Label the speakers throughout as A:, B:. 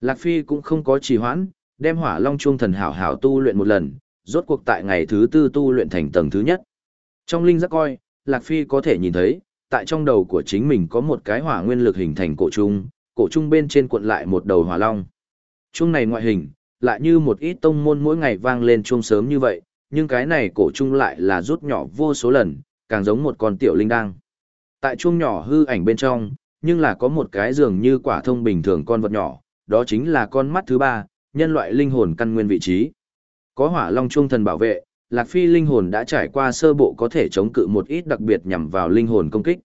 A: Lạc Phi cũng không có trì hoãn, đem hỏa long chuông thần hảo hảo tu luyện một lần, rốt cuộc tại ngày thứ tư tu luyện thành tầng thứ nhất. Trong linh giác coi, Lạc Phi có thể nhìn thấy, tại trong đầu của chính mình có một cái hỏa nguyên lực hình thành cổ trung, cổ trung bên trên cuộn lại một đầu hỏa long. Chuông này ngoại hình, lại như một ít tông môn mỗi ngày vang lên chuông sớm như vậy, nhưng cái này cổ trung lại là rút nhỏ vô số lần, càng giống một con tiểu linh đang. Tại chuông nhỏ hư ảnh bên trong, nhưng là có một cái dường như quả thông bình thường con vật nhỏ, đó chính là con mắt thứ ba, nhân loại linh hồn căn nguyên vị trí. Có hỏa long chuông thần bảo vệ, Lạc Phi linh hồn đã trải qua sơ bộ có thể chống cự một ít đặc biệt nhằm vào linh hồn công kích.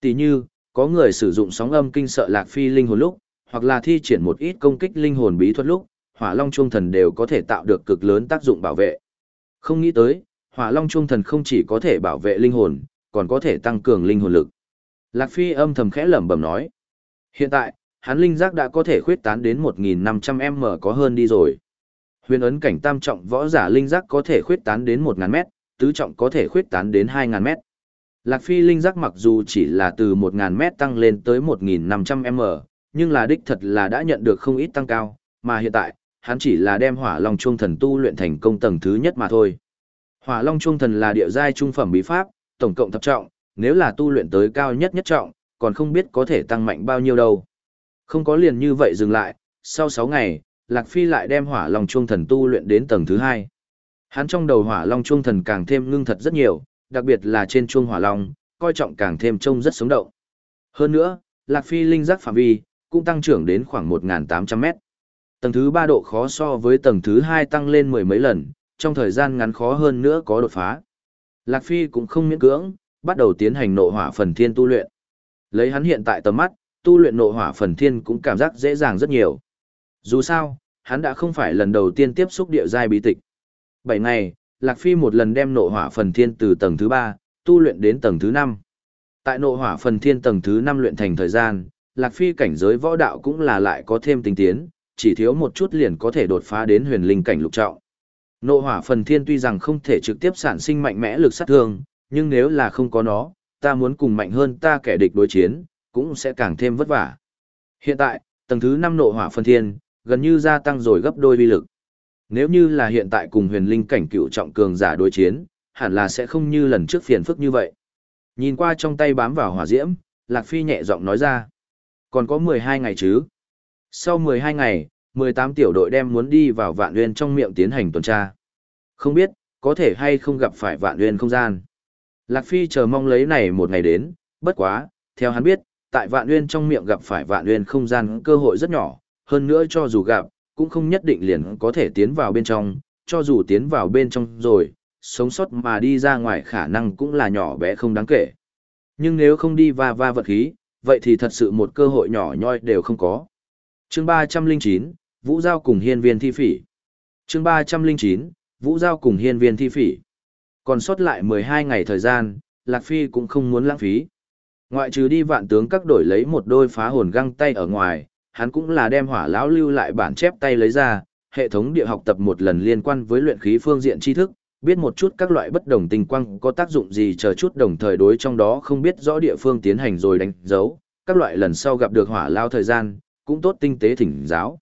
A: Tỷ như, có người sử dụng sóng âm kinh sợ Lạc Phi linh hồn lúc, hoặc là thi triển một ít công kích linh hồn bí thuật lúc, hỏa long chuông thần đều có thể tạo được cực lớn tác dụng bảo vệ. Không nghĩ tới, hỏa long chuông thần không chỉ có thể bảo vệ linh hồn, còn có thể tăng cường linh hồn lực. Lạc Phi âm thầm khẽ lẩm bẩm nói. Hiện tại, hắn linh giác đã có thể khuyết tán đến 1.500m có hơn đi rồi. Huyền ấn cảnh tam trọng võ giả linh giác có thể khuyết tán đến 1.000 mét, tứ trọng có thể khuyết tán đến 2.000 mét. Lạc Phi linh giác mặc dù chỉ là từ 1.000 mét tăng lên tới 1.500m, nhưng là đích thật là đã nhận được không ít tăng cao, mà hiện tại, hắn chỉ là đem hỏa long chuông thần tu luyện thành công tầng thứ nhất mà thôi. Hỏa long chuông thần là địa giai trung phẩm bí pháp, tổng cộng thập trọng, nếu là tu luyện tới cao nhất nhất trọng, còn không biết có thể tăng mạnh bao nhiêu đâu. Không có liền như vậy dừng lại, sau 6 ngày, Lạc Phi lại đem hỏa long chuông thần tu luyện đến tầng thứ 2. Hắn trong đầu hỏa long chuông thần càng thêm ngưng thật rất nhiều, đặc biệt là trên chuông hỏa long, coi trọng càng thêm trông rất sống động. Hơn nữa, Lạc Phi linh giác phạm vi cũng tăng trưởng đến khoảng 1.800 mét. Tầng thứ 3 độ khó so với tầng thứ 2 tăng lên mười mấy lần, trong thời gian ngắn khó hơn nữa có đột phá. Lạc Phi cũng không miễn cưỡng, bắt đầu tiến hành nộ hỏa phần thiên tu luyện. Lấy hắn hiện tại tầm mắt, tu luyện nộ hỏa phần thiên cũng cảm giác dễ dàng rất nhiều. Dù sao, hắn đã không phải lần đầu tiên tiếp xúc địa giai bí tịch. Bảy ngày, Lạc Phi một lần đem nộ hỏa phần thiên từ tầng thứ 3, tu luyện đến tầng thứ 5. Tại nộ hỏa phần thiên tầng thứ 5 luyện thành thời gian, Lạc Phi cảnh giới võ đạo cũng là lại có thêm tinh tiến, chỉ thiếu một chút liền có thể đột phá đến huyền linh cảnh lục trọng. Nộ hỏa phần thiên tuy rằng không thể trực tiếp sản sinh mạnh mẽ lực sát thương, nhưng nếu là không có nó, ta muốn cùng mạnh hơn ta kẻ địch đối chiến, cũng sẽ càng thêm vất vả. Hiện tại, tầng thứ 5 nộ hỏa phân thiên, gần như gia tăng rồi gấp đôi vi lực. Nếu như là hiện tại cùng huyền linh cảnh cựu trọng cường giả đối chiến, hẳn là sẽ không như lần trước phiền phức như vậy. Nhìn qua trong tay bám vào hỏa diễm, Lạc Phi nhẹ giọng nói ra. Còn có 12 ngày chứ? Sau 12 ngày, 18 tiểu đội đem muốn đi vào vạn nguyên trong miệng tiến hành tuần tra. Không biết, có thể hay không gặp phải vạn nguyên không gian. Lạc Phi chờ mong lấy này một ngày đến, bất quá, theo hắn biết, tại vạn nguyên trong miệng gặp phải vạn nguyên không gian cơ hội rất nhỏ, hơn nữa cho dù gặp, cũng không nhất định liền có thể tiến vào bên trong, cho dù tiến vào bên trong rồi, sống sót mà đi ra ngoài khả năng cũng là nhỏ bé không đáng kể. Nhưng nếu không đi va va vật khí, vậy thì thật sự một cơ hội nhỏ nhoi đều không có. chương 309, Vũ Giao cùng hiên viên thi phỉ. chương 309, Vũ Giao cùng hiên viên thi phỉ. Còn sót lại 12 ngày thời gian, Lạc Phi cũng không muốn lãng phí. Ngoại trừ đi vạn tướng các đổi lấy một đôi phá hồn găng tay ở ngoài, hắn cũng là đem hỏa lão lưu lại bản chép tay lấy ra, hệ thống địa học tập một lần liên quan với luyện khí phương diện tri thức, biết một chút các loại bất đồng tình quang có tác dụng gì chờ chút đồng thời đối trong đó không biết rõ địa phương tiến hành rồi đánh dấu, các loại lần sau gặp được hỏa lao thời gian, cũng tốt tinh tế thỉnh giáo.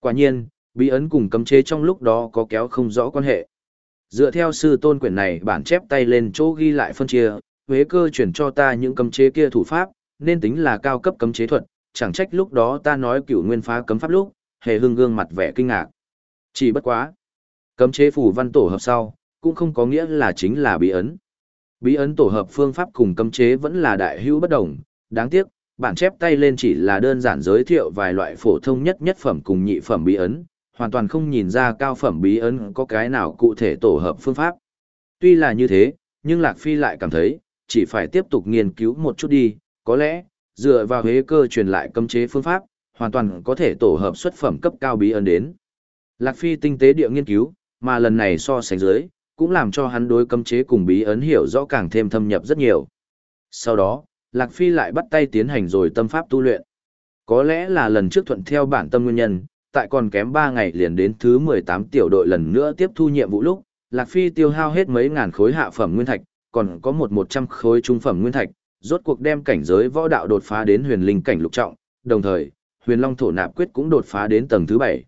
A: Quả nhiên, bí ấn cùng cấm chế trong lúc đó có kéo không rõ quan hệ. Dựa theo sư tôn quyển này bản chép tay lên chỗ ghi lại phân chia, huế cơ chuyển cho ta những cấm chế kia thủ pháp, nên tính là cao cấp cấm chế thuật, chẳng trách lúc đó ta nói cửu nguyên phá cấm pháp lúc, hề hưng gương mặt vẻ kinh ngạc. Chỉ bất quá. Cấm chế phủ văn tổ hợp sau, cũng không có nghĩa là chính là bí ấn. Bí ấn tổ hợp phương pháp cùng cấm chế vẫn là đại hữu bất đồng, đáng tiếc, bản chép tay lên chỉ là đơn giản giới thiệu vài loại phổ thông nhất nhất phẩm cùng nhị phẩm bí ấn, hoàn toàn không nhìn ra cao phẩm bí ấn có cái nào cụ thể tổ hợp phương pháp. Tuy là như thế, nhưng Lạc Phi lại cảm thấy, chỉ phải tiếp tục nghiên cứu một chút đi, có lẽ, dựa vào hế cơ truyền lại cấm chế phương pháp, hoàn toàn có thể tổ hợp xuất phẩm cấp cao bí ẩn đến. Lạc Phi tinh tế địa nghiên cứu, mà lần này so sánh dưới, cũng làm cho hắn đối cấm chế cùng bí ấn hiểu rõ càng thêm thâm nhập rất nhiều. Sau đó, Lạc Phi lại bắt tay tiến hành rồi tâm pháp tu luyện. Có lẽ là lần trước thuận theo bản tâm nguyên nhân, tại còn kém 3 ngày liền đến thứ 18 tiểu đội lần nữa tiếp thu nhiệm vụ lúc, Lạc Phi tiêu hao hết mấy ngàn khối hạ phẩm nguyên thạch, còn có một 100 khối trung phẩm nguyên thạch, rốt cuộc đem cảnh giới võ đạo đột phá đến huyền linh cảnh lục trọng, đồng thời, huyền long thổ nạp quyết cũng đột phá đến tầng thứ bảy.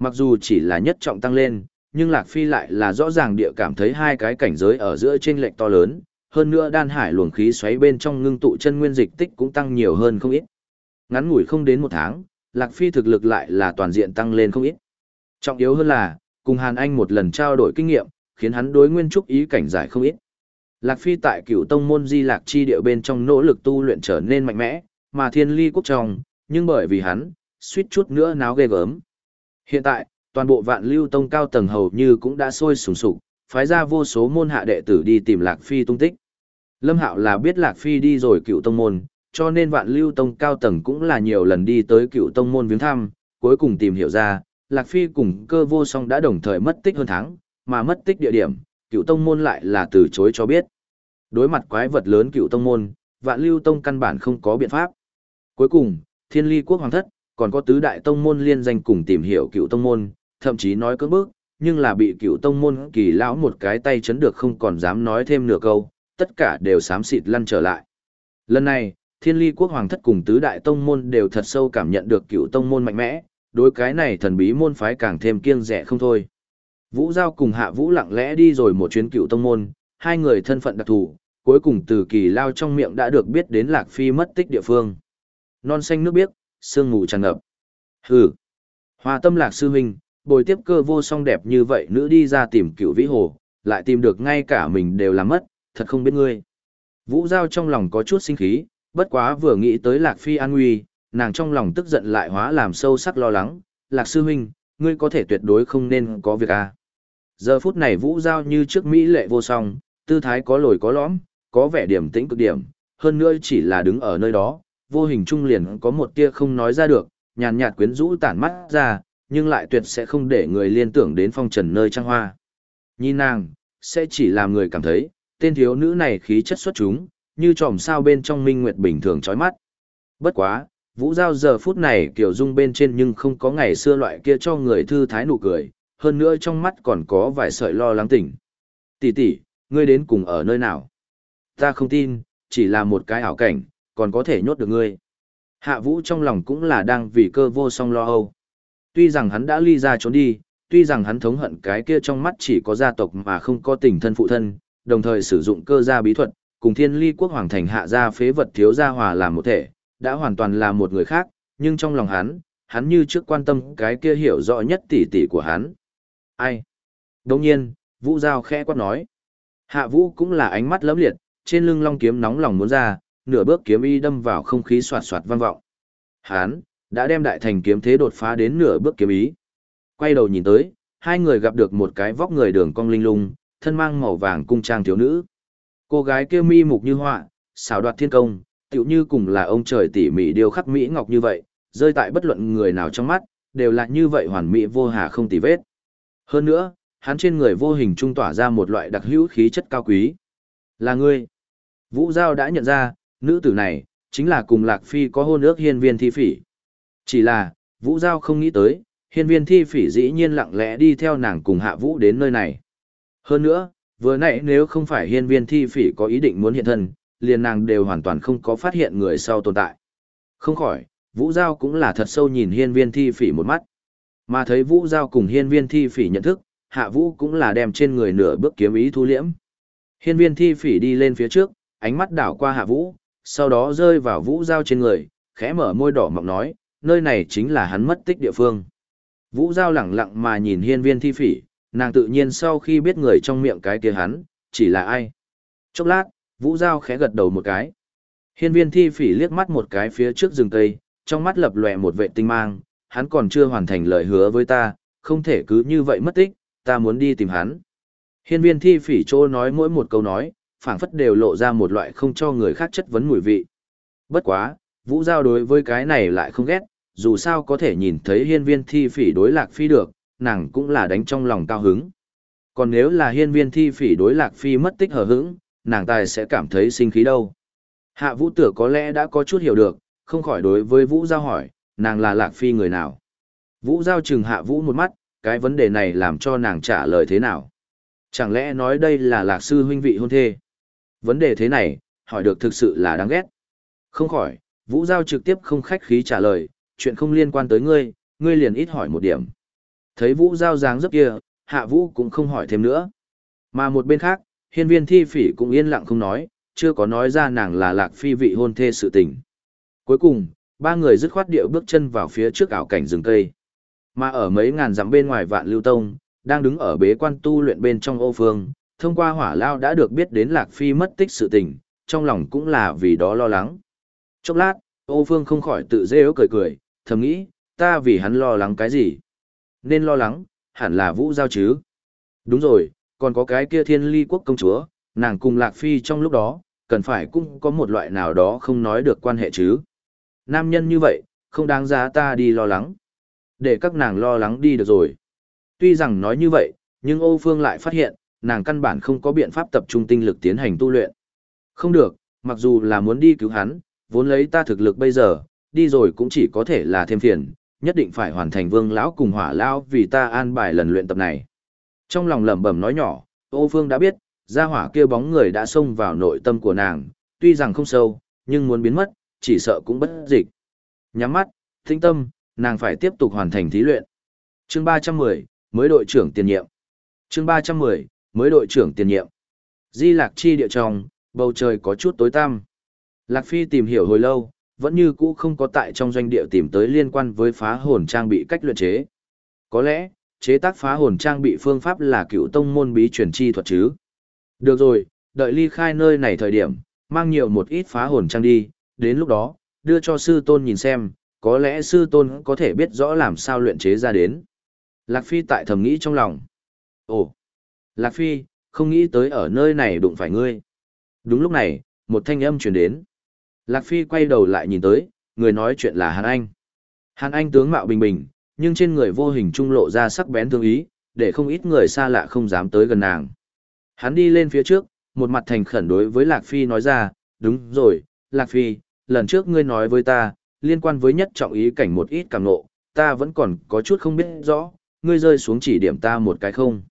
A: Mặc dù chỉ là nhất trọng tăng lên, nhưng Lạc Phi lại là rõ ràng địa cảm thấy hai cái cảnh giới ở giữa trên lệch to lớn, hơn nữa đan hải luồng khí xoáy bên trong ngưng tụ chân nguyên dịch tích cũng tăng nhiều hơn không ít. Ngắn ngủi không đến một tháng, Lạc Phi thực lực lại là toàn diện tăng lên không ít. Trọng yếu hơn là, cùng Hàn Anh một lần trao đổi kinh nghiệm, khiến hắn đối nguyên trúc ý cảnh giải không ít. Lạc Phi tại cựu tông môn di lạc chi địa bên trong nỗ lực tu luyện trở nên mạnh mẽ, mà thiên ly quốc trong, nhưng bởi vì hắn, suýt chút nữa náo ghê gớm. Hiện tại, toàn bộ vạn lưu tông cao tầng hầu như cũng đã sôi sùng sục, phái ra vô số môn hạ đệ tử đi tìm Lạc Phi tung tích. Lâm Hạo là biết Lạc Phi đi rồi cựu tông môn, cho nên vạn lưu tông cao tầng cũng là nhiều lần đi tới cựu tông môn viếng thăm, cuối cùng tìm hiểu ra, Lạc Phi cùng cơ vô song đã đồng thời mất tích hơn tháng, mà mất tích địa điểm, cựu tông môn lại là từ chối cho biết. Đối mặt quái vật lớn cựu tông môn, vạn lưu tông căn bản không có biện pháp. Cuối cùng, thiên ly quốc hoàng thất, còn có tứ đại tông môn liên danh cùng tìm hiểu cựu tông môn, thậm chí nói cưỡng bức, nhưng là bị cựu tông môn kỳ lão một cái tay chấn được không còn dám nói thêm nửa câu, tất cả đều xám xịt lăn trở lại. Lần này, thiên ly quốc hoàng thất cùng tứ đại tông môn đều thật sâu cảm nhận được cựu tông môn mạnh mẽ, đối cái này thần bí môn phái càng thêm kiêng rẻ không thôi. Vũ Giao cùng Hạ Vũ lặng lẽ đi rồi một chuyến cựu tông môn, hai người thân phận đặc thù, cuối cùng từ kỳ lao trong miệng đã được biết đến Lạc Phi mất tích địa phương. Non xanh nước biếc, sương mù tràn ngập. Hừ. Hoa tâm Lạc sư huynh, bồi tiếp cơ vô song đẹp như vậy nữ đi ra tìm cựu vĩ hồ, lại tìm được ngay cả mình đều làm mất, thật không biết ngươi. Vũ Giao trong lòng có chút sinh khí, bất quá vừa nghĩ tới Lạc Phi an nguy, nàng trong lòng tức giận lại hóa làm sâu sắc lo lắng, Lạc sư huynh, ngươi có thể tuyệt đối không nên có việc à. Giờ phút này Vũ Giao như trước Mỹ lệ vô song, tư thái có lồi có lõm, có vẻ điểm tĩnh cực điểm, hơn nữa chỉ là đứng ở nơi đó, vô hình trung liền có một tia không nói ra được, nhàn nhạt quyến rũ tản mắt ra, nhưng lại tuyệt sẽ không để người liên tưởng đến phong trần nơi trăng hoa. Nhìn nàng, sẽ chỉ làm người cảm thấy, tên thiếu nữ này khí chất xuất chúng, như tròm sao bên trong minh nguyệt bình thường chói mắt. Bất quá, Vũ Giao giờ phút này kiểu dung bên trên nhưng không có ngày xưa loại kia cho người thư thái nụ cười, hơn nữa trong mắt còn có vài sợi lo lắng tỉnh. Tỷ tỷ, ngươi đến cùng ở nơi nào? Ta không tin, chỉ là một cái ảo cảnh, còn có thể nhốt được ngươi. Hạ Vũ trong lòng cũng là đang vì cơ vô song lo âu. Tuy rằng hắn đã ly ra trốn đi, tuy rằng hắn thống hận cái kia trong mắt chỉ có gia tộc mà không có tình thân phụ thân, đồng thời sử dụng cơ gia bí thuật, cùng thiên ly quốc hoàng thành hạ gia phế vật thiếu gia hòa làm một thể, đã hoàn toàn là một người khác, nhưng trong lòng hắn, hắn như trước quan tâm cái kia hiểu rõ nhất tỷ tỷ của hắn. Ai? Đồng nhiên, Vũ Giao khẽ quát nói. Hạ Vũ cũng là ánh mắt lấm liệt, trên lưng long kiếm nóng lòng muốn ra, nửa bước kiếm y đâm vào không khí xoạt xoạt vang vọng. Hán đã đem đại thành kiếm thế đột phá đến nửa bước kiếm ý. Quay đầu nhìn tới, hai người gặp được một cái vóc người đường cong linh lung, thân mang màu vàng cung trang thiếu nữ. Cô gái kia mi mục như họa, xảo đoạt thiên công, tựu như cùng là ông trời tỉ mỉ điều khắc mỹ ngọc như vậy, rơi tại bất luận người nào trong mắt, đều là như vậy hoàn mỹ vô hà không tì vết. Hơn nữa, hắn trên người vô hình trung tỏa ra một loại đặc hữu khí chất cao quý. Là ngươi. Vũ Giao đã nhận ra, nữ tử này, chính là cùng Lạc Phi có hôn ước hiên viên thi phỉ. Chỉ là, Vũ Giao không nghĩ tới, hiên viên thi phỉ dĩ nhiên lặng lẽ đi theo nàng cùng hạ vũ đến nơi này. Hơn nữa, vừa nãy nếu không phải hiên viên thi phỉ có ý định muốn hiện thân, liền nàng đều hoàn toàn không có phát hiện người sau tồn tại. Không khỏi, Vũ Giao cũng là thật sâu nhìn hiên viên thi phỉ một mắt. Mà thấy Vũ Giao cùng hiên viên thi phỉ nhận thức, hạ vũ cũng là đem trên người nửa bước kiếm ý thu liễm. Hiên viên thi phỉ đi lên phía trước, ánh mắt đảo qua hạ vũ, sau đó rơi vào Vũ Giao trên người, khẽ mở môi đỏ mọng nói, nơi này chính là hắn mất tích địa phương. Vũ Giao lẳng lặng mà nhìn hiên viên thi phỉ, nàng tự nhiên sau khi biết người trong miệng cái kia hắn, chỉ là ai. Chốc lát, Vũ Giao khẽ gật đầu một cái. Hiên viên thi phỉ liếc mắt một cái phía trước rừng cây, trong mắt lập lòe một vệ tinh mang, hắn còn chưa hoàn thành lời hứa với ta, không thể cứ như vậy mất tích, ta muốn đi tìm hắn. Hiên viên thi phỉ trô nói mỗi một câu nói, phảng phất đều lộ ra một loại không cho người khác chất vấn mùi vị. Bất quá, Vũ Giao đối với cái này lại không ghét, dù sao có thể nhìn thấy hiên viên thi phỉ đối lạc phi được, nàng cũng là đánh trong lòng cao hứng. Còn nếu là hiên viên thi phỉ đối lạc phi mất tích hờ hững, nàng tài sẽ cảm thấy sinh khí đâu. Hạ vũ tử có lẽ đã có chút hiểu được, không khỏi đối với vũ giao hỏi, nàng là lạc phi người nào. Vũ giao chừng hạ vũ một mắt, cái vấn đề này làm cho nàng trả lời thế nào. Chẳng lẽ nói đây là lạc sư huynh vị hôn thê? Vấn đề thế này, hỏi được thực sự là đáng ghét. Không khỏi, Vũ Giao trực tiếp không khách khí trả lời, chuyện không liên quan tới ngươi, ngươi liền ít hỏi một điểm. Thấy Vũ giao dáng rất kia, Hạ Vũ cũng không hỏi thêm nữa. Mà một bên khác, hiên viên thi phỉ cũng yên lặng không nói, chưa có nói ra nàng là lạc phi vị hôn thê sự tình. Cuối cùng, ba người dứt khoát điệu bước chân vào phía trước ảo cảnh rừng cây. Mà ở mấy ngàn dặm bên ngoài vạn lưu tông, đang đứng ở bế quan tu luyện bên trong ô phương, thông qua hỏa lao đã được biết đến lạc phi mất tích sự tình, trong lòng cũng là vì đó lo lắng. Chốc lát, ô phương không khỏi tự dê cười cười, thầm nghĩ, ta vì hắn lo lắng cái gì? Nên lo lắng, hẳn là vũ giao chứ. Đúng rồi, còn có cái kia thiên ly quốc công chúa, nàng cùng lạc phi trong lúc đó, cần phải cũng có một loại nào đó không nói được quan hệ chứ. Nam nhân như vậy, không đáng giá ta đi lo lắng. Để các nàng lo lắng đi được rồi. Tuy rằng nói như vậy, nhưng Âu Phương lại phát hiện, nàng căn bản không có biện pháp tập trung tinh lực tiến hành tu luyện. Không được, mặc dù là muốn đi cứu hắn, vốn lấy ta thực lực bây giờ, đi rồi cũng chỉ có thể là thêm phiền, nhất định phải hoàn thành vương lão cùng hỏa lão vì ta an bài lần luyện tập này. Trong lòng lẩm bẩm nói nhỏ, Âu Phương đã biết, gia hỏa kia bóng người đã xông vào nội tâm của nàng, tuy rằng không sâu, nhưng muốn biến mất, chỉ sợ cũng bất dịch. Nhắm mắt, tinh tâm, nàng phải tiếp tục hoàn thành thí luyện. Chương 310, mới đội trưởng tiền nhiệm. Chương 310, mới đội trưởng tiền nhiệm. Di Lạc Chi địa trong, bầu trời có chút tối tăm. Lạc Phi tìm hiểu hồi lâu, vẫn như cũ không có tại trong doanh địa tìm tới liên quan với phá hồn trang bị cách luyện chế. Có lẽ, chế tác phá hồn trang bị phương pháp là cựu tông môn bí truyền chi thuật chứ. Được rồi, đợi ly khai nơi này thời điểm, mang nhiều một ít phá hồn trang đi, đến lúc đó, đưa cho sư tôn nhìn xem, có lẽ sư tôn có thể biết rõ làm sao luyện chế ra đến. Lạc Phi tại thầm nghĩ trong lòng. Ồ, Lạc Phi, không nghĩ tới ở nơi này đụng phải ngươi. Đúng lúc này, một thanh âm truyền đến. Lạc Phi quay đầu lại nhìn tới, người nói chuyện là Hàn Anh. Hàn Anh tướng mạo bình bình, nhưng trên người vô hình trung lộ ra sắc bén thương ý, để không ít người xa lạ không dám tới gần nàng. Hắn đi lên phía trước, một mặt thành khẩn đối với Lạc Phi nói ra, đúng rồi, Lạc Phi, lần trước ngươi nói với ta, liên quan với nhất trọng ý cảnh một ít càng nộ, ta vẫn còn có chút không biết rõ, ngươi rơi xuống chỉ điểm ta một cái không.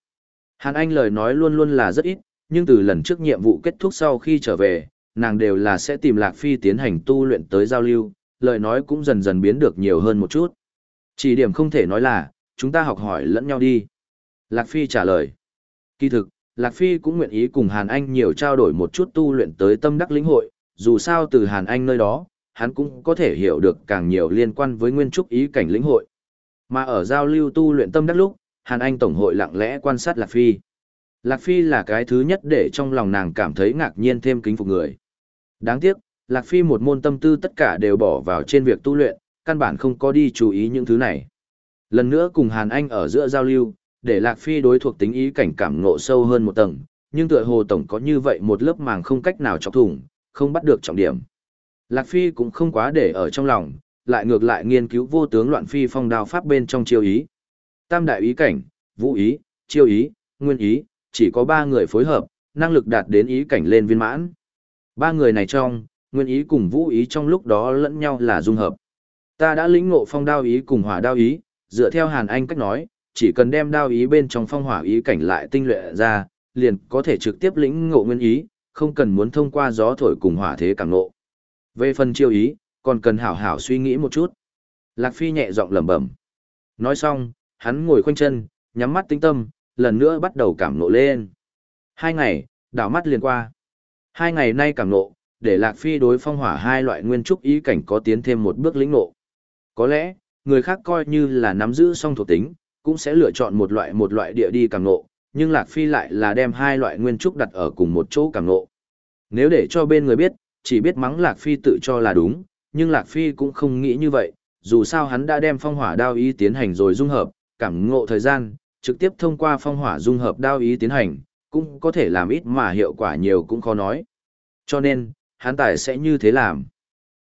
A: Hàn Anh lời nói luôn luôn là rất ít, nhưng từ lần trước nhiệm vụ kết thúc sau khi trở về, nàng đều là sẽ tìm Lạc Phi tiến hành tu luyện tới giao lưu, lời nói cũng dần dần biến được nhiều hơn một chút. Chỉ điểm không thể nói là, chúng ta học hỏi lẫn nhau đi. Lạc Phi trả lời. Kỳ thực, Lạc Phi cũng nguyện ý cùng Hàn Anh nhiều trao đổi một chút tu luyện tới tâm đắc lĩnh hội, dù sao từ Hàn Anh nơi đó, hắn cũng có thể hiểu được càng nhiều liên quan với nguyên trúc ý cảnh lĩnh hội. Mà ở giao lưu tu luyện tâm đắc lúc, Hàn Anh Tổng hội lặng lẽ quan sát Lạc Phi. Lạc Phi là cái thứ nhất để trong lòng nàng cảm thấy ngạc nhiên thêm kính phục người. Đáng tiếc, Lạc Phi một môn tâm tư tất cả đều bỏ vào trên việc tu luyện, căn bản không có đi chú ý những thứ này. Lần nữa cùng Hàn Anh ở giữa giao lưu, để Lạc Phi đối thuộc tính ý cảnh cảm ngộ sâu hơn một tầng, nhưng tựa hồ tổng có như vậy một lớp màng không cách nào chọc thủng, không bắt được trọng điểm. Lạc Phi cũng không quá để ở trong lòng, lại ngược lại nghiên cứu vô tướng loạn phi phong đao pháp bên trong chiêu ý. Tam đại ý cảnh, vũ ý, chiêu ý, nguyên ý, chỉ có ba người phối hợp, năng lực đạt đến ý cảnh lên viên mãn. Ba người này trong, nguyên ý cùng vũ ý trong lúc đó lẫn nhau là dung hợp. Ta đã lĩnh ngộ phong đao ý cùng hỏa đao ý, dựa theo Hàn Anh cách nói, chỉ cần đem đao ý bên trong phong hỏa ý cảnh lại tinh luyện ra, liền có thể trực tiếp lĩnh ngộ nguyên ý, không cần muốn thông qua gió thổi cùng hỏa thế cảm ngộ. Về phần chiêu ý, còn cần hảo hảo suy nghĩ một chút. Lạc Phi nhẹ giọng lẩm bẩm. Nói xong, hắn ngồi khoanh chân, nhắm mắt tinh tâm, lần nữa bắt đầu cảm nộ lên. Hai ngày, đảo mắt liền qua. Hai ngày nay cảm nộ, để Lạc Phi đối phong hỏa hai loại nguyên trúc ý cảnh có tiến thêm một bước lĩnh nộ. Có lẽ, người khác coi như là nắm giữ song thuộc tính, cũng sẽ lựa chọn một loại một loại địa đi cảm nộ, nhưng Lạc Phi lại là đem hai loại nguyên trúc đặt ở cùng một chỗ cảm nộ. Nếu để cho bên người biết, chỉ biết mắng Lạc Phi tự cho là đúng, nhưng Lạc Phi cũng không nghĩ như vậy, dù sao hắn đã đem phong hỏa đao ý tiến hành rồi dung hợp, cảm ngộ thời gian, trực tiếp thông qua phong hỏa dung hợp đao ý tiến hành, cũng có thể làm ít mà hiệu quả nhiều cũng khó nói. Cho nên, hắn tài sẽ như thế làm.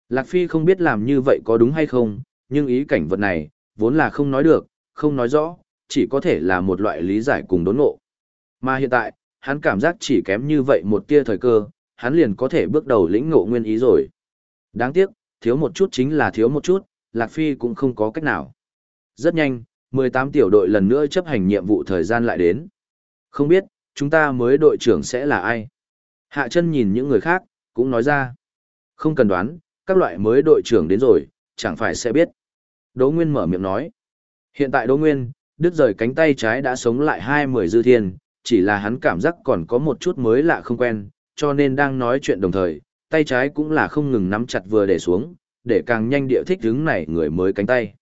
A: Lạc Phi không biết làm như vậy có đúng hay không, nhưng ý cảnh vật này, vốn là không nói được, không nói rõ, chỉ có thể là một loại lý giải cùng đốn ngộ. Mà hiện tại, hắn cảm giác chỉ kém như vậy một tia thời cơ, hắn liền có thể bước đầu lĩnh ngộ nguyên ý rồi. Đáng tiếc, thiếu một chút chính là thiếu một chút, Lạc Phi cũng không có cách nào. Rất nhanh, 18 tiểu đội lần nữa chấp hành nhiệm vụ thời gian lại đến. Không biết, chúng ta mới đội trưởng sẽ là ai? Hạ chân nhìn những người khác, cũng nói ra. Không cần đoán, các loại mới đội trưởng đến rồi, chẳng phải sẽ biết. Đỗ Nguyên mở miệng nói. Hiện tại Đỗ Nguyên, đứt rời cánh tay trái đã sống lại hai mười dư thiên, chỉ là hắn cảm giác còn có một chút mới lạ không quen, cho nên đang nói chuyện đồng thời, tay trái cũng là không ngừng nắm chặt vừa để xuống, để càng nhanh địa thích đứng này người mới cánh tay.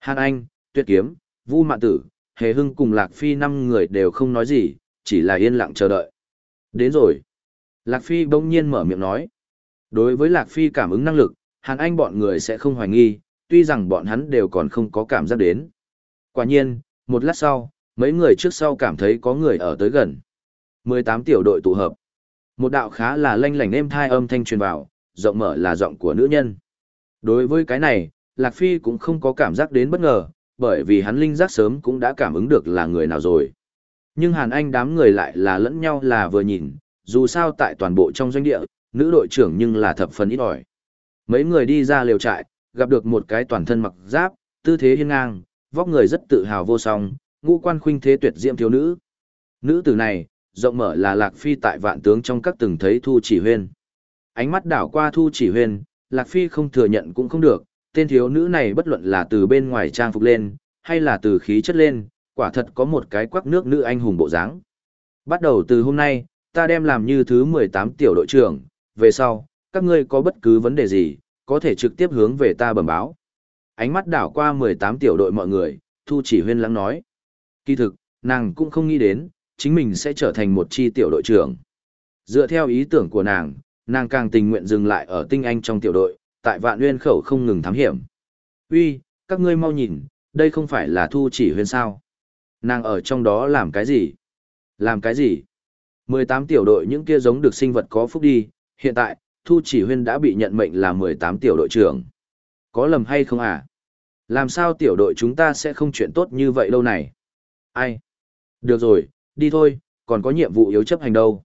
A: Hàn Anh, Tuyệt Kiếm, Vu Mạn Tử, Hề Hưng cùng Lạc Phi năm người đều không nói gì, chỉ là yên lặng chờ đợi. Đến rồi. Lạc Phi bỗng nhiên mở miệng nói. Đối với Lạc Phi cảm ứng năng lực, Hàn Anh bọn người sẽ không hoài nghi, tuy rằng bọn hắn đều còn không có cảm giác đến. Quả nhiên, một lát sau, mấy người trước sau cảm thấy có người ở tới gần. 18 tiểu đội tụ hợp. Một đạo khá là lanh lảnh êm thai âm thanh truyền vào, rộng mở là giọng của nữ nhân. Đối với cái này, Lạc Phi cũng không có cảm giác đến bất ngờ, bởi vì hắn linh giác sớm cũng đã cảm ứng được là người nào rồi. Nhưng Hàn Anh đám người lại là lẫn nhau là vừa nhìn, dù sao tại toàn bộ trong doanh địa, nữ đội trưởng nhưng là thập phần ít ỏi. Mấy người đi ra liều trại, gặp được một cái toàn thân mặc giáp, tư thế hiên ngang, vóc người rất tự hào vô song, ngũ quan khuynh thế tuyệt diễm thiếu nữ. Nữ tử này, rộng mở là Lạc Phi tại vạn tướng trong các từng thấy Thu Chỉ Huyên. Ánh mắt đảo qua Thu Chỉ Huyên, Lạc Phi không thừa nhận cũng không được, tên thiếu nữ này bất luận là từ bên ngoài trang phục lên, hay là từ khí chất lên, quả thật có một cái quắc nước nữ anh hùng bộ dáng. Bắt đầu từ hôm nay, ta đem làm như thứ 18 tiểu đội trưởng, về sau, các ngươi có bất cứ vấn đề gì, có thể trực tiếp hướng về ta bẩm báo. Ánh mắt đảo qua 18 tiểu đội mọi người, Thu Chỉ Huyên lắng nói. Kỳ thực, nàng cũng không nghĩ đến, chính mình sẽ trở thành một chi tiểu đội trưởng. Dựa theo ý tưởng của nàng, nàng càng tình nguyện dừng lại ở tinh anh trong tiểu đội, tại vạn nguyên khẩu không ngừng thám hiểm. Uy, các ngươi mau nhìn, đây không phải là Thu Chỉ Huyên sao? Nàng ở trong đó làm cái gì? Làm cái gì? 18 tiểu đội những kia giống được sinh vật có phúc đi, hiện tại, Thu Chỉ Huyên đã bị nhận mệnh là 18 tiểu đội trưởng. Có lầm hay không à? Làm sao tiểu đội chúng ta sẽ không chuyện tốt như vậy lâu này? Ai? Được rồi, đi thôi, còn có nhiệm vụ yếu chấp hành đâu.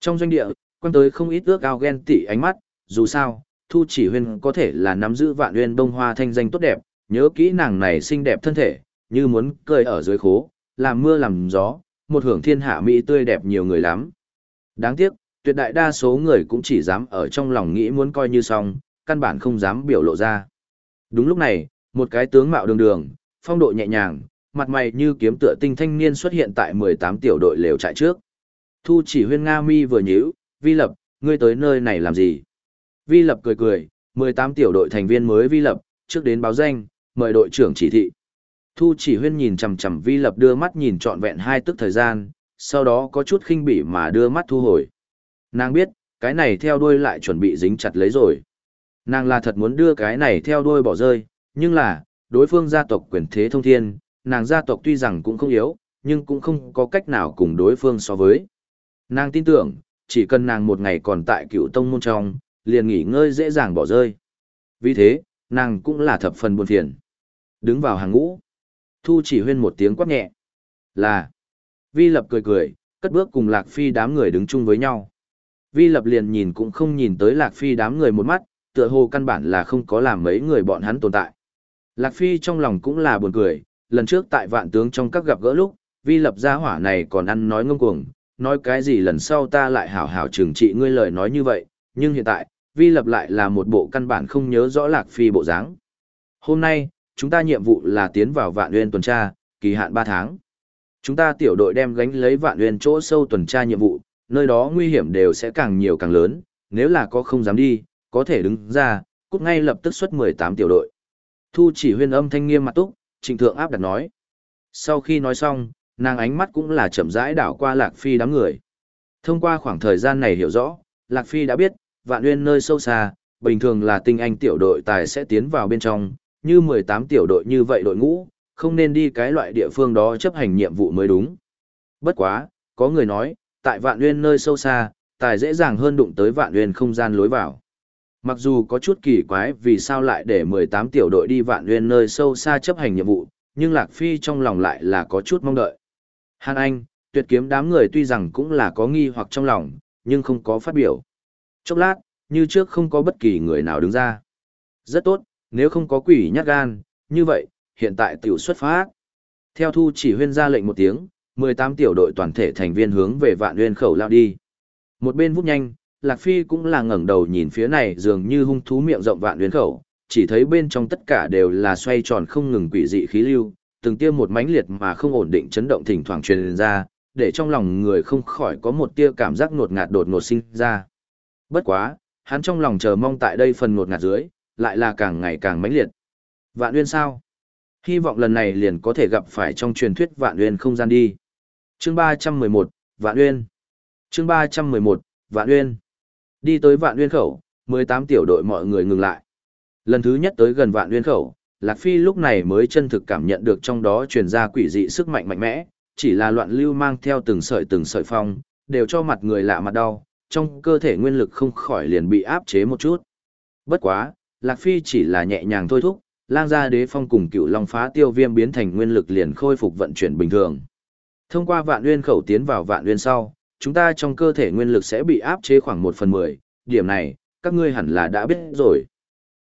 A: Trong doanh địa, quan tới không ít ước ao ghen tị ánh mắt, dù sao, Thu Chỉ Huyên có thể là nắm giữ vạn uyên đông hoa thanh danh tốt đẹp, nhớ kỹ nàng này xinh đẹp thân thể, như muốn cười ở dưới khố, làm mưa làm gió, một hưởng thiên hạ mỹ tươi đẹp nhiều người lắm. Đáng tiếc, tuyệt đại đa số người cũng chỉ dám ở trong lòng nghĩ muốn coi như xong, căn bản không dám biểu lộ ra. Đúng lúc này, một cái tướng mạo đường đường, phong độ nhẹ nhàng, mặt mày như kiếm tựa tinh thanh niên xuất hiện tại 18 tiểu đội lều trại trước. Thu chỉ huyên Nga mi vừa nhíu, Vi Lập, ngươi tới nơi này làm gì? Vi Lập cười cười, 18 tiểu đội thành viên mới Vi Lập, trước đến báo danh, mời đội trưởng chỉ thị. Thu chỉ huyên nhìn chằm chằm Vi Lập đưa mắt nhìn trọn vẹn hai tức thời gian, sau đó có chút khinh bỉ mà đưa mắt thu hồi. Nàng biết, cái này theo đuôi lại chuẩn bị dính chặt lấy rồi. Nàng là thật muốn đưa cái này theo đuôi bỏ rơi, nhưng là, đối phương gia tộc quyền thế thông thiên, nàng gia tộc tuy rằng cũng không yếu, nhưng cũng không có cách nào cùng đối phương so với. Nàng tin tưởng, chỉ cần nàng một ngày còn tại cựu tông môn trong, liền nghỉ ngơi dễ dàng bỏ rơi. Vì thế, nàng cũng là thập phần buồn phiền. Đứng vào hàng ngũ. Thu chỉ huyên một tiếng quát nhẹ. Là. Vi lập cười cười, cất bước cùng Lạc Phi đám người đứng chung với nhau. Vi lập liền nhìn cũng không nhìn tới Lạc Phi đám người một mắt, tựa hồ căn bản là không có làm mấy người bọn hắn tồn tại. Lạc Phi trong lòng cũng là buồn cười, lần trước tại vạn tướng trong các gặp gỡ lúc, Vi lập gia hỏa này còn ăn nói ngông cuồng, nói cái gì lần sau ta lại hảo hảo trừng trị ngươi lời nói như vậy, nhưng hiện tại, Vi lập lại là một bộ căn bản không nhớ rõ Lạc Phi bộ dáng. Hôm nay, chúng ta nhiệm vụ là tiến vào vạn nguyên tuần tra, kỳ hạn 3 tháng. Chúng ta tiểu đội đem gánh lấy vạn nguyên chỗ sâu tuần tra nhiệm vụ, nơi đó nguy hiểm đều sẽ càng nhiều càng lớn, nếu là có không dám đi, có thể đứng ra, cút ngay lập tức xuất 18 tiểu đội. Thu chỉ huyên âm thanh nghiêm mặt túc, trịnh thượng áp đặt nói. Sau khi nói xong, nàng ánh mắt cũng là chậm rãi đảo qua Lạc Phi đám người. Thông qua khoảng thời gian này hiểu rõ, Lạc Phi đã biết, vạn nguyên nơi sâu xa, bình thường là tinh anh tiểu đội tài sẽ tiến vào bên trong, như 18 tiểu đội như vậy đội ngũ, không nên đi cái loại địa phương đó chấp hành nhiệm vụ mới đúng. Bất quá, có người nói, tại vạn nguyên nơi sâu xa, tài dễ dàng hơn đụng tới vạn nguyên không gian lối vào. Mặc dù có chút kỳ quái vì sao lại để 18 tiểu đội đi vạn nguyên nơi sâu xa chấp hành nhiệm vụ, nhưng Lạc Phi trong lòng lại là có chút mong đợi. Hàn Anh, tuyệt kiếm đám người tuy rằng cũng là có nghi hoặc trong lòng, nhưng không có phát biểu. Chốc lát, như trước không có bất kỳ người nào đứng ra. Rất tốt, nếu không có quỷ nhát gan, như vậy, hiện tại tiểu xuất phát. Theo thu chỉ huyên ra lệnh một tiếng, 18 tiểu đội toàn thể thành viên hướng về vạn nguyên khẩu lao đi. Một bên vút nhanh, Lạc Phi cũng là ngẩng đầu nhìn phía này dường như hung thú miệng rộng vạn luyến khẩu, chỉ thấy bên trong tất cả đều là xoay tròn không ngừng quỷ dị khí lưu, từng tia một mãnh liệt mà không ổn định chấn động thỉnh thoảng truyền ra, để trong lòng người không khỏi có một tia cảm giác ngột ngạt đột ngột sinh ra. Bất quá, hắn trong lòng chờ mong tại đây phần ngột ngạt dưới, lại là càng ngày càng mãnh liệt. Vạn Uyên sao? Hy vọng lần này liền có thể gặp phải trong truyền thuyết Vạn Uyên không gian đi. Chương 311, Vạn Uyên. Chương 311, Vạn Uyên. Đi tới Vạn nguyên khẩu, 18 tiểu đội mọi người ngừng lại. Lần thứ nhất tới gần Vạn nguyên khẩu, Lạc Phi lúc này mới chân thực cảm nhận được trong đó truyền ra quỷ dị sức mạnh mạnh mẽ, chỉ là loạn lưu mang theo từng sợi từng sợi phong, đều cho mặt người lạ mặt đau, trong cơ thể nguyên lực không khỏi liền bị áp chế một chút. Bất quá, Lạc Phi chỉ là nhẹ nhàng thôi thúc, lang gia đế phong cùng cựu long phá tiêu viêm biến thành nguyên lực liền khôi phục vận chuyển bình thường. Thông qua vạn nguyên khẩu tiến vào vạn nguyên sau, chúng ta trong cơ thể nguyên lực sẽ bị áp chế khoảng 1 phần 10, điểm này, các ngươi hẳn là đã biết rồi.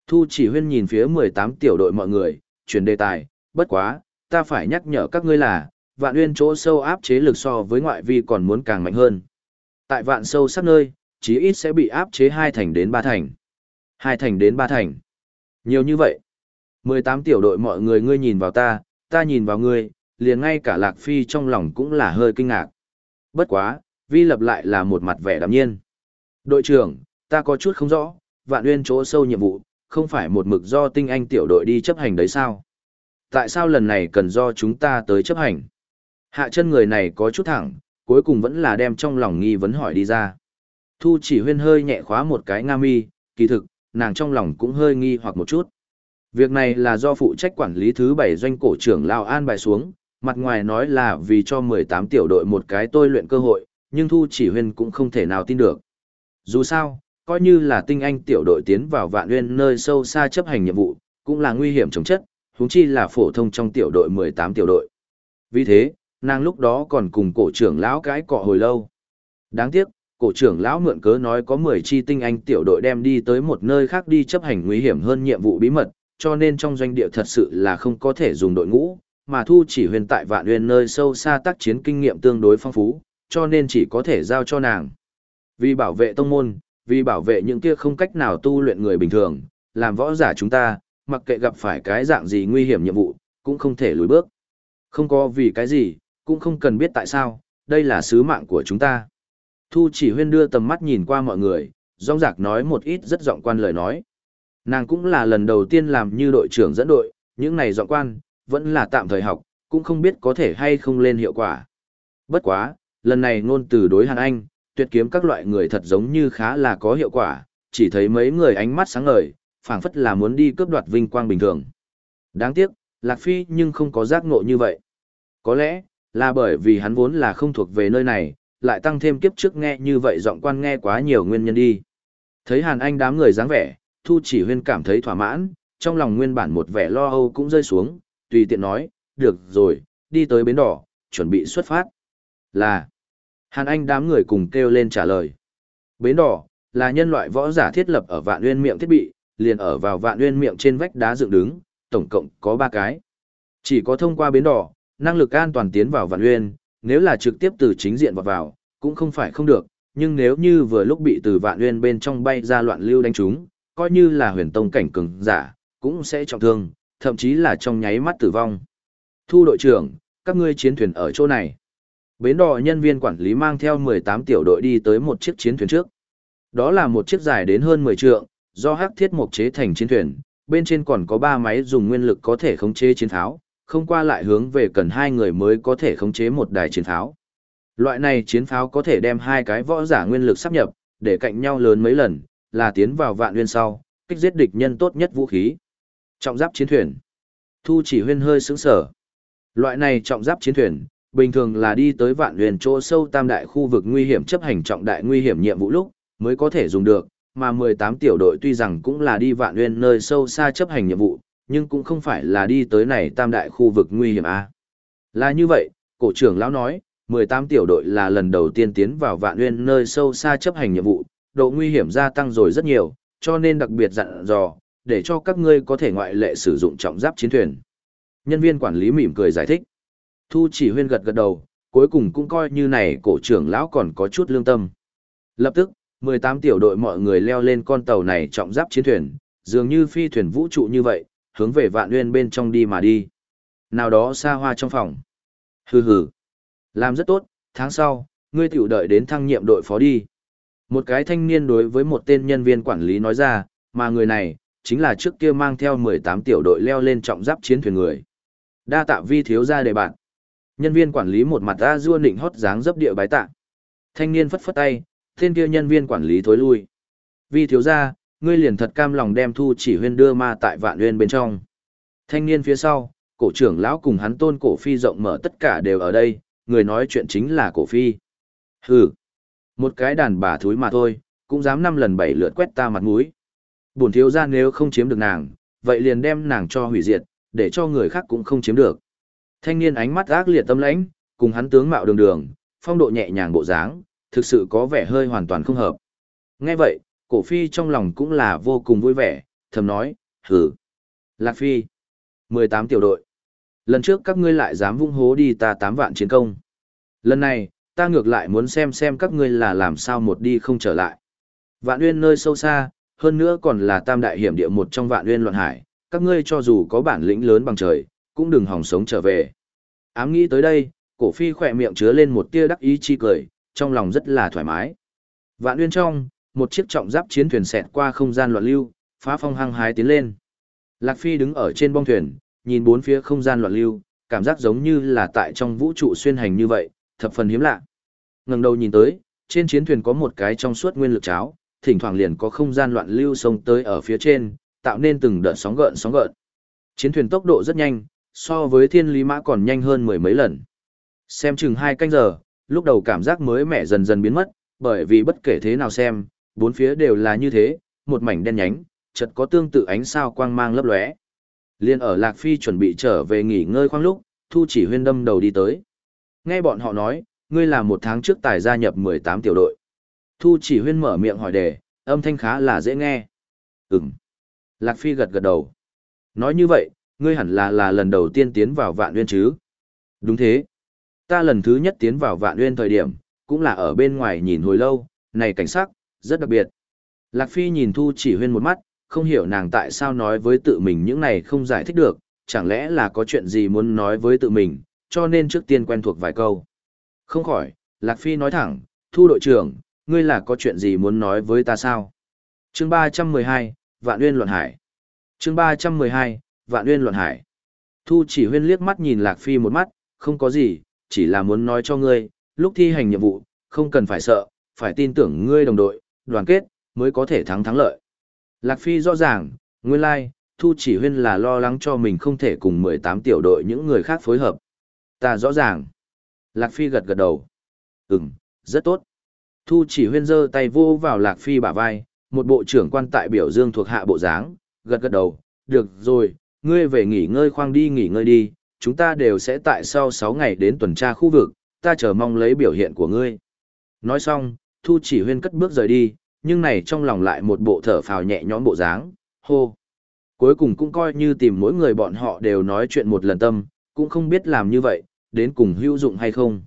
A: Thu chỉ huyên nhìn phía 18 tiểu đội mọi người, chuyển đề tài, bất quá, ta phải nhắc nhở các ngươi là, vạn nguyên chỗ sâu áp chế lực so với ngoại vi còn muốn càng mạnh hơn. Tại vạn sâu sắc nơi, chí ít sẽ bị áp chế hai thành đến ba thành. hai thành đến ba thành. Nhiều như vậy. 18 tiểu đội mọi người ngươi nhìn vào ta, ta nhìn vào ngươi, liền ngay cả Lạc Phi trong lòng cũng là hơi kinh ngạc. Bất quá, vi lập lại là một mặt vẻ đạm nhiên. Đội trưởng, ta có chút không rõ, vạn nguyên chỗ sâu nhiệm vụ, không phải một mực do tinh anh tiểu đội đi chấp hành đấy sao? Tại sao lần này cần do chúng ta tới chấp hành? Hạ chân người này có chút thẳng, cuối cùng vẫn là đem trong lòng nghi vấn hỏi đi ra. Thu chỉ huyên hơi nhẹ khóa một cái nga mi, kỳ thực, nàng trong lòng cũng hơi nghi hoặc một chút. Việc này là do phụ trách quản lý thứ bảy doanh cổ trưởng Lào An bài xuống, mặt ngoài nói là vì cho 18 tiểu đội một cái tôi luyện cơ hội, nhưng Thu chỉ huyên cũng không thể nào tin được. Dù sao, coi như là tinh anh tiểu đội tiến vào vạn nguyên nơi sâu xa chấp hành nhiệm vụ, cũng là nguy hiểm chống chất, huống chi là phổ thông trong tiểu đội 18 tiểu đội. Vì thế, nàng lúc đó còn cùng cổ trưởng lão cái cọ hồi lâu. Đáng tiếc, cổ trưởng lão mượn cớ nói có 10 chi tinh anh tiểu đội đem đi tới một nơi khác đi chấp hành nguy hiểm hơn nhiệm vụ bí mật, cho nên trong doanh địa thật sự là không có thể dùng đội ngũ, mà thu chỉ huyền tại vạn huyền nơi sâu xa tác chiến kinh nghiệm tương đối phong phú, cho nên chỉ có thể giao cho nàng. Vì bảo vệ tông môn, vì bảo vệ những kia không cách nào tu luyện người bình thường, làm võ giả chúng ta, mặc kệ gặp phải cái dạng gì nguy hiểm nhiệm vụ, cũng không thể lùi bước. Không có vì cái gì, cũng không cần biết tại sao, đây là sứ mạng của chúng ta. Thu chỉ huyên đưa tầm mắt nhìn qua mọi người, rong rạc nói một ít rất giọng quan lời nói. Nàng cũng là lần đầu tiên làm như đội trưởng dẫn đội, những này giọng quan, vẫn là tạm thời học, cũng không biết có thể hay không lên hiệu quả. Bất quá, lần này ngôn từ đối Hàn Anh, tuyệt kiếm các loại người thật giống như khá là có hiệu quả, chỉ thấy mấy người ánh mắt sáng ngời, phảng phất là muốn đi cướp đoạt vinh quang bình thường. Đáng tiếc, Lạc Phi nhưng không có giác ngộ như vậy. Có lẽ, là bởi vì hắn vốn là không thuộc về nơi này, lại tăng thêm kiếp trước nghe như vậy giọng quan nghe quá nhiều nguyên nhân đi. Thấy Hàn Anh đám người dáng vẻ, Thu Chỉ Huyên cảm thấy thỏa mãn, trong lòng nguyên bản một vẻ lo âu cũng rơi xuống, tùy tiện nói, được rồi, đi tới bến đỏ, chuẩn bị xuất phát. Là, Hàn Anh đám người cùng kêu lên trả lời. Bến đỏ, là nhân loại võ giả thiết lập ở vạn nguyên miệng thiết bị, liền ở vào vạn nguyên miệng trên vách đá dựng đứng, tổng cộng có 3 cái. Chỉ có thông qua bến đỏ, năng lực an toàn tiến vào vạn nguyên, nếu là trực tiếp từ chính diện vào vào, cũng không phải không được, nhưng nếu như vừa lúc bị từ vạn nguyên bên trong bay ra loạn lưu đánh chúng, coi như là huyền tông cảnh cường giả, cũng sẽ trọng thương, thậm chí là trong nháy mắt tử vong. Thu đội trưởng, các ngươi chiến thuyền ở chỗ này. Bến đò nhân viên quản lý mang theo 18 tiểu đội đi tới một chiếc chiến thuyền trước. Đó là một chiếc dài đến hơn 10 trượng, do hắc thiết mộc chế thành chiến thuyền, bên trên còn có 3 máy dùng nguyên lực có thể khống chế chiến tháo, không qua lại hướng về cần hai người mới có thể khống chế một đài chiến tháo. Loại này chiến pháo có thể đem hai cái võ giả nguyên lực sắp nhập, để cạnh nhau lớn mấy lần, là tiến vào vạn nguyên sau, kích giết địch nhân tốt nhất vũ khí. Trọng giáp chiến thuyền. Thu chỉ huyên hơi sững sở. Loại này trọng giáp chiến thuyền, bình thường là đi tới vạn huyền chỗ sâu tam đại khu vực nguy hiểm chấp hành trọng đại nguy hiểm nhiệm vụ lúc, mới có thể dùng được, mà 18 tiểu đội tuy rằng cũng là đi vạn huyền nơi sâu xa chấp hành nhiệm vụ, nhưng cũng không phải là đi tới này tam đại khu vực nguy hiểm a. Là như vậy, cổ trưởng lão nói, 18 tiểu đội là lần đầu tiên tiến vào vạn huyền nơi sâu xa chấp hành nhiệm vụ, độ nguy hiểm gia tăng rồi rất nhiều, cho nên đặc biệt dặn dò, để cho các ngươi có thể ngoại lệ sử dụng trọng giáp chiến thuyền. Nhân viên quản lý mỉm cười giải thích. Thu chỉ huyên gật gật đầu, cuối cùng cũng coi như này cổ trưởng lão còn có chút lương tâm. Lập tức, 18 tiểu đội mọi người leo lên con tàu này trọng giáp chiến thuyền, dường như phi thuyền vũ trụ như vậy, hướng về vạn nguyên bên trong đi mà đi. Nào đó xa hoa trong phòng. Hừ hừ. Làm rất tốt, tháng sau, ngươi tiểu đợi đến thăng nhiệm đội phó đi. Một cái thanh niên đối với một tên nhân viên quản lý nói ra, mà người này, chính là trước kia mang theo 18 tiểu đội leo lên trọng giáp chiến thuyền người. Đa tạ vi thiếu gia đề bạn. Nhân viên quản lý một mặt ra dua nịnh hót dáng dấp địa bái tạ. Thanh niên phất phất tay, tên kia nhân viên quản lý thối lui. Vi thiếu gia, ngươi liền thật cam lòng đem thu chỉ huyên đưa ma tại vạn huyên bên trong. Thanh niên phía sau, cổ trưởng lão cùng hắn tôn cổ phi rộng mở tất cả đều ở đây, người nói chuyện chính là cổ phi. Hừ, một cái đàn bà thúi mà thôi, cũng dám năm lần bảy lượt quét ta mặt mũi. Bổn thiếu gia nếu không chiếm được nàng, vậy liền đem nàng cho hủy diệt, để cho người khác cũng không chiếm được. Thanh niên ánh mắt ác liệt tâm lãnh, cùng hắn tướng mạo đường đường, phong độ nhẹ nhàng bộ dáng, thực sự có vẻ hơi hoàn toàn không hợp. Nghe vậy, cổ phi trong lòng cũng là vô cùng vui vẻ, thầm nói, hử. Lạc phi, 18 tiểu đội. Lần trước các ngươi lại dám vung hố đi ta 8 vạn chiến công. Lần này, ta ngược lại muốn xem xem các ngươi là làm sao một đi không trở lại. Vạn uyên nơi sâu xa, hơn nữa còn là tam đại hiểm địa một trong vạn uyên loạn hải, các ngươi cho dù có bản lĩnh lớn bằng trời, cũng đừng hòng sống trở về. Ám nghĩ tới đây, cổ phi khỏe miệng chứa lên một tia đắc ý chi cười, trong lòng rất là thoải mái. Vạn uyên trong, một chiếc trọng giáp chiến thuyền xẹt qua không gian loạn lưu, phá phong hăng hái tiến lên. Lạc Phi đứng ở trên bong thuyền, nhìn bốn phía không gian loạn lưu, cảm giác giống như là tại trong vũ trụ xuyên hành như vậy, thập phần hiếm lạ. Ngẩng đầu nhìn tới, trên chiến thuyền có một cái trong suốt nguyên lực cháo, thỉnh thoảng liền có không gian loạn lưu xông tới ở phía trên, tạo nên từng đợt sóng gợn sóng gợn. Chiến thuyền tốc độ rất nhanh, so với thiên lý mã còn nhanh hơn mười mấy lần. Xem chừng hai canh giờ, lúc đầu cảm giác mới mẻ dần dần biến mất, bởi vì bất kể thế nào xem, bốn phía đều là như thế, một mảnh đen nhánh, chợt có tương tự ánh sao quang mang lấp lóe. Liên ở Lạc Phi chuẩn bị trở về nghỉ ngơi khoang lúc, Thu chỉ huyên đâm đầu đi tới. Nghe bọn họ nói, ngươi là một tháng trước tài gia nhập 18 tiểu đội. Thu chỉ huyên mở miệng hỏi đề, âm thanh khá là dễ nghe. Ừm. Lạc Phi gật gật đầu. Nói như vậy, ngươi hẳn là là lần đầu tiên tiến vào vạn nguyên chứ? Đúng thế. Ta lần thứ nhất tiến vào vạn nguyên thời điểm, cũng là ở bên ngoài nhìn hồi lâu, này cảnh sắc, rất đặc biệt. Lạc Phi nhìn Thu chỉ huyên một mắt, không hiểu nàng tại sao nói với tự mình những này không giải thích được, chẳng lẽ là có chuyện gì muốn nói với tự mình, cho nên trước tiên quen thuộc vài câu. Không khỏi, Lạc Phi nói thẳng, Thu đội trưởng, ngươi là có chuyện gì muốn nói với ta sao? chương 312, Vạn Uyên Luận Hải. chương 312, Vạn Uyên Luận Hải. Thu chỉ huyên liếc mắt nhìn Lạc Phi một mắt, không có gì, chỉ là muốn nói cho ngươi, lúc thi hành nhiệm vụ, không cần phải sợ, phải tin tưởng ngươi đồng đội, đoàn kết, mới có thể thắng thắng lợi. Lạc Phi rõ ràng, nguyên lai, like, Thu chỉ huyên là lo lắng cho mình không thể cùng 18 tiểu đội những người khác phối hợp. Ta rõ ràng. Lạc Phi gật gật đầu. Ừm, rất tốt. Thu chỉ huyên giơ tay vô vào Lạc Phi bả vai, một bộ trưởng quan tại biểu dương thuộc hạ bộ dáng, gật gật đầu. Được rồi, ngươi về nghỉ ngơi khoang đi nghỉ ngơi đi, chúng ta đều sẽ tại sau 6 ngày đến tuần tra khu vực, ta chờ mong lấy biểu hiện của ngươi. Nói xong, Thu chỉ huyên cất bước rời đi, nhưng này trong lòng lại một bộ thở phào nhẹ nhõm bộ dáng, hô. Cuối cùng cũng coi như tìm mỗi người bọn họ đều nói chuyện một lần tâm, cũng không biết làm như vậy, đến cùng hữu dụng hay không.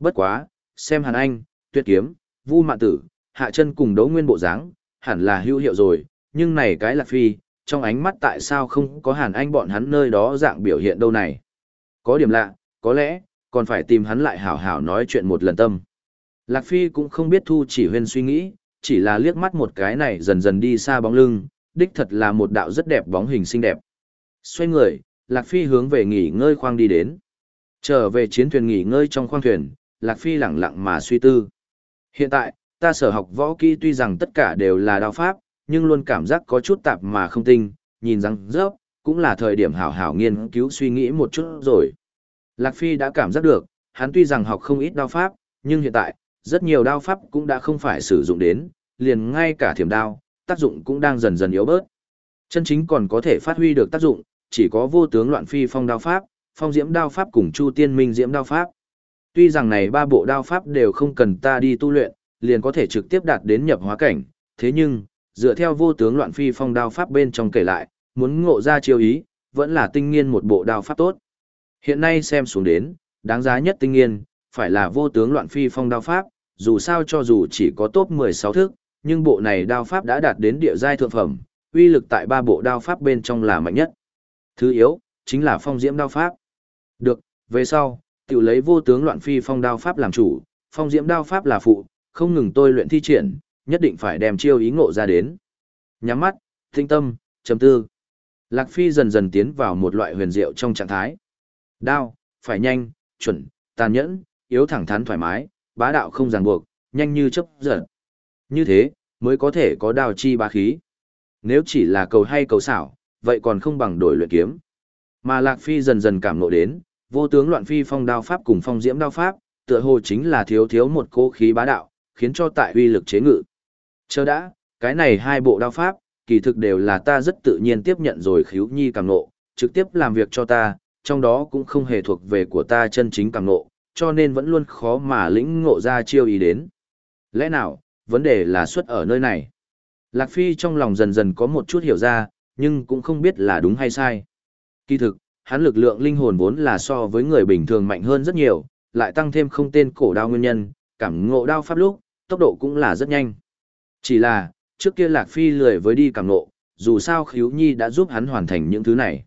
A: Bất quá, xem Hàn Anh, Tuyết Kiếm, Vu Mạn Tử, Hạ chân cùng đấu nguyên bộ dáng, hẳn là hữu hiệu rồi, nhưng này cái lạc phi, trong ánh mắt tại sao không có Hàn Anh bọn hắn nơi đó dạng biểu hiện đâu này. Có điểm lạ, có lẽ, còn phải tìm hắn lại hảo hảo nói chuyện một lần tâm. Lạc Phi cũng không biết Thu chỉ huyên suy nghĩ, chỉ là liếc mắt một cái này dần dần đi xa bóng lưng, đích thật là một đạo rất đẹp bóng hình xinh đẹp. Xoay người, Lạc Phi hướng về nghỉ ngơi khoang đi đến. Trở về chiến thuyền nghỉ ngơi trong khoang thuyền, Lạc Phi lặng lặng mà suy tư. Hiện tại, ta sở học võ kỹ tuy rằng tất cả đều là đao pháp, nhưng luôn cảm giác có chút tạp mà không tinh, nhìn rằng rớp, cũng là thời điểm hảo hảo nghiên cứu suy nghĩ một chút rồi. Lạc Phi đã cảm giác được, hắn tuy rằng học không ít đao pháp, nhưng hiện tại, rất nhiều đao pháp cũng đã không phải sử dụng đến, liền ngay cả thiểm đao, tác dụng cũng đang dần dần yếu bớt. Chân chính còn có thể phát huy được tác dụng, chỉ có vô tướng loạn phi phong đao pháp, phong diễm đao pháp cùng chu tiên minh diễm đao pháp. Tuy rằng này ba bộ đao pháp đều không cần ta đi tu luyện, liền có thể trực tiếp đạt đến nhập hóa cảnh, thế nhưng, dựa theo vô tướng loạn phi phong đao pháp bên trong kể lại, muốn ngộ ra chiêu ý, vẫn là tinh nghiên một bộ đao pháp tốt. Hiện nay xem xuống đến, đáng giá nhất tinh nghiên, phải là vô tướng loạn phi phong đao pháp, dù sao cho dù chỉ có top 16 thức, nhưng bộ này đao pháp đã đạt đến địa giai thượng phẩm, uy lực tại ba bộ đao pháp bên trong là mạnh nhất. Thứ yếu, chính là phong diễm đao pháp. Được, về sau, tiểu lấy vô tướng loạn phi phong đao pháp làm chủ, phong diễm đao pháp là phụ, không ngừng tôi luyện thi triển, nhất định phải đem chiêu ý ngộ ra đến. Nhắm mắt, tinh tâm, chấm tư. Lạc Phi dần dần tiến vào một loại huyền diệu trong trạng thái. Đao, phải nhanh, chuẩn, tàn nhẫn, yếu thẳng thắn thoải mái, bá đạo không ràng buộc, nhanh như chấp giật. Như thế, mới có thể có đao chi bá khí. Nếu chỉ là cầu hay cầu xảo, vậy còn không bằng đổi luyện kiếm. Mà Lạc Phi dần dần cảm ngộ đến, vô tướng loạn phi phong đao pháp cùng phong diễm đao pháp, tựa hồ chính là thiếu thiếu một cố khí bá đạo, khiến cho tại uy lực chế ngự. Chờ đã, cái này hai bộ đao pháp, kỳ thực đều là ta rất tự nhiên tiếp nhận rồi khiếu nhi cảm ngộ, trực tiếp làm việc cho ta, trong đó cũng không hề thuộc về của ta chân chính cảm ngộ, cho nên vẫn luôn khó mà lĩnh ngộ ra chiêu ý đến. Lẽ nào, vấn đề là xuất ở nơi này. Lạc Phi trong lòng dần dần có một chút hiểu ra, nhưng cũng không biết là đúng hay sai. Kỳ thực, hắn lực lượng linh hồn vốn là so với người bình thường mạnh hơn rất nhiều, lại tăng thêm không tên cổ đao nguyên nhân, cảm ngộ đao pháp lúc, tốc độ cũng là rất nhanh. Chỉ là, trước kia Lạc Phi lười với đi cảm ngộ, dù sao Khiếu Nhi đã giúp hắn hoàn thành những thứ này.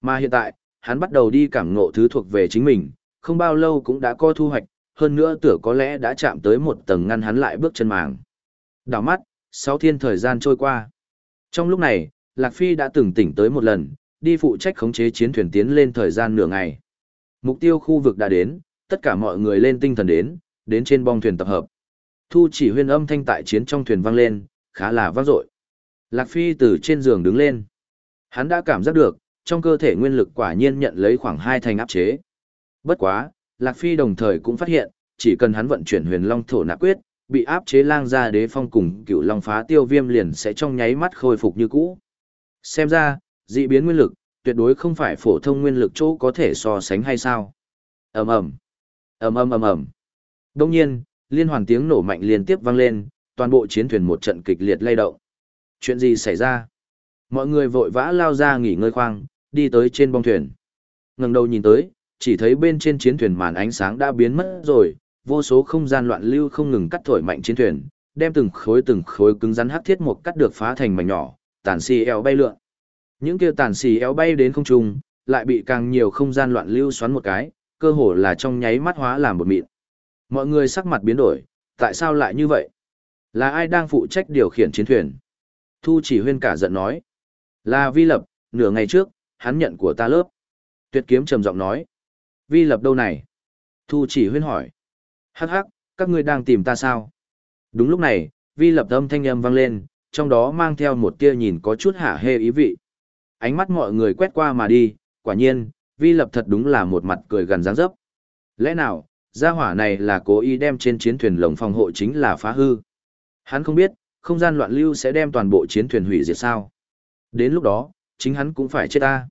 A: Mà hiện tại, hắn bắt đầu đi cảm ngộ thứ thuộc về chính mình, không bao lâu cũng đã có thu hoạch, hơn nữa tựa có lẽ đã chạm tới một tầng ngăn hắn lại bước chân màng. Đảo mắt, sáu thiên thời gian trôi qua. Trong lúc này, Lạc Phi đã từng tỉnh tới một lần, đi phụ trách khống chế chiến thuyền tiến lên thời gian nửa ngày. Mục tiêu khu vực đã đến, tất cả mọi người lên tinh thần đến, đến trên bong thuyền tập hợp. Thu chỉ huyên âm thanh tại chiến trong thuyền vang lên, khá là vang dội. Lạc Phi từ trên giường đứng lên. Hắn đã cảm giác được, trong cơ thể nguyên lực quả nhiên nhận lấy khoảng hai thành áp chế. Bất quá, Lạc Phi đồng thời cũng phát hiện, chỉ cần hắn vận chuyển huyền long thổ nạp quyết, bị áp chế lang ra đế phong cùng cựu long phá tiêu viêm liền sẽ trong nháy mắt khôi phục như cũ. Xem ra, dị biến nguyên lực, tuyệt đối không phải phổ thông nguyên lực chỗ có thể so sánh hay sao. ầm ầm ầm ầm ầm ầm Đông nhiên, liên hoàn tiếng nổ mạnh liên tiếp vang lên, toàn bộ chiến thuyền một trận kịch liệt lay động. Chuyện gì xảy ra? Mọi người vội vã lao ra nghỉ ngơi khoang, đi tới trên bong thuyền. ngẩng đầu nhìn tới, chỉ thấy bên trên chiến thuyền màn ánh sáng đã biến mất rồi, vô số không gian loạn lưu không ngừng cắt thổi mạnh chiến thuyền, đem từng khối từng khối cứng rắn hắc thiết một cắt được phá thành mảnh nhỏ, tàn xì eo bay lượn. Những kia tàn xì eo bay đến không trung, lại bị càng nhiều không gian loạn lưu xoắn một cái, cơ hồ là trong nháy mắt hóa làm một mịn. Mọi người sắc mặt biến đổi, tại sao lại như vậy? Là ai đang phụ trách điều khiển chiến thuyền? Thu chỉ huyên cả giận nói. Là vi lập, nửa ngày trước, hắn nhận của ta lớp. Tuyệt kiếm trầm giọng nói. Vi lập đâu này? Thu chỉ huyên hỏi. Hắc hắc, các ngươi đang tìm ta sao? Đúng lúc này, vi lập âm thanh âm vang lên, trong đó mang theo một tia nhìn có chút hả hê ý vị. Ánh mắt mọi người quét qua mà đi, quả nhiên, vi lập thật đúng là một mặt cười gần dáng dấp. Lẽ nào, gia hỏa này là cố ý đem trên chiến thuyền lồng phòng hộ chính là phá hư. Hắn không biết, không gian loạn lưu sẽ đem toàn bộ chiến thuyền hủy diệt sao. Đến lúc đó, chính hắn cũng phải chết ta.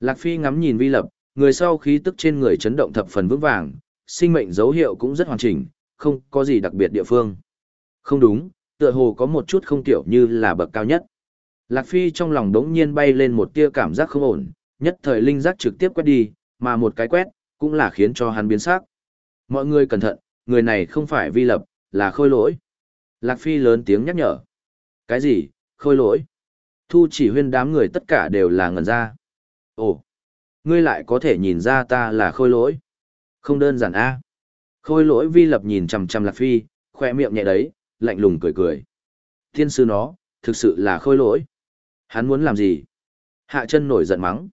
A: Lạc Phi ngắm nhìn vi lập, người sau khí tức trên người chấn động thập phần vững vàng, sinh mệnh dấu hiệu cũng rất hoàn chỉnh, không có gì đặc biệt địa phương. Không đúng, tựa hồ có một chút không tiểu như là bậc cao nhất. Lạc Phi trong lòng đống nhiên bay lên một tia cảm giác không ổn, nhất thời linh giác trực tiếp quét đi, mà một cái quét, cũng là khiến cho hắn biến sắc. Mọi người cẩn thận, người này không phải vi lập, là khôi lỗi. Lạc Phi lớn tiếng nhắc nhở. Cái gì, khôi lỗi? Thu chỉ huyên đám người tất cả đều là ngần ra. Ồ, ngươi lại có thể nhìn ra ta là khôi lỗi. Không đơn giản a. Khôi lỗi vi lập nhìn chằm chằm Lạc Phi, khoe miệng nhẹ đấy, lạnh lùng cười cười. Thiên sư nó, thực sự là khôi lỗi. Hắn muốn làm gì? Hạ chân nổi giận mắng.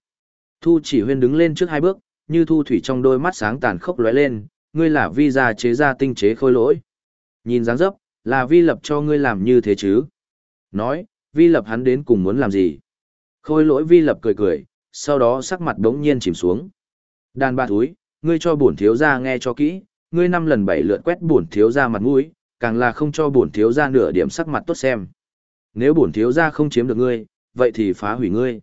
A: Thu chỉ huyên đứng lên trước hai bước, như thu thủy trong đôi mắt sáng tàn khốc lóe lên, ngươi là vi gia chế ra tinh chế khôi lỗi. Nhìn dáng dấp, là vi lập cho ngươi làm như thế chứ? Nói, vi lập hắn đến cùng muốn làm gì? Khôi lỗi vi lập cười cười, sau đó sắc mặt đống nhiên chìm xuống. Đàn ba túi, ngươi cho bổn thiếu gia nghe cho kỹ, ngươi năm lần bảy lượt quét bổn thiếu gia mặt mũi, càng là không cho bổn thiếu gia nửa điểm sắc mặt tốt xem. Nếu bổn thiếu gia không chiếm được ngươi, vậy thì phá hủy ngươi.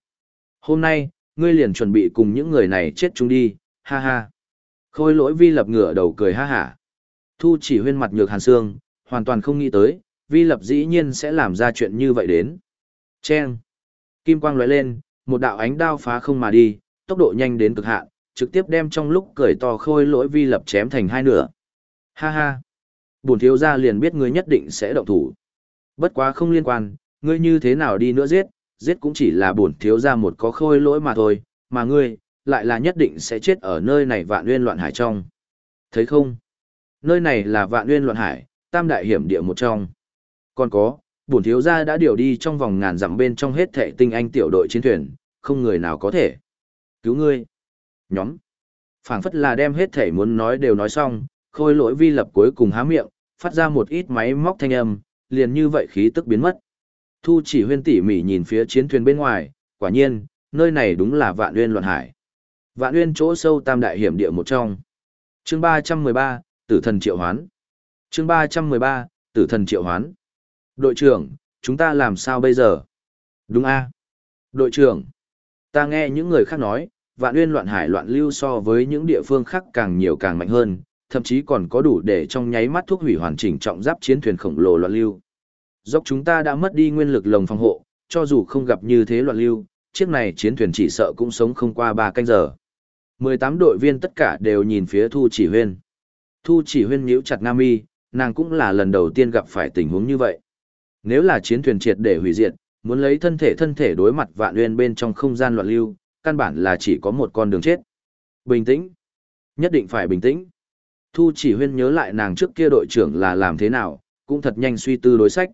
A: Hôm nay, ngươi liền chuẩn bị cùng những người này chết chung đi, ha ha. Khôi lỗi vi lập ngửa đầu cười ha hả. Thu chỉ huyên mặt nhược hàn xương, hoàn toàn không nghĩ tới, vi lập dĩ nhiên sẽ làm ra chuyện như vậy đến. Chen. Kim quang lóe lên, một đạo ánh đao phá không mà đi, tốc độ nhanh đến cực hạn, trực tiếp đem trong lúc cười to khôi lỗi vi lập chém thành hai nửa. Ha ha. Bổn thiếu gia liền biết ngươi nhất định sẽ động thủ. Bất quá không liên quan, ngươi như thế nào đi nữa giết, giết cũng chỉ là bổn thiếu gia một có khôi lỗi mà thôi, mà ngươi, lại là nhất định sẽ chết ở nơi này vạn nguyên loạn hải trong. Thấy không? Nơi này là vạn nguyên loạn hải, tam đại hiểm địa một trong. Còn có, bổn thiếu gia đã điều đi trong vòng ngàn dặm bên trong hết thệ tinh anh tiểu đội chiến thuyền, không người nào có thể cứu ngươi. Nhóm. phảng phất là đem hết thể muốn nói đều nói xong, khôi lỗi vi lập cuối cùng há miệng, phát ra một ít máy móc thanh âm, liền như vậy khí tức biến mất. Thu chỉ huyên tỉ mỉ nhìn phía chiến thuyền bên ngoài, quả nhiên, nơi này đúng là vạn nguyên loạn hải. Vạn Nguyên chỗ sâu tam đại hiểm địa một trong. Chương 313, Tử thần triệu hoán. Chương 313, Tử thần triệu hoán. Đội trưởng, chúng ta làm sao bây giờ? Đúng a Đội trưởng, ta nghe những người khác nói, vạn Nguyên loạn hải loạn lưu so với những địa phương khác càng nhiều càng mạnh hơn, thậm chí còn có đủ để trong nháy mắt thuốc hủy hoàn chỉnh trọng giáp chiến thuyền khổng lồ loạn lưu. Dốc chúng ta đã mất đi nguyên lực lồng phòng hộ, cho dù không gặp như thế loạn lưu, chiếc này chiến thuyền chỉ sợ cũng sống không qua 3 canh giờ. 18 đội viên tất cả đều nhìn phía Thu Chỉ Huyên. Thu Chỉ Huyên nhíu chặt Nam Y, nàng cũng là lần đầu tiên gặp phải tình huống như vậy. Nếu là chiến thuyền triệt để hủy diệt, muốn lấy thân thể thân thể đối mặt vạn nguyên bên trong không gian loạn lưu, căn bản là chỉ có một con đường chết. Bình tĩnh. Nhất định phải bình tĩnh. Thu chỉ huyên nhớ lại nàng trước kia đội trưởng là làm thế nào, cũng thật nhanh suy tư đối sách.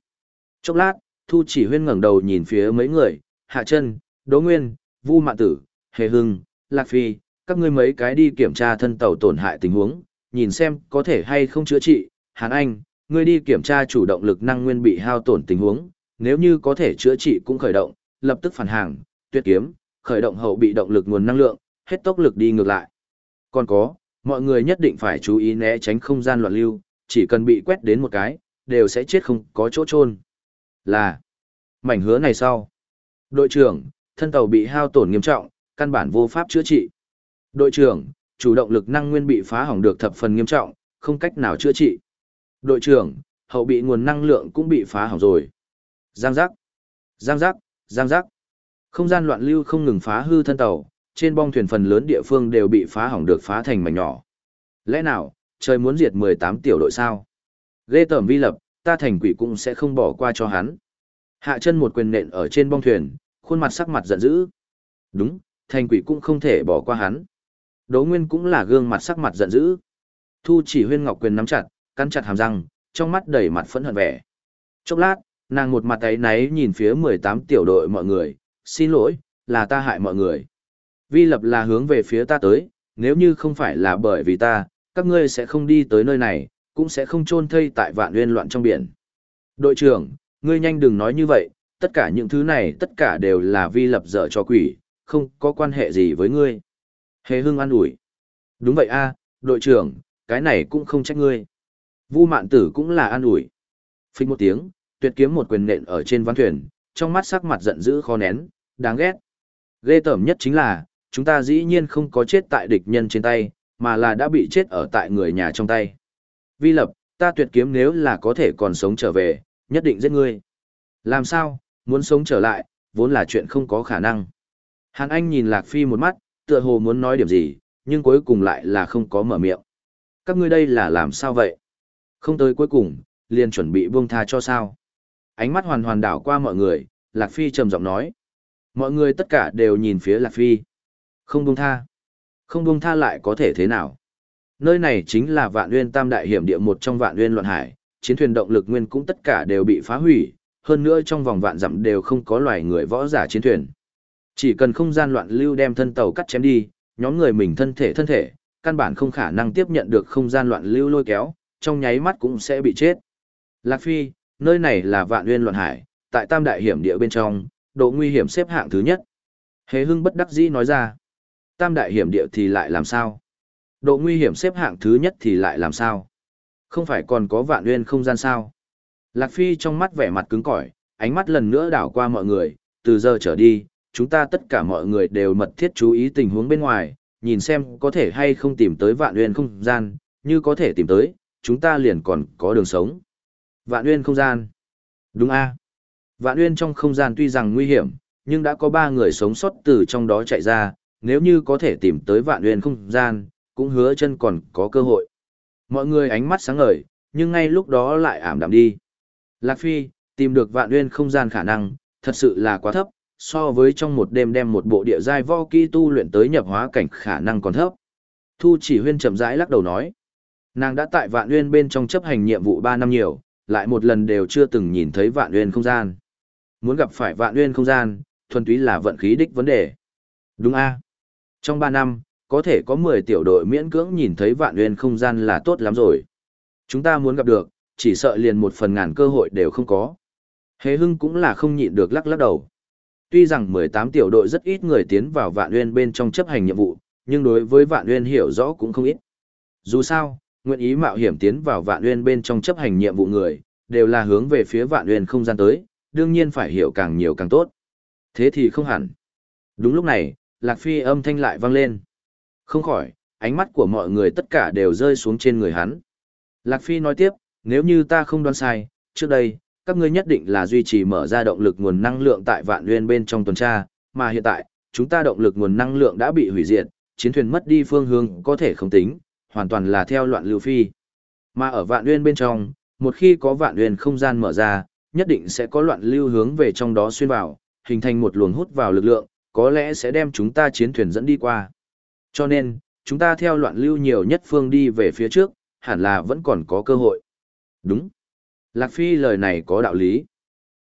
A: Chốc lát, Thu chỉ huyên ngẩng đầu nhìn phía mấy người, Hạ chân, Đỗ Nguyên, Vu Mạn Tử, Hề Hưng, Lạc Phi, các ngươi mấy cái đi kiểm tra thân tàu tổn hại tình huống, nhìn xem có thể hay không chữa trị. Hàn Anh, ngươi đi kiểm tra chủ động lực năng nguyên bị hao tổn tình huống, nếu như có thể chữa trị cũng khởi động, lập tức phản hàng, tuyệt kiếm, khởi động hậu bị động lực nguồn năng lượng, hết tốc lực đi ngược lại. Còn có, mọi người nhất định phải chú ý né tránh không gian loạn lưu, chỉ cần bị quét đến một cái, đều sẽ chết không có chỗ trôn. Là, mảnh hứa này sau. Đội trưởng, thân tàu bị hao tổn nghiêm trọng, căn bản vô pháp chữa trị. Đội trưởng, chủ động lực năng nguyên bị phá hỏng được thập phần nghiêm trọng, không cách nào chữa trị. Đội trưởng, hậu bị nguồn năng lượng cũng bị phá hỏng rồi. Giang giác, giang giác, giang giác. Không gian loạn lưu không ngừng phá hư thân tàu, trên bong thuyền phần lớn địa phương đều bị phá hỏng được phá thành mảnh nhỏ. Lẽ nào, trời muốn diệt 18 tiểu đội sao? Ghê tởm vi lập, ta thành quỷ cũng sẽ không bỏ qua cho hắn. Hạ chân một quyền nện ở trên bong thuyền, khuôn mặt sắc mặt giận dữ. Đúng, thành quỷ cũng không thể bỏ qua hắn. Đỗ Nguyên cũng là gương mặt sắc mặt giận dữ. Thu chỉ huyên ngọc quyền nắm chặt, cắn chặt hàm răng, trong mắt đầy mặt phẫn hận vẻ. Chốc lát, nàng một mặt ấy náy nhìn phía 18 tiểu đội mọi người, xin lỗi, là ta hại mọi người. Vi lập là hướng về phía ta tới, nếu như không phải là bởi vì ta, các ngươi sẽ không đi tới nơi này, cũng sẽ không chôn thây tại vạn nguyên loạn trong biển. Đội trưởng, ngươi nhanh đừng nói như vậy, tất cả những thứ này tất cả đều là vi lập dở cho quỷ, không có quan hệ gì với ngươi. Hề hưng an ủi. Đúng vậy a, đội trưởng, cái này cũng không trách ngươi. Vu mạn tử cũng là an ủi. Phích một tiếng, tuyệt kiếm một quyền nện ở trên ván thuyền, trong mắt sắc mặt giận dữ khó nén, đáng ghét. Ghê tởm nhất chính là, chúng ta dĩ nhiên không có chết tại địch nhân trên tay, mà là đã bị chết ở tại người nhà trong tay. Vi lập, ta tuyệt kiếm nếu là có thể còn sống trở về, nhất định giết ngươi. Làm sao, muốn sống trở lại, vốn là chuyện không có khả năng. Hàn Anh nhìn Lạc Phi một mắt, tựa hồ muốn nói điểm gì, nhưng cuối cùng lại là không có mở miệng. Các ngươi đây là làm sao vậy? Không tới cuối cùng, liền chuẩn bị buông tha cho sao? Ánh mắt hoàn hoàn đảo qua mọi người, Lạc Phi trầm giọng nói. Mọi người tất cả đều nhìn phía Lạc Phi. Không buông tha. Không buông tha lại có thể thế nào? Nơi này chính là vạn nguyên tam đại hiểm địa một trong vạn nguyên loạn hải, chiến thuyền động lực nguyên cũng tất cả đều bị phá hủy, hơn nữa trong vòng vạn dặm đều không có loài người võ giả chiến thuyền. Chỉ cần không gian loạn lưu đem thân tàu cắt chém đi, nhóm người mình thân thể thân thể, căn bản không khả năng tiếp nhận được không gian loạn lưu lôi kéo, trong nháy mắt cũng sẽ bị chết. Lạc Phi, nơi này là vạn nguyên loạn hải, tại tam đại hiểm địa bên trong, độ nguy hiểm xếp hạng thứ nhất. Hề hưng bất đắc dĩ nói ra, tam đại hiểm địa thì lại làm sao? Độ nguy hiểm xếp hạng thứ nhất thì lại làm sao? Không phải còn có vạn nguyên không gian sao? Lạc Phi trong mắt vẻ mặt cứng cỏi, ánh mắt lần nữa đảo qua mọi người, từ giờ trở đi, chúng ta tất cả mọi người đều mật thiết chú ý tình huống bên ngoài, nhìn xem có thể hay không tìm tới vạn nguyên không gian, như có thể tìm tới, chúng ta liền còn có đường sống. Vạn nguyên không gian. Đúng a. Vạn nguyên trong không gian tuy rằng nguy hiểm, nhưng đã có ba người sống sót từ trong đó chạy ra, nếu như có thể tìm tới Vạn nguyên không gian, cũng hứa chân còn có cơ hội. Mọi người ánh mắt sáng ngời, nhưng ngay lúc đó lại ảm đạm đi. Lạc Phi, tìm được Vạn nguyên không gian khả năng, thật sự là quá thấp, so với trong một đêm đem một bộ địa giai võ kỹ tu luyện tới nhập hóa cảnh khả năng còn thấp. Thu chỉ huyên chậm rãi lắc đầu nói. Nàng đã tại vạn nguyên bên trong chấp hành nhiệm vụ 3 năm nhiều, lại một lần đều chưa từng nhìn thấy vạn nguyên không gian. Muốn gặp phải vạn nguyên không gian, thuần túy là vận khí đích vấn đề. Đúng a Trong 3 năm, có thể có 10 tiểu đội miễn cưỡng nhìn thấy vạn nguyên không gian là tốt lắm rồi. Chúng ta muốn gặp được, chỉ sợ liền một phần ngàn cơ hội đều không có. hế hưng cũng là không nhịn được lắc lắc đầu. Tuy rằng 18 tiểu đội rất ít người tiến vào vạn nguyên bên trong chấp hành nhiệm vụ, nhưng đối với vạn nguyên hiểu rõ cũng không ít. Dù sao, nguyện ý mạo hiểm tiến vào vạn nguyên bên trong chấp hành nhiệm vụ người, đều là hướng về phía vạn nguyên không gian tới, đương nhiên phải hiểu càng nhiều càng tốt. Thế thì không hẳn. Đúng lúc này, Lạc Phi âm thanh lại vang lên. Không khỏi, ánh mắt của mọi người tất cả đều rơi xuống trên người hắn. Lạc Phi nói tiếp, nếu như ta không đoán sai, trước đây, các ngươi nhất định là duy trì mở ra động lực nguồn năng lượng tại vạn nguyên bên trong tuần tra, mà hiện tại, chúng ta động lực nguồn năng lượng đã bị hủy diệt, chiến thuyền mất đi phương hướng có thể không tính, hoàn toàn là theo loạn lưu phi. Mà ở vạn nguyên bên trong, một khi có vạn nguyên không gian mở ra, nhất định sẽ có loạn lưu hướng về trong đó xuyên vào, hình thành một luồng hút vào lực lượng, có lẽ sẽ đem chúng ta chiến thuyền dẫn đi qua. Cho nên, chúng ta theo loạn lưu nhiều nhất phương đi về phía trước, hẳn là vẫn còn có cơ hội. Đúng. Lạc Phi lời này có đạo lý.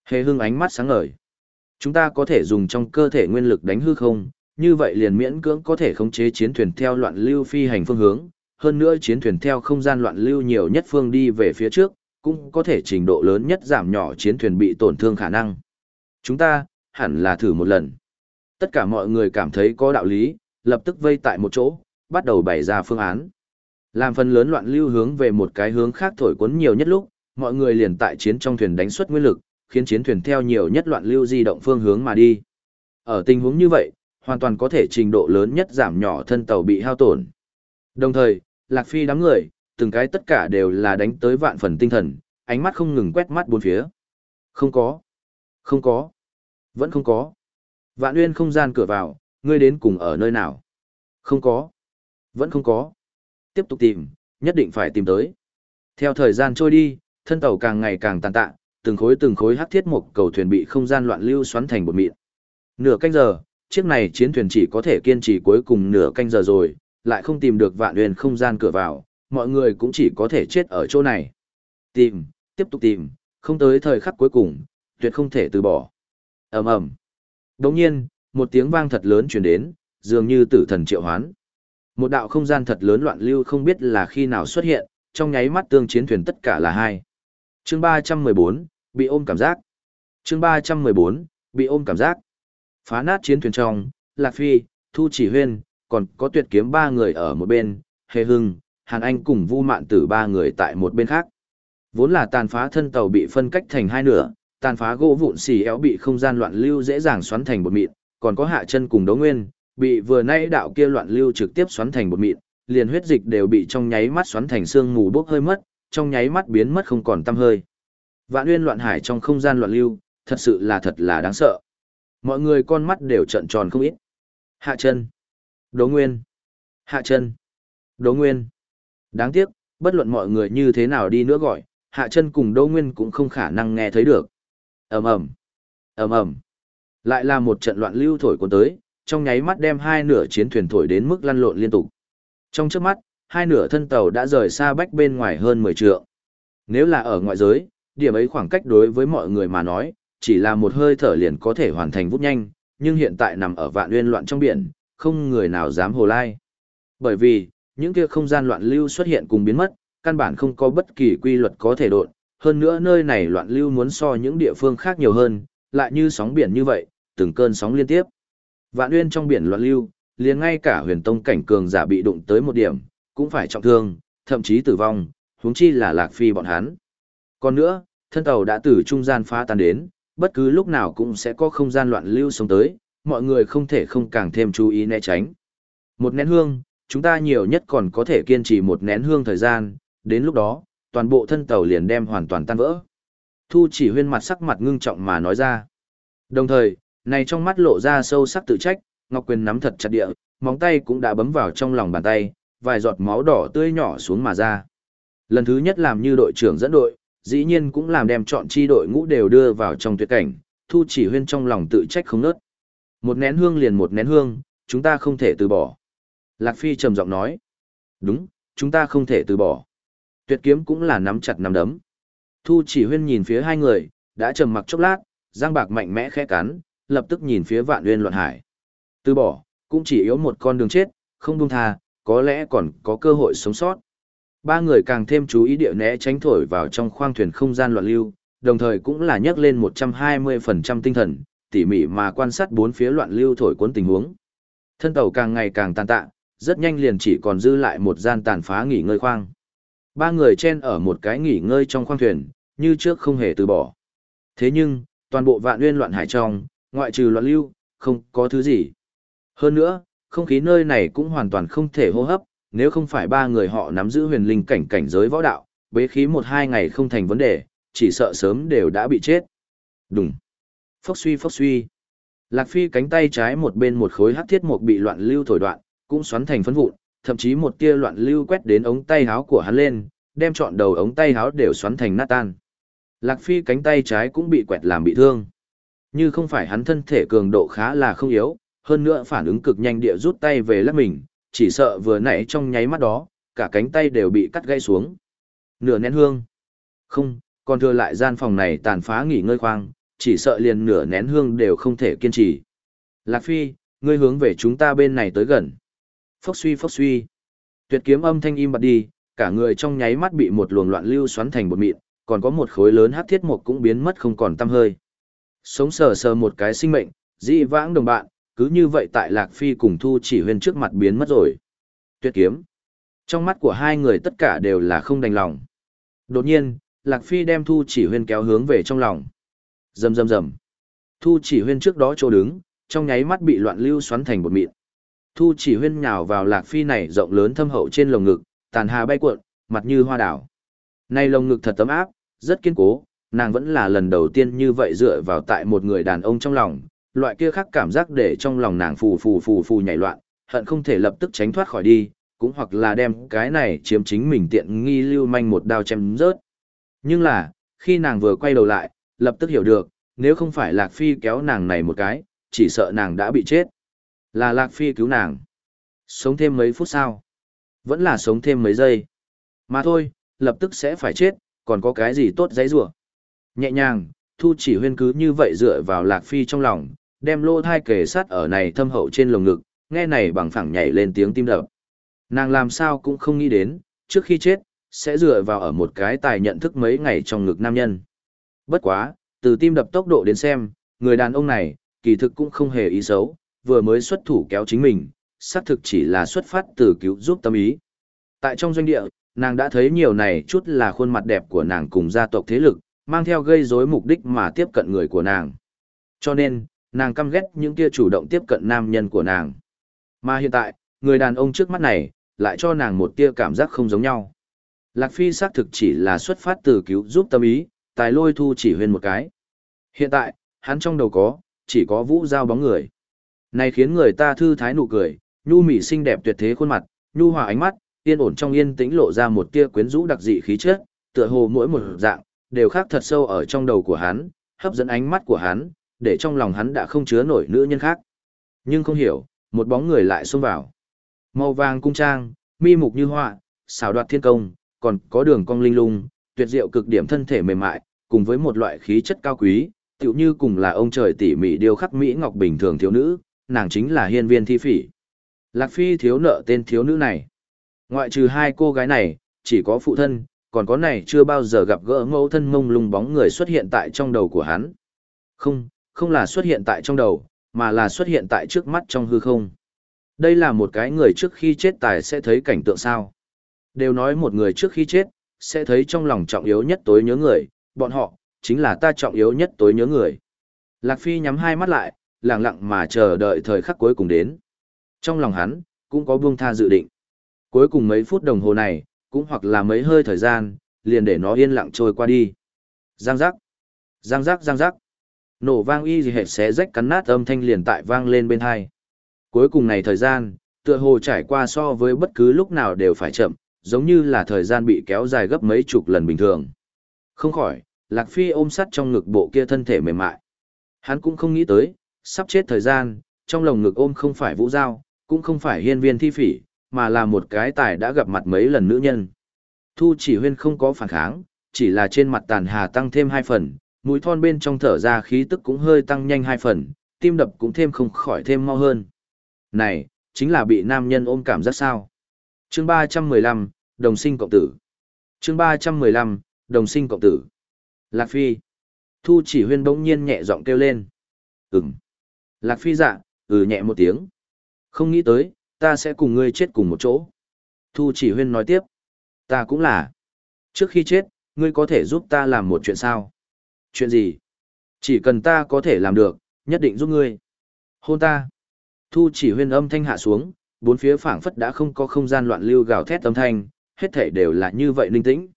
A: Hề hưng ánh mắt sáng ngời. Chúng ta có thể dùng trong cơ thể nguyên lực đánh hư không, như vậy liền miễn cưỡng có thể khống chế chiến thuyền theo loạn lưu phi hành phương hướng, hơn nữa chiến thuyền theo không gian loạn lưu nhiều nhất phương đi về phía trước, cũng có thể trình độ lớn nhất giảm nhỏ chiến thuyền bị tổn thương khả năng. Chúng ta, hẳn là thử một lần. Tất cả mọi người cảm thấy có đạo lý, lập tức vây tại một chỗ, bắt đầu bày ra phương án. Làm phần lớn loạn lưu hướng về một cái hướng khác thổi cuốn nhiều nhất lúc, mọi người liền tại chiến trong thuyền đánh xuất nguyên lực, khiến chiến thuyền theo nhiều nhất loạn lưu di động phương hướng mà đi. Ở tình huống như vậy, hoàn toàn có thể trình độ lớn nhất giảm nhỏ thân tàu bị hao tổn. Đồng thời, Lạc Phi đám người, từng cái tất cả đều là đánh tới vạn phần tinh thần, ánh mắt không ngừng quét mắt bốn phía. Không có. Không có. Vẫn không có. Vạn Uyên không gian cửa vào, ngươi đến cùng ở nơi nào? Không có. Vẫn không có. Tiếp tục tìm, nhất định phải tìm tới. Theo thời gian trôi đi, thân tàu càng ngày càng tàn tạ, từng khối từng khối hắc thiết một cầu thuyền bị không gian loạn lưu xoắn thành bột mịn. Nửa canh giờ, chiếc này chiến thuyền chỉ có thể kiên trì cuối cùng nửa canh giờ rồi, lại không tìm được vạn huyền không gian cửa vào, mọi người cũng chỉ có thể chết ở chỗ này. Tìm, tiếp tục tìm, không tới thời khắc cuối cùng, tuyệt không thể từ bỏ. ầm ầm. đột nhiên, một tiếng vang thật lớn truyền đến, dường như tử thần triệu hoán. Một đạo không gian thật lớn loạn lưu không biết là khi nào xuất hiện, trong nháy mắt tương chiến thuyền tất cả là hai. Chương 314, bị ôm cảm giác. Chương 314, bị ôm cảm giác. Phá nát chiến thuyền trong, Lạc Phi, Thu Chỉ Huyên, còn có tuyệt kiếm ba người ở một bên, Hề Hưng, Hàn Anh cùng Vu Mạn Tử ba người tại một bên khác. Vốn là tàn phá thân tàu bị phân cách thành hai nửa, tàn phá gỗ vụn xì éo bị không gian loạn lưu dễ dàng xoắn thành bột mịn, còn có hạ chân cùng đấu nguyên, bị vừa nãy đạo kia loạn lưu trực tiếp xoắn thành bột mịn, liền huyết dịch đều bị trong nháy mắt xoắn thành xương mù bốc hơi mất, trong nháy mắt biến mất không còn tăm hơi. Vạn Nguyên loạn hải trong không gian loạn lưu, thật sự là thật là đáng sợ. Mọi người con mắt đều trợn tròn không ít. Hạ chân. Đỗ Nguyên. Hạ chân. Đỗ Nguyên. Đáng tiếc, bất luận mọi người như thế nào đi nữa gọi, Hạ chân cùng Đỗ Nguyên cũng không khả năng nghe thấy được. ầm ầm, ầm ầm, lại là một trận loạn lưu thổi cuốn tới, trong nháy mắt đem hai nửa chiến thuyền thổi đến mức lăn lộn liên tục. Trong trước mắt, hai nửa thân tàu đã rời xa bách bên ngoài hơn 10 trượng. Nếu là ở ngoại giới, điểm ấy khoảng cách đối với mọi người mà nói, chỉ là một hơi thở liền có thể hoàn thành vút nhanh, nhưng hiện tại nằm ở vạn nguyên loạn trong biển, không người nào dám hồ lai. Bởi vì, những kia không gian loạn lưu xuất hiện cùng biến mất, căn bản không có bất kỳ quy luật có thể đột, hơn nữa nơi này loạn lưu muốn so những địa phương khác nhiều hơn, lại như sóng biển như vậy, từng cơn sóng liên tiếp. Vạn nguyên trong biển loạn lưu, liền ngay cả huyền tông cảnh cường giả bị đụng tới một điểm, cũng phải trọng thương, thậm chí tử vong, huống chi là lạc phi bọn hắn. Còn nữa, thân tàu đã từ trung gian phá tan đến, bất cứ lúc nào cũng sẽ có không gian loạn lưu sống tới, mọi người không thể không càng thêm chú ý né tránh. Một nén hương, chúng ta nhiều nhất còn có thể kiên trì một nén hương thời gian, đến lúc đó, toàn bộ thân tàu liền đem hoàn toàn tan vỡ. Thu chỉ huyên mặt sắc mặt ngưng trọng mà nói ra. Đồng thời, này trong mắt lộ ra sâu sắc tự trách, Ngọc Quyền nắm thật chặt địa, móng tay cũng đã bấm vào trong lòng bàn tay, vài giọt máu đỏ tươi nhỏ xuống mà ra. Lần thứ nhất làm như đội trưởng dẫn đội, dĩ nhiên cũng làm đem chọn chi đội ngũ đều đưa vào trong tuyệt cảnh, thu chỉ huyên trong lòng tự trách không nớt. Một nén hương liền một nén hương, chúng ta không thể từ bỏ. Lạc Phi trầm giọng nói. Đúng, chúng ta không thể từ bỏ. Tuyệt kiếm cũng là nắm chặt nắm đấm. Thu chỉ huyên nhìn phía hai người, đã trầm mặc chốc lát, giang bạc mạnh mẽ khẽ cắn, lập tức nhìn phía vạn uyên loạn hải. Từ bỏ, cũng chỉ yếu một con đường chết, không buông tha, có lẽ còn có cơ hội sống sót. Ba người càng thêm chú ý địa né tránh thổi vào trong khoang thuyền không gian loạn lưu, đồng thời cũng là nhấc lên 120% tinh thần, tỉ mỉ mà quan sát bốn phía loạn lưu thổi cuốn tình huống. Thân tàu càng ngày càng tàn tạ, rất nhanh liền chỉ còn dư lại một gian tàn phá nghỉ ngơi khoang. Ba người chen ở một cái nghỉ ngơi trong khoang thuyền, như trước không hề từ bỏ. Thế nhưng, toàn bộ vạn nguyên loạn hải trong, ngoại trừ loạn lưu, không có thứ gì. Hơn nữa, không khí nơi này cũng hoàn toàn không thể hô hấp, nếu không phải ba người họ nắm giữ huyền linh cảnh cảnh giới võ đạo, bế khí một hai ngày không thành vấn đề, chỉ sợ sớm đều đã bị chết. Đúng. Phốc suy phốc suy. Lạc Phi cánh tay trái một bên một khối hắc thiết một bị loạn lưu thổi đoạn, cũng xoắn thành phấn vụn, thậm chí một tia loạn lưu quét đến ống tay háo của hắn lên, đem trọn đầu ống tay háo đều xoắn thành nát tan. Lạc Phi cánh tay trái cũng bị quẹt làm bị thương. Như không phải hắn thân thể cường độ khá là không yếu, hơn nữa phản ứng cực nhanh địa rút tay về lắc mình, chỉ sợ vừa nãy trong nháy mắt đó, cả cánh tay đều bị cắt gãy xuống. Nửa nén hương. Không, còn thừa lại gian phòng này tàn phá nghỉ ngơi khoang, chỉ sợ liền nửa nén hương đều không thể kiên trì. Lạc Phi, ngươi hướng về chúng ta bên này tới gần. Phốc suy phốc suy. Tuyệt kiếm âm thanh im bặt đi, cả người trong nháy mắt bị một luồng loạn lưu xoắn thành bột mịn, còn có một khối lớn hắc thiết mục cũng biến mất không còn tăm hơi. Sống sờ sờ một cái sinh mệnh, dị vãng đồng bạn, cứ như vậy tại Lạc Phi cùng Thu chỉ huyên trước mặt biến mất rồi. Tuyệt kiếm. Trong mắt của hai người tất cả đều là không đành lòng. Đột nhiên, Lạc Phi đem Thu chỉ huyên kéo hướng về trong lòng. Rầm rầm rầm. Thu chỉ huyên trước đó chỗ đứng, trong nháy mắt bị loạn lưu xoắn thành bột mịn. Thu chỉ huyên nhào vào Lạc Phi này rộng lớn thâm hậu trên lồng ngực, tàn hà bay cuộn, mặt như hoa đảo. nay lồng ngực thật tấm áp, rất kiên cố, nàng vẫn là lần đầu tiên như vậy dựa vào tại một người đàn ông trong lòng, loại kia khác cảm giác để trong lòng nàng phù phù phù phù nhảy loạn, hận không thể lập tức tránh thoát khỏi đi, cũng hoặc là đem cái này chiếm chính mình tiện nghi lưu manh một đao chém rớt. Nhưng là, khi nàng vừa quay đầu lại, lập tức hiểu được, nếu không phải Lạc Phi kéo nàng này một cái, chỉ sợ nàng đã bị chết. Là Lạc Phi cứu nàng. Sống thêm mấy phút sau. Vẫn là sống thêm mấy giây. Mà thôi, lập tức sẽ phải chết, còn có cái gì tốt giấy rủa Nhẹ nhàng, Thu chỉ huyên cứ như vậy dựa vào Lạc Phi trong lòng, đem lô thai kề sát ở này thâm hậu trên lồng ngực, nghe này bằng phẳng nhảy lên tiếng tim đập. Nàng làm sao cũng không nghĩ đến, trước khi chết, sẽ dựa vào ở một cái tài nhận thức mấy ngày trong ngực nam nhân. Bất quá, từ tim đập tốc độ đến xem, người đàn ông này, kỳ thực cũng không hề ý xấu, vừa mới xuất thủ kéo chính mình, xác thực chỉ là xuất phát từ cứu giúp tâm ý. Tại trong doanh địa, nàng đã thấy nhiều này chút là khuôn mặt đẹp của nàng cùng gia tộc thế lực, mang theo gây rối mục đích mà tiếp cận người của nàng. Cho nên, nàng căm ghét những kia chủ động tiếp cận nam nhân của nàng. Mà hiện tại, người đàn ông trước mắt này, lại cho nàng một tia cảm giác không giống nhau. Lạc Phi xác thực chỉ là xuất phát từ cứu giúp tâm ý, tài lôi thu chỉ huyên một cái. Hiện tại, hắn trong đầu có, chỉ có vũ giao bóng người. Này khiến người ta thư thái nụ cười, nhu mỉ xinh đẹp tuyệt thế khuôn mặt, nhu hòa ánh mắt, yên ổn trong yên tĩnh lộ ra một tia quyến rũ đặc dị khí chất, tựa hồ mỗi một dạng, đều khác thật sâu ở trong đầu của hắn, hấp dẫn ánh mắt của hắn, để trong lòng hắn đã không chứa nổi nữ nhân khác. Nhưng không hiểu, một bóng người lại xông vào. Màu vàng cung trang, mi mục như họa, xảo đoạt thiên công, còn có đường cong linh lung, tuyệt diệu cực điểm thân thể mềm mại, cùng với một loại khí chất cao quý, tựu như cùng là ông trời tỉ mỉ điêu khắc mỹ ngọc bình thường thiếu nữ, nàng chính là hiên viên thi phỉ. Lạc Phi thiếu nợ tên thiếu nữ này. Ngoại trừ hai cô gái này, chỉ có phụ thân, còn có này chưa bao giờ gặp gỡ mẫu thân mông lung bóng người xuất hiện tại trong đầu của hắn. Không, không là xuất hiện tại trong đầu, mà là xuất hiện tại trước mắt trong hư không. Đây là một cái người trước khi chết tài sẽ thấy cảnh tượng sao. Đều nói một người trước khi chết, sẽ thấy trong lòng trọng yếu nhất tối nhớ người, bọn họ, chính là ta trọng yếu nhất tối nhớ người. Lạc Phi nhắm hai mắt lại, lặng lặng mà chờ đợi thời khắc cuối cùng đến. Trong lòng hắn, cũng có buông tha dự định. Cuối cùng mấy phút đồng hồ này, cũng hoặc là mấy hơi thời gian, liền để nó yên lặng trôi qua đi. Giang giác, giang giác giang giác. Nổ vang y gì hệt xé rách cắn nát âm thanh liền tại vang lên bên hai. Cuối cùng này thời gian, tựa hồ trải qua so với bất cứ lúc nào đều phải chậm, giống như là thời gian bị kéo dài gấp mấy chục lần bình thường. Không khỏi, Lạc Phi ôm sắt trong ngực bộ kia thân thể mềm mại. Hắn cũng không nghĩ tới, sắp chết thời gian, trong lồng ngực ôm không phải vũ giao, cũng không phải hiên viên thi phỉ, mà là một cái tài đã gặp mặt mấy lần nữ nhân. Thu chỉ huyên không có phản kháng, chỉ là trên mặt tàn hà tăng thêm hai phần, mũi thon bên trong thở ra khí tức cũng hơi tăng nhanh hai phần, tim đập cũng thêm không khỏi thêm mau hơn. Này, chính là bị nam nhân ôm cảm giác sao. Chương 315, Đồng sinh cộng tử. Chương 315, Đồng sinh cộng tử. Lạc Phi. Thu chỉ huyên bỗng nhiên nhẹ giọng kêu lên. Ừm. Lạc Phi dạ, ừ nhẹ một tiếng. Không nghĩ tới, ta sẽ cùng ngươi chết cùng một chỗ. Thu chỉ huyên nói tiếp. Ta cũng là. Trước khi chết, ngươi có thể giúp ta làm một chuyện sao? Chuyện gì? Chỉ cần ta có thể làm được, nhất định giúp ngươi. Hôn ta. Thu chỉ huyên âm thanh hạ xuống, bốn phía phảng phất đã không có không gian loạn lưu gào thét âm thanh, hết thể đều là như vậy linh tĩnh.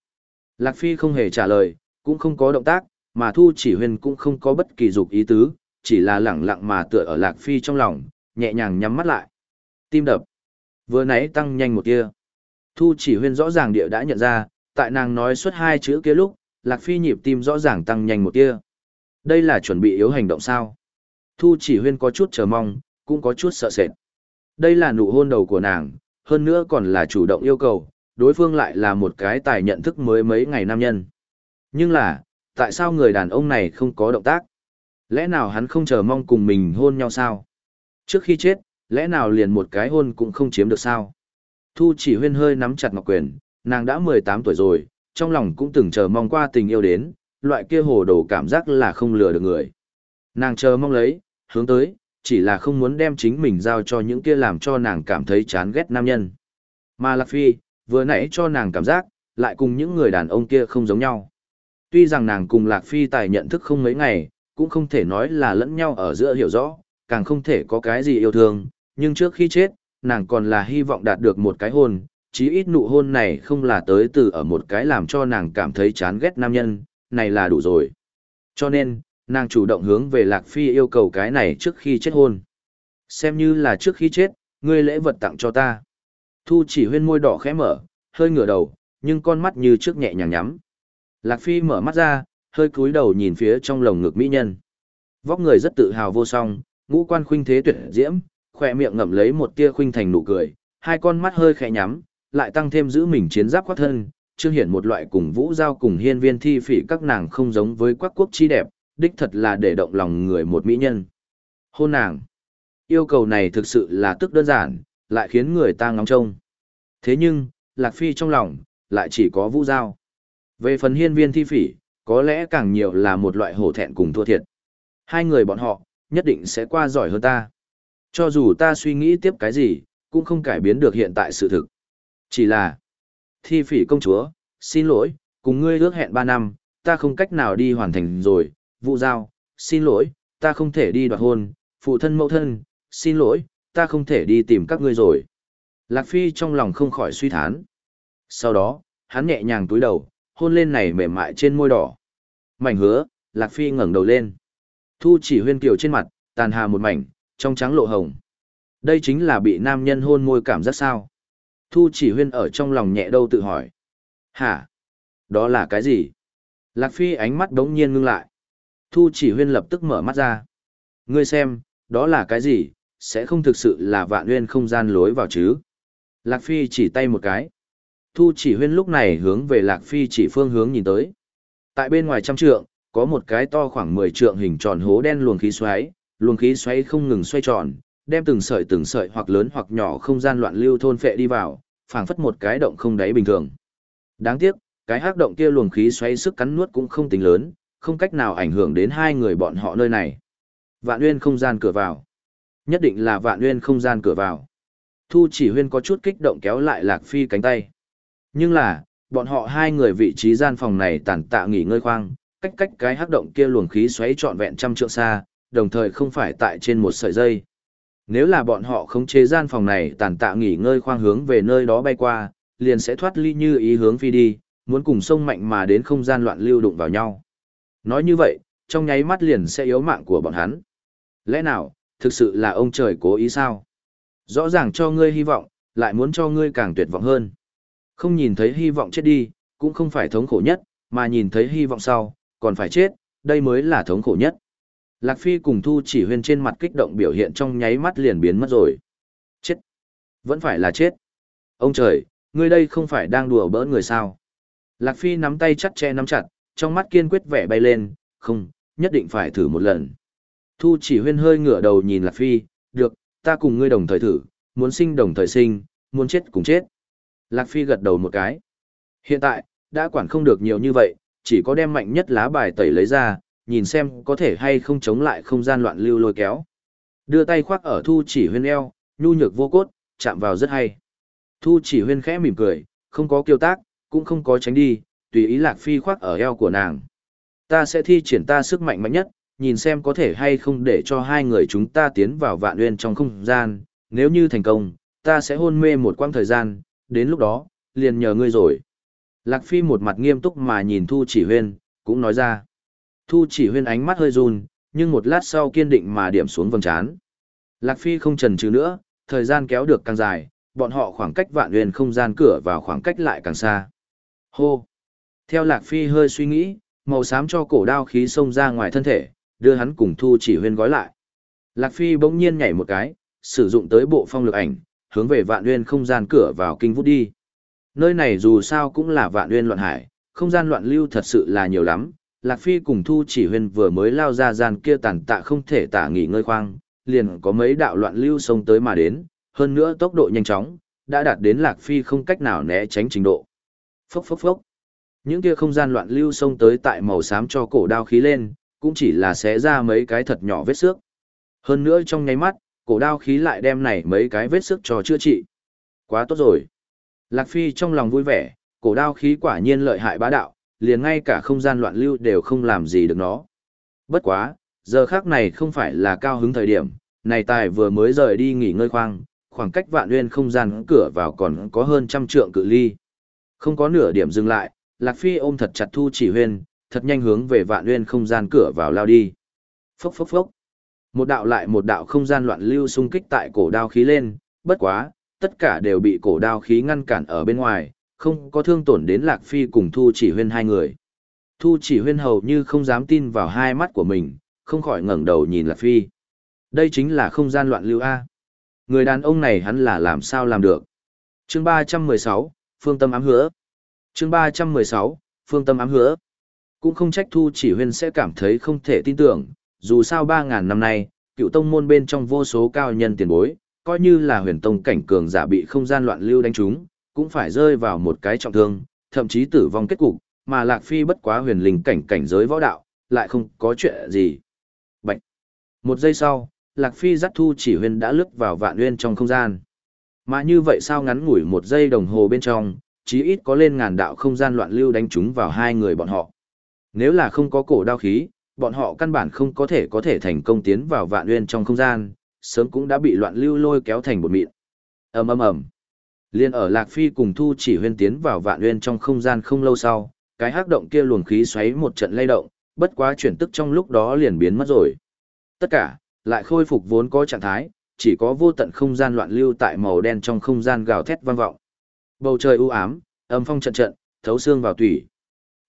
A: Lạc Phi không hề trả lời, cũng không có động tác, mà Thu chỉ huyên cũng không có bất kỳ dục ý tứ, chỉ là lẳng lặng mà tựa ở Lạc Phi trong lòng, nhẹ nhàng nhắm mắt lại. Tim đập. Vừa nãy tăng nhanh một tia. Thu chỉ huyên rõ ràng địa đã nhận ra, tại nàng nói suốt hai chữ kia lúc, Lạc Phi nhịp tim rõ ràng tăng nhanh một tia. Đây là chuẩn bị yếu hành động sao? Thu chỉ huyên có chút chờ mong, cũng có chút sợ sệt. Đây là nụ hôn đầu của nàng, hơn nữa còn là chủ động yêu cầu, đối phương lại là một cái tài nhận thức mới mấy ngày nam nhân. Nhưng là, tại sao người đàn ông này không có động tác? Lẽ nào hắn không chờ mong cùng mình hôn nhau sao? Trước khi chết, lẽ nào liền một cái hôn cũng không chiếm được sao? Thu chỉ huyên hơi nắm chặt ngọc quyền, nàng đã 18 tuổi rồi, trong lòng cũng từng chờ mong qua tình yêu đến, loại kia hồ đồ cảm giác là không lừa được người. Nàng chờ mong lấy, hướng tới, chỉ là không muốn đem chính mình giao cho những kia làm cho nàng cảm thấy chán ghét nam nhân. Mà Lạc Phi, vừa nãy cho nàng cảm giác, lại cùng những người đàn ông kia không giống nhau. Tuy rằng nàng cùng Lạc Phi tài nhận thức không mấy ngày, cũng không thể nói là lẫn nhau ở giữa hiểu rõ, càng không thể có cái gì yêu thương, nhưng trước khi chết, nàng còn là hy vọng đạt được một cái hôn, chí ít nụ hôn này không là tới từ ở một cái làm cho nàng cảm thấy chán ghét nam nhân, này là đủ rồi. Cho nên, nàng chủ động hướng về Lạc Phi yêu cầu cái này trước khi chết hôn. Xem như là trước khi chết, ngươi lễ vật tặng cho ta. Thu chỉ huyên môi đỏ khẽ mở, hơi ngửa đầu, nhưng con mắt như trước nhẹ nhàng nhắm. Lạc Phi mở mắt ra, hơi cúi đầu nhìn phía trong lồng ngực mỹ nhân. Vóc người rất tự hào vô song, ngũ quan khuynh thế tuyệt diễm, khỏe miệng ngậm lấy một tia khuynh thành nụ cười, hai con mắt hơi khẽ nhắm, lại tăng thêm giữ mình chiến giáp khoác thân, trương hiện một loại cùng vũ giao cùng hiên viên thi phỉ các nàng không giống với quắc quốc chi đẹp, đích thật là để động lòng người một mỹ nhân. Hôn nàng. Yêu cầu này thực sự là tức đơn giản, lại khiến người ta ngóng trông. Thế nhưng, Lạc Phi trong lòng, lại chỉ có vũ giao. Về phần hiên viên thi phỉ, có lẽ càng nhiều là một loại hổ thẹn cùng thua thiệt. Hai người bọn họ, nhất định sẽ qua giỏi hơn ta. Cho dù ta suy nghĩ tiếp cái gì, cũng không cải biến được hiện tại sự thực. Chỉ là, thi phỉ công chúa, xin lỗi, cùng ngươi ước hẹn 3 năm, ta không cách nào đi hoàn thành rồi, vụ giao, xin lỗi, ta không thể đi đoạt hôn, phụ thân mẫu thân, xin lỗi, ta không thể đi tìm các ngươi rồi. Lạc Phi trong lòng không khỏi suy thán. Sau đó, hắn nhẹ nhàng túi đầu, hôn lên này mềm mại trên môi đỏ. Mảnh hứa, Lạc Phi ngẩng đầu lên. Thu chỉ huyên kiều trên mặt, tàn hà một mảnh, trong trắng lộ hồng. Đây chính là bị nam nhân hôn môi cảm giác sao. Thu chỉ huyên ở trong lòng nhẹ đâu tự hỏi. Hả? Đó là cái gì? Lạc Phi ánh mắt đống nhiên ngưng lại. Thu chỉ huyên lập tức mở mắt ra. Ngươi xem, đó là cái gì, sẽ không thực sự là vạn nguyên không gian lối vào chứ. Lạc Phi chỉ tay một cái. Thu chỉ huyên lúc này hướng về Lạc Phi chỉ phương hướng nhìn tới. Tại bên ngoài trăm trượng, có một cái to khoảng 10 trượng hình tròn hố đen luồng khí xoáy, luồng khí xoáy không ngừng xoay tròn, đem từng sợi từng sợi hoặc lớn hoặc nhỏ không gian loạn lưu thôn phệ đi vào, phảng phất một cái động không đáy bình thường. Đáng tiếc, cái hắc động kia luồng khí xoáy sức cắn nuốt cũng không tính lớn, không cách nào ảnh hưởng đến hai người bọn họ nơi này. Vạn Nguyên không gian cửa vào. Nhất định là Vạn Nguyên không gian cửa vào. Thu chỉ huyên có chút kích động kéo lại Lạc Phi cánh tay. Nhưng là, bọn họ hai người vị trí gian phòng này tản tạ nghỉ ngơi khoang, cách cách cái hắc động kia luồng khí xoáy trọn vẹn trăm trượng xa, đồng thời không phải tại trên một sợi dây. Nếu là bọn họ khống chế gian phòng này tàn tạ nghỉ ngơi khoang hướng về nơi đó bay qua, liền sẽ thoát ly như ý hướng phi đi, muốn cùng sông mạnh mà đến không gian loạn lưu đụng vào nhau. Nói như vậy, trong nháy mắt liền sẽ yếu mạng của bọn hắn. Lẽ nào, thực sự là ông trời cố ý sao? Rõ ràng cho ngươi hy vọng, lại muốn cho ngươi càng tuyệt vọng hơn. Không nhìn thấy hy vọng chết đi, cũng không phải thống khổ nhất, mà nhìn thấy hy vọng sau, còn phải chết, đây mới là thống khổ nhất. Lạc Phi cùng Thu chỉ huyên trên mặt kích động biểu hiện trong nháy mắt liền biến mất rồi. Chết! Vẫn phải là chết! Ông trời, ngươi đây không phải đang đùa bỡn người sao? Lạc Phi nắm tay chặt che nắm chặt, trong mắt kiên quyết vẻ bay lên, không, nhất định phải thử một lần. Thu chỉ huyên hơi ngửa đầu nhìn Lạc Phi, được, ta cùng ngươi đồng thời thử, muốn sinh đồng thời sinh, muốn chết cùng chết. Lạc Phi gật đầu một cái. Hiện tại, đã quản không được nhiều như vậy, chỉ có đem mạnh nhất lá bài tẩy lấy ra, nhìn xem có thể hay không chống lại không gian loạn lưu lôi kéo. Đưa tay khoác ở thu chỉ huyên eo, nhu nhược vô cốt, chạm vào rất hay. Thu chỉ huyên khẽ mỉm cười, không có kiêu tác, cũng không có tránh đi, tùy ý lạc phi khoác ở eo của nàng. Ta sẽ thi triển ta sức mạnh mạnh nhất, nhìn xem có thể hay không để cho hai người chúng ta tiến vào vạn nguyên trong không gian, nếu như thành công, ta sẽ hôn mê một quãng thời gian, đến lúc đó, liền nhờ ngươi rồi. Lạc Phi một mặt nghiêm túc mà nhìn Thu Chỉ Huyên, cũng nói ra. Thu Chỉ Huyên ánh mắt hơi run, nhưng một lát sau kiên định mà điểm xuống vầng trán. Lạc Phi không chần chừ nữa, thời gian kéo được càng dài, bọn họ khoảng cách vạn huyền không gian cửa vào khoảng cách lại càng xa. Hô! Theo Lạc Phi hơi suy nghĩ, màu xám cho cổ đao khí xông ra ngoài thân thể, đưa hắn cùng Thu Chỉ Huyên gói lại. Lạc Phi bỗng nhiên nhảy một cái, sử dụng tới bộ phong lực ảnh, hướng về vạn huyền không gian cửa vào kinh vút đi. Nơi này dù sao cũng là vạn huyền loạn hải, không gian loạn lưu thật sự là nhiều lắm. Lạc Phi cùng Thu chỉ huyên vừa mới lao ra gian kia tàn tạ không thể tả nghỉ ngơi khoang, liền có mấy đạo loạn lưu sông tới mà đến, hơn nữa tốc độ nhanh chóng, đã đạt đến Lạc Phi không cách nào né tránh trình độ. Phốc phốc phốc. Những kia không gian loạn lưu sông tới tại màu xám cho cổ đao khí lên, cũng chỉ là xé ra mấy cái thật nhỏ vết xước. Hơn nữa trong nháy mắt, cổ đao khí lại đem này mấy cái vết xước cho chữa trị. Quá tốt rồi. Lạc Phi trong lòng vui vẻ, cổ đao khí quả nhiên lợi hại bá đạo, liền ngay cả không gian loạn lưu đều không làm gì được nó. Bất quá, giờ khác này không phải là cao hứng thời điểm, này tài vừa mới rời đi nghỉ ngơi khoang, khoảng cách vạn nguyên không gian cửa vào còn có hơn trăm trượng cự ly. Không có nửa điểm dừng lại, Lạc Phi ôm thật chặt Thu Chỉ Huyên, thật nhanh hướng về vạn nguyên không gian cửa vào lao đi. Phốc phốc phốc. Một đạo lại một đạo không gian loạn lưu xung kích tại cổ đao khí lên, bất quá, tất cả đều bị cổ đao khí ngăn cản ở bên ngoài, không có thương tổn đến Lạc Phi cùng Thu chỉ huyên hai người. Thu chỉ huyên hầu như không dám tin vào hai mắt của mình, không khỏi ngẩng đầu nhìn Lạc Phi. Đây chính là không gian loạn lưu A. Người đàn ông này hắn là làm sao làm được. chương 316, Phương Tâm ám hứa. chương 316, Phương Tâm ám hứa. Cũng không trách Thu chỉ huyên sẽ cảm thấy không thể tin tưởng, dù sao 3.000 năm nay, cựu tông môn bên trong vô số cao nhân tiền bối, coi như là huyền tông cảnh cường giả bị không gian loạn lưu đánh trúng, cũng phải rơi vào một cái trọng thương, thậm chí tử vong kết cục, mà Lạc Phi bất quá huyền linh cảnh cảnh giới võ đạo, lại không có chuyện gì. Bạch. Một giây sau, Lạc Phi dắt thu chỉ huyền đã lướt vào vạn nguyên trong không gian. Mà như vậy sao ngắn ngủi một giây đồng hồ bên trong, chí ít có lên ngàn đạo không gian loạn lưu đánh trúng vào hai người bọn họ. Nếu là không có cổ đao khí, bọn họ căn bản không có thể có thể thành công tiến vào vạn nguyên trong không gian, sớm cũng đã bị loạn lưu lôi kéo thành một mịn. ầm ầm ầm. Liên ở Lạc Phi cùng Thu chỉ huyên tiến vào vạn nguyên trong không gian không lâu sau, cái hắc động kia luồng khí xoáy một trận lay động, bất quá chuyển tức trong lúc đó liền biến mất rồi. Tất cả, lại khôi phục vốn có trạng thái, chỉ có vô tận không gian loạn lưu tại màu đen trong không gian gào thét vang vọng. Bầu trời u ám, âm phong trận trận, thấu xương vào tủy.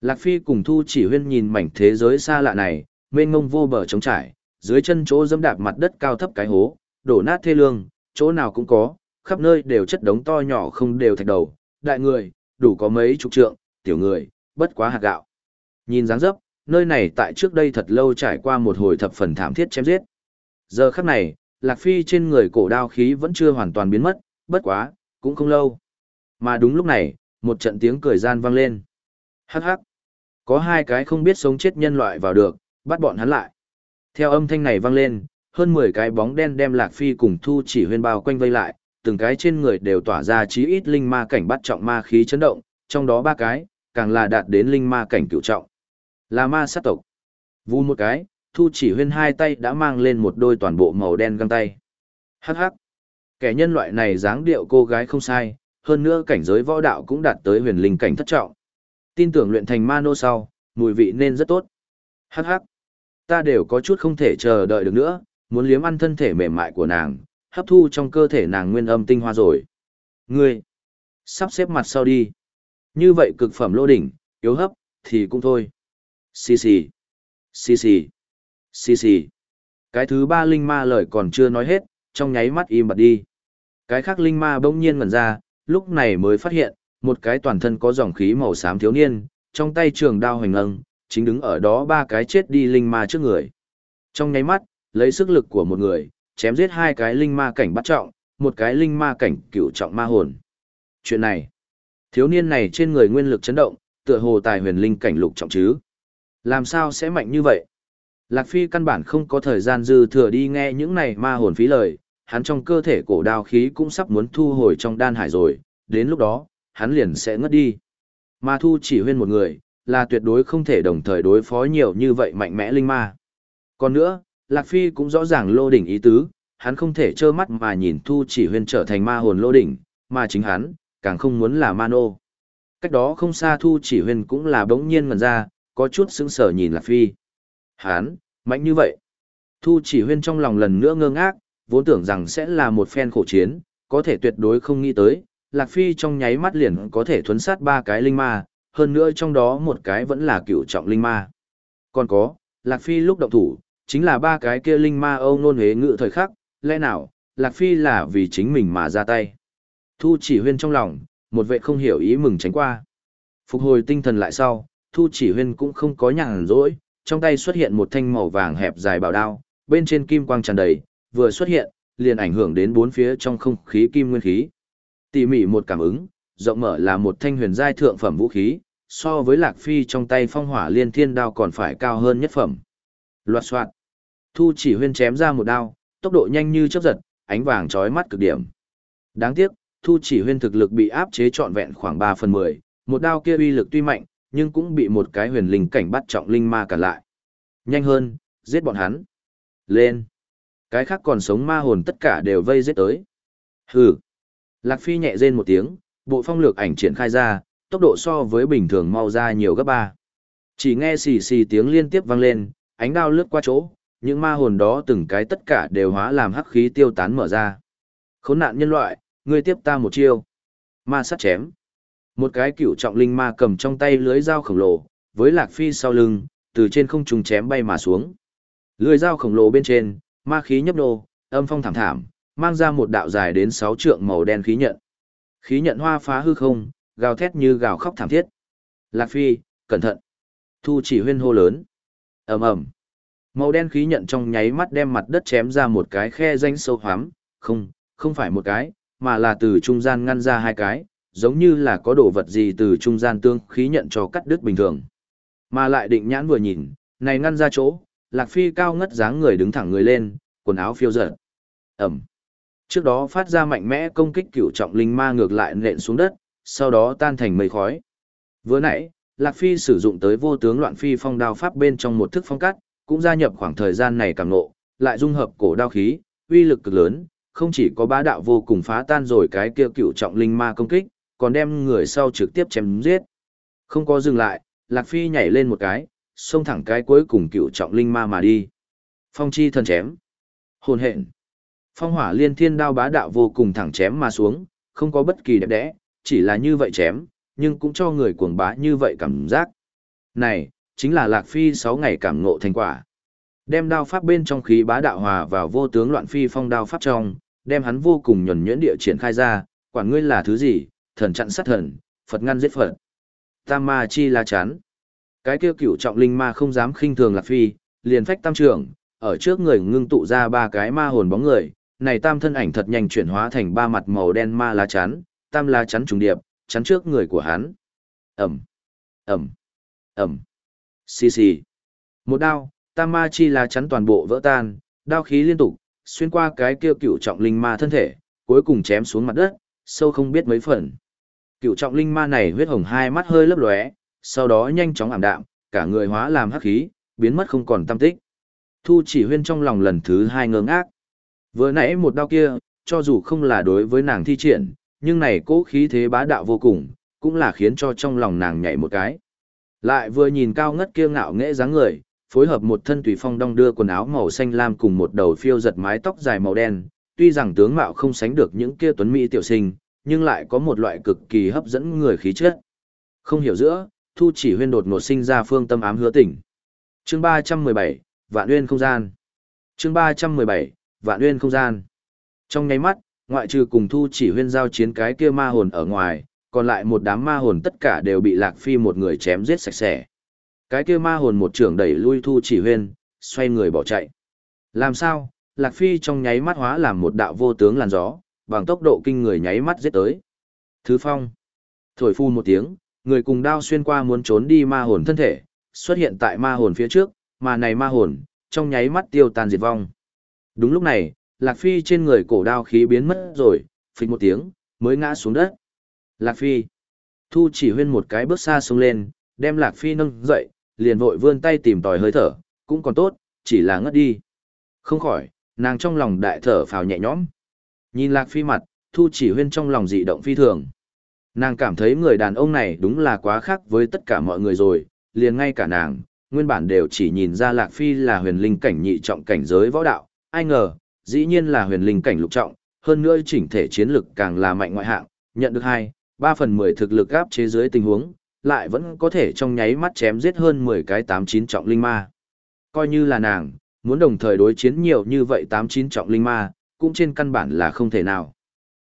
A: Lạc Phi cùng Thu chỉ huyên nhìn mảnh thế giới xa lạ này, mênh ngông vô bờ trống trải, dưới chân chỗ dẫm đạp mặt đất cao thấp cái hố, đổ nát thê lương, chỗ nào cũng có, khắp nơi đều chất đống to nhỏ không đều thạch đầu, đại người, đủ có mấy chục trượng, tiểu người, bất quá hạt gạo. Nhìn dáng dấp, nơi này tại trước đây thật lâu trải qua một hồi thập phần thảm thiết chém giết. Giờ khắc này, Lạc Phi trên người cổ đao khí vẫn chưa hoàn toàn biến mất, bất quá, cũng không lâu. Mà đúng lúc này, một trận tiếng cười gian vang lên. Hắc hắc. Có hai cái không biết sống chết nhân loại vào được, bắt bọn hắn lại. Theo âm thanh này vang lên, hơn 10 cái bóng đen đem Lạc Phi cùng Thu chỉ huyên bao quanh vây lại, từng cái trên người đều tỏa ra chí ít linh ma cảnh bắt trọng ma khí chấn động, trong đó ba cái, càng là đạt đến linh ma cảnh cửu trọng. Là ma sát tộc. Vu một cái, Thu chỉ huyên hai tay đã mang lên một đôi toàn bộ màu đen găng tay. Hắc hắc. Kẻ nhân loại này dáng điệu cô gái không sai, hơn nữa cảnh giới võ đạo cũng đạt tới huyền linh cảnh thất trọng. Tin tưởng luyện thành ma nô sau, mùi vị nên rất tốt. Hắc hắc ta đều có chút không thể chờ đợi được nữa, muốn liếm ăn thân thể mềm mại của nàng, hấp thu trong cơ thể nàng nguyên âm tinh hoa rồi. Ngươi, sắp xếp mặt sau đi. Như vậy cực phẩm lô đỉnh, yếu hấp, thì cũng thôi. Xì xì, xì xì, xì xì. Cái thứ ba linh ma lời còn chưa nói hết, trong nháy mắt im bặt đi. Cái khác linh ma bỗng nhiên ngẩn ra, lúc này mới phát hiện, một cái toàn thân có dòng khí màu xám thiếu niên, trong tay trường đao hoành lâng, chính đứng ở đó ba cái chết đi linh ma trước người. Trong nháy mắt, lấy sức lực của một người, chém giết hai cái linh ma cảnh bắt trọng, một cái linh ma cảnh cựu trọng ma hồn. Chuyện này, thiếu niên này trên người nguyên lực chấn động, tựa hồ tài huyền linh cảnh lục trọng chứ. Làm sao sẽ mạnh như vậy? Lạc Phi căn bản không có thời gian dư thừa đi nghe những này ma hồn phí lời, hắn trong cơ thể cổ đao khí cũng sắp muốn thu hồi trong đan hải rồi, đến lúc đó, hắn liền sẽ ngất đi. Ma thu chỉ huyên một người, là tuyệt đối không thể đồng thời đối phó nhiều như vậy mạnh mẽ linh ma. Còn nữa, Lạc Phi cũng rõ ràng lô đỉnh ý tứ, hắn không thể trơ mắt mà nhìn thu chỉ huyên trở thành ma hồn lô đỉnh, mà chính hắn, càng không muốn là ma nô. Cách đó không xa thu chỉ huyên cũng là bỗng nhiên ngần ra, có chút sững sờ nhìn Lạc Phi. Hắn, mạnh như vậy. Thu chỉ huyên trong lòng lần nữa ngơ ngác, vốn tưởng rằng sẽ là một phen khổ chiến, có thể tuyệt đối không nghĩ tới, Lạc Phi trong nháy mắt liền có thể thuấn sát ba cái linh ma, hơn nữa trong đó một cái vẫn là cựu trọng linh ma. Còn có, Lạc Phi lúc động thủ, chính là ba cái kia linh ma âu nôn hế ngự thời khắc, lẽ nào, Lạc Phi là vì chính mình mà ra tay. Thu chỉ huyên trong lòng, một vệ không hiểu ý mừng tránh qua. Phục hồi tinh thần lại sau, Thu chỉ huyên cũng không có nhàn rỗi, trong tay xuất hiện một thanh màu vàng hẹp dài bảo đao, bên trên kim quang tràn đầy, vừa xuất hiện, liền ảnh hưởng đến bốn phía trong không khí kim nguyên khí. Tỉ mỉ một cảm ứng, rộng mở là một thanh huyền giai thượng phẩm vũ khí, so với Lạc Phi trong tay phong hỏa liên thiên đao còn phải cao hơn nhất phẩm. Loạt soạn. Thu chỉ huyên chém ra một đao, tốc độ nhanh như chớp giật, ánh vàng chói mắt cực điểm. Đáng tiếc, Thu chỉ huyên thực lực bị áp chế trọn vẹn khoảng 3 phần 10, một đao kia uy lực tuy mạnh, nhưng cũng bị một cái huyền linh cảnh bắt trọng linh ma cản lại. Nhanh hơn, giết bọn hắn. Lên. Cái khác còn sống ma hồn tất cả đều vây giết tới. Hừ. Lạc Phi nhẹ rên một tiếng, bộ phong lược ảnh triển khai ra, tốc độ so với bình thường mau ra nhiều gấp ba. Chỉ nghe xì xì tiếng liên tiếp vang lên, ánh đao lướt qua chỗ, những ma hồn đó từng cái tất cả đều hóa làm hắc khí tiêu tán mở ra. Khốn nạn nhân loại, ngươi tiếp ta một chiêu. Ma sát chém. Một cái cựu trọng linh ma cầm trong tay lưới dao khổng lồ, với lạc phi sau lưng, từ trên không trung chém bay mà xuống. Lưới dao khổng lồ bên trên, ma khí nhấp nô, âm phong thảm thảm, mang ra một đạo dài đến 6 trượng màu đen khí nhận. Khí nhận hoa phá hư không, gào thét như gào khóc thảm thiết. Lạc Phi, cẩn thận. Thu chỉ huyên hô lớn. ầm ầm Màu đen khí nhận trong nháy mắt đem mặt đất chém ra một cái khe danh sâu hoắm, không, không phải một cái, mà là từ trung gian ngăn ra hai cái, giống như là có đồ vật gì từ trung gian tương khí nhận cho cắt đứt bình thường. Mà lại định nhãn vừa nhìn, này ngăn ra chỗ, Lạc Phi cao ngất dáng người đứng thẳng người lên, quần áo phiêu dở. Ẩm. Trước đó phát ra mạnh mẽ công kích cửu trọng linh ma ngược lại nện xuống đất, sau đó tan thành mây khói. Vừa nãy, Lạc Phi sử dụng tới vô tướng loạn phi phong đao pháp bên trong một thức phong cắt, cũng gia nhập khoảng thời gian này càng nộ, lại dung hợp cổ đao khí, uy lực cực lớn, không chỉ có bá đạo vô cùng phá tan rồi cái kia cựu trọng linh ma công kích, còn đem người sau trực tiếp chém giết. Không có dừng lại, Lạc Phi nhảy lên một cái, xông thẳng cái cuối cùng cựu trọng linh ma mà đi. Phong chi thần chém. Hồn hện. Phong hỏa liên thiên đao bá đạo vô cùng thẳng chém mà xuống, không có bất kỳ đẹp đẽ, chỉ là như vậy chém, nhưng cũng cho người cuồng bá như vậy cảm giác. Này, chính là Lạc Phi 6 ngày cảm ngộ thành quả. Đem đao pháp bên trong khí bá đạo hòa vào vô tướng loạn phi phong đao pháp trong, đem hắn vô cùng nhuần nhuyễn địa triển khai ra, quản ngươi là thứ gì, thần chặn sát thần, Phật ngăn giết Phật. Tam ma chi là chán. Cái kia cửu trọng linh ma không dám khinh thường Lạc Phi, liền phách tam trưởng, ở trước người ngưng tụ ra ba cái ma hồn bóng người, này tam thân ảnh thật nhanh chuyển hóa thành ba mặt màu đen ma lá chắn, tam lá chắn trùng điệp, chắn trước người của hắn. Ẩm, Ẩm, Ẩm, xì xì. Một đao, tam ma chi lá chắn toàn bộ vỡ tan, đao khí liên tục, xuyên qua cái kia cựu trọng linh ma thân thể, cuối cùng chém xuống mặt đất, sâu không biết mấy phần. Cựu trọng linh ma này huyết hồng hai mắt hơi lấp lóe, sau đó nhanh chóng ảm đạm, cả người hóa làm hắc khí, biến mất không còn tâm tích. Thu chỉ huyên trong lòng lần thứ hai ngơ ngác. Vừa nãy một đao kia, cho dù không là đối với nàng thi triển, nhưng này cố khí thế bá đạo vô cùng, cũng là khiến cho trong lòng nàng nhảy một cái. Lại vừa nhìn cao ngất kia ngạo nghễ dáng người, phối hợp một thân tùy phong đong đưa quần áo màu xanh lam cùng một đầu phiêu giật mái tóc dài màu đen, tuy rằng tướng mạo không sánh được những kia tuấn mỹ tiểu sinh, nhưng lại có một loại cực kỳ hấp dẫn người khí chất. Không hiểu giữa, Thu Chỉ Huyên đột ngột sinh ra phương tâm ám hứa tỉnh. Chương 317, Vạn Uyên không gian. chương ba trăm mười bảy Vạn Uyên không gian. Trong nháy mắt, ngoại trừ cùng Thu Chỉ Huyên giao chiến cái kia ma hồn ở ngoài, còn lại một đám ma hồn tất cả đều bị Lạc Phi một người chém giết sạch sẽ. Cái kia ma hồn một trưởng đẩy lui Thu Chỉ Huyên, xoay người bỏ chạy. Làm sao? Lạc Phi trong nháy mắt hóa làm một đạo vô tướng làn gió, bằng tốc độ kinh người nháy mắt giết tới. Thứ phong. Thổi phu một tiếng, người cùng đao xuyên qua muốn trốn đi ma hồn thân thể, xuất hiện tại ma hồn phía trước, mà này ma hồn, trong nháy mắt tiêu tan diệt vong. Đúng lúc này, Lạc Phi trên người cổ đao khí biến mất rồi, phịch một tiếng, mới ngã xuống đất. Lạc Phi. Thu chỉ huyên một cái bước xa xuống lên, đem Lạc Phi nâng dậy, liền vội vươn tay tìm tòi hơi thở, cũng còn tốt, chỉ là ngất đi. Không khỏi, nàng trong lòng đại thở phào nhẹ nhõm. Nhìn Lạc Phi mặt, Thu chỉ huyên trong lòng dị động phi thường. Nàng cảm thấy người đàn ông này đúng là quá khác với tất cả mọi người rồi, liền ngay cả nàng, nguyên bản đều chỉ nhìn ra Lạc Phi là huyền linh cảnh nhị trọng cảnh giới võ đạo, ai ngờ, dĩ nhiên là huyền linh cảnh lục trọng, hơn nữa chỉnh thể chiến lực càng là mạnh ngoại hạng, nhận được hai, ba phần mười thực lực áp chế dưới tình huống, lại vẫn có thể trong nháy mắt chém giết hơn mười cái tám chín trọng linh ma. Coi như là nàng, muốn đồng thời đối chiến nhiều như vậy tám chín trọng linh ma, cũng trên căn bản là không thể nào.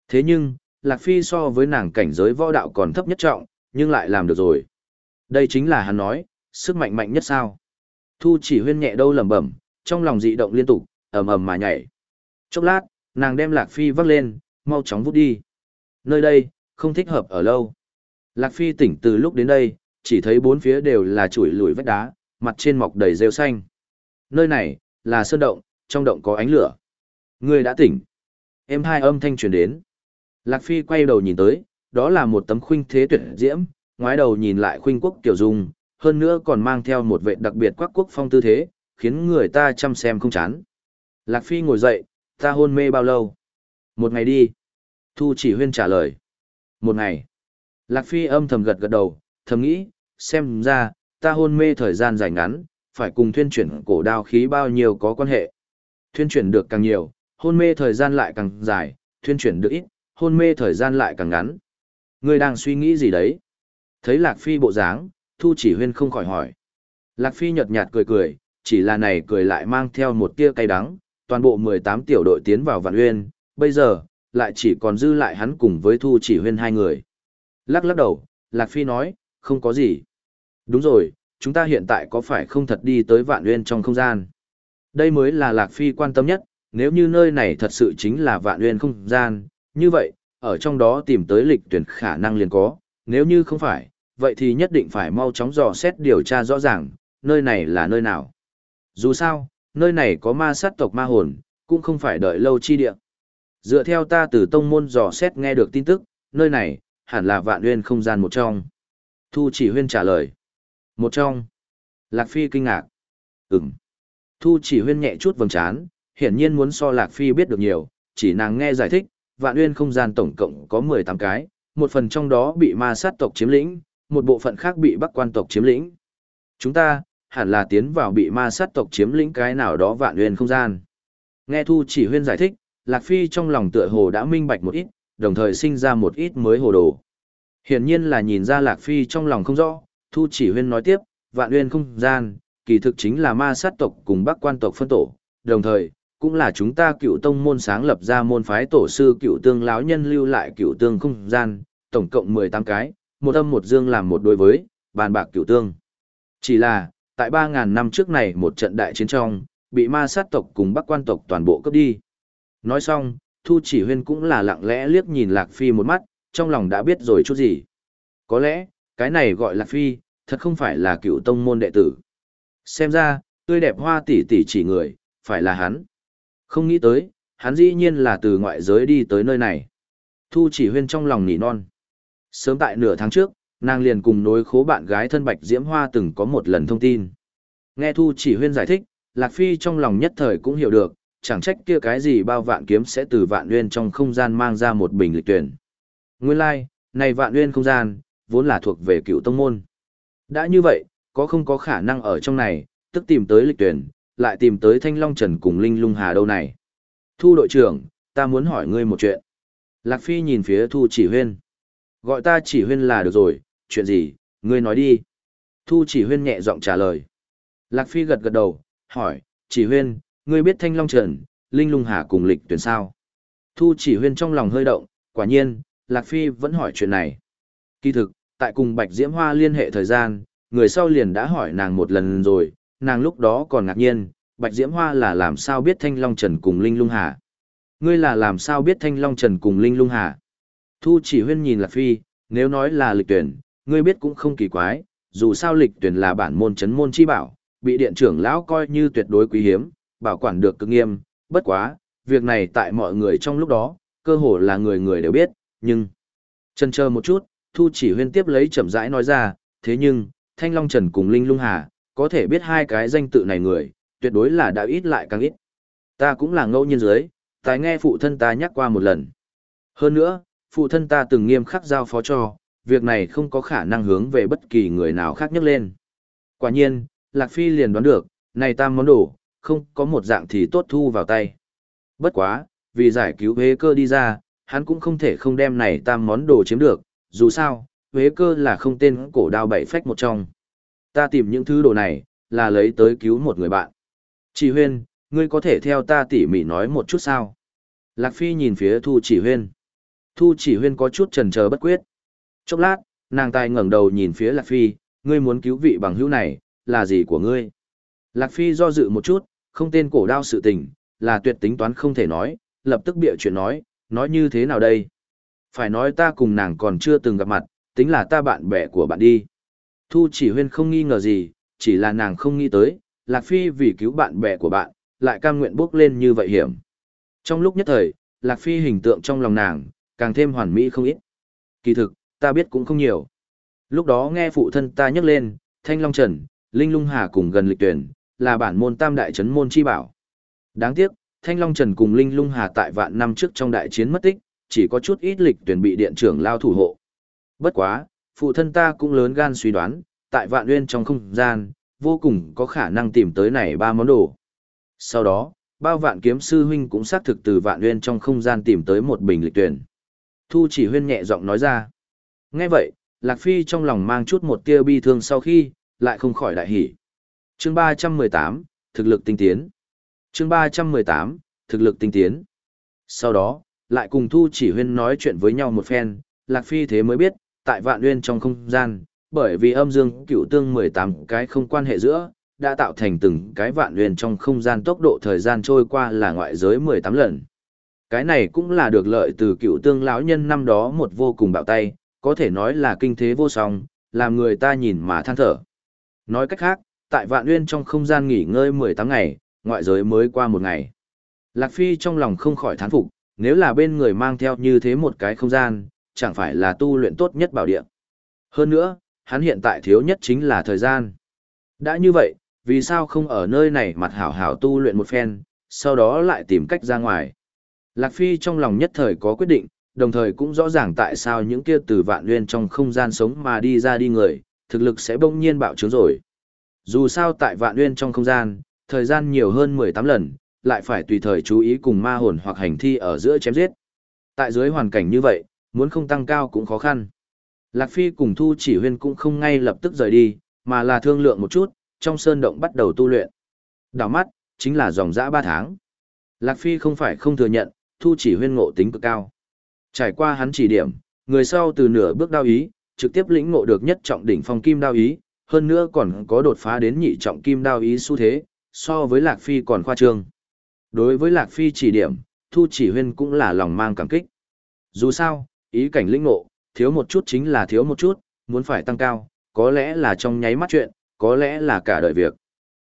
A: Thế nhưng, Lạc Phi so với nàng cảnh giới võ đạo còn thấp nhất trọng, nhưng lại làm được rồi. Đây chính là hắn nói, sức mạnh mạnh nhất sao. Thu chỉ huyên nhẹ đâu lẩm bẩm, trong lòng dị động liên tục, ầm ầm mà nhảy. Chốc lát, nàng đem Lạc Phi vác lên, mau chóng vút đi. Nơi đây, không thích hợp ở lâu. Lạc Phi tỉnh từ lúc đến đây, chỉ thấy bốn phía đều là chuỗi lùi vách đá, mặt trên mọc đầy rêu xanh. Nơi này, là sơn động, trong động có ánh lửa. Người đã tỉnh. Em hai âm thanh truyền đến. Lạc Phi quay đầu nhìn tới, đó là một tấm khuynh thế tuyệt diễm, ngoái đầu nhìn lại khuynh quốc tiểu dung, hơn nữa còn mang theo một vệ đặc biệt quắc quốc phong tư thế, khiến người ta chăm xem không chán. Lạc Phi ngồi dậy, ta hôn mê bao lâu? Một ngày đi. Thu chỉ huyên trả lời. Một ngày. Lạc Phi âm thầm gật gật đầu, thầm nghĩ, xem ra, ta hôn mê thời gian dài ngắn, phải cùng thuyên chuyển cổ đao khí bao nhiêu có quan hệ. Thuyên chuyển được càng nhiều, hôn mê thời gian lại càng dài, thuyên chuyển được ít, hôn mê thời gian lại càng ngắn. Ngươi đang suy nghĩ gì đấy? Thấy Lạc Phi bộ dáng, Thu chỉ huyên không khỏi hỏi. Lạc Phi nhợt nhạt cười cười, chỉ là này cười lại mang theo một tia cay đắng, toàn bộ 18 tiểu đội tiến vào Vạn Uyên, bây giờ, lại chỉ còn dư lại hắn cùng với Thu chỉ huyên hai người. Lắc lắc đầu, Lạc Phi nói, không có gì. Đúng rồi, chúng ta hiện tại có phải không thật đi tới Vạn Uyên trong không gian? Đây mới là Lạc Phi quan tâm nhất, nếu như nơi này thật sự chính là Vạn Uyên không gian, như vậy, ở trong đó tìm tới lịch tuyển khả năng liền có, nếu như không phải, vậy thì nhất định phải mau chóng dò xét điều tra rõ ràng, nơi này là nơi nào. Dù sao, nơi này có ma sát tộc ma hồn, cũng không phải đợi lâu chi địa. Dựa theo ta từ tông môn dò xét nghe được tin tức, nơi này, hẳn là vạn nguyên không gian một trong. Thu chỉ huyên trả lời. Một trong. Lạc Phi kinh ngạc. Ừm. Thu chỉ huyên nhẹ chút vầng trán, hiển nhiên muốn so Lạc Phi biết được nhiều, chỉ nàng nghe giải thích, vạn nguyên không gian tổng cộng có 18 cái, một phần trong đó bị ma sát tộc chiếm lĩnh, một bộ phận khác bị bắc quan tộc chiếm lĩnh. Chúng ta, hẳn là tiến vào bị ma sát tộc chiếm lĩnh cái nào đó vạn nguyên không gian. Nghe Thu chỉ huyên giải thích, Lạc Phi trong lòng tựa hồ đã minh bạch một ít, đồng thời sinh ra một ít mới hồ đồ. Hiển nhiên là nhìn ra Lạc Phi trong lòng không rõ, Thu chỉ huyên nói tiếp, vạn nguyên không gian, kỳ thực chính là ma sát tộc cùng bắc quan tộc phân tổ, đồng thời, cũng là chúng ta cựu tông môn sáng lập ra môn phái tổ sư cựu tương lão nhân lưu lại cựu tương không gian, tổng cộng 18 cái, một âm một dương làm một đối với, bàn bạc cựu tương. Chỉ là, tại 3.000 năm trước này một trận đại chiến trong, bị ma sát tộc cùng bắc quan tộc toàn bộ cướp đi. Nói xong, Thu chỉ huyên cũng là lặng lẽ liếc nhìn Lạc Phi một mắt, trong lòng đã biết rồi chút gì. Có lẽ, cái này gọi Lạc Phi, thật không phải là cựu tông môn đệ tử. Xem ra, tươi đẹp hoa tỷ tỷ chỉ người, phải là hắn. Không nghĩ tới, hắn dĩ nhiên là từ ngoại giới đi tới nơi này. Thu chỉ huyên trong lòng nỉ non. Sớm tại nửa tháng trước, nàng liền cùng nối khố bạn gái thân Bạch Diễm Hoa từng có một lần thông tin. Nghe Thu chỉ huyên giải thích, Lạc Phi trong lòng nhất thời cũng hiểu được, chẳng trách kia cái gì bao vạn kiếm sẽ từ vạn nguyên trong không gian mang ra một bình lịch tuyển. Nguyên lai, like, này vạn nguyên không gian, vốn là thuộc về cựu tông môn. Đã như vậy, có không có khả năng ở trong này, tức tìm tới lịch tuyển, lại tìm tới Thanh Long Trần cùng Linh Lung Hà đâu này. Thu đội trưởng, ta muốn hỏi ngươi một chuyện. Lạc Phi nhìn phía Thu chỉ huyên. Gọi ta chỉ huyên là được rồi, chuyện gì, ngươi nói đi. Thu chỉ huyên nhẹ giọng trả lời. Lạc Phi gật gật đầu, hỏi, chỉ huyên, ngươi biết Thanh Long Trần, Linh Lung Hà cùng lịch tuyển sao? Thu chỉ huyên trong lòng hơi động, quả nhiên, Lạc Phi vẫn hỏi chuyện này. Kỳ thực, tại cùng Bạch Diễm Hoa liên hệ thời gian, người sau liền đã hỏi nàng một lần rồi, nàng lúc đó còn ngạc nhiên, Bạch Diễm Hoa là làm sao biết Thanh Long Trần cùng Linh Lung Hà? Ngươi là làm sao biết Thanh Long Trần cùng Linh Lung Hà? Thu chỉ huyên nhìn Lạc Phi, nếu nói là lịch tuyển, ngươi biết cũng không kỳ quái, dù sao lịch tuyển là bản môn chấn môn chi bảo, bị điện trưởng lão coi như tuyệt đối quý hiếm, bảo quản được cực nghiêm, bất quá, việc này tại mọi người trong lúc đó, cơ hồ là người người đều biết, nhưng... Chân chờ một chút, Thu chỉ huyên tiếp lấy chậm rãi nói ra, thế nhưng, Thanh Long Trần cùng Linh Lung Hà, có thể biết hai cái danh tự này người, tuyệt đối là đã ít lại càng ít. Ta cũng là ngẫu nhiên dưới, tài nghe phụ thân ta nhắc qua một lần. Hơn nữa, phụ thân ta từng nghiêm khắc giao phó cho, việc này không có khả năng hướng về bất kỳ người nào khác nhắc lên. Quả nhiên, Lạc Phi liền đoán được, này tam món đồ, không có một dạng thì tốt thu vào tay. Bất quá, vì giải cứu Huế cơ đi ra, hắn cũng không thể không đem này tam món đồ chiếm được, dù sao, Huế cơ là không tên cổ đao bảy phách một trong. Ta tìm những thứ đồ này, là lấy tới cứu một người bạn. Chỉ huyên, ngươi có thể theo ta tỉ mỉ nói một chút sao? Lạc Phi nhìn phía Thu chỉ huyên. Thu chỉ huyên có chút trần chờ bất quyết. Chốc lát, nàng tài ngẩng đầu nhìn phía Lạc Phi, ngươi muốn cứu vị bằng hữu này, là gì của ngươi? Lạc Phi do dự một chút, không tên cổ đao sự tình, là tuyệt tính toán không thể nói, lập tức bịa chuyện nói, nói như thế nào đây? Phải nói ta cùng nàng còn chưa từng gặp mặt, tính là ta bạn bè của bạn đi. Thu chỉ huyên không nghi ngờ gì, chỉ là nàng không nghĩ tới, Lạc Phi vì cứu bạn bè của bạn, lại cam nguyện bước lên như vậy hiểm. Trong lúc nhất thời, Lạc Phi hình tượng trong lòng nàng, càng thêm hoàn mỹ không ít. Kỳ thực, ta biết cũng không nhiều. Lúc đó nghe phụ thân ta nhắc lên, Thanh Long Trần, Linh Lung Hà cùng gần lịch tuyển, là bản môn tam đại trấn môn chi bảo. Đáng tiếc, Thanh Long Trần cùng Linh Lung Hà tại vạn năm trước trong đại chiến mất tích, chỉ có chút ít lịch tuyển bị điện trưởng lao thủ hộ. Bất quá, phụ thân ta cũng lớn gan suy đoán, tại vạn nguyên trong không gian, vô cùng có khả năng tìm tới này ba món đồ. Sau đó, bao vạn kiếm sư huynh cũng xác thực từ vạn nguyên trong không gian tìm tới một bình lịch tuyển. Thu chỉ huyên nhẹ giọng nói ra. Nghe vậy, Lạc Phi trong lòng mang chút một tia bi thương sau khi, lại không khỏi đại hỉ. Chương 318, thực lực tinh tiến. Chương 318, thực lực tinh tiến. Sau đó, lại cùng Thu Chỉ Huyên nói chuyện với nhau một phen, Lạc Phi thế mới biết, tại Vạn Nguyên trong không gian, bởi vì âm dương cựu tương 18 cái không quan hệ giữa, đã tạo thành từng cái Vạn Nguyên trong không gian tốc độ thời gian trôi qua là ngoại giới 18 lần. Cái này cũng là được lợi từ cựu tương lão nhân năm đó một vô cùng bạo tay, có thể nói là kinh thế vô song, làm người ta nhìn mà than thở. Nói cách khác, tại vạn nguyên trong không gian nghỉ ngơi 18 ngày, ngoại giới mới qua một ngày. Lạc Phi trong lòng không khỏi thán phục, nếu là bên người mang theo như thế một cái không gian, chẳng phải là tu luyện tốt nhất bảo địa. Hơn nữa, hắn hiện tại thiếu nhất chính là thời gian. Đã như vậy, vì sao không ở nơi này mặt hảo hảo tu luyện một phen, sau đó lại tìm cách ra ngoài. Lạc Phi trong lòng nhất thời có quyết định, đồng thời cũng rõ ràng tại sao những kia từ vạn nguyên trong không gian sống mà đi ra đi người, thực lực sẽ bỗng nhiên bạo trướng rồi. Dù sao tại vạn nguyên trong không gian, thời gian nhiều hơn 18 lần, lại phải tùy thời chú ý cùng ma hồn hoặc hành thi ở giữa chém giết. Tại dưới hoàn cảnh như vậy, muốn không tăng cao cũng khó khăn. Lạc Phi cùng Thu chỉ huyên cũng không ngay lập tức rời đi, mà là thương lượng một chút, trong sơn động bắt đầu tu luyện. Đảo mắt, chính là dòng dã 3 tháng. Lạc Phi không phải không thừa nhận, Thu chỉ huyên ngộ tính cực cao. Trải qua hắn chỉ điểm, người sau từ nửa bước đao ý, trực tiếp lĩnh ngộ được nhất trọng đỉnh phong kim đao ý, hơn nữa còn có đột phá đến nhị trọng kim đao ý xu thế, so với Lạc Phi còn khoa trương. Đối với Lạc Phi chỉ điểm, Thu Chỉ Huyên cũng là lòng mang cảm kích. Dù sao, ý cảnh lĩnh ngộ, thiếu một chút chính là thiếu một chút, muốn phải tăng cao, có lẽ là trong nháy mắt chuyện, có lẽ là cả đời việc.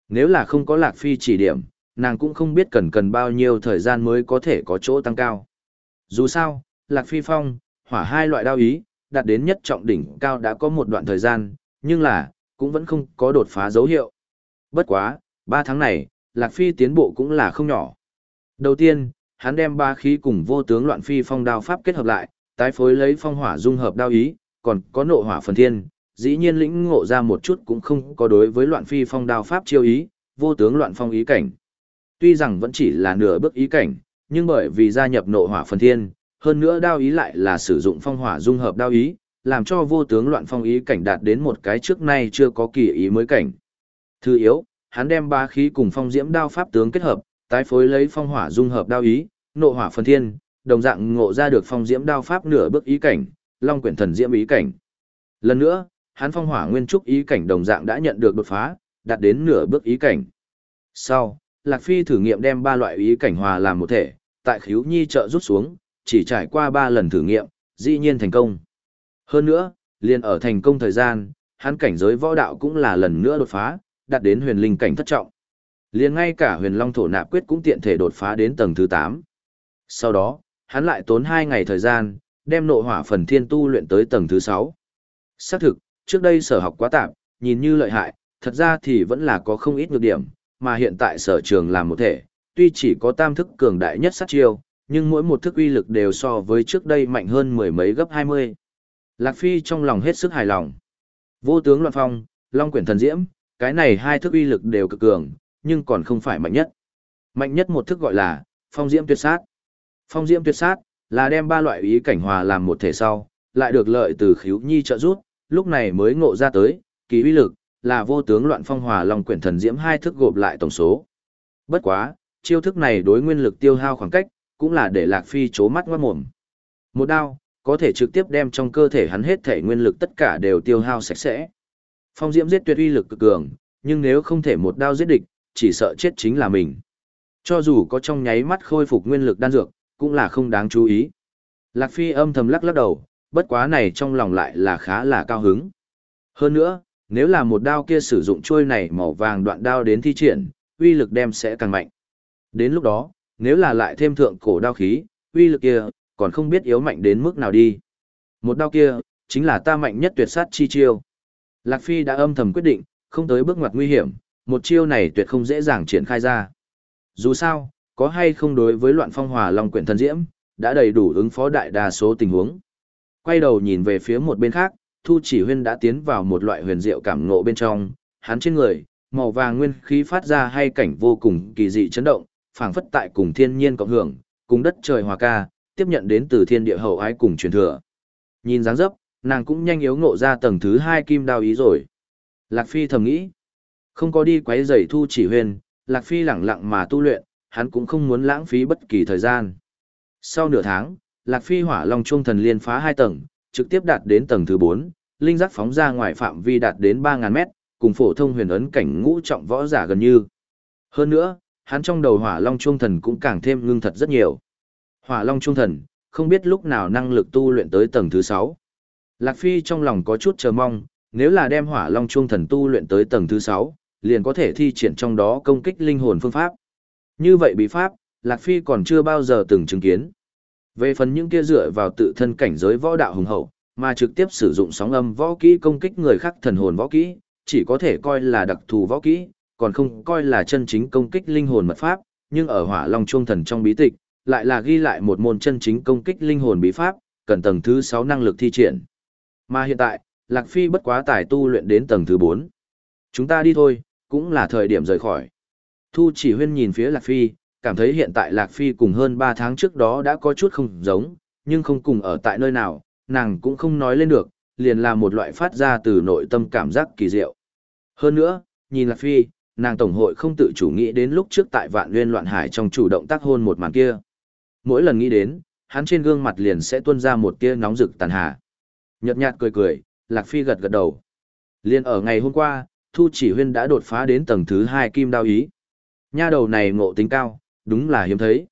A: Nếu là không có Lạc Phi chỉ điểm, nàng cũng không biết cần cần bao nhiêu thời gian mới có thể có chỗ tăng cao. Dù sao, Lạc Phi Phong, hỏa hai loại đao ý, đạt đến nhất trọng đỉnh cao đã có một đoạn thời gian, nhưng là, cũng vẫn không có đột phá dấu hiệu. Bất quá, ba tháng này, Lạc Phi tiến bộ cũng là không nhỏ. Đầu tiên, hắn đem ba khí cùng vô tướng loạn phi phong đao pháp kết hợp lại, tái phối lấy phong hỏa dung hợp đao ý, còn có nộ hỏa phần thiên, dĩ nhiên lĩnh ngộ ra một chút cũng không có đối với loạn phi phong đao pháp chiêu ý, vô tướng loạn phong ý cảnh. Tuy rằng vẫn chỉ là nửa bước ý cảnh, nhưng bởi vì gia nhập nộ hỏa phần thiên, hơn nữa đao ý lại là sử dụng phong hỏa dung hợp đao ý, làm cho vô tướng loạn phong ý cảnh đạt đến một cái trước nay chưa có kỳ ý mới cảnh. Thứ yếu, hắn đem ba khí cùng phong diễm đao pháp tướng kết hợp, tái phối lấy phong hỏa dung hợp đao ý, nộ hỏa phân thiên, đồng dạng ngộ ra được phong diễm đao pháp nửa bước ý cảnh, long quyển thần diễm ý cảnh. Lần nữa, hắn phong hỏa nguyên trúc ý cảnh đồng dạng đã nhận được đột phá, đạt đến nửa bước ý cảnh. Sau, Lạc Phi thử nghiệm đem ba loại ý cảnh hòa làm một thể, tại khiếu nhi trợ rút xuống, chỉ trải qua ba lần thử nghiệm, dĩ nhiên thành công. Hơn nữa, liền ở thành công thời gian, hắn cảnh giới võ đạo cũng là lần nữa đột phá, đạt đến huyền linh cảnh thất trọng. Liền ngay cả huyền long thổ nạp quyết cũng tiện thể đột phá đến tầng thứ 8. Sau đó, hắn lại tốn 2 ngày thời gian, đem nộ hỏa phần thiên tu luyện tới tầng thứ 6. Xác thực, trước đây sở học quá tạp, nhìn như lợi hại, thật ra thì vẫn là có không ít nhược điểm, mà hiện tại sở trường làm một thể, tuy chỉ có tam thức cường đại nhất sát chiêu, nhưng mỗi một thức uy lực đều so với trước đây mạnh hơn mười mấy gấp 20. Lạc Phi trong lòng hết sức hài lòng. Vô tướng loạn phong, long quyển thần diễm, cái này hai thức uy lực đều cực cường, nhưng còn không phải mạnh nhất. Mạnh nhất một thức gọi là phong diễm tuyệt sát. Phong diễm tuyệt sát là đem ba loại ý cảnh hòa làm một thể sau, lại được lợi từ khiếu nhi trợ rút, lúc này mới ngộ ra tới, kỳ uy lực là vô tướng loạn phong hòa long quyển thần diễm hai thức gộp lại tổng số. Bất quá, chiêu thức này đối nguyên lực tiêu hao khoảng cách, cũng là để Lạc Phi chố mắt ngoát mồm. Một đao, có thể trực tiếp đem trong cơ thể hắn hết thể nguyên lực tất cả đều tiêu hao sạch sẽ. Phong diễm giết tuyệt uy lực cực cường, nhưng nếu không thể một đao giết địch, chỉ sợ chết chính là mình. Cho dù có trong nháy mắt khôi phục nguyên lực đan dược, cũng là không đáng chú ý. Lạc Phi âm thầm lắc lắc đầu, bất quá này trong lòng lại là khá là cao hứng. Hơn nữa, nếu là một đao kia sử dụng trôi này màu vàng đoạn đao đến thi triển, uy lực đem sẽ càng mạnh. Đến lúc đó, nếu là lại thêm thượng cổ đao khí, uy lực kia, còn không biết yếu mạnh đến mức nào đi. Một đao kia, chính là ta mạnh nhất tuyệt sát chi chiêu. Lạc Phi đã âm thầm quyết định, không tới bước ngoặt nguy hiểm, một chiêu này tuyệt không dễ dàng triển khai ra. Dù sao, có hay không đối với loạn phong hòa long quyển thân diễm, đã đầy đủ ứng phó đại đa số tình huống. Quay đầu nhìn về phía một bên khác, Thu Chỉ Huyên đã tiến vào một loại huyền diệu cảm ngộ bên trong, hắn trên người, màu vàng nguyên khí phát ra hay cảnh vô cùng kỳ dị chấn động, phảng phất tại cùng thiên nhiên cộng hưởng, cùng đất trời hòa ca, tiếp nhận đến từ thiên địa hậu ái cùng truyền thừa. Nhìn dáng dấp, nàng cũng nhanh yếu ngộ ra tầng thứ hai kim đao ý rồi. Lạc Phi thầm nghĩ, không có đi quấy rầy Thu Chỉ huyền Lạc Phi lẳng lặng mà tu luyện, hắn cũng không muốn lãng phí bất kỳ thời gian. Sau nửa tháng, Lạc Phi hỏa long trung thần liên phá hai tầng, trực tiếp đạt đến tầng thứ bốn linh giác phóng ra ngoài phạm vi đạt đến 3000 mét, cùng phổ thông huyền ấn cảnh ngũ trọng võ giả gần như. Hơn nữa, hắn trong đầu hỏa long trung thần cũng càng thêm ngưng thật rất nhiều. Hỏa long trung thần, không biết lúc nào năng lực tu luyện tới tầng thứ 6. Lạc Phi trong lòng có chút chờ mong, nếu là đem hỏa long trung thần tu luyện tới tầng thứ 6, liền có thể thi triển trong đó công kích linh hồn phương pháp. Như vậy bí pháp, Lạc Phi còn chưa bao giờ từng chứng kiến. Về phần những kia dựa vào tự thân cảnh giới võ đạo hùng hậu, mà trực tiếp sử dụng sóng âm võ kỹ công kích người khác thần hồn võ kỹ, chỉ có thể coi là đặc thù võ kỹ, còn không coi là chân chính công kích linh hồn mật pháp, nhưng ở Hỏa Long Trung Thần trong bí tịch, lại là ghi lại một môn chân chính công kích linh hồn bí pháp, cần tầng thứ 6 năng lực thi triển. Mà hiện tại, Lạc Phi bất quá tài tu luyện đến tầng thứ 4. Chúng ta đi thôi, cũng là thời điểm rời khỏi. Thu chỉ huyên nhìn phía Lạc Phi, cảm thấy hiện tại Lạc Phi cùng hơn 3 tháng trước đó đã có chút không giống, nhưng không cùng ở tại nơi nào, nàng cũng không nói lên được, liền là một loại phát ra từ nội tâm cảm giác kỳ diệu. Hơn nữa, nhìn Lạc Phi, nàng tổng hội không tự chủ nghĩ đến lúc trước tại vạn nguyên loạn hải trong chủ động tác hôn một màn kia. Mỗi lần nghĩ đến, hắn trên gương mặt liền sẽ tuôn ra một tia nóng rực tàn hạ. Nhật nhạt cười cười, Lạc Phi gật gật đầu. Liên ở ngày hôm qua, Thu Chỉ Huyên đã đột phá đến tầng thứ hai kim đao ý. Nha đầu này ngộ tính cao, đúng là hiếm thấy.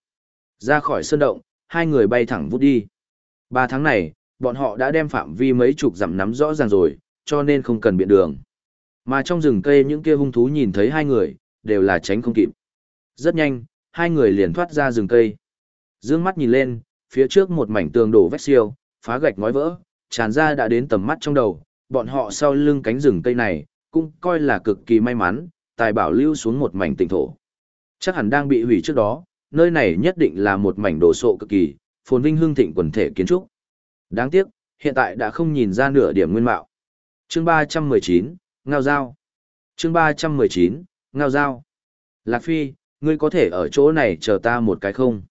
A: Ra khỏi sơn động, hai người bay thẳng vút đi. Ba tháng này, bọn họ đã đem phạm vi mấy chục dặm nắm rõ ràng rồi, cho nên không cần biện đường. Mà trong rừng cây những kia hung thú nhìn thấy hai người, đều là tránh không kịp. Rất nhanh, hai người liền thoát ra rừng cây. Dương mắt nhìn lên, phía trước một mảnh tường đổ vách siêu, phá gạch ngói vỡ, tràn ra đã đến tầm mắt trong đầu, bọn họ sau lưng cánh rừng cây này, cũng coi là cực kỳ may mắn, tài bảo lưu xuống một mảnh tỉnh thổ. Chắc hẳn đang bị hủy trước đó, nơi này nhất định là một mảnh đồ sộ cực kỳ, phồn vinh hương thịnh quần thể kiến trúc. Đáng tiếc, hiện tại đã không nhìn ra nửa điểm nguyên mạo. Chương 319, Ngao Giao. Chương 319, Ngao Giao. Lạc Phi, ngươi có thể ở chỗ này chờ ta một cái không?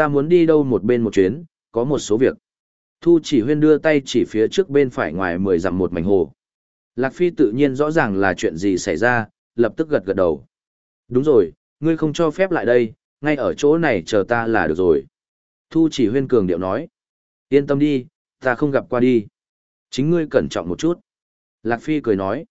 A: Ta muốn đi đâu một bên một chuyến, có một số việc. Thu chỉ huyên đưa tay chỉ phía trước bên phải ngoài mười dặm một mảnh hồ. Lạc Phi tự nhiên rõ ràng là chuyện gì xảy ra, lập tức gật gật đầu. Đúng rồi, Ngươi không cho phép lại đây, ngay ở chỗ này chờ ta là được rồi. Thu chỉ huyên cường điệu nói. Yên tâm đi, ta không gặp qua đi. Chính ngươi cẩn trọng một chút. Lạc Phi cười nói.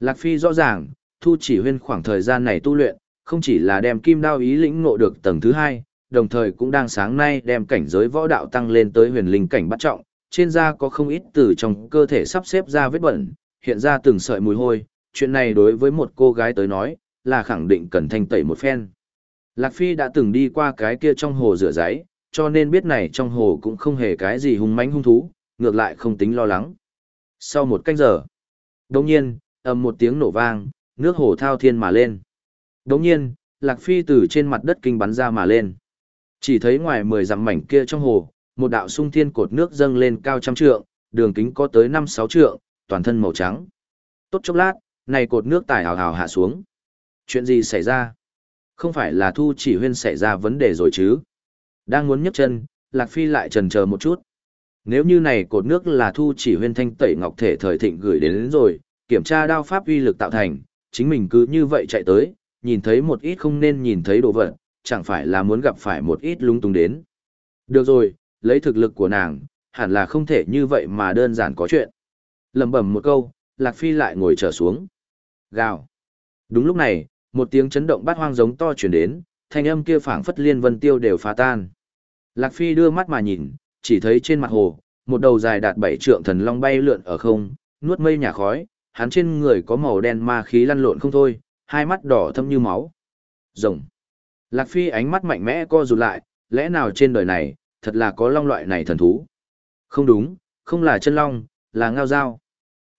A: Lạc Phi rõ ràng, Thu chỉ huyên khoảng thời gian này tu luyện, không chỉ là đem kim đao ý lĩnh ngộ được tầng thứ hai, đồng thời cũng đang sáng nay đem cảnh giới võ đạo tăng lên tới huyền linh cảnh bắt trọng, trên da có không ít từ trong cơ thể sắp xếp ra vết bẩn, hiện ra từng sợi mùi hôi, chuyện này đối với một cô gái tới nói, là khẳng định cần thanh tẩy một phen. Lạc Phi đã từng đi qua cái kia trong hồ rửa giấy, cho nên biết này trong hồ cũng không hề cái gì hung mãnh hung thú, ngược lại không tính lo lắng. Sau một canh giờ, đồng nhiên, ầm một tiếng nổ vang, nước hồ thao thiên mà lên. Đồng nhiên, Lạc Phi từ trên mặt đất kinh bắn ra mà lên. Chỉ thấy ngoài mười dặm mảnh kia trong hồ, một đạo sung thiên cột nước dâng lên cao trăm trượng, đường kính có tới năm sáu trượng, toàn thân màu trắng. Tốt chốc lát, này cột nước tải hào hào hạ xuống. Chuyện gì xảy ra? Không phải là thu chỉ huyên xảy ra vấn đề rồi chứ? Đang muốn nhấc chân, Lạc Phi lại trần chờ một chút. Nếu như này cột nước là thu chỉ huyên thanh tẩy ngọc thể thời thịnh gửi đến, đến rồi, kiểm tra đao pháp uy lực tạo thành, chính mình cứ như vậy chạy tới, nhìn thấy một ít không nên nhìn thấy đồ vật, chẳng phải là muốn gặp phải một ít lung tung đến. Được rồi, lấy thực lực của nàng, hẳn là không thể như vậy mà đơn giản có chuyện. lẩm bẩm một câu, Lạc Phi lại ngồi trở xuống. Gào. Đúng lúc này, một tiếng chấn động bát hoang giống to chuyển đến, thanh âm kia phảng phất liên vân tiêu đều phá tan. Lạc Phi đưa mắt mà nhìn, chỉ thấy trên mặt hồ, một đầu dài đạt bảy trượng thần long bay lượn ở không, nuốt mây nhà khói, hắn trên người có màu đen ma khí lăn lộn không thôi, hai mắt đỏ thâm như máu. Rồng. Lạc Phi ánh mắt mạnh mẽ co rụt lại, lẽ nào trên đời này, thật là có long loại này thần thú? Không đúng, không là chân long, là ngao dao.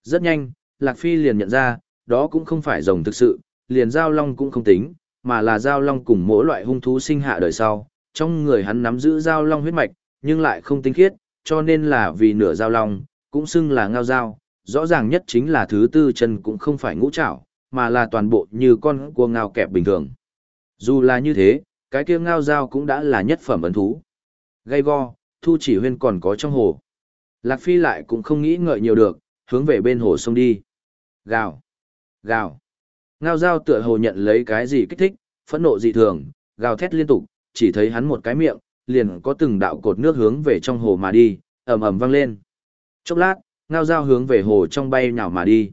A: Rất nhanh, Lạc Phi liền nhận ra, đó cũng không phải rồng thực sự, liền giao long cũng không tính, mà là giao long cùng mỗi loại hung thú sinh hạ đời sau. Trong người hắn nắm giữ giao long huyết mạch, nhưng lại không tinh khiết, cho nên là vì nửa giao long, cũng xưng là ngao dao. Rõ ràng nhất chính là thứ tư chân cũng không phải ngũ trảo, mà là toàn bộ như con cua ngao kẹp bình thường. Dù là như thế, cái kia ngao dao cũng đã là nhất phẩm ấn thú. Gây go, thu chỉ huyên còn có trong hồ. Lạc Phi lại cũng không nghĩ ngợi nhiều được, hướng về bên hồ sông đi. Gào, gào. Ngao dao tựa hồ nhận lấy cái gì kích thích, phẫn nộ dị thường, gào thét liên tục, chỉ thấy hắn một cái miệng, liền có từng đạo cột nước hướng về trong hồ mà đi, ầm ầm vang lên. Chốc lát, ngao dao hướng về hồ trong bay nhào mà đi.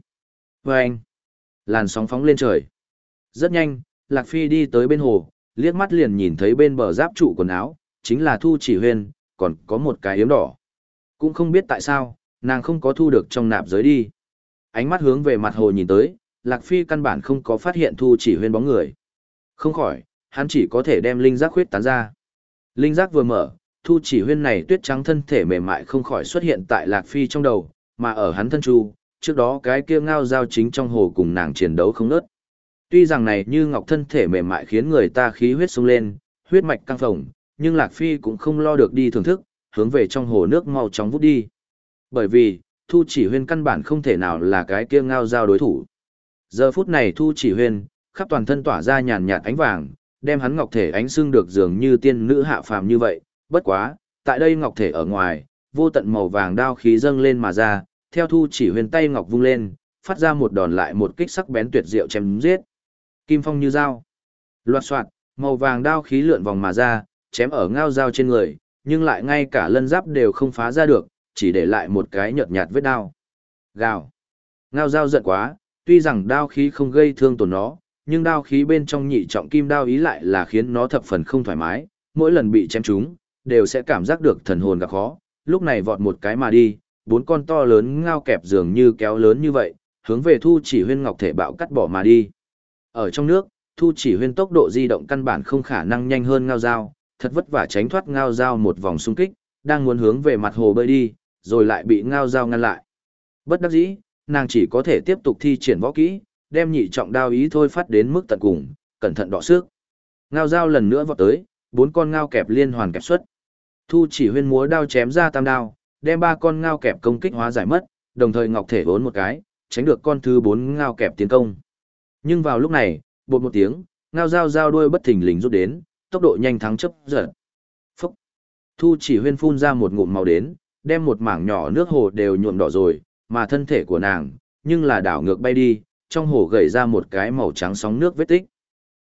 A: Vâng! Làn sóng phóng lên trời. Rất nhanh, Lạc Phi đi tới bên hồ, liếc mắt liền nhìn thấy bên bờ giáp trụ quần áo, chính là Thu Chỉ Huyên, còn có một cái yếm đỏ. Cũng không biết tại sao, nàng không có thu được trong nạp giới đi. Ánh mắt hướng về mặt hồ nhìn tới, Lạc Phi căn bản không có phát hiện Thu Chỉ Huyên bóng người. Không khỏi, hắn chỉ có thể đem linh giác khuyết tán ra. Linh giác vừa mở, Thu Chỉ Huyên này tuyết trắng thân thể mềm mại không khỏi xuất hiện tại Lạc Phi trong đầu, mà ở hắn thân chu, trước đó cái kia ngao giao chính trong hồ cùng nàng chiến đấu không nớt. Tuy rằng này như ngọc thân thể mềm mại khiến người ta khí huyết sung lên, huyết mạch căng phồng, nhưng Lạc Phi cũng không lo được đi thưởng thức, hướng về trong hồ nước mau chóng vút đi. Bởi vì, Thu Chỉ Huyên căn bản không thể nào là cái kia ngao giao đối thủ. Giờ phút này Thu Chỉ Huyên, khắp toàn thân tỏa ra nhàn nhạt ánh vàng, đem hắn ngọc thể ánh xương được dường như tiên nữ hạ phàm như vậy, bất quá, tại đây ngọc thể ở ngoài, vô tận màu vàng đao khí dâng lên mà ra, theo Thu Chỉ Huyên tay ngọc vung lên, phát ra một đòn lại một kích sắc bén tuyệt diệu chém giết. Kim phong như dao. Loạt soạt, màu vàng đao khí lượn vòng mà ra, chém ở ngao dao trên người, nhưng lại ngay cả lân giáp đều không phá ra được, chỉ để lại một cái nhợt nhạt vết đao. Gào. Ngao dao giận quá, tuy rằng đao khí không gây thương tổn nó, nhưng đao khí bên trong nhị trọng kim đao ý lại là khiến nó thập phần không thoải mái, mỗi lần bị chém trúng, đều sẽ cảm giác được thần hồn gặp khó, lúc này vọt một cái mà đi, bốn con to lớn ngao kẹp dường như kéo lớn như vậy, hướng về thu chỉ huyên ngọc thể bạo cắt bỏ mà đi. Ở trong nước, thu chỉ huyên tốc độ di động căn bản không khả năng nhanh hơn ngao dao, thật vất vả tránh thoát ngao dao một vòng xung kích, đang muốn hướng về mặt hồ bơi đi, rồi lại bị ngao dao ngăn lại. Bất đắc dĩ, nàng chỉ có thể tiếp tục thi triển võ kỹ, đem nhị trọng đao ý thôi phát đến mức tận cùng, cẩn thận đọ sức. Ngao dao lần nữa vọt tới, bốn con ngao kẹp liên hoàn kẹp xuất. Thu chỉ huyên múa đao chém ra tam đao, đem ba con ngao kẹp công kích hóa giải mất, đồng thời ngọc thể vốn một cái, tránh được con thứ bốn ngao kẹp tiến công. Nhưng vào lúc này, bột một tiếng, ngao dao dao đuôi bất thình lình rút đến, tốc độ nhanh thắng chấp giật. Phúc! Thu chỉ huyên phun ra một ngụm màu đến, đem một mảng nhỏ nước hồ đều nhuộm đỏ rồi, mà thân thể của nàng, nhưng là đảo ngược bay đi, trong hồ gầy ra một cái màu trắng sóng nước vết tích.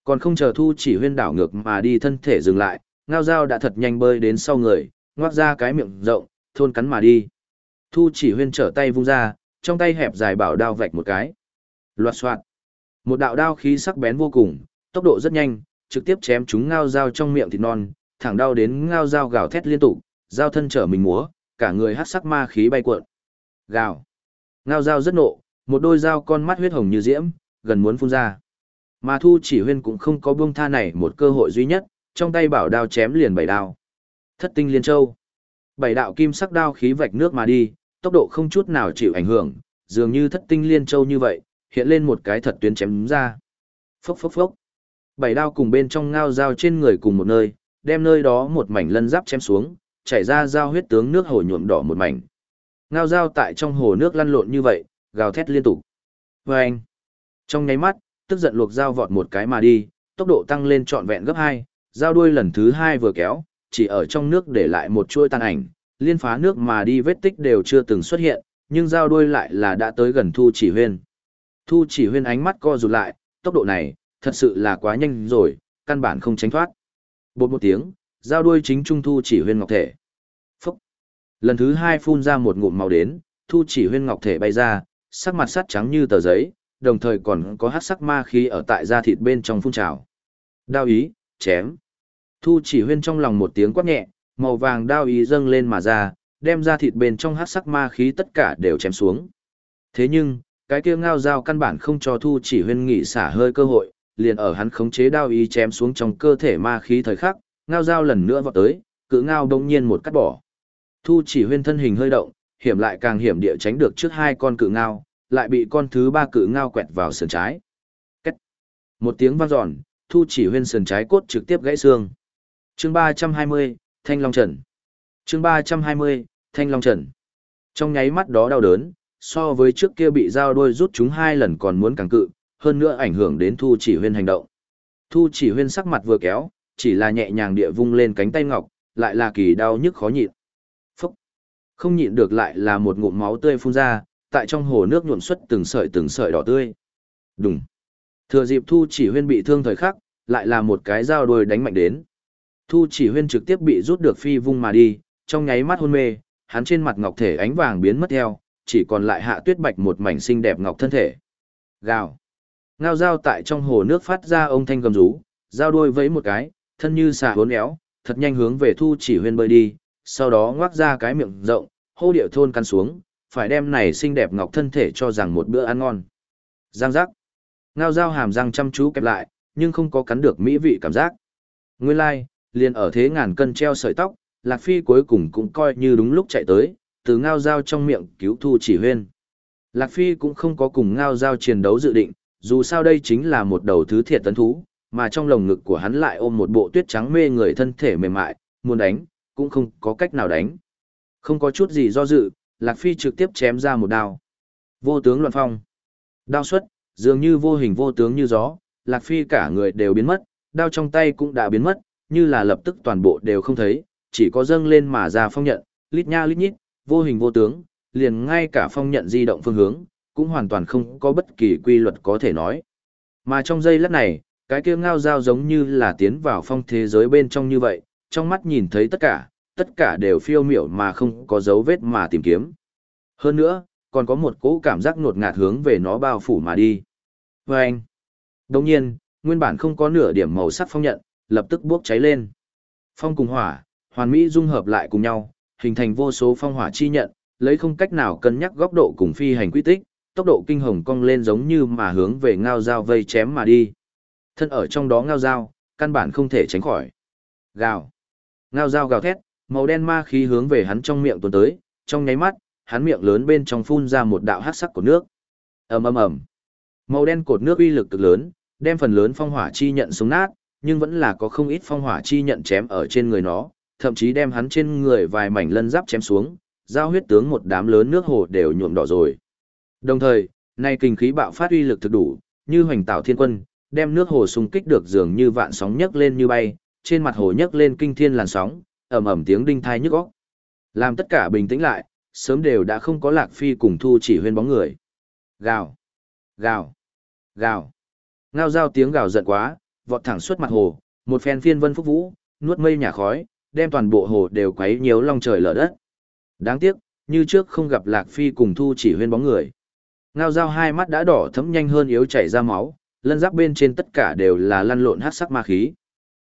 A: Còn không chờ thu chỉ huyên đảo ngược mà đi thân thể dừng lại, ngao dao đã thật nhanh bơi đến sau người, ngoác ra cái miệng rộng, thôn cắn mà đi. Thu chỉ huyên trở tay vung ra, trong tay hẹp dài bảo đao vạch một cái. Loạt soạt. Một đạo đao khí sắc bén vô cùng, tốc độ rất nhanh, trực tiếp chém chúng ngao dao trong miệng thịt non, thẳng đau đến ngao dao gào thét liên tục, dao thân trở mình múa, cả người hắc sắc ma khí bay cuộn. Gào. Ngao dao rất nộ, một đôi dao con mắt huyết hồng như diễm, gần muốn phun ra. Mà Thu Chỉ Huyên cũng không có buông tha này một cơ hội duy nhất, trong tay bảo đao chém liền bảy đao. Thất tinh liên châu. Bảy đạo kim sắc đao khí vạch nước mà đi, tốc độ không chút nào chịu ảnh hưởng, dường như thất tinh liên châu như vậy, hiện lên một cái thật tuyến chém ra. Phốc phốc phốc. Bảy đao cùng bên trong ngao dao trên người cùng một nơi, đem nơi đó một mảnh lân giáp chém xuống, chảy ra dao huyết tướng nước hồ nhuộm đỏ một mảnh. Ngao dao tại trong hồ nước lăn lộn như vậy, gào thét liên tục. Và anh, trong nháy mắt, tức giận luộc dao vọt một cái mà đi, tốc độ tăng lên trọn vẹn gấp hai, dao đuôi lần thứ hai vừa kéo, chỉ ở trong nước để lại một chuôi tan ảnh, liên phá nước mà đi vết tích đều chưa từng xuất hiện, nhưng dao đuôi lại là đã tới gần Thu Chỉ Huyên. Thu Chỉ Huyên ánh mắt co rụt lại, tốc độ này, thật sự là quá nhanh rồi, căn bản không tránh thoát. Bột một tiếng, dao đuôi chính trung Thu Chỉ Huyên ngọc thể. Phúc! Lần thứ hai phun ra một ngụm màu đến, Thu Chỉ Huyên ngọc thể bay ra, sắc mặt sắt trắng như tờ giấy, đồng thời còn có hát sắc ma khí ở tại da thịt bên trong phun trào. Đao ý, chém. Thu chỉ huyên trong lòng một tiếng quát nhẹ, màu vàng đao ý dâng lên mà ra, đem ra thịt bên trong hát sắc ma khí tất cả đều chém xuống. Thế nhưng, cái kia ngao dao căn bản không cho thu chỉ huyên nghỉ xả hơi cơ hội, liền ở hắn khống chế đao ý chém xuống trong cơ thể ma khí thời khắc, ngao dao lần nữa vọt tới, cự ngao đông nhiên một cắt bỏ. Thu chỉ huyên thân hình hơi động, hiểm lại càng hiểm địa tránh được trước hai con cự ngao, lại bị con thứ ba cự ngao quẹt vào sườn trái. Cách. Một tiếng vang dọn, thu chỉ huyên sườn trái cốt trực tiếp gãy xương. Chương 320, Thanh Long Trần. Chương 320, Thanh Long Trần. Trong nháy mắt đó đau đớn, so với trước kia bị dao đôi rút chúng hai lần còn muốn càng cự, hơn nữa ảnh hưởng đến Thu Chỉ Huyên hành động. Thu Chỉ Huyên sắc mặt vừa kéo, chỉ là nhẹ nhàng địa vung lên cánh tay ngọc, lại là kỳ đau nhức khó nhịn. Phúc! Không nhịn được lại là một ngụm máu tươi phun ra, tại trong hồ nước nhuộm xuất từng sợi từng sợi đỏ tươi. Đùng! Thừa dịp Thu Chỉ Huyên bị thương thời khắc, lại là một cái dao đôi đánh mạnh đến. Thu chỉ huyên trực tiếp bị rút được phi vung mà đi, trong nháy mắt hôn mê, hắn trên mặt ngọc thể ánh vàng biến mất theo, chỉ còn lại hạ tuyết bạch một mảnh xinh đẹp ngọc thân thể. Gào. Ngao dao tại trong hồ nước phát ra ông thanh gầm rú, dao đuôi vẫy một cái, thân như xà hốn éo, thật nhanh hướng về thu chỉ huyên bơi đi, sau đó ngoác ra cái miệng rộng, hô điệu thôn căn xuống, phải đem này xinh đẹp ngọc thân thể cho rằng một bữa ăn ngon. Giang giác. Ngao dao hàm răng chăm chú kẹp lại, nhưng không có cắn được mỹ vị cảm giác. Nguyên lai, like, liền ở thế ngàn cân treo sợi tóc, Lạc Phi cuối cùng cũng coi như đúng lúc chạy tới, từ ngao dao trong miệng cứu thu chỉ huyên. Lạc Phi cũng không có cùng ngao dao chiến đấu dự định, dù sao đây chính là một đầu thứ thiệt tấn thú, mà trong lồng ngực của hắn lại ôm một bộ tuyết trắng mê người thân thể mềm mại, muốn đánh, cũng không có cách nào đánh. Không có chút gì do dự, Lạc Phi trực tiếp chém ra một đao. Vô tướng luận phong. Đao xuất, dường như vô hình vô tướng như gió, Lạc Phi cả người đều biến mất, đao trong tay cũng đã biến mất, như là lập tức toàn bộ đều không thấy, chỉ có dâng lên mà ra phong nhận, lít nha lít nhít, vô hình vô tướng, liền ngay cả phong nhận di động phương hướng, cũng hoàn toàn không có bất kỳ quy luật có thể nói. Mà trong giây lát này, cái kia ngao dao giống như là tiến vào phong thế giới bên trong như vậy, trong mắt nhìn thấy tất cả, tất cả đều phiêu miểu mà không có dấu vết mà tìm kiếm. Hơn nữa, còn có một cỗ cảm giác ngột ngạt hướng về nó bao phủ mà đi. Và anh, đồng nhiên, nguyên bản không có nửa điểm màu sắc phong nhận, lập tức bốc cháy lên. Phong cùng hỏa, hoàn mỹ dung hợp lại cùng nhau, hình thành vô số phong hỏa chi nhận, lấy không cách nào cân nhắc góc độ cùng phi hành quy tích, tốc độ kinh hồng cong lên giống như mà hướng về ngao dao vây chém mà đi. Thân ở trong đó ngao dao, căn bản không thể tránh khỏi. Gào. Ngao dao gào thét, màu đen ma khí hướng về hắn trong miệng tuôn tới, trong nháy mắt, hắn miệng lớn bên trong phun ra một đạo hắc sắc của nước. Ầm ầm ầm. Màu đen cột nước uy lực cực lớn, đem phần lớn phong hỏa chi nhận xuống nát, nhưng vẫn là có không ít phong hỏa chi nhận chém ở trên người nó, thậm chí đem hắn trên người vài mảnh lân giáp chém xuống, giao huyết tướng một đám lớn nước hồ đều nhuộm đỏ rồi. Đồng thời, nay kinh khí bạo phát uy lực thực đủ, như hoành tạo thiên quân, đem nước hồ xung kích được dường như vạn sóng nhấc lên như bay, trên mặt hồ nhấc lên kinh thiên làn sóng, ầm ầm tiếng đinh thai nhức óc. Làm tất cả bình tĩnh lại, sớm đều đã không có Lạc Phi cùng Thu chỉ huyên bóng người. Gào, gào, gào. Ngao giao tiếng gào giận quá, vọt thẳng suốt mặt hồ, một phen phiên vân phúc vũ, nuốt mây nhà khói, đem toàn bộ hồ đều quấy nhiều long trời lở đất. Đáng tiếc, như trước không gặp Lạc Phi cùng Thu chỉ huyên bóng người. Ngao dao hai mắt đã đỏ thấm nhanh hơn yếu chảy ra máu, lân giáp bên trên tất cả đều là lăn lộn hát sắc ma khí.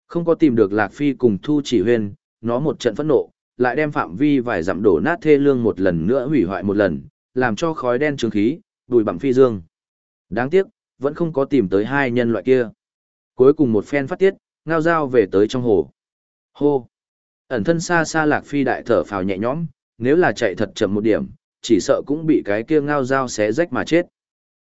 A: Không có tìm được Lạc Phi cùng Thu chỉ huyên, nó một trận phẫn nộ, lại đem phạm vi vài dặm đổ nát thê lương một lần nữa hủy hoại một lần, làm cho khói đen trướng khí, đùi bằng phi dương. Đáng tiếc, vẫn không có tìm tới hai nhân loại kia. Cuối cùng một phen phát tiết, ngao dao về tới trong hồ. Hô! Ẩn thân xa xa lạc phi đại thở phào nhẹ nhõm, nếu là chạy thật chậm một điểm, chỉ sợ cũng bị cái kia ngao dao xé rách mà chết.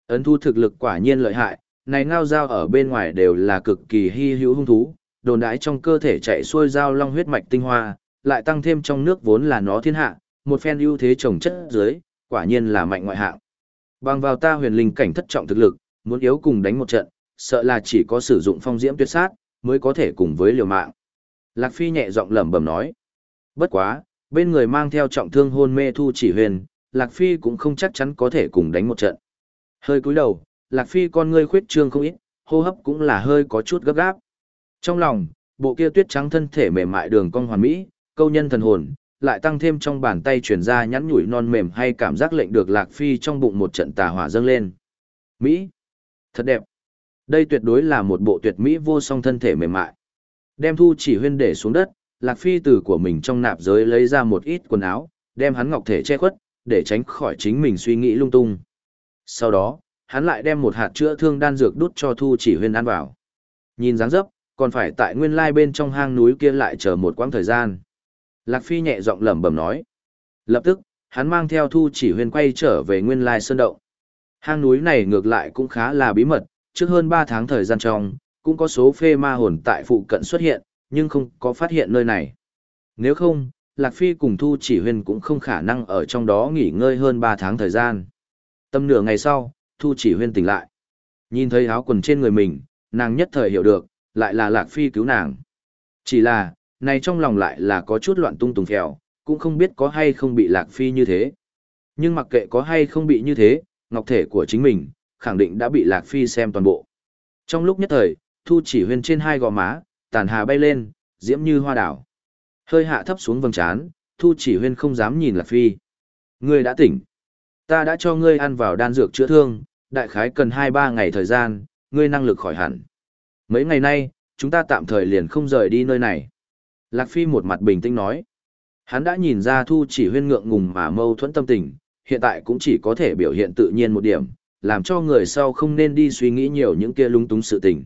A: Ấn thu thực lực quả nhiên lợi hại, này ngao dao ở bên ngoài đều là cực kỳ hy hữu hung thú, đồn đãi trong cơ thể chạy xuôi dao long huyết mạch tinh hoa, lại tăng thêm trong nước vốn là nó thiên hạ, một phen ưu thế trồng chất dưới, quả nhiên là mạnh ngoại hạng. Bằng vào ta huyền linh cảnh thất trọng thực lực, muốn yếu cùng đánh một trận, sợ là chỉ có sử dụng phong diễm tuyệt sát, mới có thể cùng với liều mạng. Lạc Phi nhẹ giọng lẩm bẩm nói. Bất quá, bên người mang theo trọng thương hôn mê thu chỉ huyền, Lạc Phi cũng không chắc chắn có thể cùng đánh một trận. Hơi cúi đầu, Lạc Phi con ngươi khuyết trương không ít, hô hấp cũng là hơi có chút gấp gáp. Trong lòng, bộ kia tuyết trắng thân thể mềm mại đường cong hoàn mỹ, câu nhân thần hồn, lại tăng thêm trong bàn tay chuyển ra nhắn nhủi non mềm hay cảm giác lệnh được Lạc Phi trong bụng một trận tà hỏa dâng lên. Mỹ! Thật đẹp! Đây tuyệt đối là một bộ tuyệt Mỹ vô song thân thể mềm mại. Đem thu chỉ huyên để xuống đất, Lạc Phi từ của mình trong nạp giới lấy ra một ít quần áo, đem hắn ngọc thể che khuất, để tránh khỏi chính mình suy nghĩ lung tung. Sau đó, hắn lại đem một hạt chữa thương đan dược đút cho thu chỉ huyên ăn vào. Nhìn dáng dấp, còn phải tại nguyên lai bên trong hang núi kia lại chờ một quãng thời gian. Lạc Phi nhẹ giọng lẩm bẩm nói. Lập tức, hắn mang theo thu chỉ huyên quay trở về nguyên lai sơn động. Hang núi này ngược lại cũng khá là bí mật, trước hơn 3 tháng thời gian trong, cũng có số phê ma hồn tại phụ cận xuất hiện, nhưng không có phát hiện nơi này. Nếu không, Lạc Phi cùng Thu Chỉ Huyên cũng không khả năng ở trong đó nghỉ ngơi hơn 3 tháng thời gian. Tâm nửa ngày sau, Thu Chỉ Huyên tỉnh lại. Nhìn thấy áo quần trên người mình, nàng nhất thời hiểu được, lại là Lạc Phi cứu nàng. Chỉ là, này trong lòng lại là có chút loạn tung tùng phèo, cũng không biết có hay không bị Lạc Phi như thế. Nhưng mặc kệ có hay không bị như thế, ngọc thể của chính mình, khẳng định đã bị Lạc Phi xem toàn bộ. Trong lúc nhất thời, Thu Chỉ Huyên trên hai gò má, tàn hà bay lên, diễm như hoa đảo. Hơi hạ thấp xuống vầng trán, Thu Chỉ Huyên không dám nhìn Lạc Phi. Ngươi đã tỉnh. Ta đã cho ngươi ăn vào đan dược chữa thương, đại khái cần 2-3 ngày thời gian, ngươi năng lực khỏi hẳn. Mấy ngày nay, chúng ta tạm thời liền không rời đi nơi này. Lạc Phi một mặt bình tĩnh nói. Hắn đã nhìn ra Thu Chỉ Huyên ngượng ngùng mà mâu thuẫn tâm tình, hiện tại cũng chỉ có thể biểu hiện tự nhiên một điểm, làm cho người sau không nên đi suy nghĩ nhiều những kia lung túng sự tình.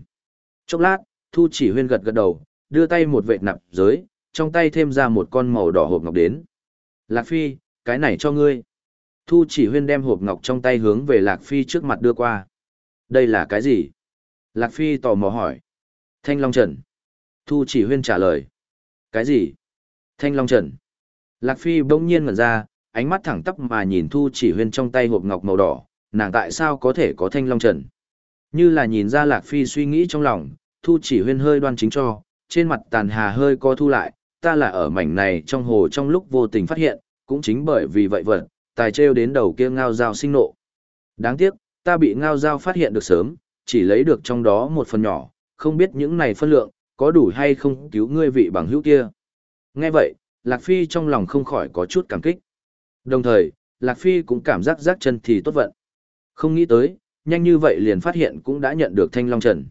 A: Chốc lát, Thu Chỉ Huyên gật gật đầu, đưa tay một vệt nạp giới, trong tay thêm ra một con màu đỏ hộp ngọc đến. Lạc Phi, cái này cho ngươi. Thu Chỉ Huyên đem hộp ngọc trong tay hướng về Lạc Phi trước mặt đưa qua. Đây là cái gì? Lạc Phi tò mò hỏi. Thanh Long Trần. Thu Chỉ Huyên trả lời. Cái gì? Thanh Long Trần. Lạc Phi bỗng nhiên ngẩn ra, ánh mắt thẳng tắp mà nhìn Thu Chỉ Huyên trong tay hộp ngọc màu đỏ, nàng tại sao có thể có Thanh Long Trần? Như là nhìn ra Lạc Phi suy nghĩ trong lòng, Thu Chỉ Huyên hơi đoan chính cho, trên mặt tàn hà hơi co thu lại, ta là ở mảnh này trong hồ trong lúc vô tình phát hiện, cũng chính bởi vì vậy vật, tài trêu đến đầu kia ngao dao sinh nộ. Đáng tiếc, ta bị ngao dao phát hiện được sớm, chỉ lấy được trong đó một phần nhỏ, không biết những này phân lượng, có đủ hay không cứu ngươi vị bằng hữu kia. Nghe vậy, Lạc Phi trong lòng không khỏi có chút cảm kích. Đồng thời, Lạc Phi cũng cảm giác rác chân thì tốt vận. Không nghĩ tới, nhanh như vậy liền phát hiện cũng đã nhận được thanh long trần.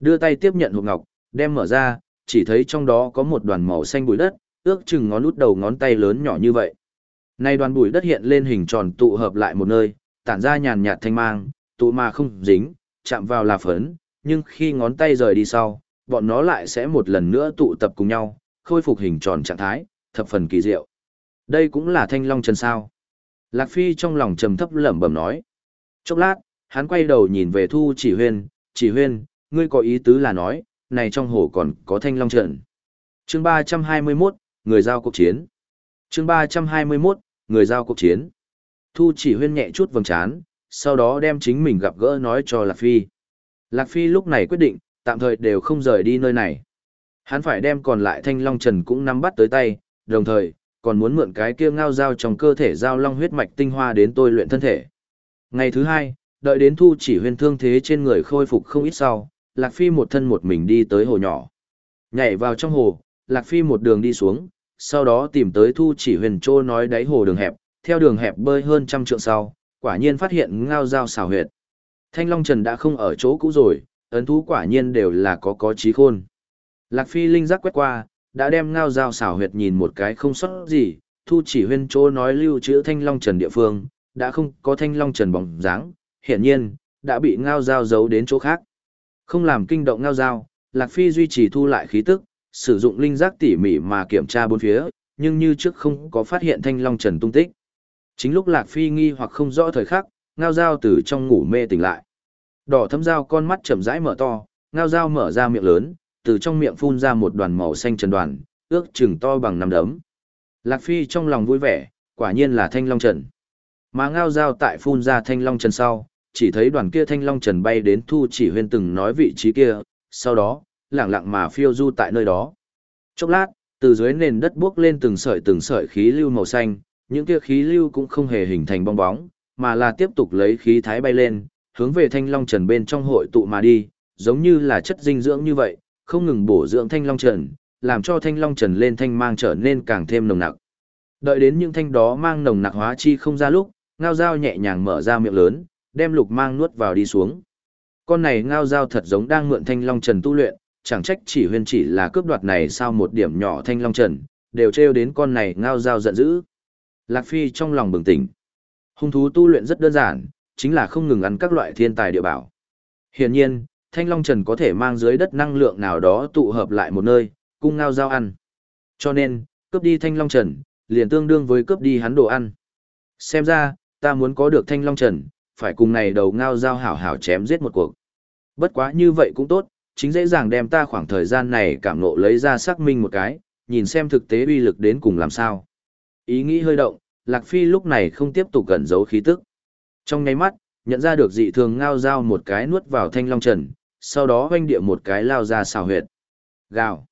A: Đưa tay tiếp nhận hộp ngọc, đem mở ra, chỉ thấy trong đó có một đoàn màu xanh bụi đất, ước chừng ngón út đầu ngón tay lớn nhỏ như vậy. Nay đoàn bụi đất hiện lên hình tròn tụ hợp lại một nơi, tản ra nhàn nhạt thanh mang, tụ mà không dính, chạm vào là phấn, nhưng khi ngón tay rời đi sau, bọn nó lại sẽ một lần nữa tụ tập cùng nhau, khôi phục hình tròn trạng thái, thập phần kỳ diệu. Đây cũng là thanh long chân sao. Lạc Phi trong lòng trầm thấp lẩm bẩm nói. Chốc lát, hắn quay đầu nhìn về Thu Chỉ Huyên, Chỉ Huyên, ngươi có ý tứ là nói, này trong hồ còn có thanh long trận. Chương 321, người giao cuộc chiến. Chương 321, người giao cuộc chiến. Thu Chỉ Huyên nhẹ chút vầng trán, sau đó đem chính mình gặp gỡ nói cho Lạc Phi. Lạc Phi lúc này quyết định, tạm thời đều không rời đi nơi này. Hắn phải đem còn lại thanh long trần cũng nắm bắt tới tay, đồng thời, còn muốn mượn cái kia ngao dao trong cơ thể giao long huyết mạch tinh hoa đến tôi luyện thân thể. Ngày thứ hai, đợi đến thu chỉ huyên thương thế trên người khôi phục không ít sau, Lạc Phi một thân một mình đi tới hồ nhỏ. Nhảy vào trong hồ, Lạc Phi một đường đi xuống, sau đó tìm tới thu chỉ huyền trô nói đáy hồ đường hẹp, theo đường hẹp bơi hơn trăm trượng sau, quả nhiên phát hiện ngao dao xào huyệt. Thanh Long Trần đã không ở chỗ cũ rồi, ấn thú quả nhiên đều là có có trí khôn. Lạc Phi linh giác quét qua, đã đem ngao dao xào huyệt nhìn một cái không sót gì, thu chỉ huyên chỗ nói lưu trữ Thanh Long Trần địa phương, đã không có Thanh Long Trần bóng dáng, hiển nhiên, đã bị ngao dao giấu đến chỗ khác. Không làm kinh động ngao dao, Lạc Phi duy trì thu lại khí tức, sử dụng linh giác tỉ mỉ mà kiểm tra bốn phía, nhưng như trước không có phát hiện Thanh Long Trần tung tích. Chính lúc Lạc Phi nghi hoặc không rõ thời khắc, ngao dao từ trong ngủ mê tỉnh lại. Đỏ thấm dao con mắt chậm rãi mở to, ngao dao mở ra miệng lớn, từ trong miệng phun ra một đoàn màu xanh trần đoàn, ước chừng to bằng nắm đấm. Lạc Phi trong lòng vui vẻ, quả nhiên là thanh long trần. Mà ngao dao tại phun ra thanh long trần sau, chỉ thấy đoàn kia thanh long trần bay đến thu chỉ huyên từng nói vị trí kia, sau đó, lẳng lặng mà phiêu du tại nơi đó. Chốc lát, từ dưới nền đất bước lên từng sợi từng sợi khí lưu màu xanh, những kia khí lưu cũng không hề hình thành bong bóng, mà là tiếp tục lấy khí thái bay lên, hướng về thanh long trần bên trong hội tụ mà đi, giống như là chất dinh dưỡng như vậy, không ngừng bổ dưỡng thanh long trần, làm cho thanh long trần lên thanh mang trở nên càng thêm nồng nặc. Đợi đến những thanh đó mang nồng nặc hóa chi không ra lúc, ngao dao nhẹ nhàng mở ra miệng lớn, đem lục mang nuốt vào đi xuống. Con này ngao dao thật giống đang mượn thanh long trần tu luyện, chẳng trách chỉ huyên chỉ là cướp đoạt này sao một điểm nhỏ thanh long trần, đều treo đến con này ngao dao giận dữ. Lạc Phi trong lòng bừng tỉnh. Hung thú tu luyện rất đơn giản, chính là không ngừng ăn các loại thiên tài địa bảo. Hiển nhiên, thanh long trần có thể mang dưới đất năng lượng nào đó tụ hợp lại một nơi, cung ngao giao ăn. Cho nên, cướp đi thanh long trần, liền tương đương với cướp đi hắn đồ ăn. Xem ra, ta muốn có được thanh long trần, phải cùng này đầu ngao giao hảo hảo chém giết một cuộc. Bất quá như vậy cũng tốt, chính dễ dàng đem ta khoảng thời gian này cảm nộ lấy ra xác minh một cái, nhìn xem thực tế uy lực đến cùng làm sao. Ý nghĩ hơi động, Lạc Phi lúc này không tiếp tục gần giấu khí tức. Trong nháy mắt, nhận ra được dị thường ngao dao một cái nuốt vào thanh long trần, sau đó hoanh địa một cái lao ra xào huyệt. Gào.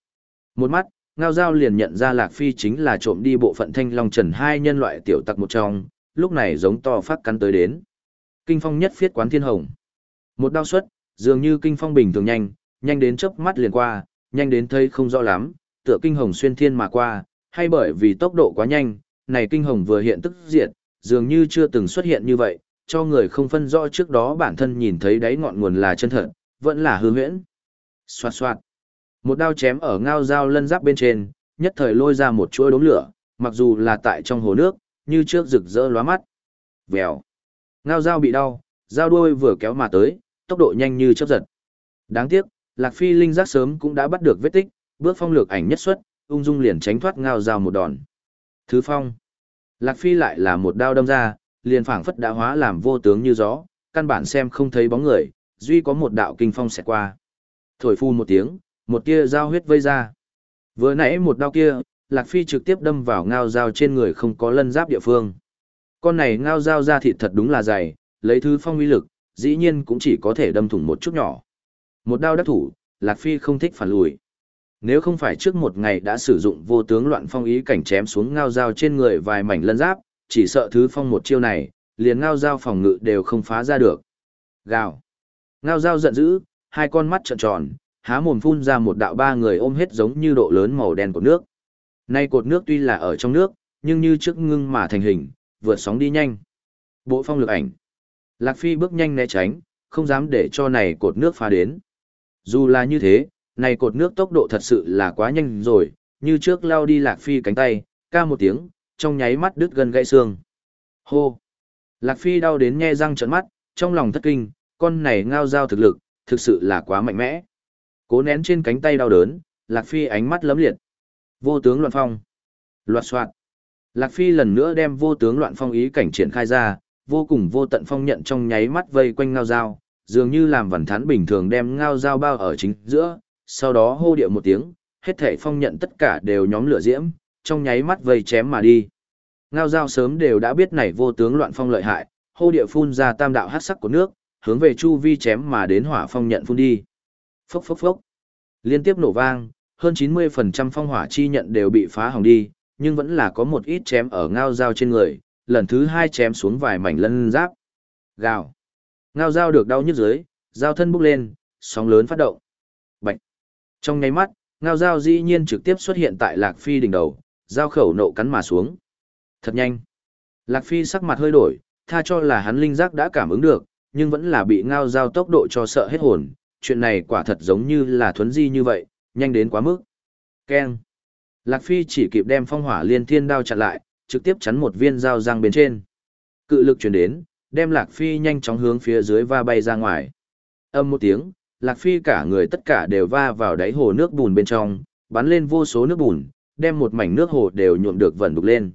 A: Một mắt, ngao dao liền nhận ra Lạc Phi chính là trộm đi bộ phận thanh long trần hai nhân loại tiểu tặc một trong, lúc này giống to phát cắn tới đến. Kinh phong nhất phiết quán thiên hồng. Một đao xuất, dường như kinh phong bình thường nhanh, nhanh đến chớp mắt liền qua, nhanh đến thấy không rõ lắm, tựa kinh hồng xuyên thiên mà qua, hay bởi vì tốc độ quá nhanh, này kinh hồng vừa hiện tức diệt, dường như chưa từng xuất hiện như vậy, cho người không phân rõ trước đó bản thân nhìn thấy đáy ngọn nguồn là chân thật, vẫn là hư huyễn. Xoạt xoạt. Một đao chém ở ngao dao lân giáp bên trên, nhất thời lôi ra một chuỗi đốm lửa, mặc dù là tại trong hồ nước, như trước rực rỡ lóa mắt. Vèo. Ngao dao bị đau, dao đuôi vừa kéo mà tới, tốc độ nhanh như chớp giật. Đáng tiếc, Lạc Phi linh giác sớm cũng đã bắt được vết tích, bước phong lược ảnh nhất xuất, ung dung liền tránh thoát ngao dao một đòn. Thứ phong. Lạc Phi lại là một đao đâm ra, liền phảng phất đã hóa làm vô tướng như gió, căn bản xem không thấy bóng người, duy có một đạo kinh phong xẹt qua. Thổi phu một tiếng, một tia dao huyết vây ra. Vừa nãy một đao kia, Lạc Phi trực tiếp đâm vào ngao dao trên người không có lân giáp địa phương. Con này ngao dao ra thịt thật đúng là dày, lấy thứ phong uy lực, dĩ nhiên cũng chỉ có thể đâm thủng một chút nhỏ. Một đao đắc thủ, Lạc Phi không thích phản lùi. Nếu không phải trước một ngày đã sử dụng vô tướng loạn phong ý cảnh chém xuống ngao dao trên người vài mảnh lân giáp, chỉ sợ thứ phong một chiêu này, liền ngao dao phòng ngự đều không phá ra được. Gào. Ngao dao giận dữ, hai con mắt trợn tròn, há mồm phun ra một đạo ba người ôm hết giống như độ lớn màu đen của nước. Nay cột nước tuy là ở trong nước, nhưng như trước ngưng mà thành hình, vượt sóng đi nhanh. Bộ phong lực ảnh. Lạc Phi bước nhanh né tránh, không dám để cho này cột nước phá đến. Dù là như thế, này cột nước tốc độ thật sự là quá nhanh rồi, như trước lao đi Lạc Phi cánh tay, ca một tiếng, trong nháy mắt đứt gần gãy xương. Hô! Lạc Phi đau đến nhe răng trợn mắt, trong lòng thất kinh, con này ngao dao thực lực, thực sự là quá mạnh mẽ. Cố nén trên cánh tay đau đớn, Lạc Phi ánh mắt lấm liệt. Vô tướng luận phong. Loạt soạn. Lạc Phi lần nữa đem vô tướng loạn phong ý cảnh triển khai ra, vô cùng vô tận phong nhận trong nháy mắt vây quanh ngao dao, dường như làm vẩn thán bình thường đem ngao dao bao ở chính giữa, sau đó hô điệu một tiếng, hết thể phong nhận tất cả đều nhóm lửa diễm, trong nháy mắt vây chém mà đi. Ngao dao sớm đều đã biết này vô tướng loạn phong lợi hại, hô địa phun ra tam đạo hát sắc của nước, hướng về chu vi chém mà đến hỏa phong nhận phun đi. Phốc phốc phốc. Liên tiếp nổ vang, hơn 90% phong hỏa chi nhận đều bị phá hỏng đi, nhưng vẫn là có một ít chém ở ngao dao trên người, lần thứ hai chém xuống vài mảnh lân giáp. Gào. Ngao dao được đau nhức dưới, dao thân bốc lên, sóng lớn phát động. Bạch. Trong nháy mắt, ngao dao dĩ nhiên trực tiếp xuất hiện tại Lạc Phi đỉnh đầu, dao khẩu nộ cắn mà xuống. Thật nhanh. Lạc Phi sắc mặt hơi đổi, tha cho là hắn linh giác đã cảm ứng được, nhưng vẫn là bị ngao dao tốc độ cho sợ hết hồn. Chuyện này quả thật giống như là thuấn di như vậy, nhanh đến quá mức. Keng. Lạc Phi chỉ kịp đem phong hỏa liên thiên đao chặn lại, trực tiếp chắn một viên dao răng bên trên. Cự lực chuyển đến, đem Lạc Phi nhanh chóng hướng phía dưới va bay ra ngoài. Âm một tiếng, Lạc Phi cả người tất cả đều va vào đáy hồ nước bùn bên trong, bắn lên vô số nước bùn, đem một mảnh nước hồ đều nhuộm được vẩn đục lên.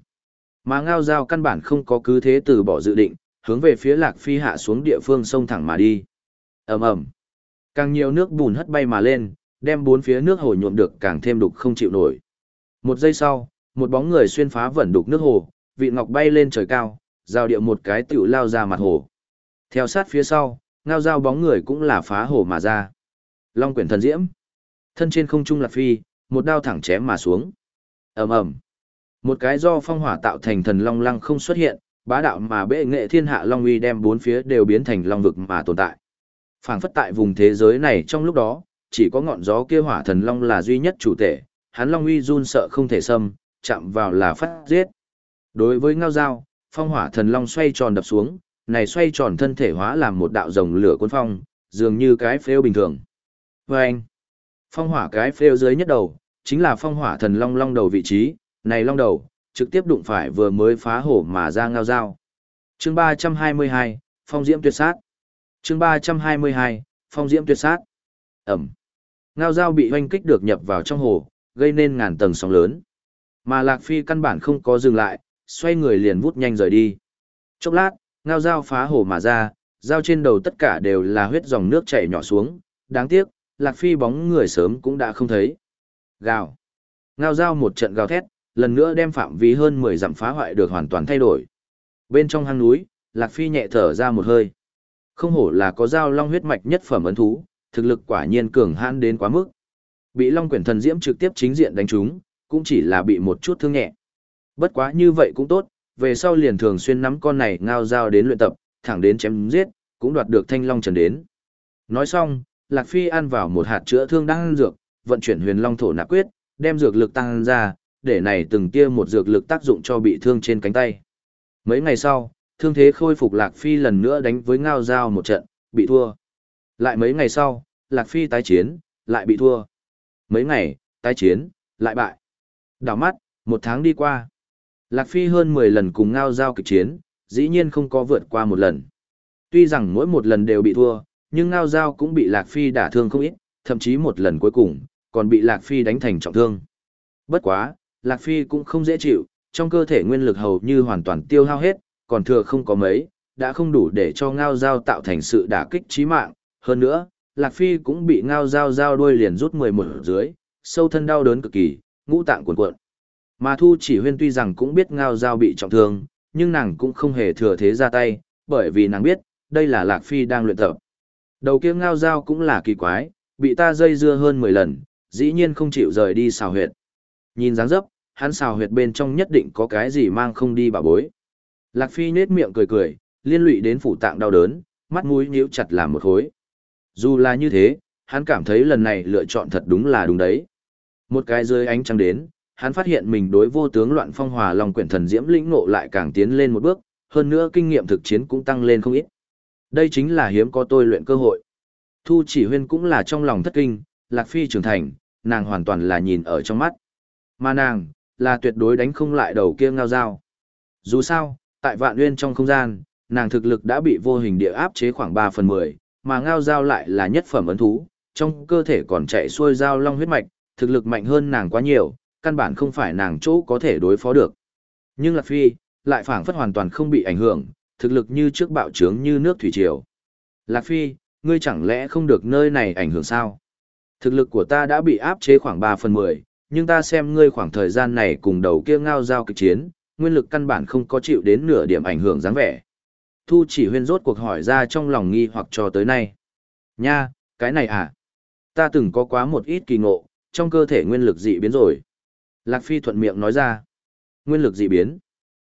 A: Mà ngao dao căn bản không có cứ thế từ bỏ dự định, hướng về phía Lạc Phi hạ xuống địa phương sông thẳng mà đi. ầm ầm, Càng nhiều nước bùn hất bay mà lên, đem bốn phía nước hồ nhuộm được càng thêm đục không chịu nổi. Một giây sau, một bóng người xuyên phá vẩn đục nước hồ, vị ngọc bay lên trời cao, giao điệu một cái tiểu lao ra mặt hồ. Theo sát phía sau, ngao dao bóng người cũng là phá hồ mà ra. Long quyển thần diễm. Thân trên không trung lạc phi, một đao thẳng chém mà xuống. ầm ầm Một cái do phong hỏa tạo thành thần long lăng không xuất hiện, bá đạo mà bệ nghệ thiên hạ long uy đem bốn phía đều biến thành long vực mà tồn tại. Phảng phất tại vùng thế giới này trong lúc đó, chỉ có ngọn gió kia hỏa thần long là duy nhất chủ thể, hắn long uy run sợ không thể xâm, chạm vào là phát giết. Đối với ngao dao, phong hỏa thần long xoay tròn đập xuống, này xoay tròn thân thể hóa làm một đạo rồng lửa cuốn phong, dường như cái phêu bình thường. Và anh, phong hỏa cái phêu dưới nhất đầu, chính là phong hỏa thần long long đầu vị trí, này long đầu, trực tiếp đụng phải vừa mới phá hổ mà ra ngao dao. Chương 322, phong diễm tuyệt sát. Chương 322, phong diễm tuyệt sát. Ẩm. Ngao dao bị hoanh kích được nhập vào trong hồ, gây nên ngàn tầng sóng lớn. Mà Lạc Phi căn bản không có dừng lại, xoay người liền vút nhanh rời đi. Chốc lát, ngao dao phá hồ mà ra, dao trên đầu tất cả đều là huyết dòng nước chảy nhỏ xuống, đáng tiếc, Lạc Phi bóng người sớm cũng đã không thấy. Gào. Ngao dao một trận gào thét, lần nữa đem phạm vi hơn 10 dặm phá hoại được hoàn toàn thay đổi. Bên trong hang núi, Lạc Phi nhẹ thở ra một hơi. Không hổ là có dao long huyết mạch nhất phẩm ấn thú, thực lực quả nhiên cường hãn đến quá mức. Bị Long Quyển Thần Diễm trực tiếp chính diện đánh trúng, cũng chỉ là bị một chút thương nhẹ. Bất quá như vậy cũng tốt, về sau liền thường xuyên nắm con này ngao dao đến luyện tập, thẳng đến chém giết, cũng đoạt được thanh long trần đến. Nói xong, Lạc Phi ăn vào một hạt chữa thương đang dược, vận chuyển huyền long thổ nạp quyết, đem dược lực tăng ra, để này từng tia một dược lực tác dụng cho bị thương trên cánh tay. Mấy ngày sau, thương thế khôi phục Lạc Phi lần nữa đánh với ngao dao một trận, bị thua. Lại mấy ngày sau, Lạc Phi tái chiến, lại bị thua. Mấy ngày, tái chiến, lại bại. Đảo mắt, một tháng đi qua. Lạc Phi hơn 10 lần cùng ngao giao kịch chiến, dĩ nhiên không có vượt qua một lần. Tuy rằng mỗi một lần đều bị thua, nhưng ngao giao cũng bị Lạc Phi đả thương không ít, thậm chí một lần cuối cùng, còn bị Lạc Phi đánh thành trọng thương. Bất quá, Lạc Phi cũng không dễ chịu, trong cơ thể nguyên lực hầu như hoàn toàn tiêu hao hết, còn thừa không có mấy, đã không đủ để cho ngao giao tạo thành sự đả kích chí mạng. Hơn nữa, Lạc Phi cũng bị ngao giao giao đuôi liền rút 11 dưới, sâu thân đau đớn cực kỳ, ngũ tạng cuộn cuộn. Mà Thu chỉ huyên tuy rằng cũng biết ngao giao bị trọng thương, nhưng nàng cũng không hề thừa thế ra tay, bởi vì nàng biết, đây là Lạc Phi đang luyện tập. Đầu kia ngao giao cũng là kỳ quái, bị ta dây dưa hơn 10 lần, dĩ nhiên không chịu rời đi xào huyệt. Nhìn dáng dấp, hắn xào huyệt bên trong nhất định có cái gì mang không đi bà bối. Lạc Phi nết miệng cười cười, liên lụy đến phủ tạng đau đớn, mắt mũi nhíu chặt làm một khối. Dù là như thế, hắn cảm thấy lần này lựa chọn thật đúng là đúng đấy. Một cái dưới ánh trăng đến, hắn phát hiện mình đối vô tướng loạn phong hòa lòng quyển thần diễm lĩnh ngộ lại càng tiến lên một bước, hơn nữa kinh nghiệm thực chiến cũng tăng lên không ít. Đây chính là hiếm có tôi luyện cơ hội. Thu chỉ huyên cũng là trong lòng thất kinh, Lạc Phi trưởng thành, nàng hoàn toàn là nhìn ở trong mắt. Mà nàng, là tuyệt đối đánh không lại đầu kia ngao dao. Dù sao, tại vạn nguyên trong không gian, nàng thực lực đã bị vô hình địa áp chế khoảng 3 phần 10, mà ngao giao lại là nhất phẩm ấn thú, trong cơ thể còn chạy xuôi giao long huyết mạch, thực lực mạnh hơn nàng quá nhiều, căn bản không phải nàng chỗ có thể đối phó được. Nhưng Lạc Phi, lại phảng phất hoàn toàn không bị ảnh hưởng, thực lực như trước bạo trướng như nước thủy triều. Lạc Phi, ngươi chẳng lẽ không được nơi này ảnh hưởng sao? Thực lực của ta đã bị áp chế khoảng 3 phần 10, nhưng ta xem ngươi khoảng thời gian này cùng đầu kia ngao giao kịch chiến, nguyên lực căn bản không có chịu đến nửa điểm ảnh hưởng dáng vẻ. Thu chỉ huyên rốt cuộc hỏi ra trong lòng nghi hoặc cho tới nay. Nha, cái này à? Ta từng có quá một ít kỳ ngộ, trong cơ thể nguyên lực dị biến rồi. Lạc Phi thuận miệng nói ra. Nguyên lực dị biến.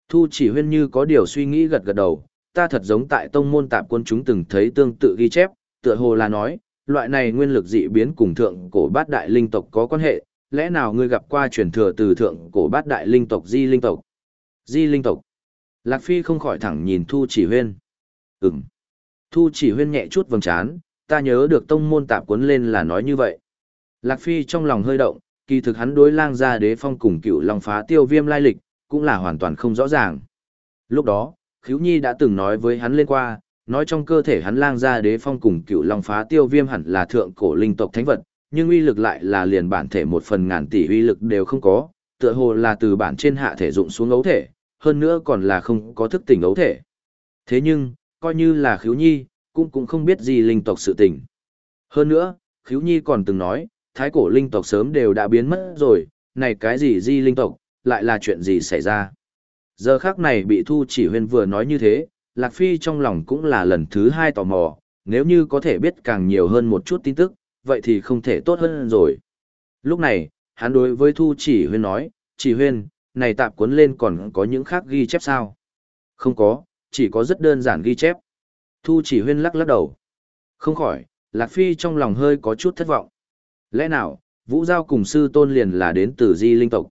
A: Thu chỉ huyên như có điều suy nghĩ gật gật đầu, ta thật giống tại tông môn tạp quân chúng từng thấy tương tự ghi chép, tựa hồ là nói, loại này nguyên lực dị biến cùng thượng cổ bát đại linh tộc có quan hệ, lẽ nào ngươi gặp qua truyền thừa từ thượng cổ bát đại linh tộc di linh tộc? Di linh tộc. Lạc Phi không khỏi thẳng nhìn Thu Chỉ Huyên. Ừm. Thu Chỉ Huyên nhẹ chút vầng trán, ta nhớ được tông môn tạp cuốn lên là nói như vậy. Lạc Phi trong lòng hơi động, kỳ thực hắn đối lang gia đế phong cùng cựu long phá tiêu viêm lai lịch, cũng là hoàn toàn không rõ ràng. Lúc đó, Khiếu Nhi đã từng nói với hắn lên qua, nói trong cơ thể hắn lang gia đế phong cùng cựu long phá tiêu viêm hẳn là thượng cổ linh tộc thánh vật, nhưng uy lực lại là liền bản thể một phần ngàn tỷ uy lực đều không có, tựa hồ là từ bản trên hạ thể dụng xuống ấu thể, hơn nữa còn là không có thức tỉnh ấu thể. Thế nhưng, coi như là khiếu nhi, cũng cũng không biết gì linh tộc sự tình. Hơn nữa, khiếu nhi còn từng nói, thái cổ linh tộc sớm đều đã biến mất rồi, này cái gì di linh tộc, lại là chuyện gì xảy ra. Giờ khác này bị thu chỉ huyên vừa nói như thế, Lạc Phi trong lòng cũng là lần thứ hai tò mò, nếu như có thể biết càng nhiều hơn một chút tin tức, vậy thì không thể tốt hơn rồi. Lúc này, hắn đối với Thu Chỉ Huyên nói, Chỉ Huyên, này tạp cuốn lên còn có những khác ghi chép sao? Không có, chỉ có rất đơn giản ghi chép. Thu Chỉ Huyên lắc lắc đầu. Không khỏi, Lạc Phi trong lòng hơi có chút thất vọng. Lẽ nào, Vũ Giao cùng sư tôn liền là đến từ di linh tộc?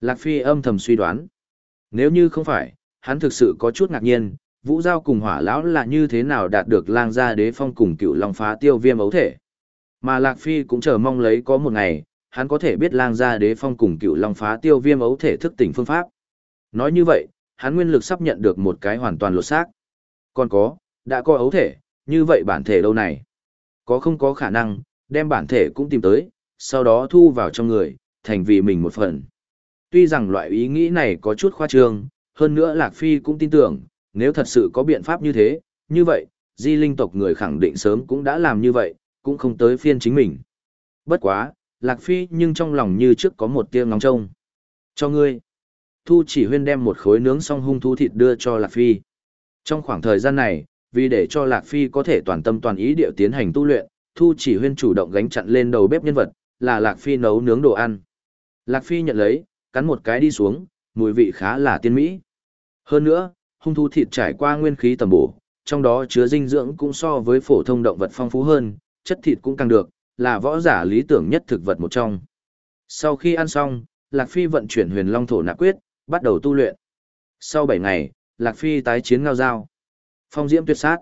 A: Lạc Phi âm thầm suy đoán. Nếu như không phải, hắn thực sự có chút ngạc nhiên, Vũ Giao cùng hỏa lão là như thế nào đạt được lang gia đế phong cùng cựu long phá tiêu viêm ấu thể. Mà Lạc Phi cũng chờ mong lấy có một ngày, hắn có thể biết lang gia đế phong cùng cựu long phá tiêu viêm ấu thể thức tỉnh phương pháp. Nói như vậy, hắn nguyên lực sắp nhận được một cái hoàn toàn lột xác. Còn có, đã có ấu thể, như vậy bản thể đâu này? Có không có khả năng, đem bản thể cũng tìm tới, sau đó thu vào trong người, thành vì mình một phần. Tuy rằng loại ý nghĩ này có chút khoa trương, hơn nữa Lạc Phi cũng tin tưởng, nếu thật sự có biện pháp như thế, như vậy, di linh tộc người khẳng định sớm cũng đã làm như vậy, cũng không tới phiên chính mình. Bất quá, Lạc Phi nhưng trong lòng như trước có một tia ngóng trông. Cho ngươi. Thu chỉ huyên đem một khối nướng xong hung thú thịt đưa cho Lạc Phi. Trong khoảng thời gian này, vì để cho Lạc Phi có thể toàn tâm toàn ý điệu tiến hành tu luyện, Thu chỉ huyên chủ động gánh chặn lên đầu bếp nhân vật, là Lạc Phi nấu nướng đồ ăn. Lạc Phi nhận lấy, cắn một cái đi xuống, mùi vị khá là tiên mỹ. Hơn nữa, hung thú thịt trải qua nguyên khí tầm bổ, trong đó chứa dinh dưỡng cũng so với phổ thông động vật phong phú hơn, chất thịt cũng càng được, là võ giả lý tưởng nhất thực vật một trong. Sau khi ăn xong, Lạc Phi vận chuyển huyền long thổ nạp quyết, bắt đầu tu luyện. Sau 7 ngày, Lạc Phi tái chiến ngao giao. Phong diễm tuyệt sát.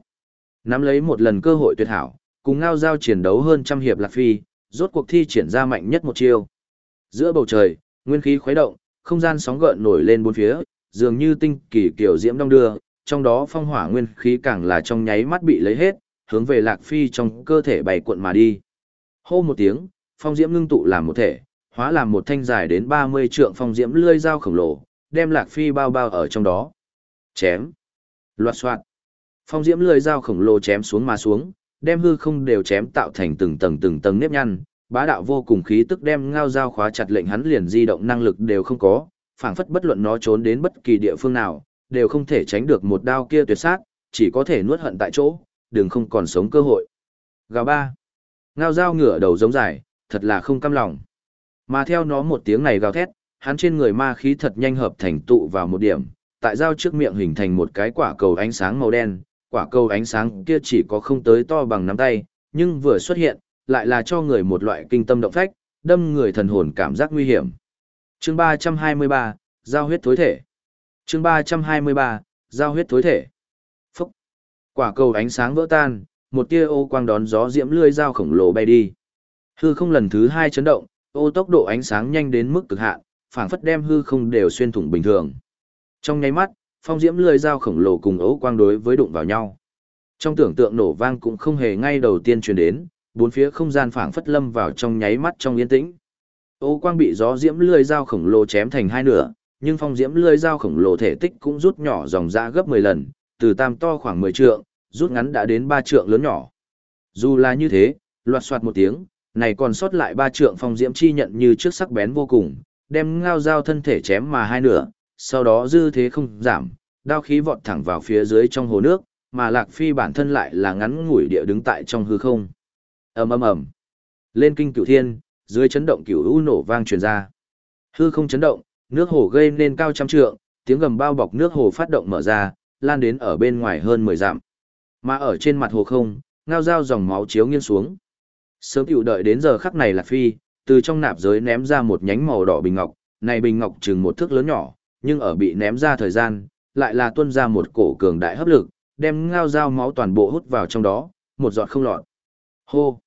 A: Nắm lấy một lần cơ hội tuyệt hảo, cùng ngao giao chiến đấu hơn trăm hiệp Lạc Phi, rốt cuộc thi triển ra mạnh nhất một chiêu. Giữa bầu trời, nguyên khí khuấy động, không gian sóng gợn nổi lên bốn phía, dường như tinh kỳ kiểu diễm đông đưa, trong đó phong hỏa nguyên khí càng là trong nháy mắt bị lấy hết, hướng về Lạc Phi trong cơ thể bày cuộn mà đi. Hô một tiếng, phong diễm ngưng tụ làm một thể, hóa làm một thanh dài đến 30 trượng phong diễm lươi dao khổng lồ, đem Lạc Phi bao bao ở trong đó. Chém. Loạt soạt. Phong diễm lươi dao khổng lồ chém xuống mà xuống, đem hư không đều chém tạo thành từng tầng từng tầng nếp nhăn, bá đạo vô cùng khí tức đem ngao dao khóa chặt lệnh hắn liền di động năng lực đều không có, phảng phất bất luận nó trốn đến bất kỳ địa phương nào, đều không thể tránh được một đao kia tuyệt sát, chỉ có thể nuốt hận tại chỗ, đừng không còn sống cơ hội. Gà ba. Ngao dao ngửa đầu giống dài, thật là không căm lòng. Mà theo nó một tiếng này gào thét, hắn trên người ma khí thật nhanh hợp thành tụ vào một điểm, tại dao trước miệng hình thành một cái quả cầu ánh sáng màu đen, quả cầu ánh sáng kia chỉ có không tới to bằng nắm tay, nhưng vừa xuất hiện, lại là cho người một loại kinh tâm động phách, đâm người thần hồn cảm giác nguy hiểm. Chương 323, giao huyết thối thể. Chương 323, giao huyết thối thể. Phúc. Quả cầu ánh sáng vỡ tan, một tia ô quang đón gió diễm lươi dao khổng lồ bay đi. Hư không lần thứ hai chấn động, ô tốc độ ánh sáng nhanh đến mức cực hạn, phảng phất đem hư không đều xuyên thủng bình thường. Trong nháy mắt, phong diễm lươi dao khổng lồ cùng ấu quang đối với đụng vào nhau. Trong tưởng tượng nổ vang cũng không hề ngay đầu tiên truyền đến, bốn phía không gian phảng phất lâm vào trong nháy mắt trong yên tĩnh. Ô quang bị gió diễm lươi dao khổng lồ chém thành hai nửa, nhưng phong diễm lươi dao khổng lồ thể tích cũng rút nhỏ dòng ra gấp 10 lần, từ tam to khoảng 10 trượng, rút ngắn đã đến ba trượng lớn nhỏ. Dù là như thế, loạt soạt một tiếng, này còn sót lại ba trượng phong diễm chi nhận như trước sắc bén vô cùng, đem ngao dao thân thể chém mà hai nửa, sau đó dư thế không giảm, đao khí vọt thẳng vào phía dưới trong hồ nước, mà Lạc Phi bản thân lại là ngắn ngủi địa đứng tại trong hư không. ầm ầm ầm, lên kinh cửu thiên, dưới chấn động cửu u nổ vang truyền ra. Hư không chấn động, nước hồ gây nên cao trăm trượng, tiếng gầm bao bọc nước hồ phát động mở ra, lan đến ở bên ngoài hơn 10 dặm. Mà ở trên mặt hồ không, ngao dao dòng máu chiếu nghiêng xuống. Sớm tiểu đợi đến giờ khắc này là Phi, từ trong nạp giới ném ra một nhánh màu đỏ bình ngọc, này bình ngọc chừng một thước lớn nhỏ, nhưng ở bị ném ra thời gian, lại là tuôn ra một cổ cường đại hấp lực, đem ngao dao máu toàn bộ hút vào trong đó, một giọt không lọt. Hô!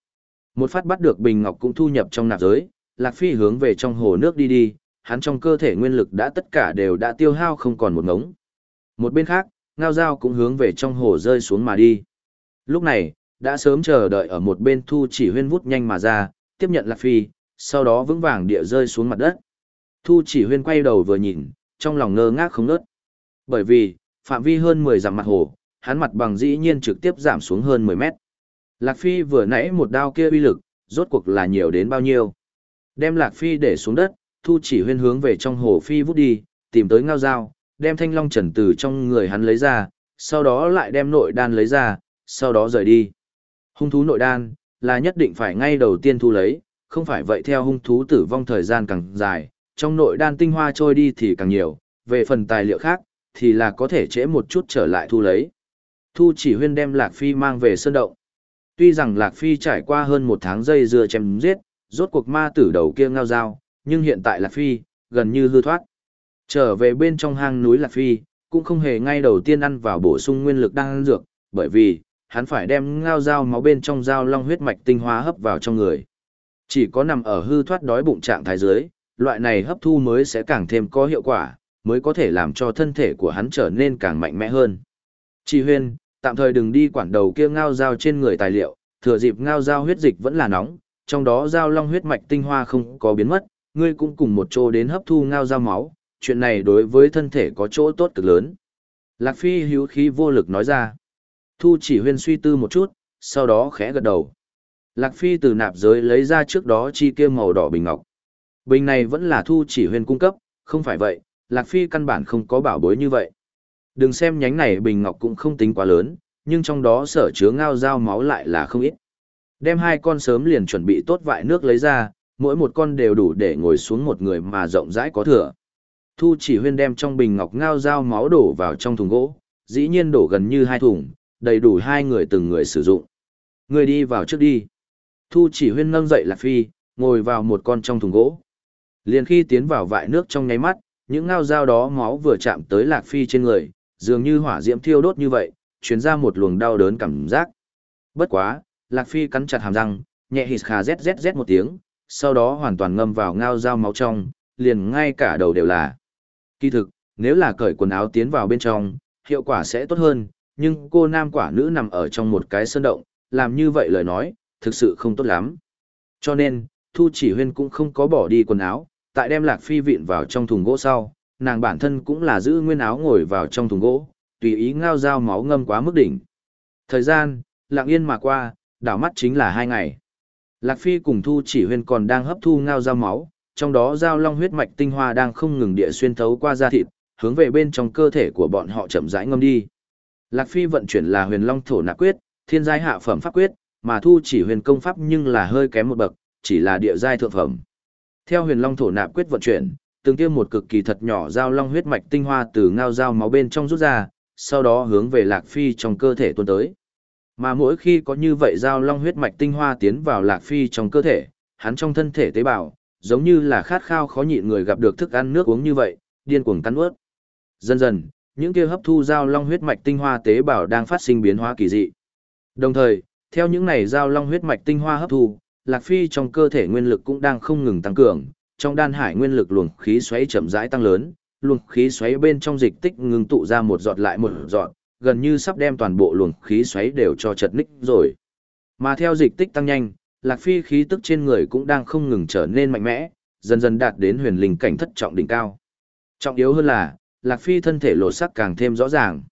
A: Một phát bắt được bình ngọc cũng thu nhập trong nạp giới, Lạc Phi hướng về trong hồ nước đi đi, hắn trong cơ thể nguyên lực đã tất cả đều đã tiêu hao không còn một ngống. Một bên khác, ngao dao cũng hướng về trong hồ rơi xuống mà đi. Lúc này, đã sớm chờ đợi ở một bên thu chỉ huyên vút nhanh mà ra, tiếp nhận Lạc Phi, sau đó vững vàng địa rơi xuống mặt đất. Thu chỉ huyên quay đầu vừa nhìn, trong lòng ngơ ngác không nớt. Bởi vì, phạm vi hơn 10 dặm mặt hồ, hắn mặt bằng dĩ nhiên trực tiếp giảm xuống hơn 10 mét. Lạc Phi vừa nãy một đao kia uy lực, rốt cuộc là nhiều đến bao nhiêu. Đem Lạc Phi để xuống đất, thu chỉ huyên hướng về trong hồ Phi vút đi, tìm tới ngao dao, đem thanh long trần từ trong người hắn lấy ra, sau đó lại đem nội đan lấy ra, sau đó rời đi. Hung thú nội đan, là nhất định phải ngay đầu tiên thu lấy, không phải vậy theo hung thú tử vong thời gian càng dài, trong nội đan tinh hoa trôi đi thì càng nhiều, về phần tài liệu khác, thì là có thể trễ một chút trở lại thu lấy. Thu chỉ huyên đem Lạc Phi mang về sơn động. Tuy rằng Lạc Phi trải qua hơn một tháng dây dưa chém giết, rốt cuộc ma tử đầu kia ngao dao, nhưng hiện tại Lạc Phi, gần như hư thoát. Trở về bên trong hang núi Lạc Phi, cũng không hề ngay đầu tiên ăn vào bổ sung nguyên lực đang ăn dược, bởi vì, hắn phải đem ngao dao máu bên trong dao long huyết mạch tinh hóa hấp vào trong người. Chỉ có nằm ở hư thoát đói bụng trạng thái dưới, loại này hấp thu mới sẽ càng thêm có hiệu quả, mới có thể làm cho thân thể của hắn trở nên càng mạnh mẽ hơn. chị huyên, tạm thời đừng đi quản đầu kia ngao dao trên người tài liệu, thừa dịp ngao dao huyết dịch vẫn là nóng, trong đó dao long huyết mạch tinh hoa không có biến mất, ngươi cũng cùng một chỗ đến hấp thu ngao dao máu, chuyện này đối với thân thể có chỗ tốt cực lớn. Lạc Phi hữu khí vô lực nói ra. Thu chỉ huyên suy tư một chút, sau đó khẽ gật đầu. Lạc Phi từ nạp giới lấy ra trước đó chi kia màu đỏ bình ngọc. Bình này vẫn là thu chỉ huyên cung cấp, không phải vậy, Lạc Phi căn bản không có bảo bối như vậy. Đừng xem nhánh này bình ngọc cũng không tính quá lớn, nhưng trong đó sở chứa ngao dao máu lại là không ít. Đem hai con sớm liền chuẩn bị tốt vại nước lấy ra, mỗi một con đều đủ để ngồi xuống một người mà rộng rãi có thừa. Thu chỉ huyên đem trong bình ngọc ngao dao máu đổ vào trong thùng gỗ, dĩ nhiên đổ gần như hai thùng, đầy đủ hai người từng người sử dụng. Người đi vào trước đi. Thu chỉ huyên nâng dậy Lạc Phi, ngồi vào một con trong thùng gỗ. Liền khi tiến vào vại nước trong nháy mắt, những ngao dao đó máu vừa chạm tới Lạc Phi trên người, dường như hỏa diễm thiêu đốt như vậy, truyền ra một luồng đau đớn cảm giác. Bất quá, Lạc Phi cắn chặt hàm răng, nhẹ hít khà zzz một tiếng, sau đó hoàn toàn ngâm vào ngao dao máu trong, liền ngay cả đầu đều là. Kỳ thực, nếu là cởi quần áo tiến vào bên trong, hiệu quả sẽ tốt hơn, nhưng cô nam quả nữ nằm ở trong một cái sơn động, làm như vậy lời nói, thực sự không tốt lắm. Cho nên, Thu chỉ huyên cũng không có bỏ đi quần áo, tại đem lạc phi vịn vào trong thùng gỗ sau, nàng bản thân cũng là giữ nguyên áo ngồi vào trong thùng gỗ, tùy ý ngao dao máu ngâm quá mức đỉnh. Thời gian, lặng yên mà qua, đảo mắt chính là hai ngày. Lạc Phi cùng Thu chỉ huyên còn đang hấp thu ngao dao máu, trong đó giao long huyết mạch tinh hoa đang không ngừng địa xuyên thấu qua da thịt, hướng về bên trong cơ thể của bọn họ chậm rãi ngâm đi. Lạc Phi vận chuyển là huyền long thổ nạp quyết, thiên giai hạ phẩm pháp quyết, mà Thu chỉ huyền công pháp nhưng là hơi kém một bậc, chỉ là địa giai thượng phẩm. Theo huyền long thổ nạp quyết vận chuyển, từng tiêm một cực kỳ thật nhỏ giao long huyết mạch tinh hoa từ ngao dao máu bên trong rút ra, sau đó hướng về Lạc Phi trong cơ thể tuôn tới. Mà mỗi khi có như vậy giao long huyết mạch tinh hoa tiến vào Lạc Phi trong cơ thể, hắn trong thân thể tế bào, giống như là khát khao khó nhịn người gặp được thức ăn nước uống như vậy, điên cuồng cắn ướt. Dần dần, những kia hấp thu giao long huyết mạch tinh hoa tế bào đang phát sinh biến hóa kỳ dị. Đồng thời, theo những này giao long huyết mạch tinh hoa hấp thu, Lạc Phi trong cơ thể nguyên lực cũng đang không ngừng tăng cường, trong đan hải nguyên lực luồng khí xoáy chậm rãi tăng lớn, luồng khí xoáy bên trong dịch tích ngừng tụ ra một giọt lại một giọt, gần như sắp đem toàn bộ luồng khí xoáy đều cho chật ních rồi. Mà theo dịch tích tăng nhanh, Lạc Phi khí tức trên người cũng đang không ngừng trở nên mạnh mẽ, dần dần đạt đến huyền linh cảnh thất trọng đỉnh cao. Trọng yếu hơn là, Lạc Phi thân thể lộ sắc càng thêm rõ ràng.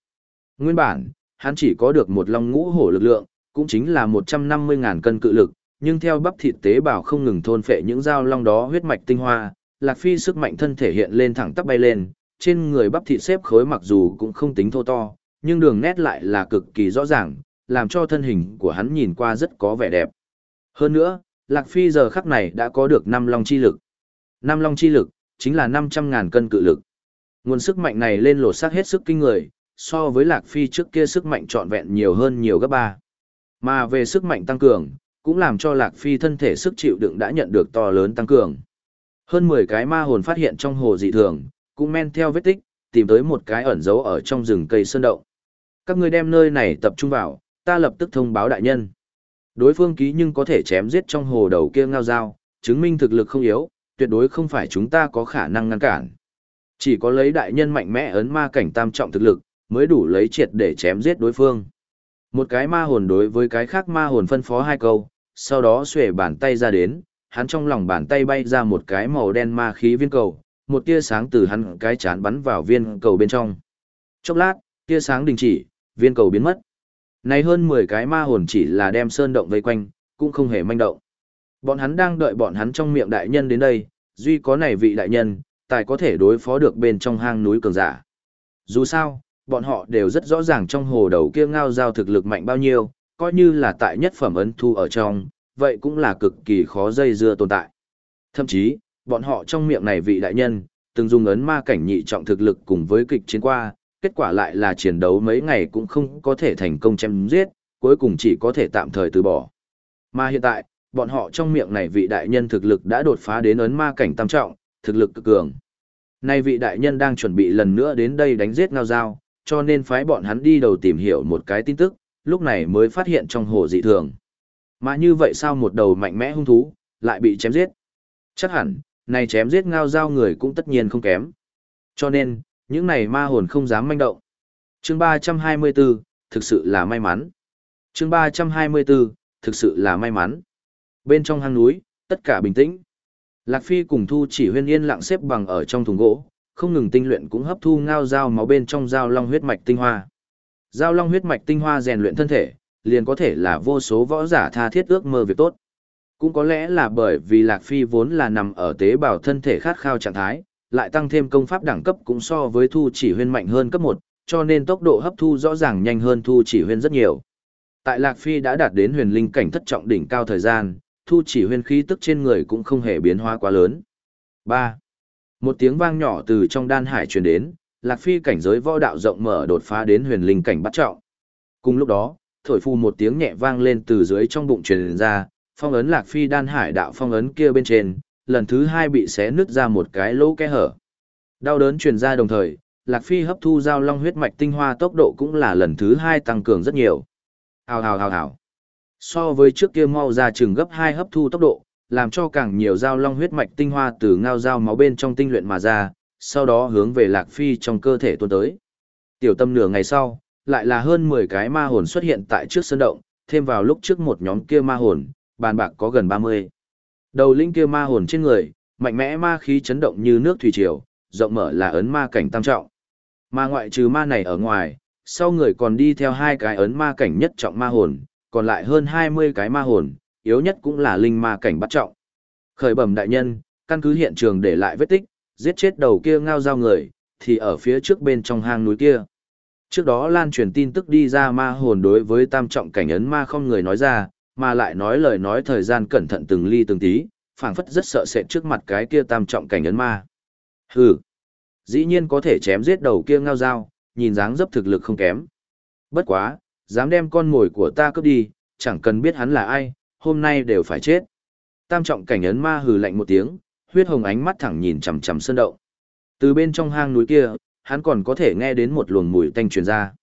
A: Nguyên bản, hắn chỉ có được một long ngũ hổ lực lượng, cũng chính là 150.000 cân cự lực, nhưng theo bắp thịt tế bào không ngừng thôn phệ những dao long đó huyết mạch tinh hoa, Lạc Phi sức mạnh thân thể hiện lên thẳng tắp bay lên, trên người bắp thịt xếp khối mặc dù cũng không tính thô to, nhưng đường nét lại là cực kỳ rõ ràng, làm cho thân hình của hắn nhìn qua rất có vẻ đẹp. Hơn nữa, Lạc Phi giờ khắc này đã có được năm long chi lực. Năm long chi lực, chính là 500.000 cân cự lực. Nguồn sức mạnh này lên lột xác hết sức kinh người, so với Lạc Phi trước kia sức mạnh trọn vẹn nhiều hơn nhiều gấp ba. Mà về sức mạnh tăng cường, cũng làm cho Lạc Phi thân thể sức chịu đựng đã nhận được to lớn tăng cường. Hơn 10 cái ma hồn phát hiện trong hồ dị thường, cũng men theo vết tích, tìm tới một cái ẩn giấu ở trong rừng cây sơn động. Các ngươi đem nơi này tập trung vào, ta lập tức thông báo đại nhân. Đối phương ký nhưng có thể chém giết trong hồ đầu kia ngao dao, chứng minh thực lực không yếu, tuyệt đối không phải chúng ta có khả năng ngăn cản. Chỉ có lấy đại nhân mạnh mẽ ấn ma cảnh tam trọng thực lực, mới đủ lấy triệt để chém giết đối phương. Một cái ma hồn đối với cái khác ma hồn phân phó hai câu, sau đó xuể bàn tay ra đến, hắn trong lòng bàn tay bay ra một cái màu đen ma khí viên cầu, một tia sáng từ hắn cái chán bắn vào viên cầu bên trong. Chốc lát, tia sáng đình chỉ, viên cầu biến mất. Này hơn 10 cái ma hồn chỉ là đem sơn động vây quanh, cũng không hề manh động. Bọn hắn đang đợi bọn hắn trong miệng đại nhân đến đây, duy có này vị đại nhân, tài có thể đối phó được bên trong hang núi cường giả. Dù sao, bọn họ đều rất rõ ràng trong hồ đầu kia ngao giao thực lực mạnh bao nhiêu, coi như là tại nhất phẩm ấn thu ở trong, vậy cũng là cực kỳ khó dây dưa tồn tại. Thậm chí, bọn họ trong miệng này vị đại nhân, từng dùng ấn ma cảnh nhị trọng thực lực cùng với kịch chiến qua, kết quả lại là chiến đấu mấy ngày cũng không có thể thành công chém giết, cuối cùng chỉ có thể tạm thời từ bỏ. Mà hiện tại, bọn họ trong miệng này vị đại nhân thực lực đã đột phá đến ấn ma cảnh tam trọng, thực lực cực cường. Nay vị đại nhân đang chuẩn bị lần nữa đến đây đánh giết ngao dao, cho nên phái bọn hắn đi đầu tìm hiểu một cái tin tức, lúc này mới phát hiện trong hồ dị thường. Mà như vậy sao một đầu mạnh mẽ hung thú, lại bị chém giết? Chắc hẳn, này chém giết ngao dao người cũng tất nhiên không kém. Cho nên, những này ma hồn không dám manh động. Chương 324, thực sự là may mắn. Chương 324, thực sự là may mắn. Bên trong hang núi, tất cả bình tĩnh. Lạc Phi cùng Thu chỉ huyên yên lặng xếp bằng ở trong thùng gỗ, không ngừng tinh luyện cũng hấp thu ngao dao máu bên trong dao long huyết mạch tinh hoa. Dao long huyết mạch tinh hoa rèn luyện thân thể, liền có thể là vô số võ giả tha thiết ước mơ việc tốt. Cũng có lẽ là bởi vì Lạc Phi vốn là nằm ở tế bào thân thể khát khao trạng thái, lại tăng thêm công pháp đẳng cấp cũng so với thu chỉ huyên mạnh hơn cấp 1, cho nên tốc độ hấp thu rõ ràng nhanh hơn thu chỉ huyên rất nhiều. Tại Lạc Phi đã đạt đến huyền linh cảnh thất trọng đỉnh cao thời gian, thu chỉ huyên khí tức trên người cũng không hề biến hóa quá lớn. 3. Một tiếng vang nhỏ từ trong đan hải truyền đến, Lạc Phi cảnh giới võ đạo rộng mở đột phá đến huyền linh cảnh bắt trọng. Cùng lúc đó, thổi phù một tiếng nhẹ vang lên từ dưới trong bụng truyền ra, phong ấn Lạc Phi đan hải đạo phong ấn kia bên trên, lần thứ hai bị xé nứt ra một cái lỗ kẽ hở. Đau đớn truyền ra đồng thời, Lạc Phi hấp thu giao long huyết mạch tinh hoa tốc độ cũng là lần thứ hai tăng cường rất nhiều. Hào hào hào hào. So với trước kia mau ra chừng gấp hai hấp thu tốc độ, làm cho càng nhiều giao long huyết mạch tinh hoa từ ngao giao máu bên trong tinh luyện mà ra, sau đó hướng về Lạc Phi trong cơ thể tuôn tới. Tiểu tâm nửa ngày sau, lại là hơn 10 cái ma hồn xuất hiện tại trước sân động, thêm vào lúc trước một nhóm kia ma hồn, bàn bạc có gần 30. Đầu linh kia ma hồn trên người, mạnh mẽ ma khí chấn động như nước thủy triều, rộng mở là ấn ma cảnh tam trọng. Ma ngoại trừ ma này ở ngoài, sau người còn đi theo hai cái ấn ma cảnh nhất trọng ma hồn, còn lại hơn 20 cái ma hồn, yếu nhất cũng là linh ma cảnh bắt trọng. Khởi bẩm đại nhân, căn cứ hiện trường để lại vết tích, giết chết đầu kia ngao giao người, thì ở phía trước bên trong hang núi kia. Trước đó lan truyền tin tức đi ra ma hồn đối với tam trọng cảnh ấn ma không người nói ra, mà lại nói lời nói thời gian cẩn thận từng ly từng tí, phảng phất rất sợ sệt trước mặt cái kia tam trọng cảnh ấn ma. Hừ, dĩ nhiên có thể chém giết đầu kia ngao dao, nhìn dáng dấp thực lực không kém. Bất quá, dám đem con mồi của ta cướp đi, chẳng cần biết hắn là ai, hôm nay đều phải chết. Tam trọng cảnh ấn ma hừ lạnh một tiếng, huyết hồng ánh mắt thẳng nhìn chằm chằm sơn động. Từ bên trong hang núi kia, hắn còn có thể nghe đến một luồng mùi tanh truyền ra.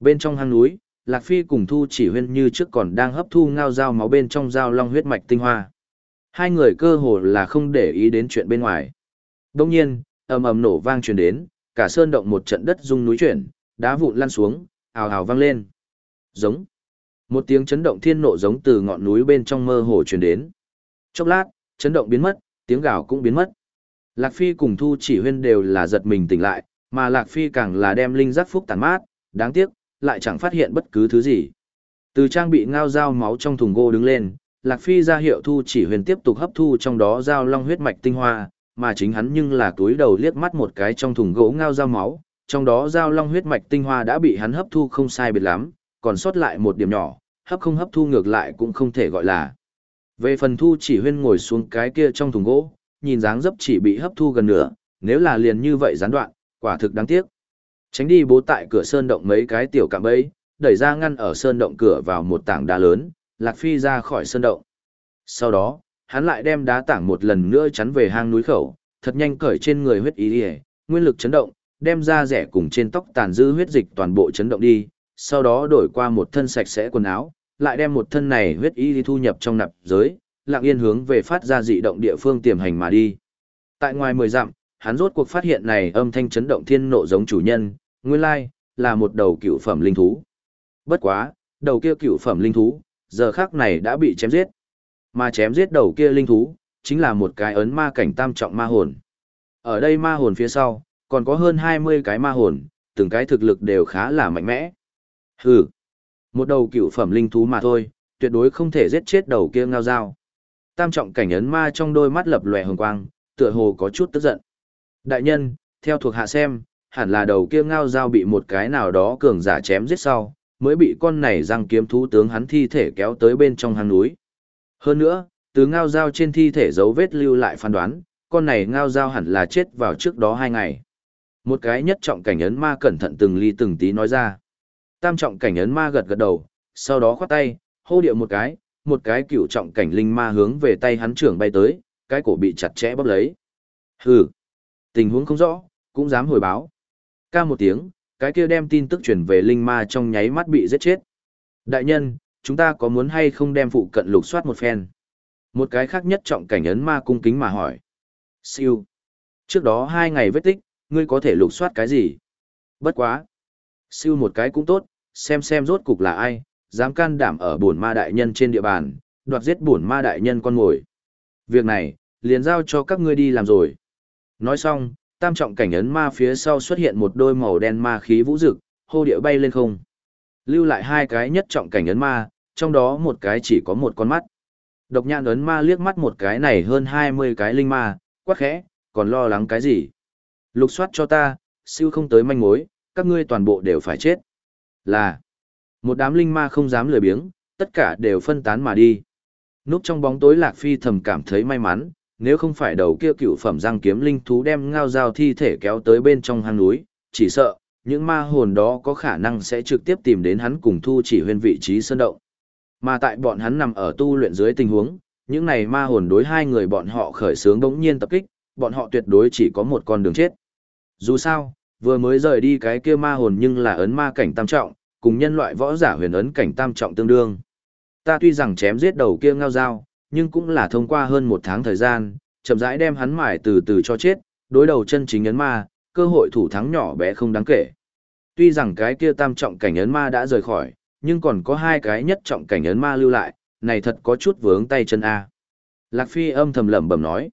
A: Bên trong hang núi, Lạc Phi cùng Thu chỉ huyên như trước còn đang hấp thu ngao dao máu bên trong dao long huyết mạch tinh hoa. Hai người cơ hồ là không để ý đến chuyện bên ngoài. Đông nhiên, ầm ầm nổ vang truyền đến, cả sơn động một trận đất rung núi chuyển, đá vụn lăn xuống, ào ào vang lên. Giống. Một tiếng chấn động thiên nộ giống từ ngọn núi bên trong mơ hồ truyền đến. Chốc lát, chấn động biến mất, tiếng gào cũng biến mất. Lạc Phi cùng Thu chỉ huyên đều là giật mình tỉnh lại, mà Lạc Phi càng là đem linh giác phúc tàn mát, đáng tiếc, lại chẳng phát hiện bất cứ thứ gì. Từ trang bị ngao dao máu trong thùng gỗ đứng lên, Lạc Phi ra hiệu Thu chỉ huyền tiếp tục hấp thu trong đó dao long huyết mạch tinh hoa, mà chính hắn nhưng là túi đầu liếc mắt một cái trong thùng gỗ ngao dao máu, trong đó dao long huyết mạch tinh hoa đã bị hắn hấp thu không sai biệt lắm, còn sót lại một điểm nhỏ, hấp không hấp thu ngược lại cũng không thể gọi là. Về phần Thu chỉ huyên ngồi xuống cái kia trong thùng gỗ, nhìn dáng dấp chỉ bị hấp thu gần nửa, nếu là liền như vậy gián đoạn, quả thực đáng tiếc. Tránh đi bố tại cửa sơn động mấy cái tiểu cạm bẫy, đẩy ra ngăn ở sơn động cửa vào một tảng đá lớn, Lạc Phi ra khỏi sơn động. Sau đó, hắn lại đem đá tảng một lần nữa chắn về hang núi khẩu, thật nhanh cởi trên người huyết ý ỉa nguyên lực chấn động đem ra rẻ cùng trên tóc tàn dư huyết dịch toàn bộ chấn động đi sau đó đổi qua một thân sạch sẽ quần áo lại đem một thân này huyết ý đi thu nhập trong nạp giới lặng yên hướng về phát ra dị động địa phương tiềm hành mà đi tại ngoài mười dặm hắn rốt cuộc phát hiện này âm thanh chấn động thiên nộ giống chủ nhân nguyên lai là một đầu cựu phẩm linh thú bất quá đầu kia cựu phẩm linh thú giờ khác này đã bị chém giết mà chém giết đầu kia linh thú chính là một cái ấn ma cảnh tam trọng ma hồn. Ở đây ma hồn phía sau, còn có hơn 20 cái ma hồn, từng cái thực lực đều khá là mạnh mẽ. Hừ, một đầu cựu phẩm linh thú mà thôi, tuyệt đối không thể giết chết đầu kia ngao dao. Tam trọng cảnh ấn ma trong đôi mắt lập lòe hồng quang, tựa hồ có chút tức giận. Đại nhân, theo thuộc hạ xem, hẳn là đầu kia ngao dao bị một cái nào đó cường giả chém giết sau, mới bị con này răng kiếm thú tướng hắn thi thể kéo tới bên trong hang núi. Hơn nữa, từ ngao dao trên thi thể dấu vết lưu lại phán đoán, con này ngao dao hẳn là chết vào trước đó hai ngày. Một cái nhất trọng cảnh ấn ma cẩn thận từng ly từng tí nói ra. Tam trọng cảnh ấn ma gật gật đầu, sau đó khoát tay, hô điệu một cái, một cái cửu trọng cảnh linh ma hướng về tay hắn trưởng bay tới, cái cổ bị chặt chẽ bóp lấy. Hừ, tình huống không rõ, cũng dám hồi báo. Ca một tiếng, cái kia đem tin tức chuyển về linh ma trong nháy mắt bị giết chết. Đại nhân, chúng ta có muốn hay không đem phụ cận lục soát một phen? Một cái khác nhất trọng cảnh ấn ma cung kính mà hỏi. Siêu. Trước đó hai ngày vết tích, ngươi có thể lục soát cái gì? Bất quá. Siêu một cái cũng tốt, xem xem rốt cục là ai, dám can đảm ở bổn ma đại nhân trên địa bàn, đoạt giết bổn ma đại nhân con ngồi. Việc này, liền giao cho các ngươi đi làm rồi. Nói xong, tam trọng cảnh ấn ma phía sau xuất hiện một đôi màu đen ma khí vũ rực, hô địa bay lên không. Lưu lại hai cái nhất trọng cảnh ấn ma, trong đó một cái chỉ có một con mắt. Độc nhãn ấn ma liếc mắt một cái này hơn 20 cái linh ma, quá khẽ, còn lo lắng cái gì? Lục soát cho ta, siêu không tới manh mối, các ngươi toàn bộ đều phải chết. Là, một đám linh ma không dám lười biếng, tất cả đều phân tán mà đi. Núp trong bóng tối Lạc Phi thầm cảm thấy may mắn, nếu không phải đầu kia cựu phẩm răng kiếm linh thú đem ngao dao thi thể kéo tới bên trong hang núi, chỉ sợ, những ma hồn đó có khả năng sẽ trực tiếp tìm đến hắn cùng thu chỉ huyên vị trí sơn động. Mà tại bọn hắn nằm ở tu luyện dưới tình huống, những này ma hồn đối hai người bọn họ khởi sướng đống nhiên tập kích, bọn họ tuyệt đối chỉ có một con đường chết. Dù sao, vừa mới rời đi cái kia ma hồn nhưng là ấn ma cảnh tam trọng, cùng nhân loại võ giả huyền ấn cảnh tam trọng tương đương. Ta tuy rằng chém giết đầu kia ngao dao, nhưng cũng là thông qua hơn một tháng thời gian, chậm rãi đem hắn mải từ từ cho chết, đối đầu chân chính ấn ma, cơ hội thủ thắng nhỏ bé không đáng kể. Tuy rằng cái kia tam trọng cảnh ấn ma đã rời khỏi, nhưng còn có hai cái nhất trọng cảnh ấn ma lưu lại, này thật có chút vướng tay chân A. Lạc Phi âm thầm lẩm bẩm nói.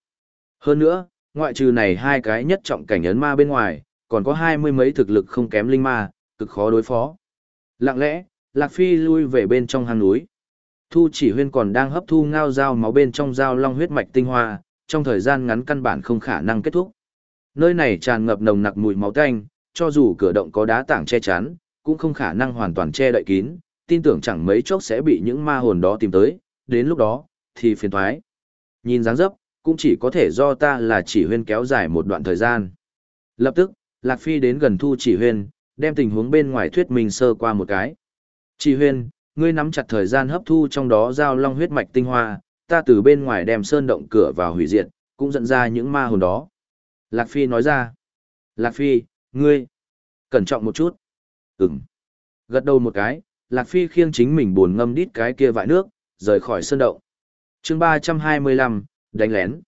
A: Hơn nữa, ngoại trừ này hai cái nhất trọng cảnh ấn ma bên ngoài, còn có hai mươi mấy thực lực không kém linh ma, cực khó đối phó. Lặng lẽ, Lạc Phi lui về bên trong hang núi. Thu chỉ huyên còn đang hấp thu ngao dao máu bên trong dao long huyết mạch tinh hoa, trong thời gian ngắn căn bản không khả năng kết thúc. Nơi này tràn ngập nồng nặc mùi máu tanh, cho dù cửa động có đá tảng che chắn, cũng không khả năng hoàn toàn che đậy kín, tin tưởng chẳng mấy chốc sẽ bị những ma hồn đó tìm tới, đến lúc đó, thì phiền toái. Nhìn dáng dấp, cũng chỉ có thể do ta là chỉ huyên kéo dài một đoạn thời gian. Lập tức, Lạc Phi đến gần thu chỉ huyên, đem tình huống bên ngoài thuyết minh sơ qua một cái. Chỉ huyên, ngươi nắm chặt thời gian hấp thu trong đó giao long huyết mạch tinh hoa, ta từ bên ngoài đem sơn động cửa vào hủy diệt, cũng dẫn ra những ma hồn đó. Lạc Phi nói ra. Lạc Phi, ngươi, cẩn trọng một chút. Ừm. Gật đầu một cái, Lạc Phi khiêng chính mình buồn ngâm đít cái kia vại nước, rời khỏi sơn động. chương 325, đánh lén.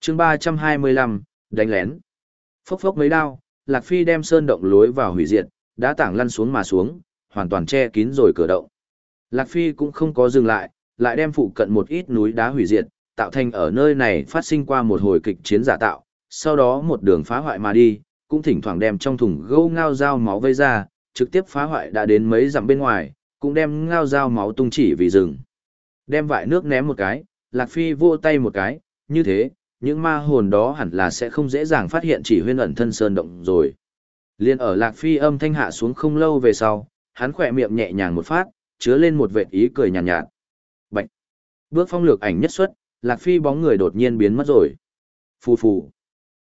A: chương 325, đánh lén. Phốc phốc mấy đao, Lạc Phi đem sơn động lối vào hủy diệt, đã tảng lăn xuống mà xuống, hoàn toàn che kín rồi cửa động. Lạc Phi cũng không có dừng lại, lại đem phụ cận một ít núi đá hủy diệt, tạo thành ở nơi này phát sinh qua một hồi kịch chiến giả tạo, sau đó một đường phá hoại mà đi, cũng thỉnh thoảng đem trong thùng gâu ngao dao máu vây ra, trực tiếp phá hoại đã đến mấy dặm bên ngoài, cũng đem ngao dao máu tung chỉ vì rừng. Đem vại nước ném một cái, Lạc Phi vô tay một cái, như thế, những ma hồn đó hẳn là sẽ không dễ dàng phát hiện chỉ huyên ẩn thân sơn động rồi. Liên ở Lạc Phi âm thanh hạ xuống không lâu về sau, hắn khỏe miệng nhẹ nhàng một phát, chứa lên một vệt ý cười nhàn nhạt, nhạt. Bạch. Bước phong lược ảnh nhất xuất, Lạc Phi bóng người đột nhiên biến mất rồi. Phù phù.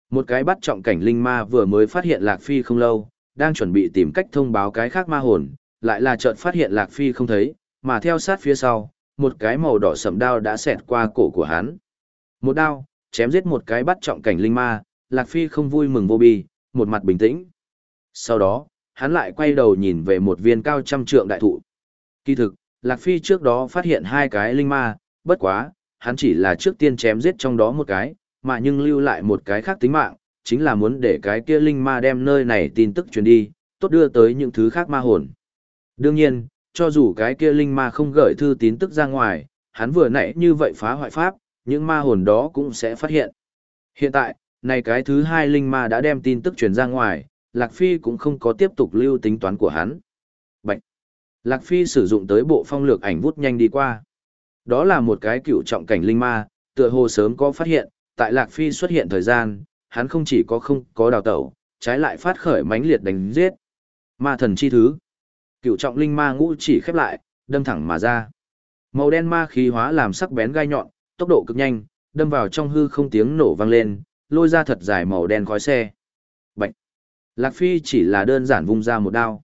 A: Một cái bắt trọng cảnh linh ma vừa mới phát hiện Lạc Phi không lâu, đang chuẩn bị tìm cách thông báo cái khác ma hồn, lại là chợt phát hiện Lạc Phi không thấy, mà theo sát phía sau, một cái màu đỏ sẫm đao đã xẹt qua cổ của hắn. Một đao, chém giết một cái bắt trọng cảnh linh ma, Lạc Phi không vui mừng vô bi, một mặt bình tĩnh. Sau đó, hắn lại quay đầu nhìn về một viên cao trăm trượng đại thụ. Kỳ thực, Lạc Phi trước đó phát hiện hai cái linh ma, bất quá, hắn chỉ là trước tiên chém giết trong đó một cái, mà nhưng lưu lại một cái khác tính mạng, chính là muốn để cái kia linh ma đem nơi này tin tức truyền đi, tốt đưa tới những thứ khác ma hồn. Đương nhiên, cho dù cái kia linh ma không gửi thư tín tức ra ngoài, hắn vừa nãy như vậy phá hoại pháp, những ma hồn đó cũng sẽ phát hiện. Hiện tại, này cái thứ hai linh ma đã đem tin tức truyền ra ngoài, Lạc Phi cũng không có tiếp tục lưu tính toán của hắn. Lạc Phi sử dụng tới bộ phong lược ảnh vút nhanh đi qua. Đó là một cái cựu trọng cảnh linh ma, tựa hồ sớm có phát hiện, tại Lạc Phi xuất hiện thời gian, hắn không chỉ có không có đào tẩu, trái lại phát khởi mãnh liệt đánh giết. Ma thần chi thứ. Cựu trọng linh ma ngũ chỉ khép lại, đâm thẳng mà ra. Màu đen ma khí hóa làm sắc bén gai nhọn, tốc độ cực nhanh, đâm vào trong hư không tiếng nổ vang lên, lôi ra thật dài màu đen khói xe. Bạch. Lạc Phi chỉ là đơn giản vung ra một đao.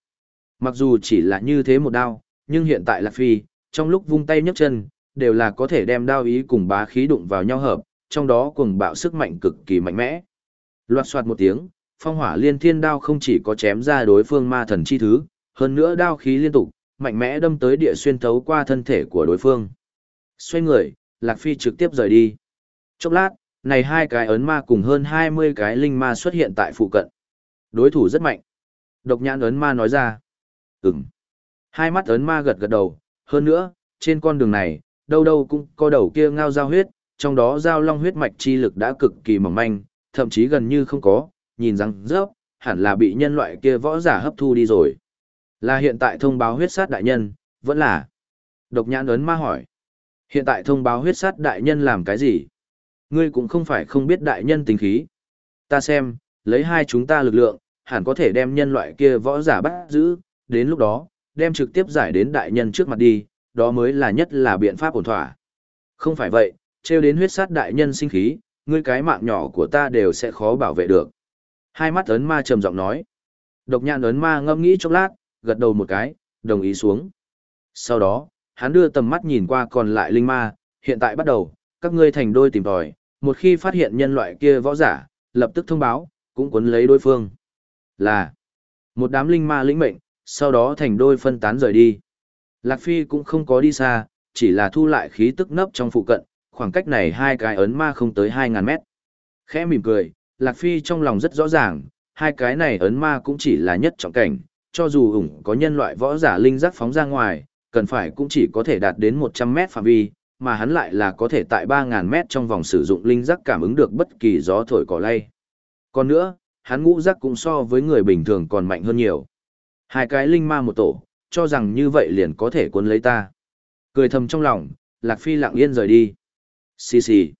A: Mặc dù chỉ là như thế một đao, nhưng hiện tại Lạc Phi, trong lúc vung tay nhấc chân, đều là có thể đem đao ý cùng bá khí đụng vào nhau hợp, trong đó cùng bạo sức mạnh cực kỳ mạnh mẽ. Loạt soạt một tiếng, phong hỏa liên thiên đao không chỉ có chém ra đối phương ma thần chi thứ, hơn nữa đao khí liên tục, mạnh mẽ đâm tới địa xuyên thấu qua thân thể của đối phương. Xoay người, Lạc Phi trực tiếp rời đi. Chốc lát, này hai cái ấn ma cùng hơn 20 cái linh ma xuất hiện tại phụ cận. Đối thủ rất mạnh. Độc nhãn ấn ma nói ra. Ừm. Hai mắt ấn ma gật gật đầu. Hơn nữa, trên con đường này, đâu đâu cũng có đầu kia ngao giao huyết, trong đó giao long huyết mạch chi lực đã cực kỳ mỏng manh, thậm chí gần như không có, nhìn rằng rớp, hẳn là bị nhân loại kia võ giả hấp thu đi rồi. Là hiện tại thông báo huyết sát đại nhân, vẫn là. Độc nhãn ấn ma hỏi. Hiện tại thông báo huyết sát đại nhân làm cái gì? Ngươi cũng không phải không biết đại nhân tính khí. Ta xem, lấy hai chúng ta lực lượng, hẳn có thể đem nhân loại kia võ giả bắt giữ, đến lúc đó, đem trực tiếp giải đến đại nhân trước mặt đi, đó mới là nhất là biện pháp ổn thỏa. Không phải vậy, trêu đến huyết sát đại nhân sinh khí, ngươi cái mạng nhỏ của ta đều sẽ khó bảo vệ được. Hai mắt ấn ma trầm giọng nói. Độc nhãn ấn ma ngâm nghĩ chốc lát, gật đầu một cái, đồng ý xuống. Sau đó, hắn đưa tầm mắt nhìn qua còn lại linh ma, hiện tại bắt đầu, các ngươi thành đôi tìm tòi, một khi phát hiện nhân loại kia võ giả, lập tức thông báo, cũng cuốn lấy đối phương. Là một đám linh ma lĩnh mệnh, sau đó thành đôi phân tán rời đi. Lạc Phi cũng không có đi xa, chỉ là thu lại khí tức nấp trong phụ cận, khoảng cách này hai cái ấn ma không tới 2.000 mét. Khẽ mỉm cười, Lạc Phi trong lòng rất rõ ràng, hai cái này ấn ma cũng chỉ là nhất trọng cảnh, cho dù ủng có nhân loại võ giả linh giác phóng ra ngoài, cần phải cũng chỉ có thể đạt đến 100 mét phạm vi, mà hắn lại là có thể tại 3.000 mét trong vòng sử dụng linh giác cảm ứng được bất kỳ gió thổi cỏ lay. Còn nữa, hắn ngũ giác cũng so với người bình thường còn mạnh hơn nhiều. Hai cái linh ma một tổ, cho rằng như vậy liền có thể cuốn lấy ta. Cười thầm trong lòng, Lạc Phi lặng yên rời đi. Xì xì.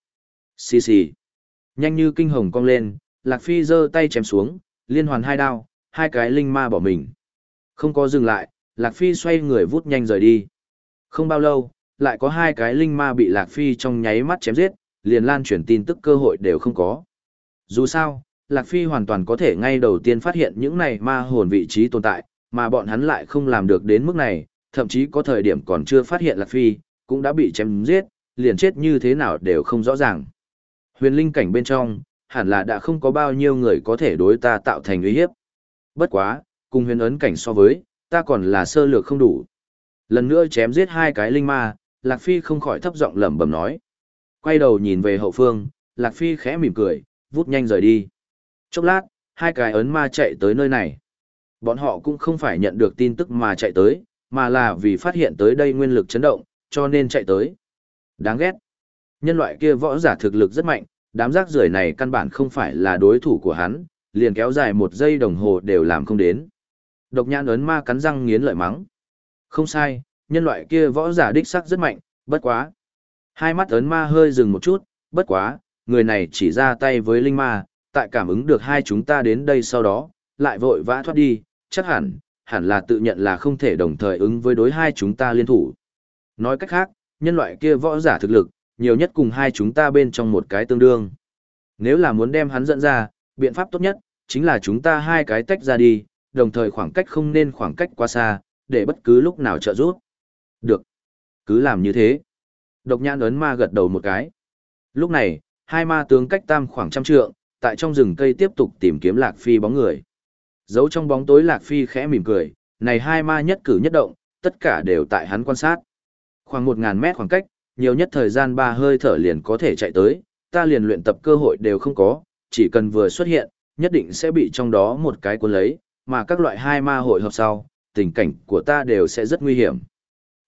A: Xì xì. Nhanh như kinh hồng cong lên, Lạc Phi giơ tay chém xuống, liên hoàn hai đao, hai cái linh ma bỏ mình. Không có dừng lại, Lạc Phi xoay người vút nhanh rời đi. Không bao lâu, lại có hai cái linh ma bị Lạc Phi trong nháy mắt chém giết, liền lan truyền tin tức cơ hội đều không có. Dù sao, Lạc Phi hoàn toàn có thể ngay đầu tiên phát hiện những này ma hồn vị trí tồn tại, mà bọn hắn lại không làm được đến mức này, thậm chí có thời điểm còn chưa phát hiện Lạc Phi, cũng đã bị chém giết, liền chết như thế nào đều không rõ ràng. Huyền linh cảnh bên trong, hẳn là đã không có bao nhiêu người có thể đối ta tạo thành uy hiếp. Bất quá, cùng huyền ấn cảnh so với, ta còn là sơ lược không đủ. Lần nữa chém giết hai cái linh ma, Lạc Phi không khỏi thấp giọng lẩm bẩm nói. Quay đầu nhìn về hậu phương, Lạc Phi khẽ mỉm cười, vút nhanh rời đi. Chốc lát, hai cái ấn ma chạy tới nơi này. Bọn họ cũng không phải nhận được tin tức mà chạy tới, mà là vì phát hiện tới đây nguyên lực chấn động, cho nên chạy tới. Đáng ghét. Nhân loại kia võ giả thực lực rất mạnh, đám rác rưởi này căn bản không phải là đối thủ của hắn, liền kéo dài một giây đồng hồ đều làm không đến. Độc nhãn ấn ma cắn răng nghiến lợi mắng. Không sai, nhân loại kia võ giả đích sắc rất mạnh, bất quá. Hai mắt ấn ma hơi dừng một chút, bất quá, người này chỉ ra tay với linh ma, tại cảm ứng được hai chúng ta đến đây sau đó, lại vội vã thoát đi, chắc hẳn, hẳn là tự nhận là không thể đồng thời ứng với đối hai chúng ta liên thủ. Nói cách khác, nhân loại kia võ giả thực lực, nhiều nhất cùng hai chúng ta bên trong một cái tương đương. Nếu là muốn đem hắn dẫn ra, biện pháp tốt nhất, chính là chúng ta hai cái tách ra đi, đồng thời khoảng cách không nên khoảng cách quá xa, để bất cứ lúc nào trợ giúp. Được. Cứ làm như thế. Độc nhãn ấn ma gật đầu một cái. Lúc này, hai ma tướng cách tam khoảng trăm trượng, tại trong rừng cây tiếp tục tìm kiếm Lạc Phi bóng người. Giấu trong bóng tối Lạc Phi khẽ mỉm cười, này hai ma nhất cử nhất động, tất cả đều tại hắn quan sát. Khoảng một ngàn mét khoảng cách, nhiều nhất thời gian ba hơi thở liền có thể chạy tới, ta liền luyện tập cơ hội đều không có, chỉ cần vừa xuất hiện, nhất định sẽ bị trong đó một cái cuốn lấy, mà các loại hai ma hội hợp sau, tình cảnh của ta đều sẽ rất nguy hiểm.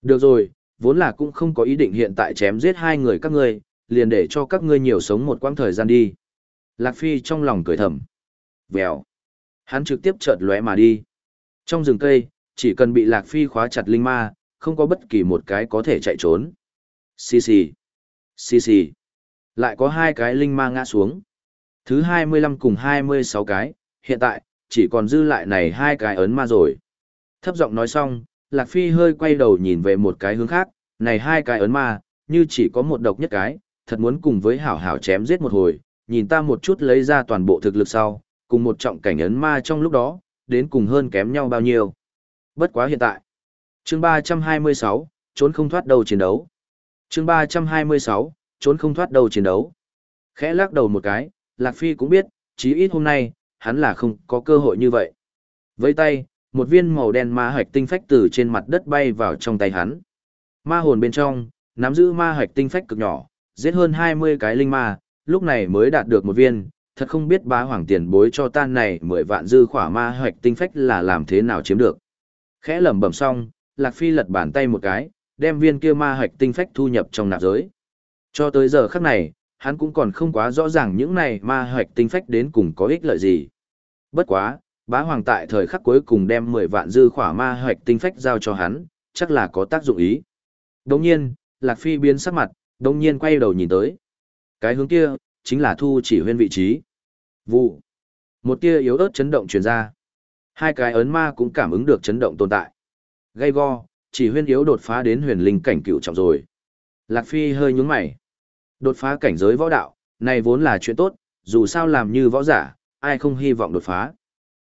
A: Được rồi, vốn là cũng không có ý định hiện tại chém giết hai người các ngươi, liền để cho các ngươi nhiều sống một quãng thời gian đi. Lạc Phi trong lòng cười thầm. Vèo. Hắn trực tiếp chợt lóe mà đi. Trong rừng cây, chỉ cần bị Lạc Phi khóa chặt linh ma, không có bất kỳ một cái có thể chạy trốn. Xì xì. Xì xì. Lại có hai cái linh ma ngã xuống. Thứ 25 cùng 26 cái, hiện tại, chỉ còn dư lại này hai cái ấn ma rồi. Thấp giọng nói xong, Lạc Phi hơi quay đầu nhìn về một cái hướng khác, này hai cái ấn ma, như chỉ có một độc nhất cái, thật muốn cùng với hảo hảo chém giết một hồi, nhìn ta một chút lấy ra toàn bộ thực lực sau, cùng một trọng cảnh ấn ma trong lúc đó, đến cùng hơn kém nhau bao nhiêu. Bất quá hiện tại. chương 326, trốn không thoát đầu chiến đấu. chương 326, trốn không thoát đầu chiến đấu. Khẽ lắc đầu một cái, Lạc Phi cũng biết, chí ít hôm nay, hắn là không có cơ hội như vậy. Với tay, một viên màu đen ma hạch tinh phách từ trên mặt đất bay vào trong tay hắn. Ma hồn bên trong, nắm giữ ma hạch tinh phách cực nhỏ, giết hơn 20 cái linh ma, lúc này mới đạt được một viên, thật không biết bá hoàng tiền bối cho tan này 10 vạn dư khỏa ma hoạch tinh phách là làm thế nào chiếm được. Khẽ lẩm bẩm xong, Lạc Phi lật bàn tay một cái, đem viên kia ma hoạch tinh phách thu nhập trong nạp giới. Cho tới giờ khắc này, hắn cũng còn không quá rõ ràng những này ma hoạch tinh phách đến cùng có ích lợi gì. Bất quá, bá hoàng tại thời khắc cuối cùng đem 10 vạn dư khỏa ma hoạch tinh phách giao cho hắn, chắc là có tác dụng ý. Đồng nhiên, Lạc Phi biến sắc mặt, đồng nhiên quay đầu nhìn tới. Cái hướng kia, chính là thu chỉ huyên vị trí. Vụ. Một tia yếu ớt chấn động truyền ra. Hai cái ấn ma cũng cảm ứng được chấn động tồn tại. Gây go, chỉ huyên yếu đột phá đến huyền linh cảnh cựu trọng rồi. Lạc Phi hơi nhúng mày. Đột phá cảnh giới võ đạo, này vốn là chuyện tốt, dù sao làm như võ giả, ai không hy vọng đột phá.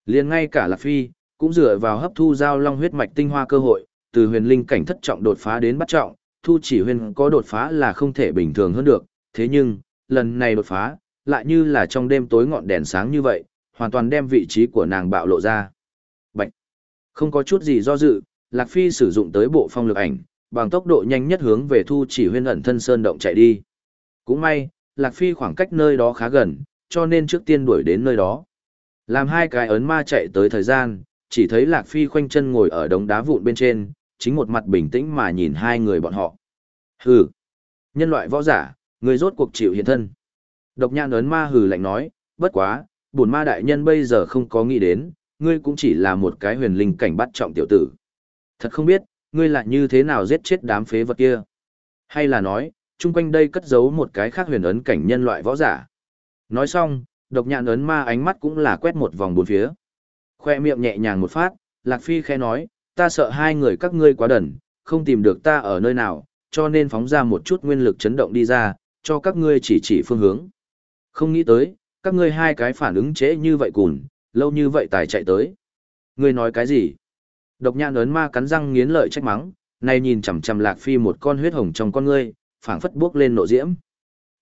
A: liền ngay cả Lạc Phi, cũng dựa vào hấp thu giao long huyết mạch tinh hoa cơ hội, từ huyền linh cảnh thất trọng đột phá đến bắt trọng, thu chỉ huyền có đột phá là không thể bình thường hơn được, thế nhưng, lần này đột phá, lại như là trong đêm tối ngọn đèn sáng như vậy, hoàn toàn đem vị trí của nàng bạo lộ ra. Bạch! Không có chút gì do dự, Lạc Phi sử dụng tới bộ phong lực ảnh, bằng tốc độ nhanh nhất hướng về thu chỉ huyên ẩn thân sơn động chạy đi. Cũng may, Lạc Phi khoảng cách nơi đó khá gần, cho nên trước tiên đuổi đến nơi đó. Làm hai cái ấn ma chạy tới thời gian, chỉ thấy Lạc Phi khoanh chân ngồi ở đống đá vụn bên trên, chính một mặt bình tĩnh mà nhìn hai người bọn họ. Hừ! Nhân loại võ giả, người rốt cuộc chịu hiện thân. Độc nhãn ấn ma hừ lạnh nói, bất quá, bổn ma đại nhân bây giờ không có nghĩ đến, ngươi cũng chỉ là một cái huyền linh cảnh bắt trọng tiểu tử. Thật không biết, ngươi lại như thế nào giết chết đám phế vật kia. Hay là nói, chung quanh đây cất giấu một cái khác huyền ấn cảnh nhân loại võ giả. Nói xong, độc nhãn ấn ma ánh mắt cũng là quét một vòng bốn phía. Khoe miệng nhẹ nhàng một phát, Lạc Phi khẽ nói, ta sợ hai người các ngươi quá đần, không tìm được ta ở nơi nào, cho nên phóng ra một chút nguyên lực chấn động đi ra, cho các ngươi chỉ chỉ phương hướng. Không nghĩ tới, các ngươi hai cái phản ứng trễ như vậy cùn, lâu như vậy tài chạy tới. Ngươi nói cái gì? Độc nhãn ấn ma cắn răng nghiến lợi trách mắng, này nhìn chằm chằm Lạc Phi một con huyết hồng trong con ngươi, phảng phất bước lên nộ diễm.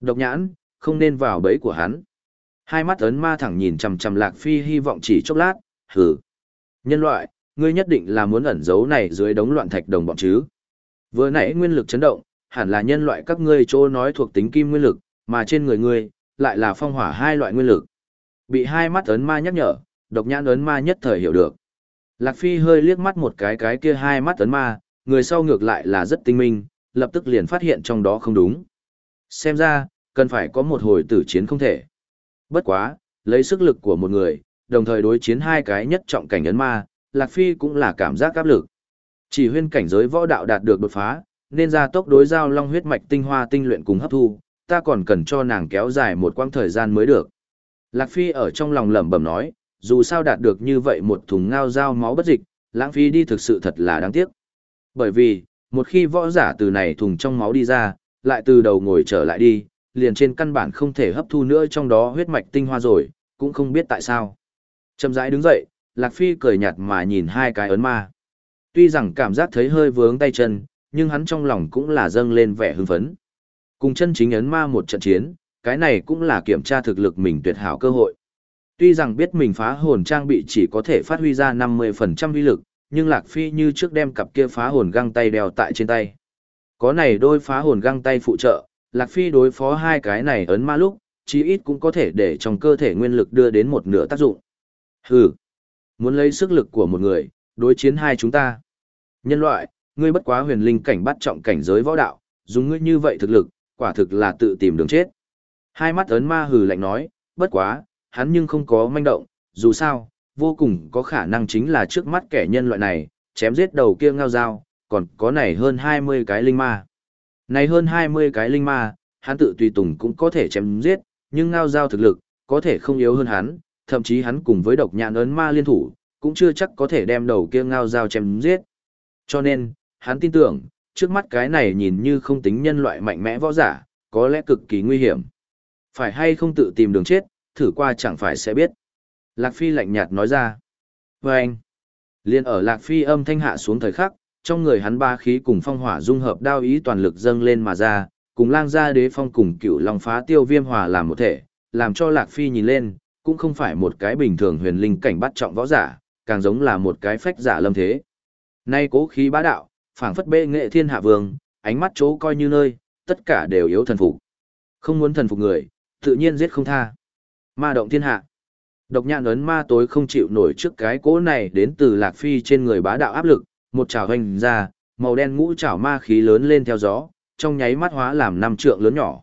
A: Độc nhãn, không nên vào bẫy của hắn. Hai mắt ấn ma thẳng nhìn chằm chằm Lạc Phi hy vọng chỉ chốc lát, hừ. Nhân loại, ngươi nhất định là muốn ẩn giấu này dưới đống loạn thạch đồng bọn chứ. Vừa nãy nguyên lực chấn động, hẳn là nhân loại các ngươi chỗ nói thuộc tính kim nguyên lực, mà trên người ngươi, lại là phong hỏa hai loại nguyên lực. Bị hai mắt ấn ma nhắc nhở, độc nhãn ấn ma nhất thời hiểu được. Lạc Phi hơi liếc mắt một cái cái kia hai mắt ấn ma, người sau ngược lại là rất tinh minh, lập tức liền phát hiện trong đó không đúng. Xem ra, cần phải có một hồi tử chiến không thể. Bất quá, lấy sức lực của một người, đồng thời đối chiến hai cái nhất trọng cảnh ấn ma, Lạc Phi cũng là cảm giác áp lực. Chỉ huyên cảnh giới võ đạo đạt được đột phá, nên ra tốc đối giao long huyết mạch tinh hoa tinh luyện cùng hấp thu, ta còn cần cho nàng kéo dài một quãng thời gian mới được. Lạc Phi ở trong lòng lẩm bẩm nói, dù sao đạt được như vậy một thùng ngao dao máu bất dịch, lãng phí đi thực sự thật là đáng tiếc. Bởi vì, một khi võ giả từ này thùng trong máu đi ra, lại từ đầu ngồi trở lại đi, liền trên căn bản không thể hấp thu nữa trong đó huyết mạch tinh hoa rồi, cũng không biết tại sao. Chậm rãi đứng dậy, Lạc Phi cười nhạt mà nhìn hai cái ấn ma. Tuy rằng cảm giác thấy hơi vướng tay chân, nhưng hắn trong lòng cũng là dâng lên vẻ hưng phấn. Cùng chân chính ấn ma một trận chiến, cái này cũng là kiểm tra thực lực mình tuyệt hảo cơ hội. Tuy rằng biết mình phá hồn trang bị chỉ có thể phát huy ra 50% uy lực, nhưng Lạc Phi như trước đem cặp kia phá hồn găng tay đeo tại trên tay. Có này đôi phá hồn găng tay phụ trợ, Lạc Phi đối phó hai cái này ấn ma lúc, chí ít cũng có thể để trong cơ thể nguyên lực đưa đến một nửa tác dụng. Hừ, muốn lấy sức lực của một người, đối chiến hai chúng ta. Nhân loại, ngươi bất quá huyền linh cảnh bắt trọng cảnh giới võ đạo, dùng ngươi như vậy thực lực, quả thực là tự tìm đường chết. Hai mắt ấn ma hừ lạnh nói, bất quá, hắn nhưng không có manh động, dù sao, vô cùng có khả năng chính là trước mắt kẻ nhân loại này, chém giết đầu kia ngao dao, còn có này hơn 20 cái linh ma. Này hơn 20 cái linh ma, hắn tự tùy tùng cũng có thể chém giết, nhưng ngao dao thực lực, có thể không yếu hơn hắn, thậm chí hắn cùng với độc nhãn ấn ma liên thủ, cũng chưa chắc có thể đem đầu kia ngao dao chém giết. Cho nên, hắn tin tưởng, trước mắt cái này nhìn như không tính nhân loại mạnh mẽ võ giả, có lẽ cực kỳ nguy hiểm. Phải hay không tự tìm đường chết, thử qua chẳng phải sẽ biết. Lạc Phi lạnh nhạt nói ra. Và anh, liền ở Lạc Phi âm thanh hạ xuống thời khắc, trong người hắn ba khí cùng phong hỏa dung hợp đao ý toàn lực dâng lên mà ra, cùng lang gia đế phong cùng cựu long phá tiêu viêm hòa làm một thể, làm cho Lạc Phi nhìn lên, cũng không phải một cái bình thường huyền linh cảnh bắt trọng võ giả, càng giống là một cái phách giả lâm thế. Nay cố khí bá đạo, phảng phất bệ nghệ thiên hạ vương, ánh mắt chỗ coi như nơi, tất cả đều yếu thần phục. Không muốn thần phục người, tự nhiên giết không tha. Ma động thiên hạ. Độc nhãn ấn ma tối không chịu nổi trước cái cỗ này đến từ lạc phi trên người bá đạo áp lực, một chảo hành ra, màu đen ngũ trảo ma khí lớn lên theo gió, trong nháy mắt hóa làm năm trượng lớn nhỏ.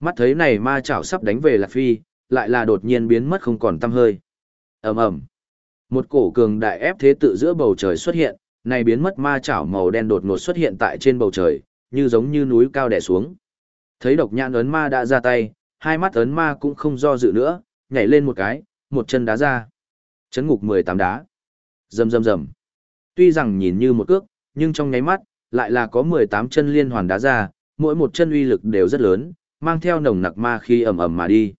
A: Mắt thấy này ma trảo sắp đánh về lạc phi, lại là đột nhiên biến mất không còn tăm hơi. ầm ầm, một cổ cường đại ép thế tự giữa bầu trời xuất hiện, này biến mất ma chảo màu đen đột ngột xuất hiện tại trên bầu trời, như giống như núi cao đè xuống. Thấy độc nhãn ấn ma đã ra tay, hai mắt ấn ma cũng không do dự nữa, nhảy lên một cái, một chân đá ra. Chấn ngục 18 đá. Rầm rầm rầm. Tuy rằng nhìn như một cước, nhưng trong nháy mắt, lại là có 18 chân liên hoàn đá ra, mỗi một chân uy lực đều rất lớn, mang theo nồng nặc ma khi ầm ầm mà đi.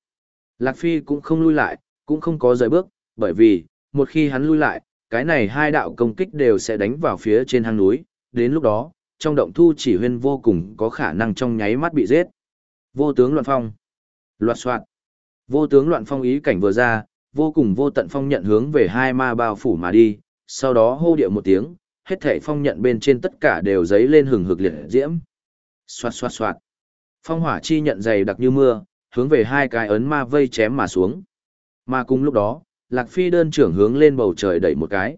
A: Lạc Phi cũng không lui lại, cũng không có rời bước, bởi vì, một khi hắn lui lại, cái này hai đạo công kích đều sẽ đánh vào phía trên hang núi, đến lúc đó, trong động thu chỉ huyên vô cùng có khả năng trong nháy mắt bị giết. Vô tướng loạn phong. Loạt soạn. Vô tướng loạn phong ý cảnh vừa ra, vô cùng vô tận phong nhận hướng về hai ma bao phủ mà đi, sau đó hô điệu một tiếng, hết thảy phong nhận bên trên tất cả đều giấy lên hừng hực liệt diễm. Xoạt xoạt xoạt. Phong hỏa chi nhận dày đặc như mưa, hướng về hai cái ấn ma vây chém mà xuống. Mà cùng lúc đó, Lạc Phi đơn trưởng hướng lên bầu trời đẩy một cái.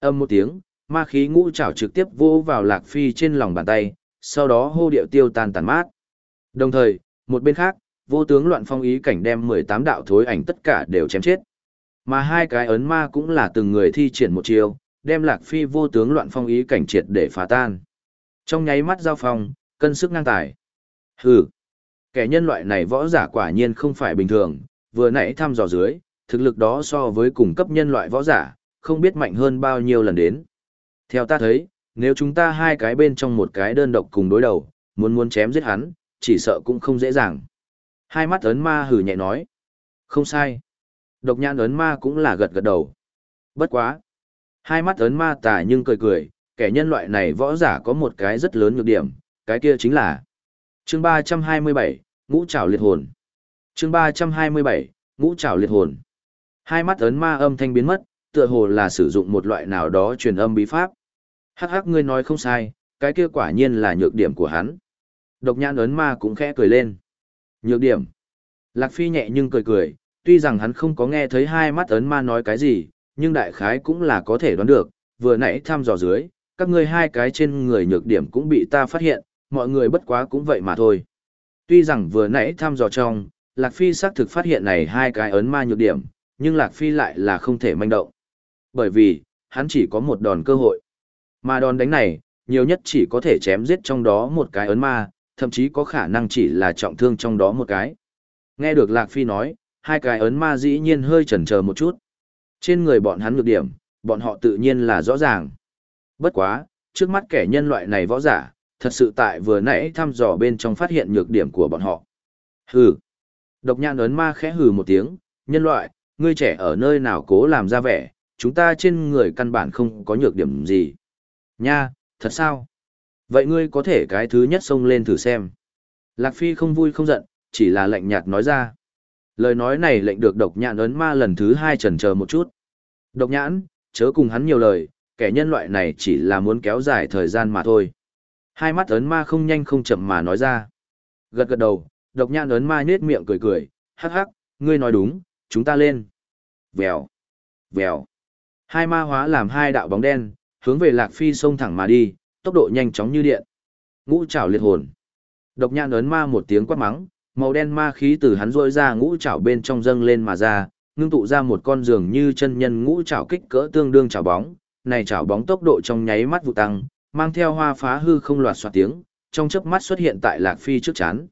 A: Âm một tiếng, ma khí ngũ trảo trực tiếp vô vào Lạc Phi trên lòng bàn tay, sau đó hô điệu tiêu tan tàn mát. Đồng thời, một bên khác, vô tướng loạn phong ý cảnh đem 18 đạo thối ảnh tất cả đều chém chết. Mà hai cái ấn ma cũng là từng người thi triển một chiều, đem Lạc Phi vô tướng loạn phong ý cảnh triệt để phá tan. Trong nháy mắt giao phong, cân sức ngang tài. Hừ, kẻ nhân loại này võ giả quả nhiên không phải bình thường, vừa nãy thăm dò dưới, thực lực đó so với cùng cấp nhân loại võ giả, không biết mạnh hơn bao nhiêu lần đến. Theo ta thấy, nếu chúng ta hai cái bên trong một cái đơn độc cùng đối đầu, muốn muốn chém giết hắn, chỉ sợ cũng không dễ dàng. Hai mắt ấn ma hử nhẹ nói. Không sai. Độc nhãn ấn ma cũng là gật gật đầu. Bất quá. Hai mắt ấn ma tà nhưng cười cười, kẻ nhân loại này võ giả có một cái rất lớn nhược điểm, cái kia chính là chương 327, ngũ trảo liệt hồn. chương 327, ngũ trảo liệt hồn. Hai mắt ấn ma âm thanh biến mất, tựa hồ là sử dụng một loại nào đó truyền âm bí pháp. Hắc hắc ngươi nói không sai, cái kia quả nhiên là nhược điểm của hắn. Độc nhãn ấn ma cũng khẽ cười lên. Nhược điểm. Lạc Phi nhẹ nhưng cười cười, tuy rằng hắn không có nghe thấy hai mắt ấn ma nói cái gì, nhưng đại khái cũng là có thể đoán được, vừa nãy thăm dò dưới, các ngươi hai cái trên người nhược điểm cũng bị ta phát hiện, mọi người bất quá cũng vậy mà thôi. Tuy rằng vừa nãy thăm dò trong, Lạc Phi xác thực phát hiện này hai cái ấn ma nhược điểm, nhưng Lạc Phi lại là không thể manh động. Bởi vì, hắn chỉ có một đòn cơ hội. Mà đòn đánh này, nhiều nhất chỉ có thể chém giết trong đó một cái ấn ma, thậm chí có khả năng chỉ là trọng thương trong đó một cái. Nghe được Lạc Phi nói, hai cái ấn ma dĩ nhiên hơi chần chờ một chút. Trên người bọn hắn nhược điểm, bọn họ tự nhiên là rõ ràng. Bất quá, trước mắt kẻ nhân loại này võ giả, thật sự tại vừa nãy thăm dò bên trong phát hiện nhược điểm của bọn họ. Hừ. Độc nhãn ấn ma khẽ hừ một tiếng, nhân loại, ngươi trẻ ở nơi nào cố làm ra vẻ, chúng ta trên người căn bản không có nhược điểm gì. Nha, thật sao? Vậy ngươi có thể cái thứ nhất xông lên thử xem. Lạc Phi không vui không giận, chỉ là lạnh nhạt nói ra. Lời nói này lệnh được độc nhãn ấn ma lần thứ hai chần chờ một chút. Độc nhãn, chớ cùng hắn nhiều lời, kẻ nhân loại này chỉ là muốn kéo dài thời gian mà thôi. Hai mắt ấn ma không nhanh không chậm mà nói ra. Gật gật đầu, độc nhãn ấn ma nhết miệng cười cười, hắc hắc, ngươi nói đúng, chúng ta lên. Vèo, vèo. Hai ma hóa làm hai đạo bóng đen, hướng về Lạc Phi xông thẳng mà đi, tốc độ nhanh chóng như điện. Ngũ trảo liệt hồn. Độc nhãn ấn ma một tiếng quát mắng, màu đen ma khí từ hắn rôi ra ngũ trảo bên trong dâng lên mà ra, ngưng tụ ra một con giường như chân nhân ngũ trảo kích cỡ tương đương trảo bóng, này trảo bóng tốc độ trong nháy mắt vụ tăng, mang theo hoa phá hư không loạt xoạt tiếng, trong chớp mắt xuất hiện tại Lạc Phi trước chán.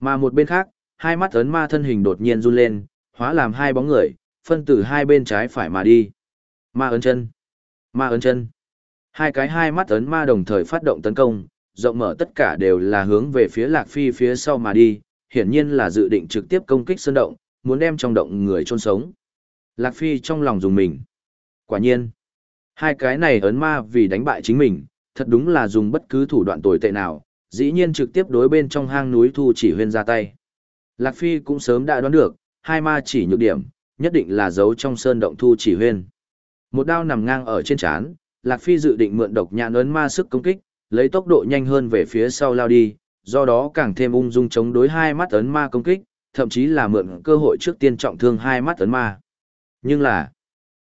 A: Mà một bên khác, hai mắt ấn ma thân hình đột nhiên run lên, hóa làm hai bóng người, phân từ hai bên trái phải mà đi. Ma ấn chân, ma ấn chân. Hai cái hai mắt ấn ma đồng thời phát động tấn công, rộng mở tất cả đều là hướng về phía Lạc Phi phía sau mà đi, hiển nhiên là dự định trực tiếp công kích sơn động, muốn đem trong động người chôn sống. Lạc Phi trong lòng dùng mình. Quả nhiên, hai cái này ấn ma vì đánh bại chính mình, thật đúng là dùng bất cứ thủ đoạn tồi tệ nào, dĩ nhiên trực tiếp đối bên trong hang núi thu chỉ huyên ra tay. Lạc Phi cũng sớm đã đoán được, hai ma chỉ nhược điểm, nhất định là giấu trong sơn động thu chỉ huyên. Một đao nằm ngang ở trên chán, Lạc Phi dự định mượn độc nhãn ấn ma sức công kích, lấy tốc độ nhanh hơn về phía sau lao đi, do đó càng thêm ung dung chống đối hai mắt ấn ma công kích, thậm chí là mượn cơ hội trước tiên trọng thương hai mắt ấn ma. Nhưng là,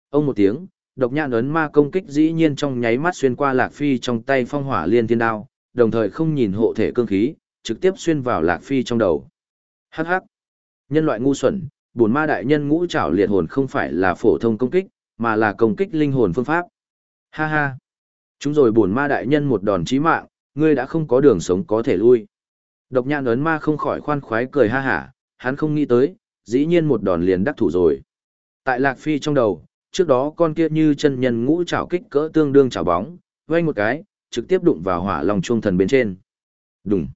A: ông một tiếng, độc nhãn ấn ma công kích dĩ nhiên trong nháy mắt xuyên qua Lạc Phi trong tay phong hỏa liên thiên đao, đồng thời không nhìn hộ thể cương khí, trực tiếp xuyên vào Lạc Phi trong đầu. Hắc hắc. Nhân loại ngu xuẩn, bổn ma đại nhân ngũ trảo liệt hồn không phải là phổ thông công kích, mà là công kích linh hồn phương pháp. Ha ha. Chúng rồi bổn ma đại nhân một đòn chí mạng, ngươi đã không có đường sống có thể lui. Độc nhãn ấn ma không khỏi khoan khoái cười ha hả, hắn không nghĩ tới, dĩ nhiên một đòn liền đắc thủ rồi. Tại Lạc Phi trong đầu, trước đó con kia như chân nhân ngũ chảo kích cỡ tương đương chảo bóng, vay một cái, trực tiếp đụng vào hỏa lòng trung thần bên trên. Đùng.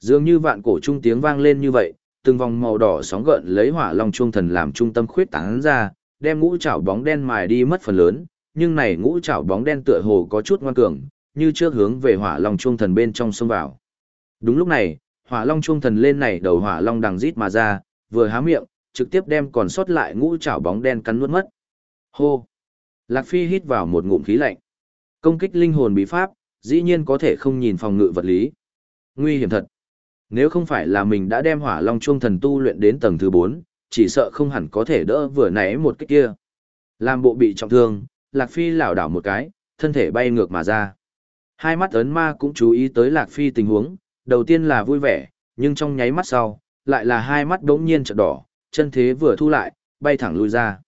A: Dường như vạn cổ trung tiếng vang lên như vậy, từng vòng màu đỏ sóng gợn lấy hỏa long chuông thần làm trung tâm khuyết tán ra, đem ngũ chảo bóng đen mài đi mất phần lớn, nhưng này ngũ chảo bóng đen tựa hồ có chút ngoan cường, như trước hướng về hỏa long chuông thần bên trong xông vào. Đúng lúc này, hỏa long chuông thần lên này đầu hỏa long đằng rít mà ra, vừa há miệng, trực tiếp đem còn sót lại ngũ chảo bóng đen cắn nuốt mất. Hô! Lạc Phi hít vào một ngụm khí lạnh. Công kích linh hồn bí pháp, dĩ nhiên có thể không nhìn phòng ngự vật lý. Nguy hiểm thật. Nếu không phải là mình đã đem hỏa long chuông thần tu luyện đến tầng thứ 4, chỉ sợ không hẳn có thể đỡ vừa nãy một cái kia. Làm bộ bị trọng thương, Lạc Phi lảo đảo một cái, thân thể bay ngược mà ra. Hai mắt ấn ma cũng chú ý tới Lạc Phi tình huống, đầu tiên là vui vẻ, nhưng trong nháy mắt sau, lại là hai mắt đống nhiên trợn đỏ, chân thế vừa thu lại, bay thẳng lui ra.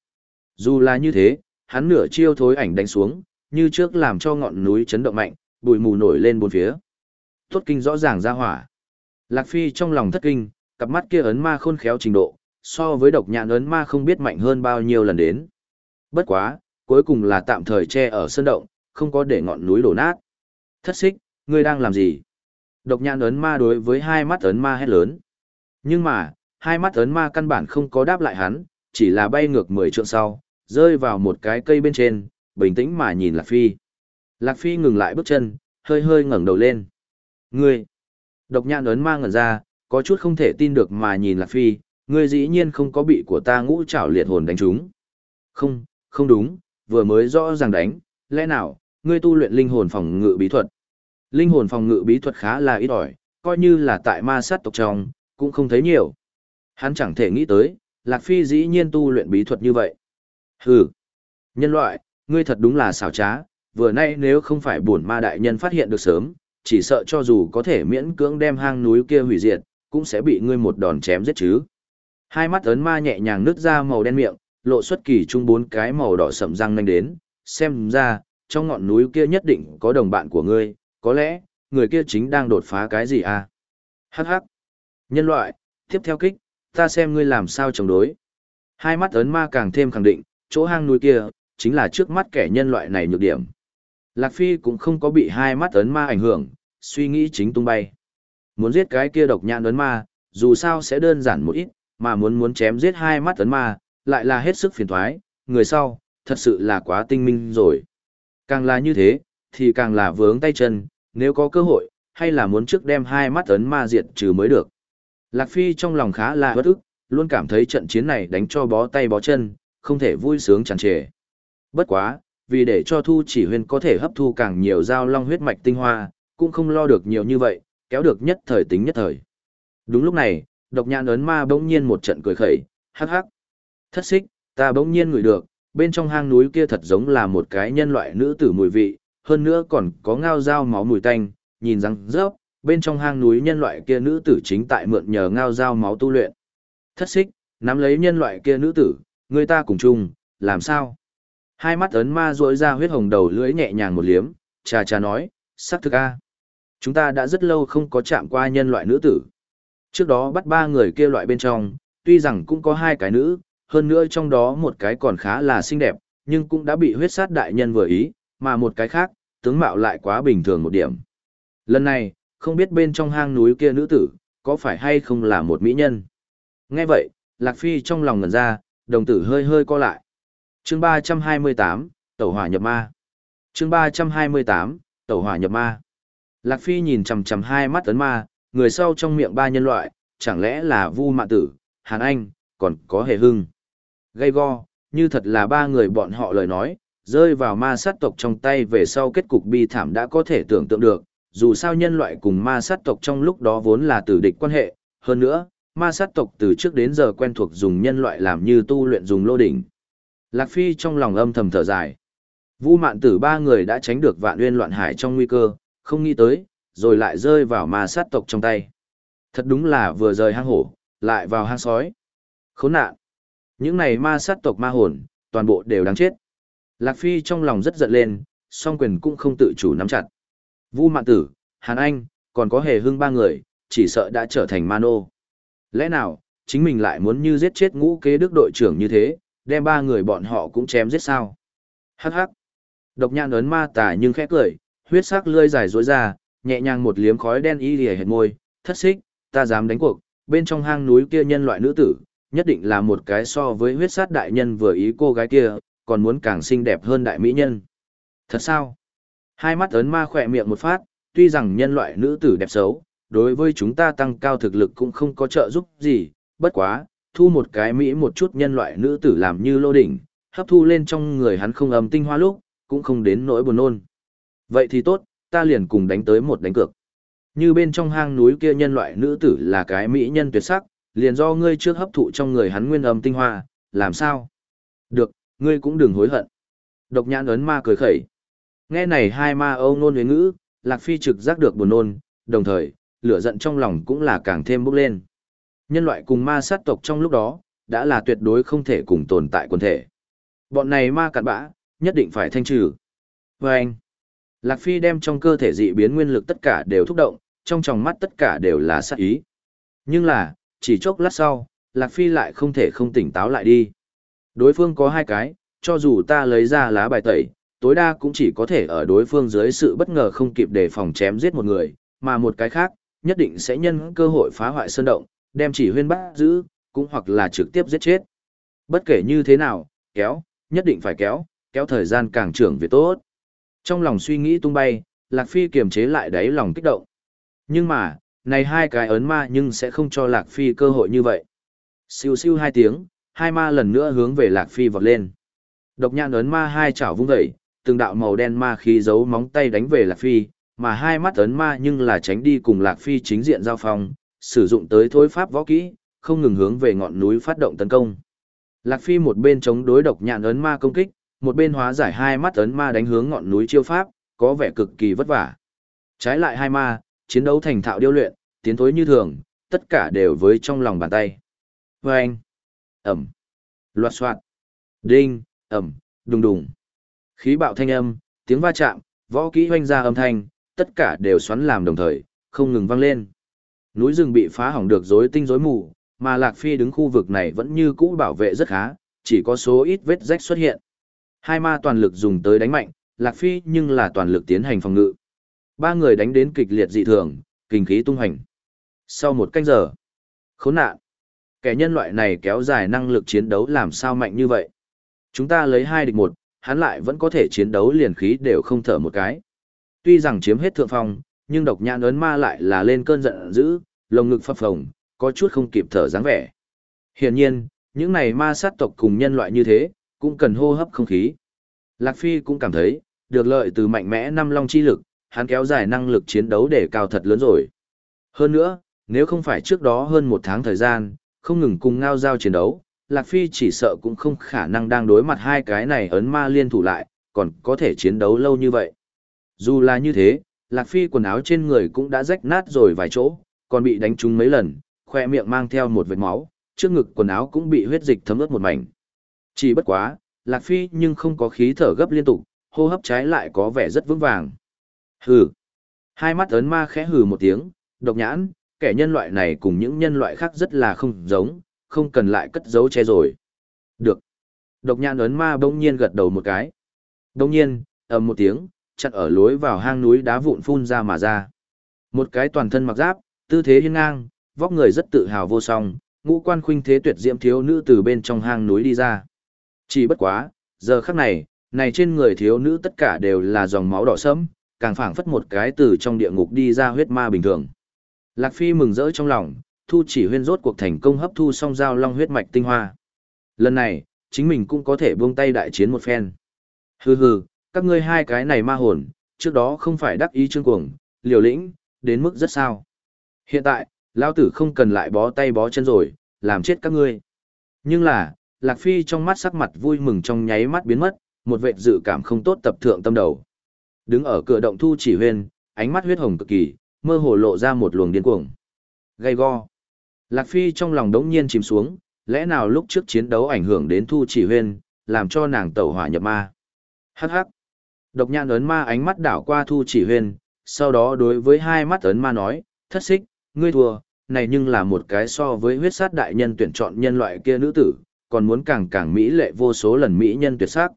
A: Dù là như thế, hắn nửa chiêu thối ảnh đánh xuống, như trước làm cho ngọn núi chấn động mạnh, bụi mù nổi lên bốn phía. Tốt kinh rõ ràng ra hỏa. Lạc Phi trong lòng thất kinh, cặp mắt kia ấn ma khôn khéo trình độ, so với độc nhãn ấn ma không biết mạnh hơn bao nhiêu lần đến. Bất quá, cuối cùng là tạm thời che ở sơn động, không có để ngọn núi đổ nát. Thất xích, ngươi đang làm gì? Độc nhãn ấn ma đối với hai mắt ấn ma hét lớn. Nhưng mà, hai mắt ấn ma căn bản không có đáp lại hắn, chỉ là bay ngược 10 trượng sau, rơi vào một cái cây bên trên, bình tĩnh mà nhìn Lạc Phi. Lạc Phi ngừng lại bước chân, hơi hơi ngẩng đầu lên. Ngươi! Độc nhãn ấn ma ngẩn ra, có chút không thể tin được mà nhìn Lạc Phi, ngươi dĩ nhiên không có bị của ta ngũ trảo liệt hồn đánh trúng. Không, không đúng, vừa mới rõ ràng đánh, lẽ nào, ngươi tu luyện linh hồn phòng ngự bí thuật. Linh hồn phòng ngự bí thuật khá là ít ỏi, coi như là tại ma sát tộc trong, cũng không thấy nhiều. Hắn chẳng thể nghĩ tới, Lạc Phi dĩ nhiên tu luyện bí thuật như vậy. Hừ, nhân loại, ngươi thật đúng là xảo trá, vừa nay nếu không phải bổn ma đại nhân phát hiện được sớm, chỉ sợ cho dù có thể miễn cưỡng đem hang núi kia hủy diệt, cũng sẽ bị ngươi một đòn chém giết chứ. Hai mắt ấn ma nhẹ nhàng nứt ra màu đen miệng, lộ xuất kỳ trung bốn cái màu đỏ sậm răng nanh đến, xem ra, trong ngọn núi kia nhất định có đồng bạn của ngươi, có lẽ, người kia chính đang đột phá cái gì à? Hắc hắc. Nhân loại, tiếp theo kích, ta xem ngươi làm sao chống đối. Hai mắt ấn ma càng thêm khẳng định, chỗ hang núi kia, chính là trước mắt kẻ nhân loại này nhược điểm. Lạc Phi cũng không có bị hai mắt ấn ma ảnh hưởng, suy nghĩ chính tung bay. Muốn giết cái kia độc nhãn ấn ma, dù sao sẽ đơn giản một ít, mà muốn muốn chém giết hai mắt ấn ma, lại là hết sức phiền thoái, người sau, thật sự là quá tinh minh rồi. Càng là như thế, thì càng là vướng tay chân, nếu có cơ hội, hay là muốn trước đem hai mắt ấn ma diệt trừ mới được. Lạc Phi trong lòng khá là bất ức, luôn cảm thấy trận chiến này đánh cho bó tay bó chân, không thể vui sướng tràn trề. Bất quá, vì để cho Thu Chỉ Huyên có thể hấp thu càng nhiều giao long huyết mạch tinh hoa, cũng không lo được nhiều như vậy, kéo được nhất thời tính nhất thời. Đúng lúc này, độc nhãn ấn ma bỗng nhiên một trận cười khẩy, hắc hắc. Thất xích, ta bỗng nhiên ngửi được, bên trong hang núi kia thật giống là một cái nhân loại nữ tử mùi vị, hơn nữa còn có ngao dao máu mùi tanh, nhìn răng rớp, bên trong hang núi nhân loại kia nữ tử chính tại mượn nhờ ngao dao máu tu luyện. Thất xích, nắm lấy nhân loại kia nữ tử, người ta cùng chung, làm sao? Hai mắt ấn ma rỗi ra huyết hồng đầu lưỡi nhẹ nhàng một liếm, trà trà nói, sắc thực a. Chúng ta đã rất lâu không có chạm qua nhân loại nữ tử. Trước đó bắt ba người kia loại bên trong, tuy rằng cũng có hai cái nữ, hơn nữa trong đó một cái còn khá là xinh đẹp, nhưng cũng đã bị huyết sát đại nhân vừa ý, mà một cái khác, tướng mạo lại quá bình thường một điểm. Lần này, không biết bên trong hang núi kia nữ tử, có phải hay không là một mỹ nhân. Nghe vậy, Lạc Phi trong lòng ngẩn ra, đồng tử hơi hơi co lại chương 328, Tẩu hỏa nhập ma. chương 328, Tẩu hỏa nhập ma. Lạc Phi nhìn chằm chằm hai mắt ấn ma, người sau trong miệng ba nhân loại, chẳng lẽ là Vu Mạn Tử, Hàn Anh, còn có Hề Hưng. Gây go, như thật là ba người bọn họ lời nói, rơi vào ma sát tộc trong tay về sau kết cục bi thảm đã có thể tưởng tượng được, dù sao nhân loại cùng ma sát tộc trong lúc đó vốn là tử địch quan hệ, hơn nữa, ma sát tộc từ trước đến giờ quen thuộc dùng nhân loại làm như tu luyện dùng lô đỉnh. Lạc Phi trong lòng âm thầm thở dài. Vu mạn tử ba người đã tránh được vạn nguyên loạn hải trong nguy cơ, không nghĩ tới, rồi lại rơi vào ma sát tộc trong tay. Thật đúng là vừa rời hang hổ, lại vào hang sói. Khốn nạn. Những này ma sát tộc ma hồn, toàn bộ đều đáng chết. Lạc Phi trong lòng rất giận lên, song quyền cũng không tự chủ nắm chặt. Vu Mạn Tử, Hàn Anh, còn có hề hưng ba người, chỉ sợ đã trở thành ma nô. Lẽ nào, chính mình lại muốn như giết chết ngũ kế đức đội trưởng như thế, đem ba người bọn họ cũng chém giết sao? Hắc hắc. Độc nhãn ấn ma tà nhưng khẽ cười, huyết sắc lươi dài rối ra, nhẹ nhàng một liếm khói đen y lìa hệt môi, thất xích, ta dám đánh cuộc, bên trong hang núi kia nhân loại nữ tử, nhất định là một cái so với huyết sát đại nhân vừa ý cô gái kia, còn muốn càng xinh đẹp hơn đại mỹ nhân. Thật sao? Hai mắt ấn ma khỏe miệng một phát, tuy rằng nhân loại nữ tử đẹp xấu, đối với chúng ta tăng cao thực lực cũng không có trợ giúp gì, bất quá, thu một cái mỹ một chút nhân loại nữ tử làm như lô đỉnh, hấp thu lên trong người hắn không âm tinh hoa lúc, cũng không đến nỗi buồn nôn. Vậy thì tốt, ta liền cùng đánh tới một đánh cược. Như bên trong hang núi kia nhân loại nữ tử là cái mỹ nhân tuyệt sắc, liền do ngươi trước hấp thụ trong người hắn nguyên âm tinh hoa, làm sao? Được, ngươi cũng đừng hối hận. Độc nhãn ấn ma cười khẩy. Nghe này hai ma âu nôn huyến ngữ, Lạc Phi trực giác được buồn nôn, đồng thời, lửa giận trong lòng cũng là càng thêm bốc lên. Nhân loại cùng ma sát tộc trong lúc đó, đã là tuyệt đối không thể cùng tồn tại quần thể. Bọn này ma cặn bã, nhất định phải thanh trừ. Và anh, Lạc Phi đem trong cơ thể dị biến nguyên lực tất cả đều thúc động, trong tròng mắt tất cả đều là sát ý. Nhưng là, chỉ chốc lát sau, Lạc Phi lại không thể không tỉnh táo lại đi. Đối phương có hai cái, cho dù ta lấy ra lá bài tẩy, tối đa cũng chỉ có thể ở đối phương dưới sự bất ngờ không kịp để phòng chém giết một người, mà một cái khác, nhất định sẽ nhân cơ hội phá hoại sơn động, đem chỉ huyên bắt giữ, cũng hoặc là trực tiếp giết chết. Bất kể như thế nào, kéo, nhất định phải kéo, kéo thời gian càng trưởng về tốt. Trong lòng suy nghĩ tung bay, Lạc Phi kiềm chế lại đáy lòng kích động. Nhưng mà, này hai cái ấn ma nhưng sẽ không cho Lạc Phi cơ hội như vậy. Siêu siêu hai tiếng, hai ma lần nữa hướng về Lạc Phi vọt lên. Độc nhãn ấn ma hai chảo vung dậy, từng đạo màu đen ma khí giấu móng tay đánh về Lạc Phi, mà hai mắt ấn ma nhưng là tránh đi cùng Lạc Phi chính diện giao phong, sử dụng tới thối pháp võ kỹ, không ngừng hướng về ngọn núi phát động tấn công. Lạc Phi một bên chống đối độc nhạn ấn ma công kích, một bên hóa giải hai mắt ấn ma đánh hướng ngọn núi chiêu pháp, có vẻ cực kỳ vất vả. Trái lại hai ma, chiến đấu thành thạo điêu luyện, tiến thối như thường, tất cả đều với trong lòng bàn tay. Vâng! Ẩm! Loạt soạt! Đinh! Ẩm! Đùng đùng! Khí bạo thanh âm, tiếng va chạm, võ kỹ hoanh ra âm thanh, tất cả đều xoắn làm đồng thời, không ngừng vang lên. Núi rừng bị phá hỏng được rối tinh rối mù, mà Lạc Phi đứng khu vực này vẫn như cũ bảo vệ rất khá, chỉ có số ít vết rách xuất hiện. Hai ma toàn lực dùng tới đánh mạnh, Lạc Phi nhưng là toàn lực tiến hành phòng ngự. Ba người đánh đến kịch liệt dị thường, kinh khí tung hành. Sau một canh giờ, khốn nạn. Kẻ nhân loại này kéo dài năng lực chiến đấu làm sao mạnh như vậy. Chúng ta lấy hai địch một, hắn lại vẫn có thể chiến đấu liền khí đều không thở một cái. Tuy rằng chiếm hết thượng phong, nhưng độc nhãn ấn ma lại là lên cơn giận dữ, lồng ngực phập phồng, có chút không kịp thở dáng vẻ. Hiển nhiên, những này ma sát tộc cùng nhân loại như thế, cũng cần hô hấp không khí. Lạc Phi cũng cảm thấy, được lợi từ mạnh mẽ năm long chi lực, hắn kéo dài năng lực chiến đấu để cao thật lớn rồi. Hơn nữa, nếu không phải trước đó hơn một tháng thời gian, không ngừng cùng ngao giao chiến đấu, Lạc Phi chỉ sợ cũng không khả năng đang đối mặt hai cái này ấn ma liên thủ lại, còn có thể chiến đấu lâu như vậy. Dù là như thế, Lạc Phi quần áo trên người cũng đã rách nát rồi vài chỗ, còn bị đánh trúng mấy lần, khoe miệng mang theo một vệt máu, trước ngực quần áo cũng bị huyết dịch thấm ướt một mảnh. Chỉ bất quá, Lạc Phi nhưng không có khí thở gấp liên tục, hô hấp trái lại có vẻ rất vững vàng. Hừ. Hai mắt ấn ma khẽ hừ một tiếng, độc nhãn, kẻ nhân loại này cùng những nhân loại khác rất là không giống, không cần lại cất giấu che rồi. Được. Độc nhãn ấn ma bỗng nhiên gật đầu một cái. Đồng nhiên, ầm một tiếng, chặn ở lối vào hang núi đá vụn phun ra mà ra. Một cái toàn thân mặc giáp, tư thế hiên ngang, vóc người rất tự hào vô song, ngũ quan khuynh thế tuyệt diễm thiếu nữ từ bên trong hang núi đi ra. Chỉ bất quá, giờ khắc này, này trên người thiếu nữ tất cả đều là dòng máu đỏ sẫm, càng phảng phất một cái từ trong địa ngục đi ra huyết ma bình thường. Lạc Phi mừng rỡ trong lòng, thu chỉ huyên rốt cuộc thành công hấp thu song giao long huyết mạch tinh hoa. Lần này, chính mình cũng có thể buông tay đại chiến một phen. Hừ hừ, các ngươi hai cái này ma hồn, trước đó không phải đắc ý trương cuồng, liều lĩnh, đến mức rất sao. Hiện tại, lao tử không cần lại bó tay bó chân rồi, làm chết các ngươi. Nhưng là, Lạc Phi trong mắt sắc mặt vui mừng trong nháy mắt biến mất, một vệ dự cảm không tốt tập thượng tâm đầu. Đứng ở cửa động thu chỉ huyên, ánh mắt huyết hồng cực kỳ, mơ hồ lộ ra một luồng điên cuồng. Gay go. Lạc Phi trong lòng đống nhiên chìm xuống, lẽ nào lúc trước chiến đấu ảnh hưởng đến thu chỉ huyên, làm cho nàng tẩu hỏa nhập ma. Hắc hắc. Độc nhãn ấn ma ánh mắt đảo qua thu chỉ huyền. sau đó đối với hai mắt ấn ma nói, thất xích, ngươi thua, này nhưng là một cái so với huyết sát đại nhân tuyển chọn nhân loại kia nữ tử, còn muốn càng càng mỹ lệ vô số lần mỹ nhân tuyệt sắc.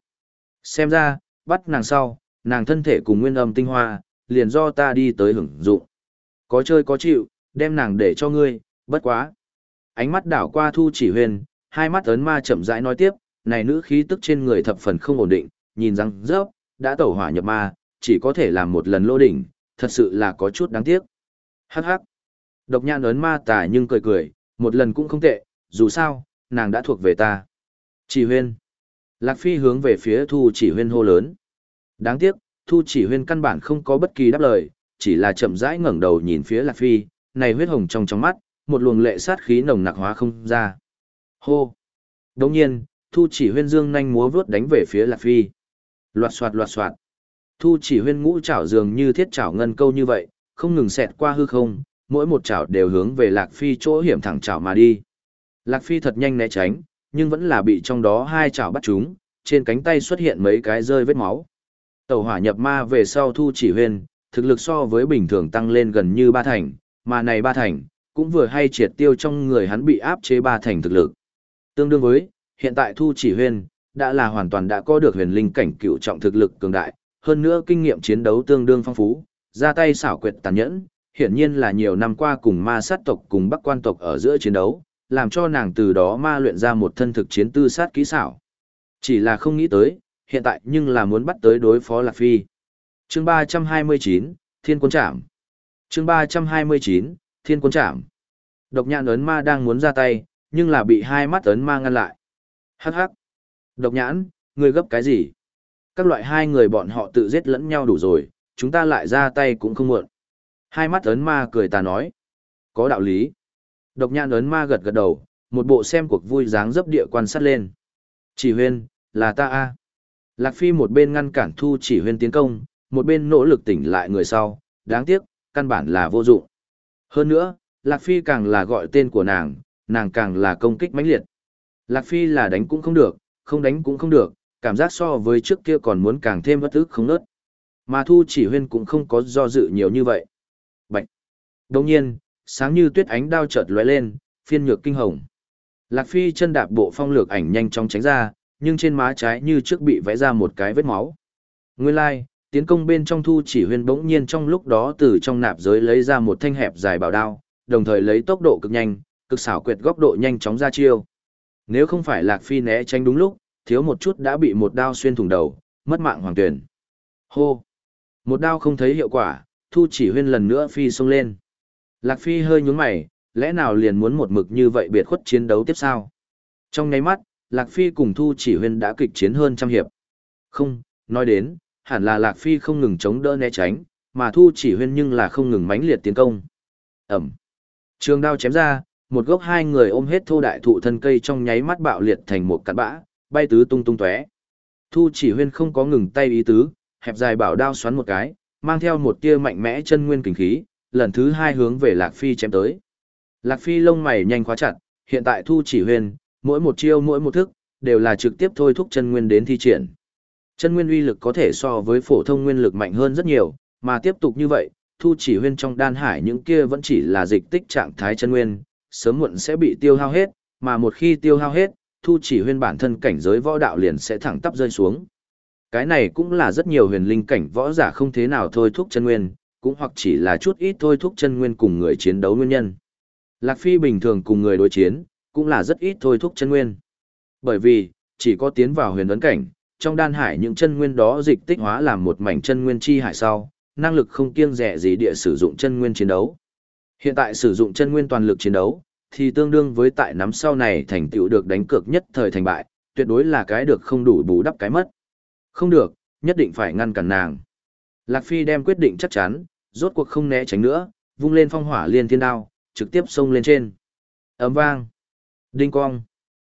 A: Xem ra, bắt nàng sau, nàng thân thể cùng nguyên âm tinh hoa, liền do ta đi tới hưởng dụng. Có chơi có chịu, đem nàng để cho ngươi, bất quá. Ánh mắt đảo qua thu chỉ huyền, hai mắt ấn ma chậm rãi nói tiếp, này nữ khí tức trên người thập phần không ổn định, nhìn răng rớp, đã tẩu hỏa nhập ma, chỉ có thể làm một lần lô đỉnh, thật sự là có chút đáng tiếc. Hắc hắc. Độc nhãn ấn ma tà nhưng cười cười, một lần cũng không tệ, dù sao, nàng đã thuộc về ta. Chỉ huyên. Lạc Phi hướng về phía Thu chỉ huyên hô lớn. Đáng tiếc, Thu chỉ huyên căn bản không có bất kỳ đáp lời, chỉ là chậm rãi ngẩng đầu nhìn phía Lạc Phi, này huyết hồng trong trong mắt, một luồng lệ sát khí nồng nặc hóa không ra. Hô. Đồng nhiên, Thu chỉ huyên dương nhanh múa vướt đánh về phía Lạc Phi. Loạt soạt loạt soạt. Thu chỉ huyên ngũ chảo dường như thiết chảo ngân câu như vậy, không ngừng xẹt qua hư không, mỗi một chảo đều hướng về Lạc Phi chỗ hiểm thẳng chảo mà đi. Lạc Phi thật nhanh né tránh, nhưng vẫn là bị trong đó hai chảo bắt chúng, trên cánh tay xuất hiện mấy cái rơi vết máu. Tẩu hỏa nhập ma về sau thu chỉ huyên, thực lực so với bình thường tăng lên gần như ba thành, mà này ba thành, cũng vừa hay triệt tiêu trong người hắn bị áp chế ba thành thực lực. Tương đương với, hiện tại thu chỉ huyên, đã là hoàn toàn đã có được huyền linh cảnh cựu trọng thực lực cường đại, hơn nữa kinh nghiệm chiến đấu tương đương phong phú, ra tay xảo quyệt tàn nhẫn, hiển nhiên là nhiều năm qua cùng ma sát tộc cùng bắc quan tộc ở giữa chiến đấu, làm cho nàng từ đó ma luyện ra một thân thực chiến tư sát kỹ xảo. Chỉ là không nghĩ tới, hiện tại nhưng là muốn bắt tới đối phó Lạc Phi. chương 329, Thiên Quân Trảm. chương 329, Thiên Quân Trảm. Độc nhãn ấn ma đang muốn ra tay, nhưng là bị hai mắt ấn ma ngăn lại. Hắc hắc. Độc nhãn, người gấp cái gì? Các loại hai người bọn họ tự giết lẫn nhau đủ rồi, chúng ta lại ra tay cũng không muộn. Hai mắt ấn ma cười ta nói. Có đạo lý. Độc nhãn ấn ma gật gật đầu, một bộ xem cuộc vui dáng dấp địa quan sát lên. Chỉ huyên, là ta a. Lạc Phi một bên ngăn cản thu chỉ huyên tiến công, một bên nỗ lực tỉnh lại người sau, đáng tiếc, căn bản là vô dụng. Hơn nữa, Lạc Phi càng là gọi tên của nàng, nàng càng là công kích mãnh liệt. Lạc Phi là đánh cũng không được, không đánh cũng không được, cảm giác so với trước kia còn muốn càng thêm bất ức không nớt. Mà thu chỉ huyên cũng không có do dự nhiều như vậy. Bạch! Đồng nhiên, sáng như tuyết ánh đao chợt lóe lên, phiên nhược kinh hồng. Lạc Phi chân đạp bộ phong lược ảnh nhanh chóng tránh ra, nhưng trên má trái như trước bị vẽ ra một cái vết máu. Nguyên lai, like, tiến công bên trong thu chỉ huyên bỗng nhiên trong lúc đó từ trong nạp giới lấy ra một thanh hẹp dài bảo đao, đồng thời lấy tốc độ cực nhanh, cực xảo quyệt góc độ nhanh chóng ra chiêu. Nếu không phải Lạc Phi né tránh đúng lúc, thiếu một chút đã bị một đao xuyên thủng đầu, mất mạng hoàng tuyển. Hô! Một đao không thấy hiệu quả, Thu chỉ huyên lần nữa phi xông lên. Lạc Phi hơi nhún mày, lẽ nào liền muốn một mực như vậy biệt khuất chiến đấu tiếp sao? Trong nháy mắt, Lạc Phi cùng Thu chỉ huyên đã kịch chiến hơn trăm hiệp. Không, nói đến, hẳn là Lạc Phi không ngừng chống đỡ né tránh, mà Thu chỉ huyên nhưng là không ngừng mãnh liệt tiến công. Ẩm. Trường đao chém ra, một gốc hai người ôm hết thô đại thụ thân cây trong nháy mắt bạo liệt thành một cát bã, bay tứ tung tung tóe. Thu chỉ huyên không có ngừng tay ý tứ, hẹp dài bảo đao xoắn một cái, mang theo một tia mạnh mẽ chân nguyên kình khí, lần thứ hai hướng về Lạc Phi chém tới. Lạc Phi lông mày nhanh khóa chặt, hiện tại Thu chỉ huyên, mỗi một chiêu mỗi một thức, đều là trực tiếp thôi thúc chân nguyên đến thi triển. Chân nguyên uy lực có thể so với phổ thông nguyên lực mạnh hơn rất nhiều, mà tiếp tục như vậy, Thu chỉ huyên trong đan hải những kia vẫn chỉ là dịch tích trạng thái chân nguyên, sớm muộn sẽ bị tiêu hao hết, mà một khi tiêu hao hết, Thu chỉ huyên bản thân cảnh giới võ đạo liền sẽ thẳng tắp rơi xuống. Cái này cũng là rất nhiều huyền linh cảnh võ giả không thế nào thôi thúc chân nguyên, cũng hoặc chỉ là chút ít thôi thúc chân nguyên cùng người chiến đấu nguyên nhân. Lạc Phi bình thường cùng người đối chiến, cũng là rất ít thôi thúc chân nguyên. Bởi vì, chỉ có tiến vào huyền ấn cảnh, trong đan hải những chân nguyên đó dịch tích hóa làm một mảnh chân nguyên chi hải sau, năng lực không kiêng rẻ gì địa sử dụng chân nguyên chiến đấu. Hiện tại sử dụng chân nguyên toàn lực chiến đấu, thì tương đương với tại nắm sau này thành tựu được đánh cược nhất thời thành bại, tuyệt đối là cái được không đủ bù đắp cái mất. Không được, nhất định phải ngăn cản nàng. Lạc Phi đem quyết định chắc chắn, rốt cuộc không né tránh nữa, vung lên phong hỏa liên thiên đao, trực tiếp xông lên trên. Ấm vang. Đinh cong.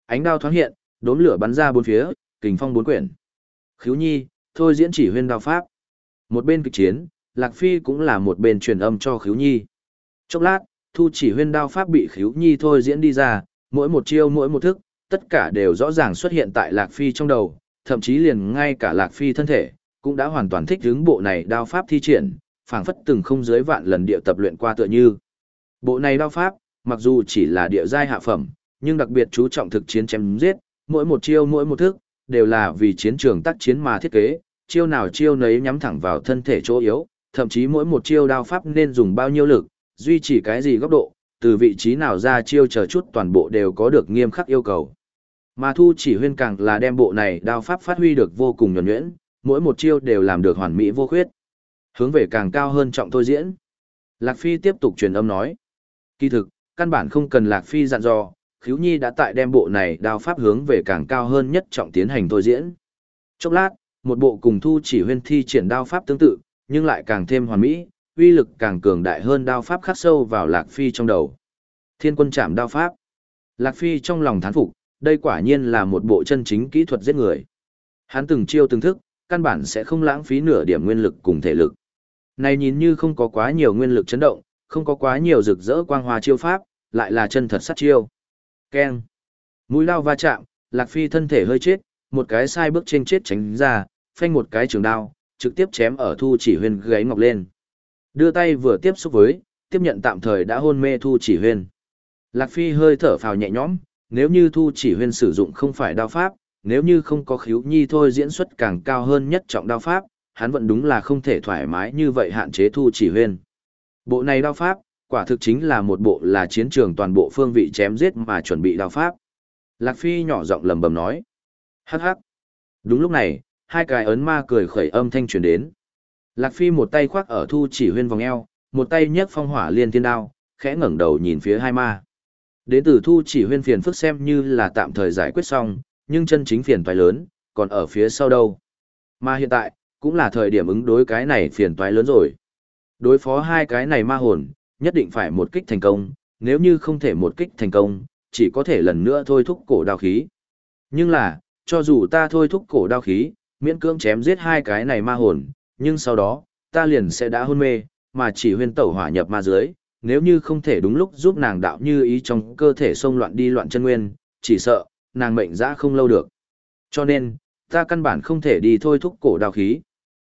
A: Ánh đao thoáng hiện, đốm lửa bắn ra bốn phía, kình phong bốn quyển. Khíu nhi, thôi diễn chỉ huyên đao pháp. Một bên kịch chiến, Lạc Phi cũng là một bên truyền âm cho khíu nhi. Chốc lát, thu chỉ huyên đao pháp bị khíu nhi thôi diễn đi ra, mỗi một chiêu mỗi một thức, tất cả đều rõ ràng xuất hiện tại Lạc Phi trong đầu, thậm chí liền ngay cả Lạc Phi thân thể, cũng đã hoàn toàn thích hướng bộ này đao pháp thi triển, phảng phất từng không dưới vạn lần địa tập luyện qua tựa như. Bộ này đao pháp, mặc dù chỉ là địa giai hạ phẩm, nhưng đặc biệt chú trọng thực chiến chém giết, mỗi một chiêu mỗi một thức, đều là vì chiến trường tác chiến mà thiết kế, chiêu nào chiêu nấy nhắm thẳng vào thân thể chỗ yếu, thậm chí mỗi một chiêu đao pháp nên dùng bao nhiêu lực, duy trì cái gì góc độ, từ vị trí nào ra chiêu chờ chút toàn bộ đều có được nghiêm khắc yêu cầu. Mà thu chỉ huyên càng là đem bộ này đao pháp phát huy được vô cùng nhuẩn nhuyễn, mỗi một chiêu đều làm được hoàn mỹ vô khuyết. Hướng về càng cao hơn trọng thôi diễn. Lạc Phi tiếp tục truyền âm nói. Kỳ thực, căn bản không cần Lạc Phi dặn dò, Khiếu Nhi đã tại đem bộ này đao pháp hướng về càng cao hơn nhất trọng tiến hành thôi diễn. Chốc lát, một bộ cùng thu chỉ huyên thi triển đao pháp tương tự, nhưng lại càng thêm hoàn mỹ, uy lực càng cường đại hơn đao pháp khắc sâu vào Lạc Phi trong đầu. Thiên quân chạm đao pháp. Lạc Phi trong lòng thán phục, đây quả nhiên là một bộ chân chính kỹ thuật giết người. Hắn từng chiêu từng thức, căn bản sẽ không lãng phí nửa điểm nguyên lực cùng thể lực. Này nhìn như không có quá nhiều nguyên lực chấn động, không có quá nhiều rực rỡ quang hoa chiêu pháp, lại là chân thật sát chiêu. Keng. Mũi lao va chạm, Lạc Phi thân thể hơi chết, một cái sai bước trên chết tránh ra, phanh một cái trường đao, trực tiếp chém ở Thu Chỉ huyền gáy ngọc lên. Đưa tay vừa tiếp xúc với, tiếp nhận tạm thời đã hôn mê Thu Chỉ Huyên. Lạc Phi hơi thở phào nhẹ nhõm, nếu như Thu Chỉ Huyên sử dụng không phải đao pháp, nếu như không có khiếu nhi thôi diễn xuất càng cao hơn nhất trọng đao pháp, hắn vẫn đúng là không thể thoải mái như vậy hạn chế Thu Chỉ Huyên. Bộ này đao pháp, quả thực chính là một bộ là chiến trường toàn bộ phương vị chém giết mà chuẩn bị đao pháp. Lạc Phi nhỏ giọng lầm bầm nói. Hắc hắc. Đúng lúc này, hai cái ấn ma cười khởi âm thanh truyền đến. Lạc Phi một tay khoác ở thu chỉ huyên vòng eo, một tay nhấc phong hỏa liên thiên đao, khẽ ngẩng đầu nhìn phía hai ma. Đến từ thu chỉ huyên phiền phức xem như là tạm thời giải quyết xong, nhưng chân chính phiền toái lớn, còn ở phía sau đâu. Mà hiện tại, cũng là thời điểm ứng đối cái này phiền toái lớn rồi. Đối phó hai cái này ma hồn, nhất định phải một kích thành công, nếu như không thể một kích thành công, chỉ có thể lần nữa thôi thúc cổ đao khí. Nhưng là, cho dù ta thôi thúc cổ đao khí, miễn cưỡng chém giết hai cái này ma hồn, nhưng sau đó, ta liền sẽ đã hôn mê, mà chỉ huyên tẩu hỏa nhập ma dưới, nếu như không thể đúng lúc giúp nàng đạo như ý trong cơ thể xông loạn đi loạn chân nguyên, chỉ sợ, nàng mệnh dã không lâu được. Cho nên, ta căn bản không thể đi thôi thúc cổ đào khí.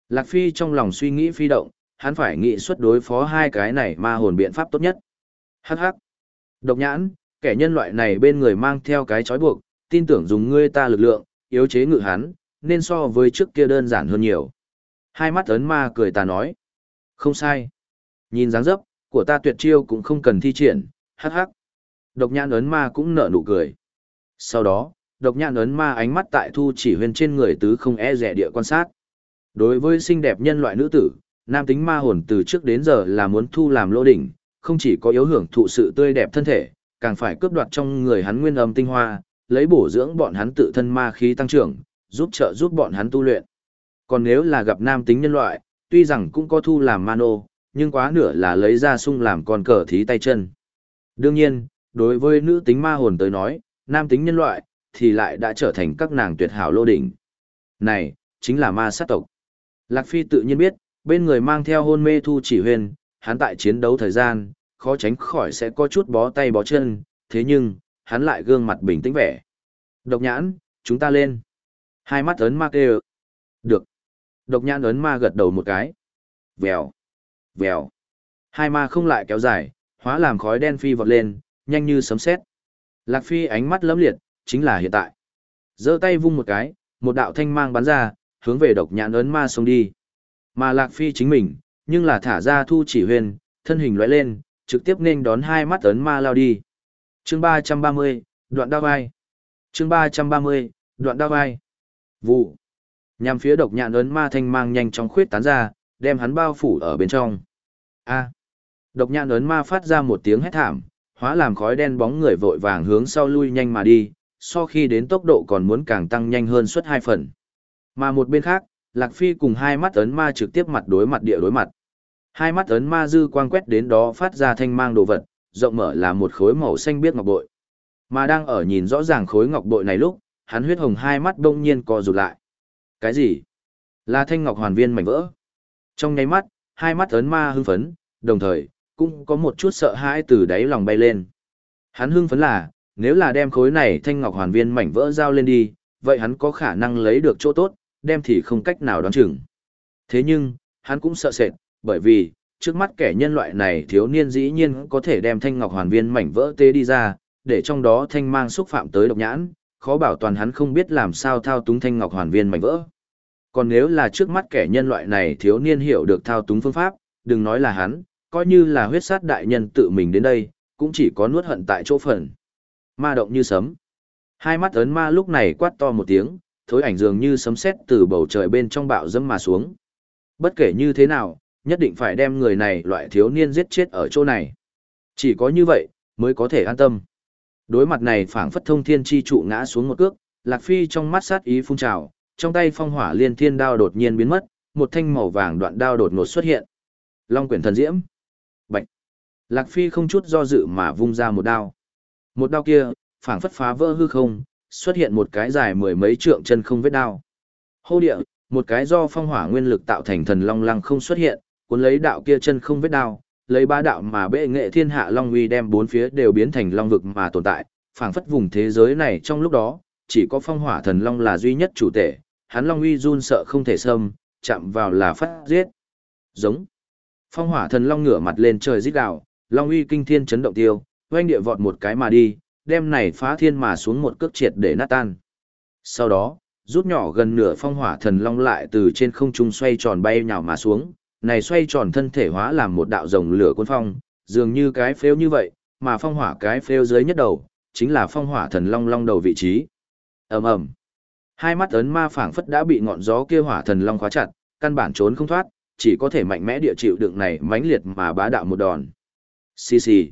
A: Lạc Phi trong lòng suy nghĩ phi động, hắn phải nghĩ xuất đối phó hai cái này ma hồn biện pháp tốt nhất. Hắc hắc. Độc nhãn, kẻ nhân loại này bên người mang theo cái chói buộc, tin tưởng dùng ngươi ta lực lượng, yếu chế ngự hắn, nên so với trước kia đơn giản hơn nhiều. Hai mắt ấn ma cười ta nói. Không sai. Nhìn dáng dấp, của ta tuyệt chiêu cũng không cần thi triển, hắc hắc. Độc nhãn ấn ma cũng nở nụ cười. Sau đó, độc nhãn ấn ma ánh mắt tại thu chỉ huyền trên người tứ không e rẻ địa quan sát. Đối với xinh đẹp nhân loại nữ tử, nam tính ma hồn từ trước đến giờ là muốn thu làm lỗ đỉnh, không chỉ có yếu hưởng thụ sự tươi đẹp thân thể, càng phải cướp đoạt trong người hắn nguyên âm tinh hoa, lấy bổ dưỡng bọn hắn tự thân ma khí tăng trưởng, giúp trợ giúp bọn hắn tu luyện. Còn nếu là gặp nam tính nhân loại, tuy rằng cũng có thu làm mano, nhưng quá nửa là lấy ra sung làm con cờ thí tay chân. Đương nhiên, đối với nữ tính ma hồn tới nói, nam tính nhân loại, thì lại đã trở thành các nàng tuyệt hảo lô đỉnh. Này, chính là ma sát tộc. Lạc Phi tự nhiên biết, bên người mang theo hôn mê thu chỉ huyền, hắn tại chiến đấu thời gian, khó tránh khỏi sẽ có chút bó tay bó chân, thế nhưng, hắn lại gương mặt bình tĩnh vẻ. Độc nhãn, chúng ta lên. Hai mắt ấn ma kêu. Được. Độc nhãn ấn ma gật đầu một cái. Vèo. Vèo. Hai ma không lại kéo dài, hóa làm khói đen phi vọt lên, nhanh như sấm sét. Lạc Phi ánh mắt lấm liệt, chính là hiện tại. giơ tay vung một cái, một đạo thanh mang bắn ra, hướng về độc nhãn ấn ma xông đi. Mà Lạc Phi chính mình, nhưng là thả ra thu chỉ huyền, thân hình lóe lên, trực tiếp nên đón hai mắt ấn ma lao đi. Chương 330, đoạn đao vai. Chương 330, đoạn đao vai. Vụ. Nhằm phía độc nhạn ấn ma thanh mang nhanh chóng khuyết tán ra, đem hắn bao phủ ở bên trong. A. Độc nhạn ấn ma phát ra một tiếng hét thảm, hóa làm khói đen bóng người vội vàng hướng sau lui nhanh mà đi, so khi đến tốc độ còn muốn càng tăng nhanh hơn suốt hai phần. Mà một bên khác, Lạc Phi cùng hai mắt ấn ma trực tiếp mặt đối mặt địa đối mặt. Hai mắt ấn ma dư quang quét đến đó phát ra thanh mang đồ vật, rộng mở là một khối màu xanh biếc ngọc bội. Mà đang ở nhìn rõ ràng khối ngọc bội này lúc, hắn huyết hồng hai mắt đông nhiên co rụt lại. Cái gì? Là thanh ngọc hoàn viên mảnh vỡ. Trong nháy mắt, hai mắt ấn ma hưng phấn, đồng thời, cũng có một chút sợ hãi từ đáy lòng bay lên. Hắn hưng phấn là, nếu là đem khối này thanh ngọc hoàn viên mảnh vỡ giao lên đi, vậy hắn có khả năng lấy được chỗ tốt, đem thì không cách nào đoán chừng. Thế nhưng, hắn cũng sợ sệt, bởi vì, trước mắt kẻ nhân loại này thiếu niên dĩ nhiên có thể đem thanh ngọc hoàn viên mảnh vỡ tế đi ra, để trong đó thanh mang xúc phạm tới độc nhãn, khó bảo toàn hắn không biết làm sao thao túng thanh ngọc hoàn viên mảnh vỡ. Còn nếu là trước mắt kẻ nhân loại này thiếu niên hiểu được thao túng phương pháp, đừng nói là hắn, coi như là huyết sát đại nhân tự mình đến đây, cũng chỉ có nuốt hận tại chỗ phần. Ma động như sấm. Hai mắt ấn ma lúc này quát to một tiếng, thối ảnh dường như sấm sét từ bầu trời bên trong bạo dâm mà xuống. Bất kể như thế nào, nhất định phải đem người này loại thiếu niên giết chết ở chỗ này. Chỉ có như vậy, mới có thể an tâm. Đối mặt này phảng phất thông thiên chi trụ ngã xuống một cước, Lạc Phi trong mắt sát ý phun trào, trong tay phong hỏa liên thiên đao đột nhiên biến mất, một thanh màu vàng đoạn đao đột ngột xuất hiện. Long quyển thần diễm. Bạch. Lạc Phi không chút do dự mà vung ra một đao. Một đao kia, phảng phất phá vỡ hư không, xuất hiện một cái dài mười mấy trượng chân không vết đao. Hô địa, một cái do phong hỏa nguyên lực tạo thành thần long lăng không xuất hiện, cuốn lấy đạo kia chân không vết đao, lấy ba đạo mà bệ nghệ thiên hạ long uy đem bốn phía đều biến thành long vực mà tồn tại, phảng phất vùng thế giới này trong lúc đó, chỉ có phong hỏa thần long là duy nhất chủ thể, hắn long uy run sợ không thể xâm, chạm vào là phát giết. Giống. Phong hỏa thần long ngửa mặt lên trời rít đạo long uy kinh thiên chấn động tiêu, oanh địa vọt một cái mà đi, đem này phá thiên mà xuống một cước triệt để nát tan. Sau đó, rút nhỏ gần nửa phong hỏa thần long lại từ trên không trung xoay tròn bay nhào mà xuống, này xoay tròn thân thể hóa làm một đạo rồng lửa cuốn phong, dường như cái phêu như vậy, mà phong hỏa cái phêu dưới nhất đầu, chính là phong hỏa thần long long đầu vị trí. ầm ầm, hai mắt ấn ma phảng phất đã bị ngọn gió kia hỏa thần long khóa chặt, căn bản trốn không thoát, chỉ có thể mạnh mẽ địa chịu đựng này mãnh liệt mà bá đạo một đòn. Xì xì,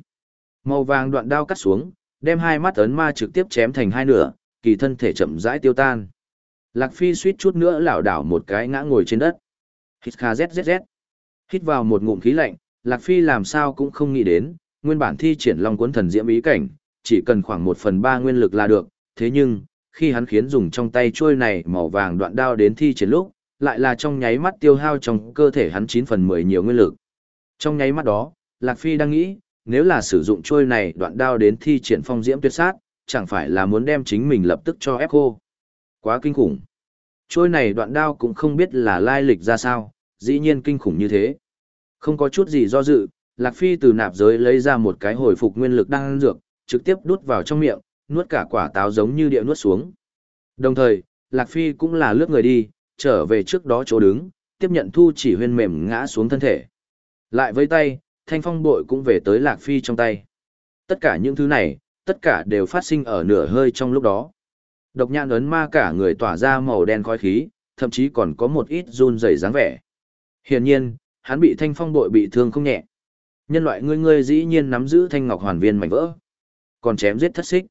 A: màu vàng đoạn đao cắt xuống, đem hai mắt ấn ma trực tiếp chém thành hai nửa, kỳ thân thể chậm rãi tiêu tan. Lạc Phi suýt chút nữa lảo đảo một cái ngã ngồi trên đất. Hít kha zzz. Hít vào một ngụm khí lạnh, Lạc Phi làm sao cũng không nghĩ đến, nguyên bản thi triển long cuốn thần diễm ý cảnh, chỉ cần khoảng một phần ba nguyên lực là được, thế nhưng, khi hắn khiến dùng trong tay chuôi này màu vàng đoạn đao đến thi triển lúc, lại là trong nháy mắt tiêu hao trong cơ thể hắn 9 phần 10 nhiều nguyên lực. Trong nháy mắt đó, Lạc Phi đang nghĩ, nếu là sử dụng chuôi này đoạn đao đến thi triển phong diễm tuyệt sát, chẳng phải là muốn đem chính mình lập tức cho ép khô. Quá kinh khủng. Chuôi này đoạn đao cũng không biết là lai lịch ra sao, dĩ nhiên kinh khủng như thế. Không có chút gì do dự, Lạc Phi từ nạp giới lấy ra một cái hồi phục nguyên lực đang dược, trực tiếp đút vào trong miệng, nuốt cả quả táo giống như địa nuốt xuống. Đồng thời, Lạc Phi cũng là lướt người đi, trở về trước đó chỗ đứng, tiếp nhận thu chỉ huyên mềm ngã xuống thân thể. Lại với tay, thanh phong bội cũng về tới Lạc Phi trong tay. Tất cả những thứ này, tất cả đều phát sinh ở nửa hơi trong lúc đó. Độc nhãn ấn ma cả người tỏa ra màu đen khói khí, thậm chí còn có một ít run rẩy dáng vẻ. Hiển nhiên, hắn bị thanh phong bội bị thương không nhẹ. Nhân loại ngươi ngươi dĩ nhiên nắm giữ thanh ngọc hoàn viên mảnh vỡ. Còn chém giết thất xích.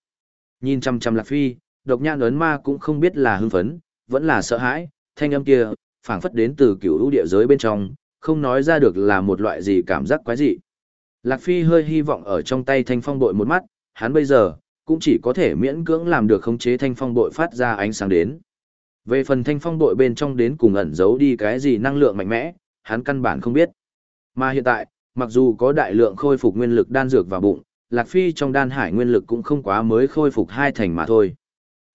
A: Nhìn chăm chăm Lạc Phi, độc nhãn ấn ma cũng không biết là hưng phấn, vẫn là sợ hãi, thanh âm kia, phảng phất đến từ cựu lũ địa giới bên trong, không nói ra được là một loại gì cảm giác quái dị. Lạc Phi hơi hy vọng ở trong tay thanh phong bội một mắt, hắn bây giờ, cũng chỉ có thể miễn cưỡng làm được khống chế thanh phong bội phát ra ánh sáng đến. Về phần thanh phong bội bên trong đến cùng ẩn giấu đi cái gì năng lượng mạnh mẽ, hắn căn bản không biết. Mà hiện tại, mặc dù có đại lượng khôi phục nguyên lực đan dược vào bụng, Lạc Phi trong đan hải nguyên lực cũng không quá mới khôi phục hai thành mà thôi.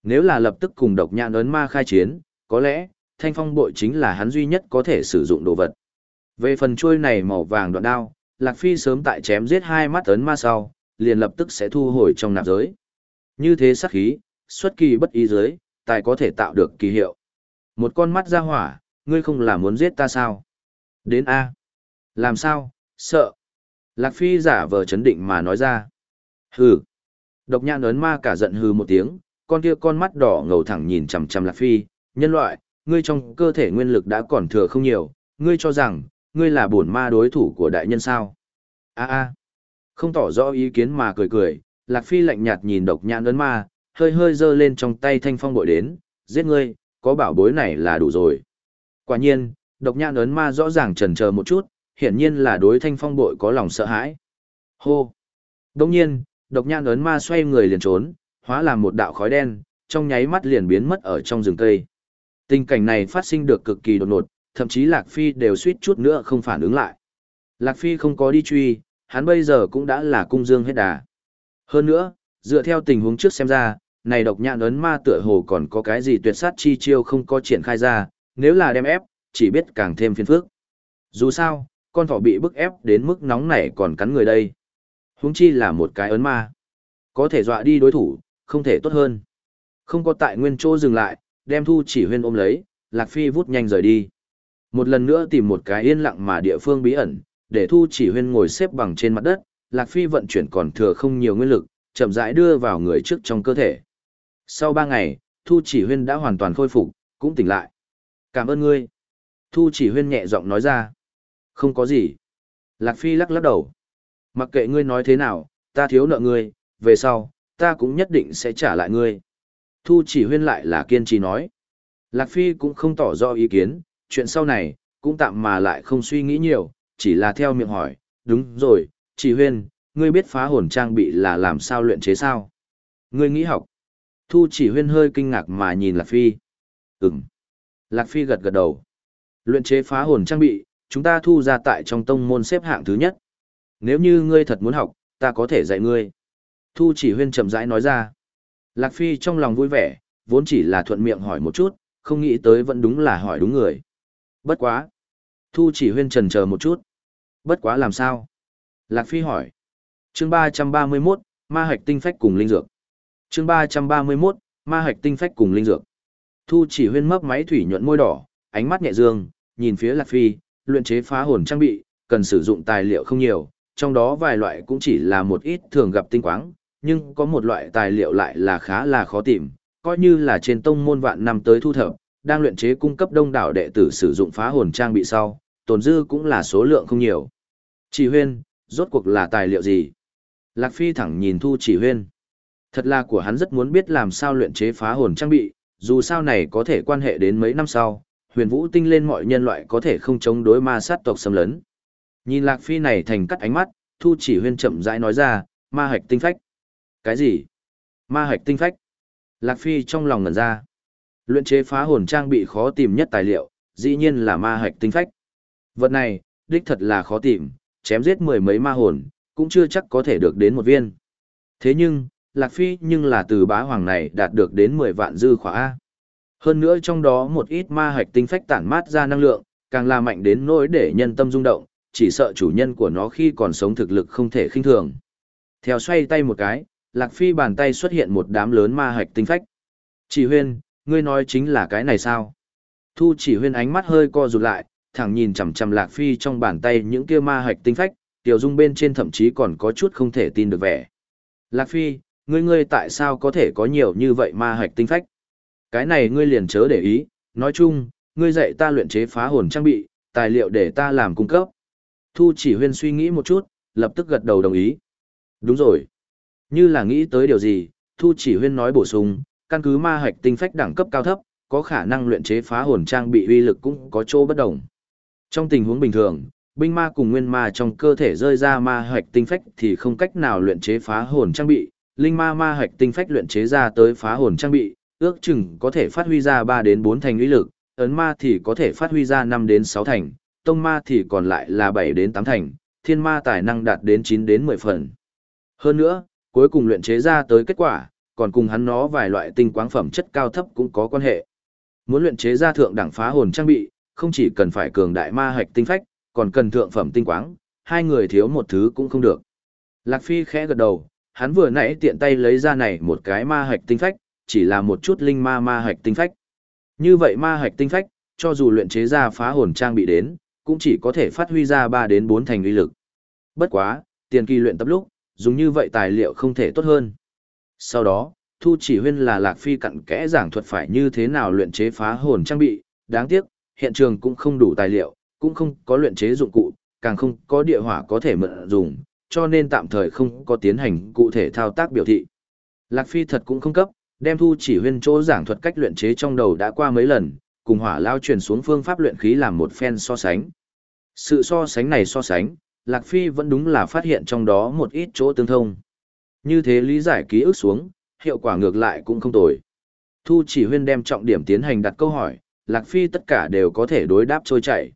A: Nếu là lập tức cùng độc nhãn ấn ma khai chiến, có lẽ, thanh phong bội chính là hắn duy nhất có thể sử dụng đồ vật. Về phần chuôi này màu vàng đoạn đao, Lạc Phi sớm tại chém giết hai mắt ấn ma sau, liền lập tức sẽ thu hồi trong nạp giới. Như thế sắc khí, xuất kỳ bất ý giới, tài có thể tạo được kỳ hiệu. Một con mắt ra hỏa, ngươi không là muốn giết ta sao? Đến A. Làm sao? Sợ. Lạc Phi giả vờ chấn định mà nói ra. Hừ. Độc nhãn ấn ma cả giận hừ một tiếng, con kia con mắt đỏ ngầu thẳng nhìn chằm chằm Lạc Phi. Nhân loại, ngươi trong cơ thể nguyên lực đã còn thừa không nhiều, ngươi cho rằng, ngươi là bổn ma đối thủ của đại nhân sao? A a. Không tỏ rõ ý kiến mà cười cười, Lạc Phi lạnh nhạt nhìn độc nhãn ấn ma, hơi hơi giơ lên trong tay thanh phong bội đến, giết ngươi, có bảo bối này là đủ rồi. Quả nhiên, độc nhãn ấn ma rõ ràng chần chờ một chút, hiển nhiên là đối thanh phong bội có lòng sợ hãi. Hô! Đông nhiên, độc nhãn ấn ma xoay người liền trốn, hóa làm một đạo khói đen, trong nháy mắt liền biến mất ở trong rừng cây. Tình cảnh này phát sinh được cực kỳ đột ngột, thậm chí Lạc Phi đều suýt chút nữa không phản ứng lại. Lạc Phi không có đi truy, hắn bây giờ cũng đã là cung dương hết đà. Hơn nữa, dựa theo tình huống trước xem ra, này độc nhãn ấn ma tựa hồ còn có cái gì tuyệt sát chi chiêu không có triển khai ra, nếu là đem ép, chỉ biết càng thêm phiền phức. Dù sao, con thỏ bị bức ép đến mức nóng nảy còn cắn người đây. Huống chi là một cái ấn ma. Có thể dọa đi đối thủ, không thể tốt hơn. Không có tại nguyên chỗ dừng lại, đem thu chỉ huyên ôm lấy, Lạc Phi vút nhanh rời đi. Một lần nữa tìm một cái yên lặng mà địa phương bí ẩn, để thu chỉ huyên ngồi xếp bằng trên mặt đất, Lạc Phi vận chuyển còn thừa không nhiều nguyên lực, chậm rãi đưa vào người trước trong cơ thể. Sau ba ngày, thu chỉ huyên đã hoàn toàn khôi phục, cũng tỉnh lại. Cảm ơn ngươi. Thu chỉ huyên nhẹ giọng nói ra. Không có gì. Lạc Phi lắc lắc đầu. Mặc kệ ngươi nói thế nào, ta thiếu nợ ngươi, về sau, ta cũng nhất định sẽ trả lại ngươi. Thu chỉ huyên lại là kiên trì nói. Lạc Phi cũng không tỏ rõ ý kiến, chuyện sau này, cũng tạm mà lại không suy nghĩ nhiều, chỉ là theo miệng hỏi, đúng rồi, chỉ huyên, ngươi biết phá hồn trang bị là làm sao luyện chế sao? Ngươi nghĩ học. Thu chỉ huyên hơi kinh ngạc mà nhìn Lạc Phi. Ừm. Lạc Phi gật gật đầu. Luyện chế phá hồn trang bị, chúng ta thu ra tại trong tông môn xếp hạng thứ nhất. Nếu như ngươi thật muốn học, ta có thể dạy ngươi. Thu chỉ huyên chậm rãi nói ra. Lạc Phi trong lòng vui vẻ, vốn chỉ là thuận miệng hỏi một chút, không nghĩ tới vẫn đúng là hỏi đúng người. Bất quá. Thu chỉ huyên trần chờ một chút. Bất quá làm sao? Lạc Phi hỏi. chương 331, ma hạch tinh phách cùng linh dược chương 331, ma hạch tinh phách cùng linh dược. Thu chỉ huyên mấp máy thủy nhuận môi đỏ, ánh mắt nhẹ dương, nhìn phía Lạc Phi, luyện chế phá hồn trang bị, cần sử dụng tài liệu không nhiều, trong đó vài loại cũng chỉ là một ít thường gặp tinh quáng, nhưng có một loại tài liệu lại là khá là khó tìm, coi như là trên tông môn vạn năm tới thu thập, đang luyện chế cung cấp đông đảo đệ tử sử dụng phá hồn trang bị sau, tồn dư cũng là số lượng không nhiều. Chỉ huyên, rốt cuộc là tài liệu gì? Lạc Phi thẳng nhìn Thu Chỉ huyên. Thật là của hắn rất muốn biết làm sao luyện chế phá hồn trang bị, dù sao này có thể quan hệ đến mấy năm sau, huyền vũ tinh lên mọi nhân loại có thể không chống đối ma sát tộc xâm lấn. Nhìn Lạc Phi này thành cắt ánh mắt, Thu Chỉ huyên chậm rãi nói ra, ma hạch tinh phách. Cái gì? Ma hạch tinh phách. Lạc Phi trong lòng ngẩn ra. Luyện chế phá hồn trang bị khó tìm nhất tài liệu, dĩ nhiên là ma hạch tinh phách. Vật này, đích thật là khó tìm, chém giết mười mấy ma hồn, cũng chưa chắc có thể được đến một viên. Thế nhưng, Lạc Phi nhưng là từ bá hoàng này đạt được đến 10 vạn dư khỏa A. Hơn nữa trong đó một ít ma hạch tinh phách tản mát ra năng lượng, càng là mạnh đến nỗi để nhân tâm rung động, chỉ sợ chủ nhân của nó khi còn sống thực lực không thể khinh thường. Theo xoay tay một cái, Lạc Phi bàn tay xuất hiện một đám lớn ma hạch tinh phách. Chỉ huyên, ngươi nói chính là cái này sao? Thu chỉ huyên ánh mắt hơi co rụt lại, thẳng nhìn chằm chằm Lạc Phi trong bàn tay những kia ma hạch tinh phách, tiểu dung bên trên thậm chí còn có chút không thể tin được vẻ. Lạc Phi, ngươi ngươi tại sao có thể có nhiều như vậy ma hạch tinh phách? Cái này ngươi liền chớ để ý, nói chung, ngươi dạy ta luyện chế phá hồn trang bị, tài liệu để ta làm cung cấp. Thu chỉ huyên suy nghĩ một chút, lập tức gật đầu đồng ý. Đúng rồi. Như là nghĩ tới điều gì, Thu chỉ huyên nói bổ sung, căn cứ ma hạch tinh phách đẳng cấp cao thấp, có khả năng luyện chế phá hồn trang bị uy lực cũng có chỗ bất đồng. Trong tình huống bình thường, binh ma cùng nguyên ma trong cơ thể rơi ra ma hạch tinh phách thì không cách nào luyện chế phá hồn trang bị, linh ma ma hạch tinh phách luyện chế ra tới phá hồn trang bị, ước chừng có thể phát huy ra 3 đến 4 thành uy lực, ấn ma thì có thể phát huy ra 5 đến 6 thành, tông ma thì còn lại là 7 đến 8 thành, thiên ma tài năng đạt đến 9 đến 10 phần. Hơn nữa, cuối cùng luyện chế ra tới kết quả, còn cùng hắn nó vài loại tinh quáng phẩm chất cao thấp cũng có quan hệ. Muốn luyện chế ra thượng đẳng phá hồn trang bị, không chỉ cần phải cường đại ma hạch tinh phách, còn cần thượng phẩm tinh quáng, hai người thiếu một thứ cũng không được. Lạc Phi khẽ gật đầu, hắn vừa nãy tiện tay lấy ra này một cái ma hạch tinh phách, chỉ là một chút linh ma ma hạch tinh phách. Như vậy ma hạch tinh phách, cho dù luyện chế ra phá hồn trang bị đến, cũng chỉ có thể phát huy ra 3 đến 4 thành uy lực. Bất quá, tiền kỳ luyện tập lúc, dùng như vậy tài liệu không thể tốt hơn. Sau đó, Thu chỉ huyên là Lạc Phi cặn kẽ giảng thuật phải như thế nào luyện chế phá hồn trang bị, đáng tiếc, hiện trường cũng không đủ tài liệu, cũng không có luyện chế dụng cụ, càng không có địa hỏa có thể mượn dùng, cho nên tạm thời không có tiến hành cụ thể thao tác biểu thị. Lạc Phi thật cũng không cấp, đem thu chỉ huyên chỗ giảng thuật cách luyện chế trong đầu đã qua mấy lần, cùng hỏa lao truyền xuống phương pháp luyện khí làm một phen so sánh. Sự so sánh này so sánh, Lạc Phi vẫn đúng là phát hiện trong đó một ít chỗ tương thông. Như thế lý giải ký ức xuống, hiệu quả ngược lại cũng không tồi. Thu chỉ huyên đem trọng điểm tiến hành đặt câu hỏi, Lạc Phi tất cả đều có thể đối đáp trôi chảy.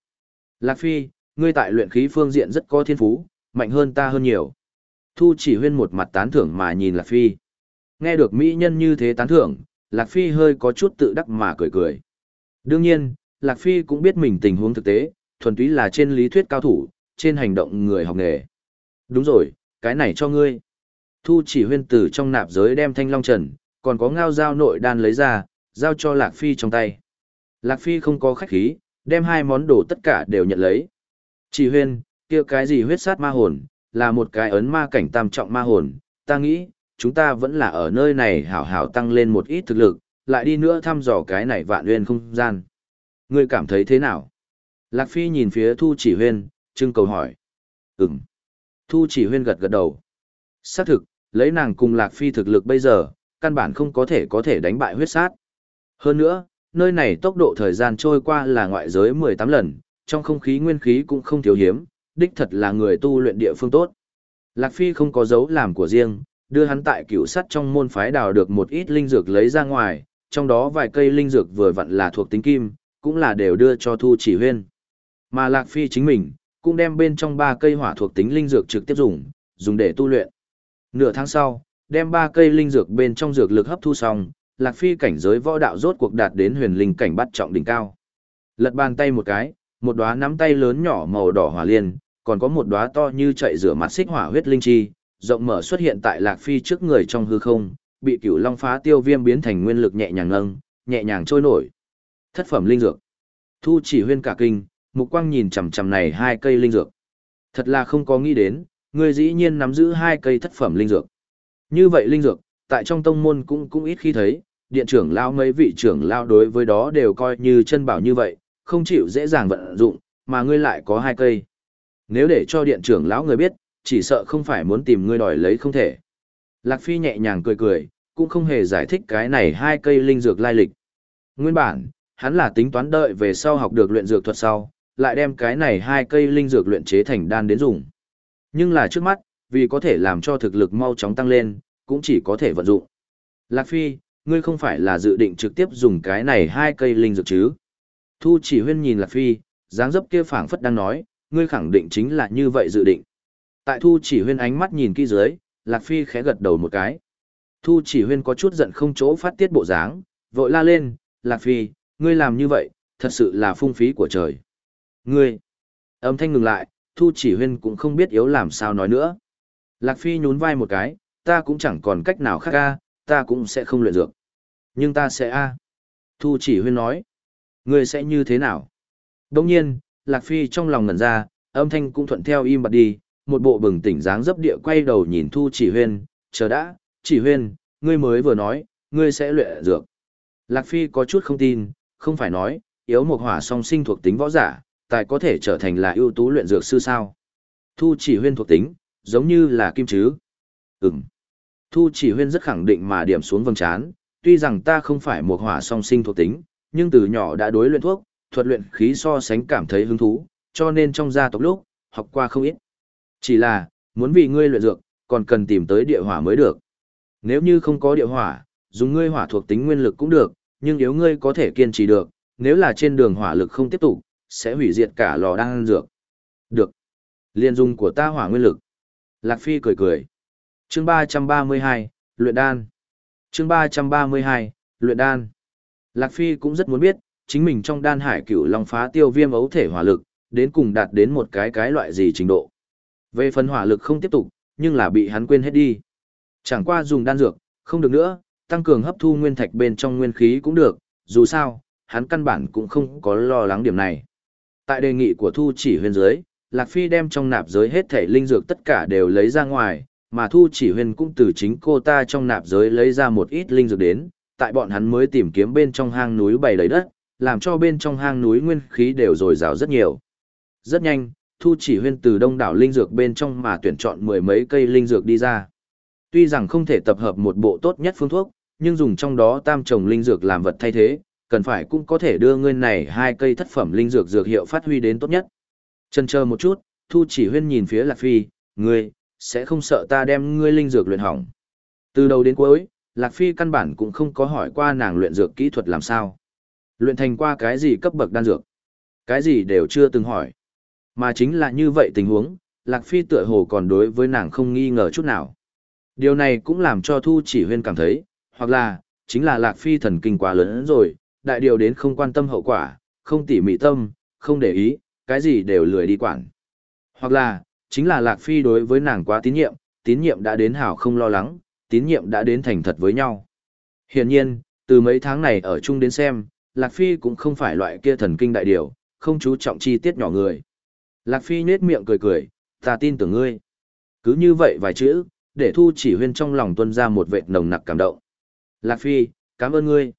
A: Lạc Phi, ngươi tại luyện khí phương diện rất có thiên phú, mạnh hơn ta hơn nhiều. Thu chỉ huyên một mặt tán thưởng mà nhìn Lạc Phi. Nghe được mỹ nhân như thế tán thưởng, Lạc Phi hơi có chút tự đắc mà cười cười. Đương nhiên, Lạc Phi cũng biết mình tình huống thực tế, thuần túy là trên lý thuyết cao thủ, trên hành động người học nghề. Đúng rồi, cái này cho ngươi. Thu chỉ huyên tử trong nạp giới đem thanh long trần, còn có ngao dao nội đan lấy ra, giao cho Lạc Phi trong tay. Lạc Phi không có khách khí, đem hai món đồ tất cả đều nhận lấy. Chỉ huyên, kia cái gì huyết sát ma hồn, là một cái ấn ma cảnh tam trọng ma hồn, ta nghĩ, chúng ta vẫn là ở nơi này hảo hảo tăng lên một ít thực lực, lại đi nữa thăm dò cái này vạn nguyên không gian. Ngươi cảm thấy thế nào? Lạc Phi nhìn phía Thu Chỉ Huyên, trưng cầu hỏi. Ừm. Thu Chỉ Huyên gật gật đầu. Xác thực, lấy nàng cùng Lạc Phi thực lực bây giờ, căn bản không có thể có thể đánh bại huyết sát. Hơn nữa, nơi này tốc độ thời gian trôi qua là ngoại giới 18 lần, trong không khí nguyên khí cũng không thiếu hiếm, đích thật là người tu luyện địa phương tốt. Lạc Phi không có dấu làm của riêng, đưa hắn tại cựu sắt trong môn phái đào được một ít linh dược lấy ra ngoài, trong đó vài cây linh dược vừa vặn là thuộc tính kim, cũng là đều đưa cho Thu Chỉ Huyên. Mà Lạc Phi chính mình, cũng đem bên trong ba cây hỏa thuộc tính linh dược trực tiếp dùng, dùng để tu luyện. Nửa tháng sau, đem ba cây linh dược bên trong dược lực hấp thu xong, Lạc Phi cảnh giới võ đạo rốt cuộc đạt đến huyền linh cảnh bắt trọng đỉnh cao. Lật bàn tay một cái, một đóa nắm tay lớn nhỏ màu đỏ hỏa liên, còn có một đóa to như chạy rửa mặt xích hỏa huyết linh chi, rộng mở xuất hiện tại Lạc Phi trước người trong hư không, bị cửu long phá tiêu viêm biến thành nguyên lực nhẹ nhàng nâng, nhẹ nhàng trôi nổi. Thất phẩm linh dược. Thu chỉ huyên cả kinh, mục quang nhìn chằm chằm này hai cây linh dược. Thật là không có nghĩ đến, người dĩ nhiên nắm giữ hai cây thất phẩm linh dược. Như vậy linh dược, tại trong tông môn cũng cũng ít khi thấy, điện trưởng lao mấy vị trưởng lao đối với đó đều coi như chân bảo như vậy, không chịu dễ dàng vận dụng, mà ngươi lại có hai cây. Nếu để cho điện trưởng lão người biết, chỉ sợ không phải muốn tìm ngươi đòi lấy không thể. Lạc Phi nhẹ nhàng cười cười, cũng không hề giải thích cái này hai cây linh dược lai lịch. Nguyên bản, hắn là tính toán đợi về sau học được luyện dược thuật sau, lại đem cái này hai cây linh dược luyện chế thành đan đến dùng. Nhưng là trước mắt, vì có thể làm cho thực lực mau chóng tăng lên, cũng chỉ có thể vận dụng. Lạc Phi, ngươi không phải là dự định trực tiếp dùng cái này hai cây linh dược chứ? Thu chỉ huyên nhìn Lạc Phi, dáng dấp kia phảng phất đang nói, ngươi khẳng định chính là như vậy dự định. Tại Thu chỉ huyên ánh mắt nhìn kỹ dưới, Lạc Phi khẽ gật đầu một cái. Thu chỉ huyên có chút giận không chỗ phát tiết bộ dáng, vội la lên, Lạc Phi, ngươi làm như vậy, thật sự là phung phí của trời. Ngươi, âm thanh ngừng lại, Thu chỉ huyên cũng không biết yếu làm sao nói nữa. Lạc Phi nhún vai một cái, ta cũng chẳng còn cách nào khác ca, ta cũng sẽ không luyện dược. Nhưng ta sẽ a. Thu chỉ huyên nói, ngươi sẽ như thế nào? Đồng nhiên, Lạc Phi trong lòng ngẩn ra, âm thanh cũng thuận theo im bặt đi, một bộ bừng tỉnh dáng dấp địa quay đầu nhìn Thu Chỉ Huyên, chờ đã, Chỉ Huyên, ngươi mới vừa nói, ngươi sẽ luyện dược. Lạc Phi có chút không tin, không phải nói, yếu một hỏa song sinh thuộc tính võ giả, tài có thể trở thành là ưu tú luyện dược sư sao? Thu chỉ huyên thuộc tính, giống như là kim chứ? Ừm. Thu chỉ huyên rất khẳng định mà điểm xuống vầng trán, tuy rằng ta không phải một hỏa song sinh thuộc tính, nhưng từ nhỏ đã đối luyện thuốc, thuật luyện khí so sánh cảm thấy hứng thú, cho nên trong gia tộc lúc, học qua không ít. Chỉ là, muốn vì ngươi luyện dược, còn cần tìm tới địa hỏa mới được. Nếu như không có địa hỏa, dùng ngươi hỏa thuộc tính nguyên lực cũng được, nhưng nếu ngươi có thể kiên trì được, nếu là trên đường hỏa lực không tiếp tục, sẽ hủy diệt cả lò đang ăn dược. Được. Liên dung của ta hỏa nguyên lực. Lạc Phi cười cười. Chương 332, Luyện đan. Chương 332, Luyện đan. Lạc Phi cũng rất muốn biết, chính mình trong đan hải cửu long phá tiêu viêm ấu thể hỏa lực, đến cùng đạt đến một cái cái loại gì trình độ. Về phần hỏa lực không tiếp tục, nhưng là bị hắn quên hết đi. Chẳng qua dùng đan dược, không được nữa, tăng cường hấp thu nguyên thạch bên trong nguyên khí cũng được, dù sao, hắn căn bản cũng không có lo lắng điểm này. Tại đề nghị của Thu chỉ huyên dưới, Lạc Phi đem trong nạp giới hết thể linh dược tất cả đều lấy ra ngoài, mà Thu chỉ huyên cũng từ chính cô ta trong nạp giới lấy ra một ít linh dược đến, tại bọn hắn mới tìm kiếm bên trong hang núi bày lấy đất, làm cho bên trong hang núi nguyên khí đều dồi dào rất nhiều. Rất nhanh, Thu chỉ huyên từ đông đảo linh dược bên trong mà tuyển chọn mười mấy cây linh dược đi ra. Tuy rằng không thể tập hợp một bộ tốt nhất phương thuốc, nhưng dùng trong đó tam trồng linh dược làm vật thay thế, cần phải cũng có thể đưa ngươi này hai cây thất phẩm linh dược dược hiệu phát huy đến tốt nhất. Chần chờ một chút, Thu chỉ huyên nhìn phía Lạc Phi, ngươi, sẽ không sợ ta đem ngươi linh dược luyện hỏng. Từ đầu đến cuối, Lạc Phi căn bản cũng không có hỏi qua nàng luyện dược kỹ thuật làm sao. Luyện thành qua cái gì cấp bậc đan dược. Cái gì đều chưa từng hỏi. Mà chính là như vậy tình huống, Lạc Phi tựa hồ còn đối với nàng không nghi ngờ chút nào. Điều này cũng làm cho Thu chỉ huyên cảm thấy, hoặc là, chính là Lạc Phi thần kinh quá lớn rồi, đại điều đến không quan tâm hậu quả, không tỉ mỉ tâm, không để ý, cái gì đều lười đi quản. Hoặc là, chính là Lạc Phi đối với nàng quá tín nhiệm, tín nhiệm đã đến hảo không lo lắng, tín nhiệm đã đến thành thật với nhau. Hiển nhiên, từ mấy tháng này ở chung đến xem, Lạc Phi cũng không phải loại kia thần kinh đại điều, không chú trọng chi tiết nhỏ người. Lạc Phi nết miệng cười cười, ta tin tưởng ngươi. Cứ như vậy vài chữ, để thu chỉ huyên trong lòng tuân ra một vệt nồng nặc cảm động. Lạc Phi, cảm ơn ngươi.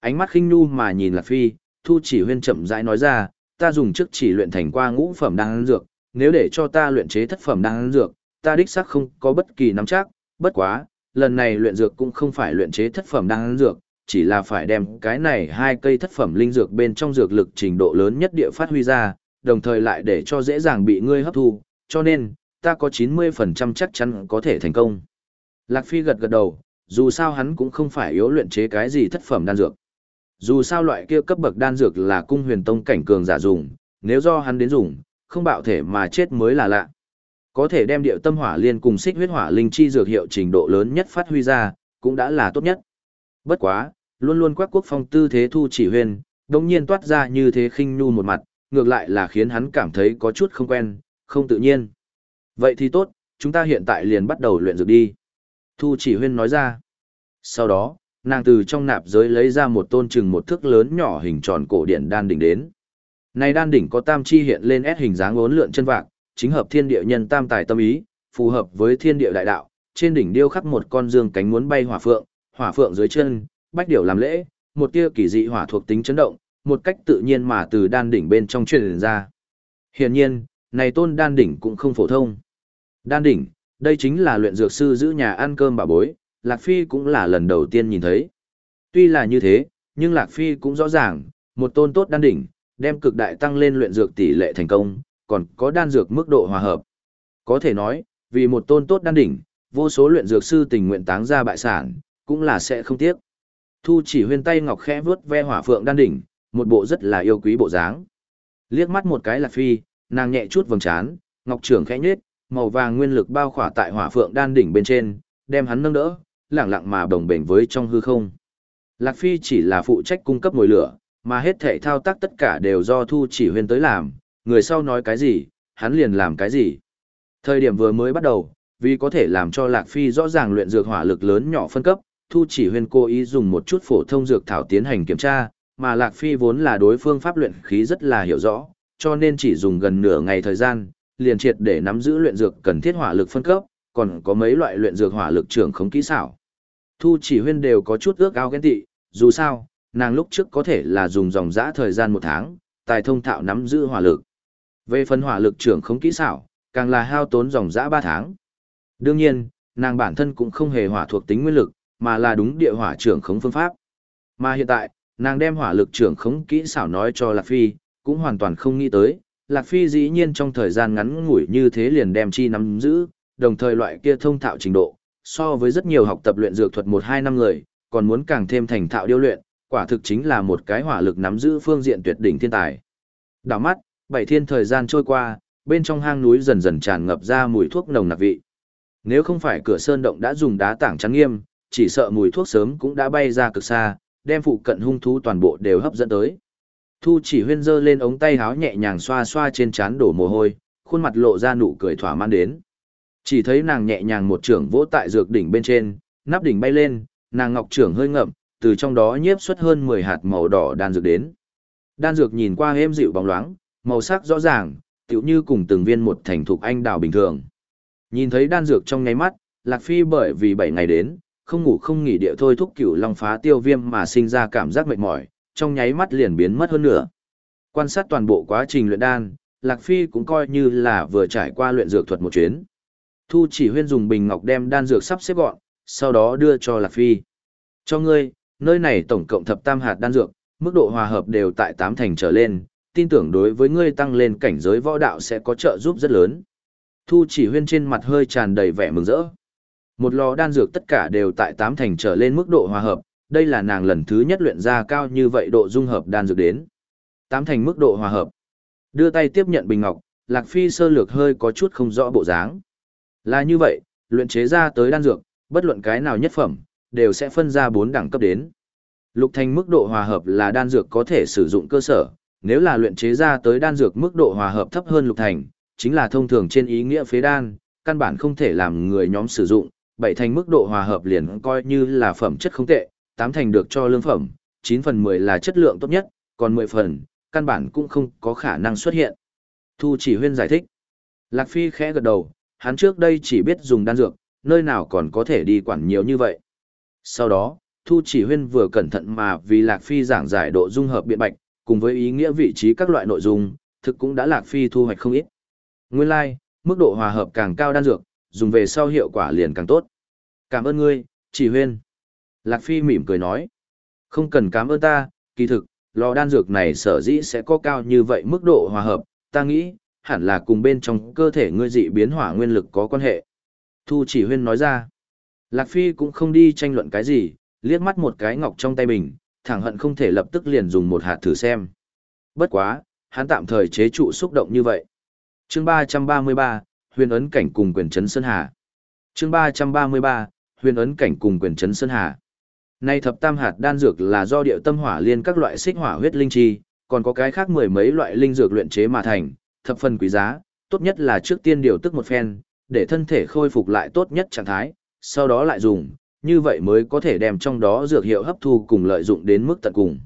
A: Ánh mắt khinh nu mà nhìn Lạc Phi, thu chỉ huyên chậm rãi nói ra, ta dùng trước chỉ luyện thành qua ngũ phẩm đan dược, nếu để cho ta luyện chế thất phẩm đan dược, ta đích xác không có bất kỳ nắm chắc, bất quá, lần này luyện dược cũng không phải luyện chế thất phẩm đan dược, chỉ là phải đem cái này hai cây thất phẩm linh dược bên trong dược lực trình độ lớn nhất địa phát huy ra, đồng thời lại để cho dễ dàng bị ngươi hấp thu, cho nên, ta có 90% chắc chắn có thể thành công. Lạc Phi gật gật đầu, dù sao hắn cũng không phải yếu luyện chế cái gì thất phẩm đan dược. Dù sao loại kia cấp bậc đan dược là cung huyền tông cảnh cường giả dùng, nếu do hắn đến dùng, không bạo thể mà chết mới là lạ. Có thể đem điệu tâm hỏa liên cùng xích huyết hỏa linh chi dược hiệu trình độ lớn nhất phát huy ra, cũng đã là tốt nhất. Bất quá, luôn luôn quắc quốc phong tư thế thu chỉ huyền, đồng nhiên toát ra như thế khinh nu một mặt, ngược lại là khiến hắn cảm thấy có chút không quen, không tự nhiên. Vậy thì tốt, chúng ta hiện tại liền bắt đầu luyện dược đi. Thu chỉ huyên nói ra. Sau đó, nàng từ trong nạp giới lấy ra một tôn trừng một thước lớn nhỏ hình tròn cổ điện đan đỉnh đến. Này đan đỉnh có tam chi hiện lên S hình dáng ốn lượn chân vạc, chính hợp thiên địa nhân tam tài tâm ý, phù hợp với thiên địa đại đạo. Trên đỉnh điêu khắc một con dương cánh muốn bay hỏa phượng, hỏa phượng dưới chân, bách điểu làm lễ, một tia kỳ dị hỏa thuộc tính chấn động, một cách tự nhiên mà từ đan đỉnh bên trong truyền ra. Hiển nhiên, này tôn đan đỉnh cũng không phổ thông. Đan đỉnh, đây chính là luyện dược sư giữ nhà ăn cơm bà bối, Lạc Phi cũng là lần đầu tiên nhìn thấy. Tuy là như thế, nhưng Lạc Phi cũng rõ ràng, một tôn tốt đan đỉnh, đem cực đại tăng lên luyện dược tỷ lệ thành công, còn có đan dược mức độ hòa hợp. Có thể nói, vì một tôn tốt đan đỉnh, vô số luyện dược sư tình nguyện táng ra bại sản, cũng là sẽ không tiếc. Thu chỉ huyên tay ngọc khẽ vướt ve hỏa phượng đan đỉnh, một bộ rất là yêu quý bộ dáng. Liếc mắt một cái Lạc Phi, nàng nhẹ chút vầng trán, ngọc trưởng khẽ nhếch, màu vàng nguyên lực bao khỏa tại hỏa phượng đan đỉnh bên trên, đem hắn nâng đỡ, lẳng lặng mà đồng bền với trong hư không. Lạc Phi chỉ là phụ trách cung cấp mồi lửa, mà hết thể thao tác tất cả đều do Thu chỉ huyên tới làm, người sau nói cái gì, hắn liền làm cái gì. Thời điểm vừa mới bắt đầu, vì có thể làm cho Lạc Phi rõ ràng luyện dược hỏa lực lớn nhỏ phân cấp, Thu chỉ huyên cố ý dùng một chút phổ thông dược thảo tiến hành kiểm tra, mà Lạc Phi vốn là đối phương pháp luyện khí rất là hiểu rõ, cho nên chỉ dùng gần nửa ngày thời gian, liền triệt để nắm giữ luyện dược cần thiết hỏa lực phân cấp, còn có mấy loại luyện dược hỏa lực trưởng không kỹ xảo. Thu chỉ huyên đều có chút ước ao ghen tị, dù sao, nàng lúc trước có thể là dùng dòng dã thời gian một tháng, tài thông thạo nắm giữ hỏa lực. Về phần hỏa lực trưởng không kỹ xảo, càng là hao tốn dòng dã ba tháng. Đương nhiên, nàng bản thân cũng không hề hỏa thuộc tính nguyên lực, mà là đúng địa hỏa trưởng khống phương pháp. Mà hiện tại, nàng đem hỏa lực trưởng khống kỹ xảo nói cho Lạc Phi, cũng hoàn toàn không nghĩ tới, Lạc Phi dĩ nhiên trong thời gian ngắn ngủi như thế liền đem chi nắm giữ, đồng thời loại kia thông thạo trình độ, so với rất nhiều học tập luyện dược thuật 1-2 năm người, còn muốn càng thêm thành thạo điêu luyện, quả thực chính là một cái hỏa lực nắm giữ phương diện tuyệt đỉnh thiên tài. Đảo mắt, bảy thiên thời gian trôi qua, bên trong hang núi dần dần tràn ngập ra mùi thuốc nồng nặc vị. Nếu không phải cửa sơn động đã dùng đá tảng chắn nghiêm, chỉ sợ mùi thuốc sớm cũng đã bay ra cực xa, đem phụ cận hung thú toàn bộ đều hấp dẫn tới. Thu chỉ huyên dơ lên ống tay háo nhẹ nhàng xoa xoa trên trán đổ mồ hôi, khuôn mặt lộ ra nụ cười thỏa mãn đến. Chỉ thấy nàng nhẹ nhàng một trưởng vỗ tại dược đỉnh bên trên, nắp đỉnh bay lên, nàng ngọc trưởng hơi ngậm, từ trong đó nhiếp xuất hơn 10 hạt màu đỏ đan dược đến. Đan dược nhìn qua êm dịu bóng loáng, màu sắc rõ ràng, tựu như cùng từng viên một thành thục anh đào bình thường. Nhìn thấy đan dược trong ngay mắt, Lạc Phi bởi vì 7 ngày đến, không ngủ không nghỉ địa thôi thúc cửu long phá tiêu viêm mà sinh ra cảm giác mệt mỏi, trong nháy mắt liền biến mất hơn nữa. Quan sát toàn bộ quá trình luyện đan, Lạc Phi cũng coi như là vừa trải qua luyện dược thuật một chuyến. Thu chỉ huyên dùng bình ngọc đem đan dược sắp xếp gọn, sau đó đưa cho Lạc Phi. Cho ngươi, nơi này tổng cộng thập tam hạt đan dược, mức độ hòa hợp đều tại tám thành trở lên, tin tưởng đối với ngươi tăng lên cảnh giới võ đạo sẽ có trợ giúp rất lớn. Thu chỉ huyên trên mặt hơi tràn đầy vẻ mừng rỡ. Một lò đan dược tất cả đều tại tám thành trở lên mức độ hòa hợp, đây là nàng lần thứ nhất luyện ra cao như vậy độ dung hợp đan dược đến. Tám thành mức độ hòa hợp. Đưa tay tiếp nhận bình ngọc, Lạc Phi sơ lược hơi có chút không rõ bộ dáng. Là như vậy, luyện chế ra tới đan dược, bất luận cái nào nhất phẩm, đều sẽ phân ra bốn đẳng cấp đến. Lục thành mức độ hòa hợp là đan dược có thể sử dụng cơ sở, nếu là luyện chế ra tới đan dược mức độ hòa hợp thấp hơn lục thành, chính là thông thường trên ý nghĩa phế đan, căn bản không thể làm người nhóm sử dụng, bảy thành mức độ hòa hợp liền coi như là phẩm chất không tệ, tám thành được cho lương phẩm, chín phần mười là chất lượng tốt nhất, còn mười phần, căn bản cũng không có khả năng xuất hiện. Thu chỉ huyên giải thích. Lạc Phi khẽ gật đầu, hắn trước đây chỉ biết dùng đan dược, nơi nào còn có thể đi quản nhiều như vậy. Sau đó, Thu chỉ huyên vừa cẩn thận mà vì Lạc Phi giảng giải độ dung hợp biện bạch, cùng với ý nghĩa vị trí các loại nội dung, thực cũng đã Lạc Phi thu hoạch không ít. Nguyên lai, like, mức độ hòa hợp càng cao đan dược, dùng về sau hiệu quả liền càng tốt. Cảm ơn ngươi, chỉ huyên. Lạc Phi mỉm cười nói. Không cần cảm ơn ta, kỳ thực, lò đan dược này sở dĩ sẽ có cao như vậy mức độ hòa hợp, ta nghĩ, hẳn là cùng bên trong cơ thể ngươi dị biến hỏa nguyên lực có quan hệ. Thu chỉ huyên nói ra. Lạc Phi cũng không đi tranh luận cái gì, liếc mắt một cái ngọc trong tay mình, thẳng hận không thể lập tức liền dùng một hạt thử xem. Bất quá, hắn tạm thời chế trụ xúc động như vậy. chương 333, huyền ấn cảnh cùng quyền trấn Sơn Hà. chương 333, huyền ấn cảnh cùng quyền trấn Sơn Hà. Nay thập tam hạt đan dược là do điệu tâm hỏa liên các loại xích hỏa huyết linh chi, còn có cái khác mười mấy loại linh dược luyện chế mà thành, thập phần quý giá, tốt nhất là trước tiên điều tức một phen, để thân thể khôi phục lại tốt nhất trạng thái, sau đó lại dùng, như vậy mới có thể đem trong đó dược hiệu hấp thu cùng lợi dụng đến mức tận cùng.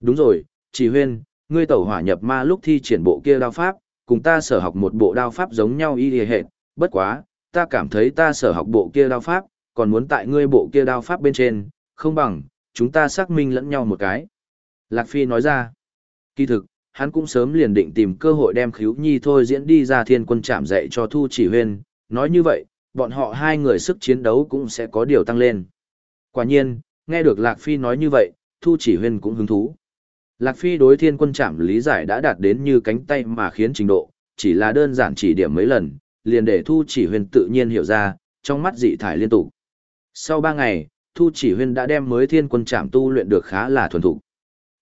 A: Đúng rồi, chỉ huyên, ngươi tẩu hỏa nhập ma lúc thi triển bộ kia đao pháp, cùng ta sở học một bộ đao pháp giống nhau y hề hệt, bất quá, ta cảm thấy ta sở học bộ kia đao pháp, còn muốn tại ngươi bộ kia đao pháp bên trên, không bằng, chúng ta xác minh lẫn nhau một cái. Lạc Phi nói ra, kỳ thực, hắn cũng sớm liền định tìm cơ hội đem khíu nhi thôi diễn đi ra thiên quân chạm dạy cho Thu Chỉ Huyên, nói như vậy, bọn họ hai người sức chiến đấu cũng sẽ có điều tăng lên. Quả nhiên, nghe được Lạc Phi nói như vậy, Thu Chỉ Huyên cũng hứng thú. Lạc Phi đối thiên quân chạm lý giải đã đạt đến như cánh tay mà khiến trình độ, chỉ là đơn giản chỉ điểm mấy lần, liền để Thu Chỉ Huyên tự nhiên hiểu ra, trong mắt dị thải liên tục. Sau ba ngày, Thu Chỉ Huyên đã đem mới thiên quân Trạm tu luyện được khá là thuần thục.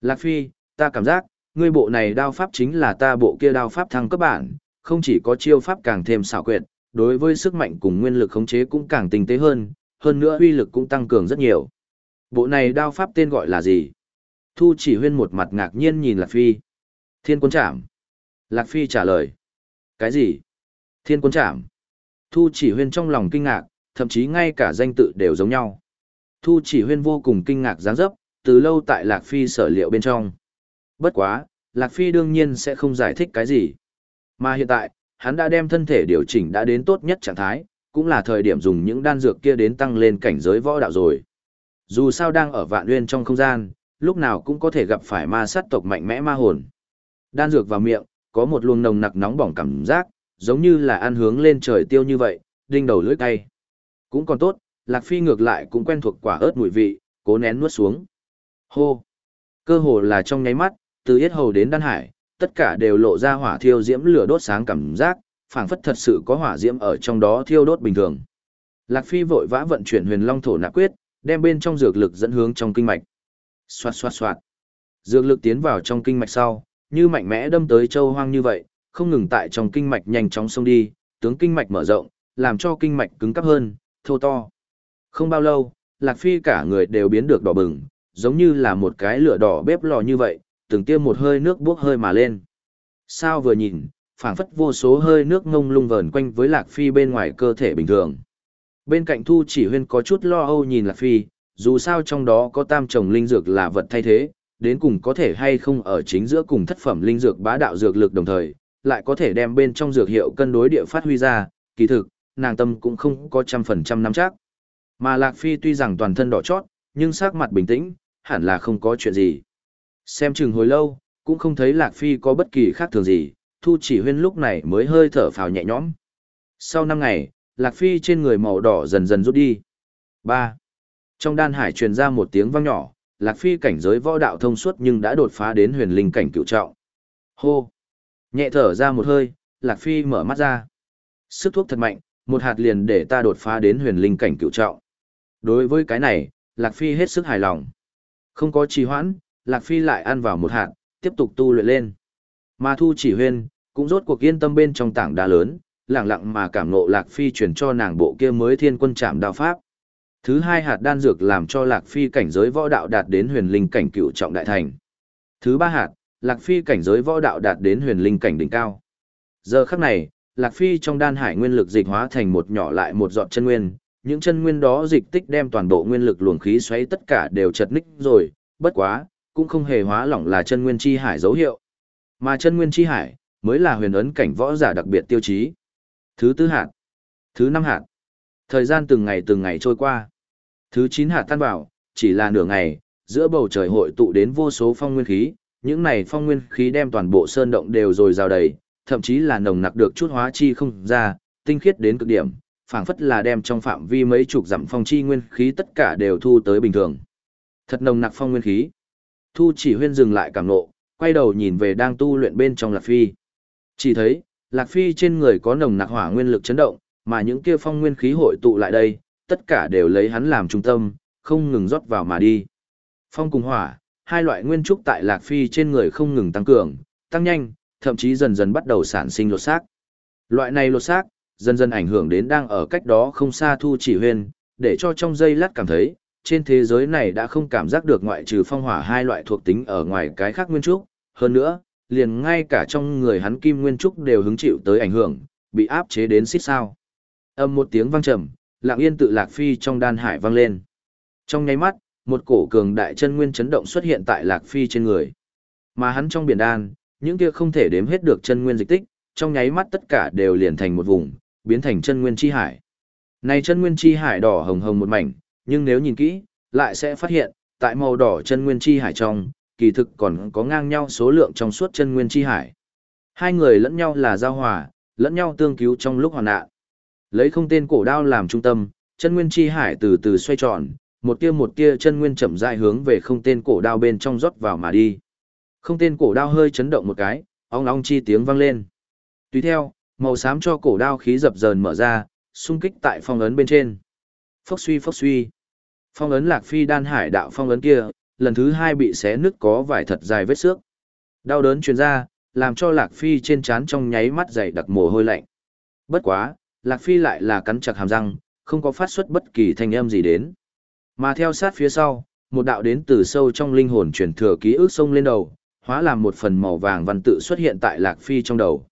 A: Lạc Phi, ta cảm giác, ngươi bộ này đao pháp chính là ta bộ kia đao pháp thăng cấp bản, không chỉ có chiêu pháp càng thêm xảo quyệt, đối với sức mạnh cùng nguyên lực khống chế cũng càng tinh tế hơn, hơn nữa uy lực cũng tăng cường rất nhiều. Bộ này đao pháp tên gọi là gì? Thu chỉ huyên một mặt ngạc nhiên nhìn Lạc Phi. Thiên quân trảm. Lạc Phi trả lời. Cái gì? Thiên quân trảm. Thu chỉ huyên trong lòng kinh ngạc, thậm chí ngay cả danh tự đều giống nhau. Thu chỉ huyên vô cùng kinh ngạc giáng dấp, từ lâu tại Lạc Phi sở liệu bên trong. Bất quá, Lạc Phi đương nhiên sẽ không giải thích cái gì. Mà hiện tại, hắn đã đem thân thể điều chỉnh đã đến tốt nhất trạng thái, cũng là thời điểm dùng những đan dược kia đến tăng lên cảnh giới võ đạo rồi. Dù sao đang ở vạn nguyên trong không gian, lúc nào cũng có thể gặp phải ma sát tộc mạnh mẽ ma hồn. Đan dược vào miệng, có một luồng nồng nặc nóng bỏng cảm giác, giống như là ăn hướng lên trời tiêu như vậy, đinh đầu lưỡi cay. Cũng còn tốt, Lạc Phi ngược lại cũng quen thuộc quả ớt mùi vị, cố nén nuốt xuống. Hô! Cơ hồ là trong nháy mắt, từ yết hầu đến đan hải, tất cả đều lộ ra hỏa thiêu diễm lửa đốt sáng cảm giác, phảng phất thật sự có hỏa diễm ở trong đó thiêu đốt bình thường. Lạc Phi vội vã vận chuyển huyền long thổ nạp quyết, đem bên trong dược lực dẫn hướng trong kinh mạch. Xoạt xoạt xoạt. Dược lực tiến vào trong kinh mạch sau, như mạnh mẽ đâm tới châu hoang như vậy, không ngừng tại trong kinh mạch nhanh chóng xông đi, tướng kinh mạch mở rộng, làm cho kinh mạch cứng cáp hơn, thô to. Không bao lâu, Lạc Phi cả người đều biến được đỏ bừng, giống như là một cái lửa đỏ bếp lò như vậy, từng tiêm một hơi nước bốc hơi mà lên. Sao vừa nhìn, phảng phất vô số hơi nước ngông lung vờn quanh với Lạc Phi bên ngoài cơ thể bình thường. Bên cạnh Thu Chỉ Huyên có chút lo âu nhìn Lạc Phi, dù sao trong đó có tam trồng linh dược là vật thay thế, đến cùng có thể hay không ở chính giữa cùng thất phẩm linh dược bá đạo dược lực đồng thời, lại có thể đem bên trong dược hiệu cân đối địa phát huy ra, kỳ thực, nàng tâm cũng không có trăm phần trăm nắm chắc. Mà Lạc Phi tuy rằng toàn thân đỏ chót, nhưng sắc mặt bình tĩnh, hẳn là không có chuyện gì. Xem chừng hồi lâu, cũng không thấy Lạc Phi có bất kỳ khác thường gì, Thu chỉ huyên lúc này mới hơi thở phào nhẹ nhõm. Sau năm ngày, Lạc Phi trên người màu đỏ dần dần rút đi. 3. Trong đan hải truyền ra một tiếng vang nhỏ, Lạc Phi cảnh giới võ đạo thông suốt nhưng đã đột phá đến huyền linh cảnh cựu trọng. Hô! Nhẹ thở ra một hơi, Lạc Phi mở mắt ra. Sức thuốc thật mạnh, một hạt liền để ta đột phá đến huyền linh cảnh cựu trọng. Đối với cái này, Lạc Phi hết sức hài lòng. Không có trì hoãn, Lạc Phi lại ăn vào một hạt, tiếp tục tu luyện lên. Mà Thu chỉ huyên, cũng rốt cuộc yên tâm bên trong tảng đá lớn, lặng lặng mà cảm ngộ Lạc Phi chuyển cho nàng bộ kia mới thiên quân trảm đao pháp. Thứ hai hạt đan dược làm cho Lạc Phi cảnh giới võ đạo đạt đến huyền linh cảnh cựu trọng đại thành. Thứ ba hạt, Lạc Phi cảnh giới võ đạo đạt đến huyền linh cảnh đỉnh cao. Giờ khắc này, Lạc Phi trong đan hải nguyên lực dịch hóa thành một nhỏ lại một giọt chân nguyên, những chân nguyên đó dịch tích đem toàn bộ nguyên lực luồng khí xoáy tất cả đều chật ních rồi, bất quá, cũng không hề hóa lỏng là chân nguyên chi hải dấu hiệu. Mà chân nguyên chi hải mới là huyền ấn cảnh võ giả đặc biệt tiêu chí. Thứ tư hạt, thứ năm hạt. Thời gian từng ngày từng ngày trôi qua. Thứ chín hạt tan vào, chỉ là nửa ngày, giữa bầu trời hội tụ đến vô số phong nguyên khí, những này phong nguyên khí đem toàn bộ sơn động đều rồi rào đầy, thậm chí là nồng nặc được chút hóa chi không ra, tinh khiết đến cực điểm, phảng phất là đem trong phạm vi mấy chục dặm phong chi nguyên khí tất cả đều thu tới bình thường. Thật nồng nặc phong nguyên khí. Thu chỉ huyên dừng lại cảm nộ, quay đầu nhìn về đang tu luyện bên trong Lạc Phi. Chỉ thấy, Lạc Phi trên người có nồng nặc hỏa nguyên lực chấn động, mà những kia phong nguyên khí hội tụ lại đây, tất cả đều lấy hắn làm trung tâm, không ngừng rót vào mà đi. Phong cùng hỏa, hai loại nguyên trúc tại Lạc Phi trên người không ngừng tăng cường, tăng nhanh, thậm chí dần dần bắt đầu sản sinh lột xác. Loại này lột xác, dần dần ảnh hưởng đến đang ở cách đó không xa Thu Chỉ Huyên, để cho trong giây lát cảm thấy, trên thế giới này đã không cảm giác được ngoại trừ phong hỏa hai loại thuộc tính ở ngoài cái khác nguyên trúc, hơn nữa, liền ngay cả trong người hắn kim nguyên trúc đều hứng chịu tới ảnh hưởng, bị áp chế đến xít sao. Âm một tiếng vang trầm, lặng yên tự lạc phi trong đan hải vang lên. Trong nháy mắt, một cổ cường đại chân nguyên chấn động xuất hiện tại lạc phi trên người. Mà hắn trong biển đan, những kia không thể đếm hết được chân nguyên dịch tích, trong nháy mắt tất cả đều liền thành một vùng, biến thành chân nguyên chi hải. Này chân nguyên chi hải đỏ hồng hồng một mảnh, nhưng nếu nhìn kỹ, lại sẽ phát hiện, tại màu đỏ chân nguyên chi hải trong, kỳ thực còn có ngang nhau số lượng trong suốt chân nguyên chi hải. Hai người lẫn nhau là giao hòa, lẫn nhau tương cứu trong lúc hoàn nạn. Lấy không tên cổ đao làm trung tâm, chân nguyên chi hải từ từ xoay tròn, một tia một tia chân nguyên chậm rãi hướng về không tên cổ đao bên trong rót vào mà đi. Không tên cổ đao hơi chấn động một cái, ong ong chi tiếng vang lên. Tùy theo, màu xám cho cổ đao khí dập dờn mở ra, xung kích tại phong ấn bên trên. Phốc suy phốc suy. Phong ấn lạc phi đan hải đạo phong ấn kia, lần thứ hai bị xé nứt có vài thật dài vết xước. Đau đớn truyền ra, làm cho lạc phi trên trán trong nháy mắt dày đặc mồ hôi lạnh. Bất quá, lạc phi lại là cắn chặt hàm răng, không có phát xuất bất kỳ thanh âm gì đến. Mà theo sát phía sau, một đạo đến từ sâu trong linh hồn truyền thừa ký ức sông lên đầu, hóa làm một phần màu vàng văn tự xuất hiện tại lạc phi trong đầu.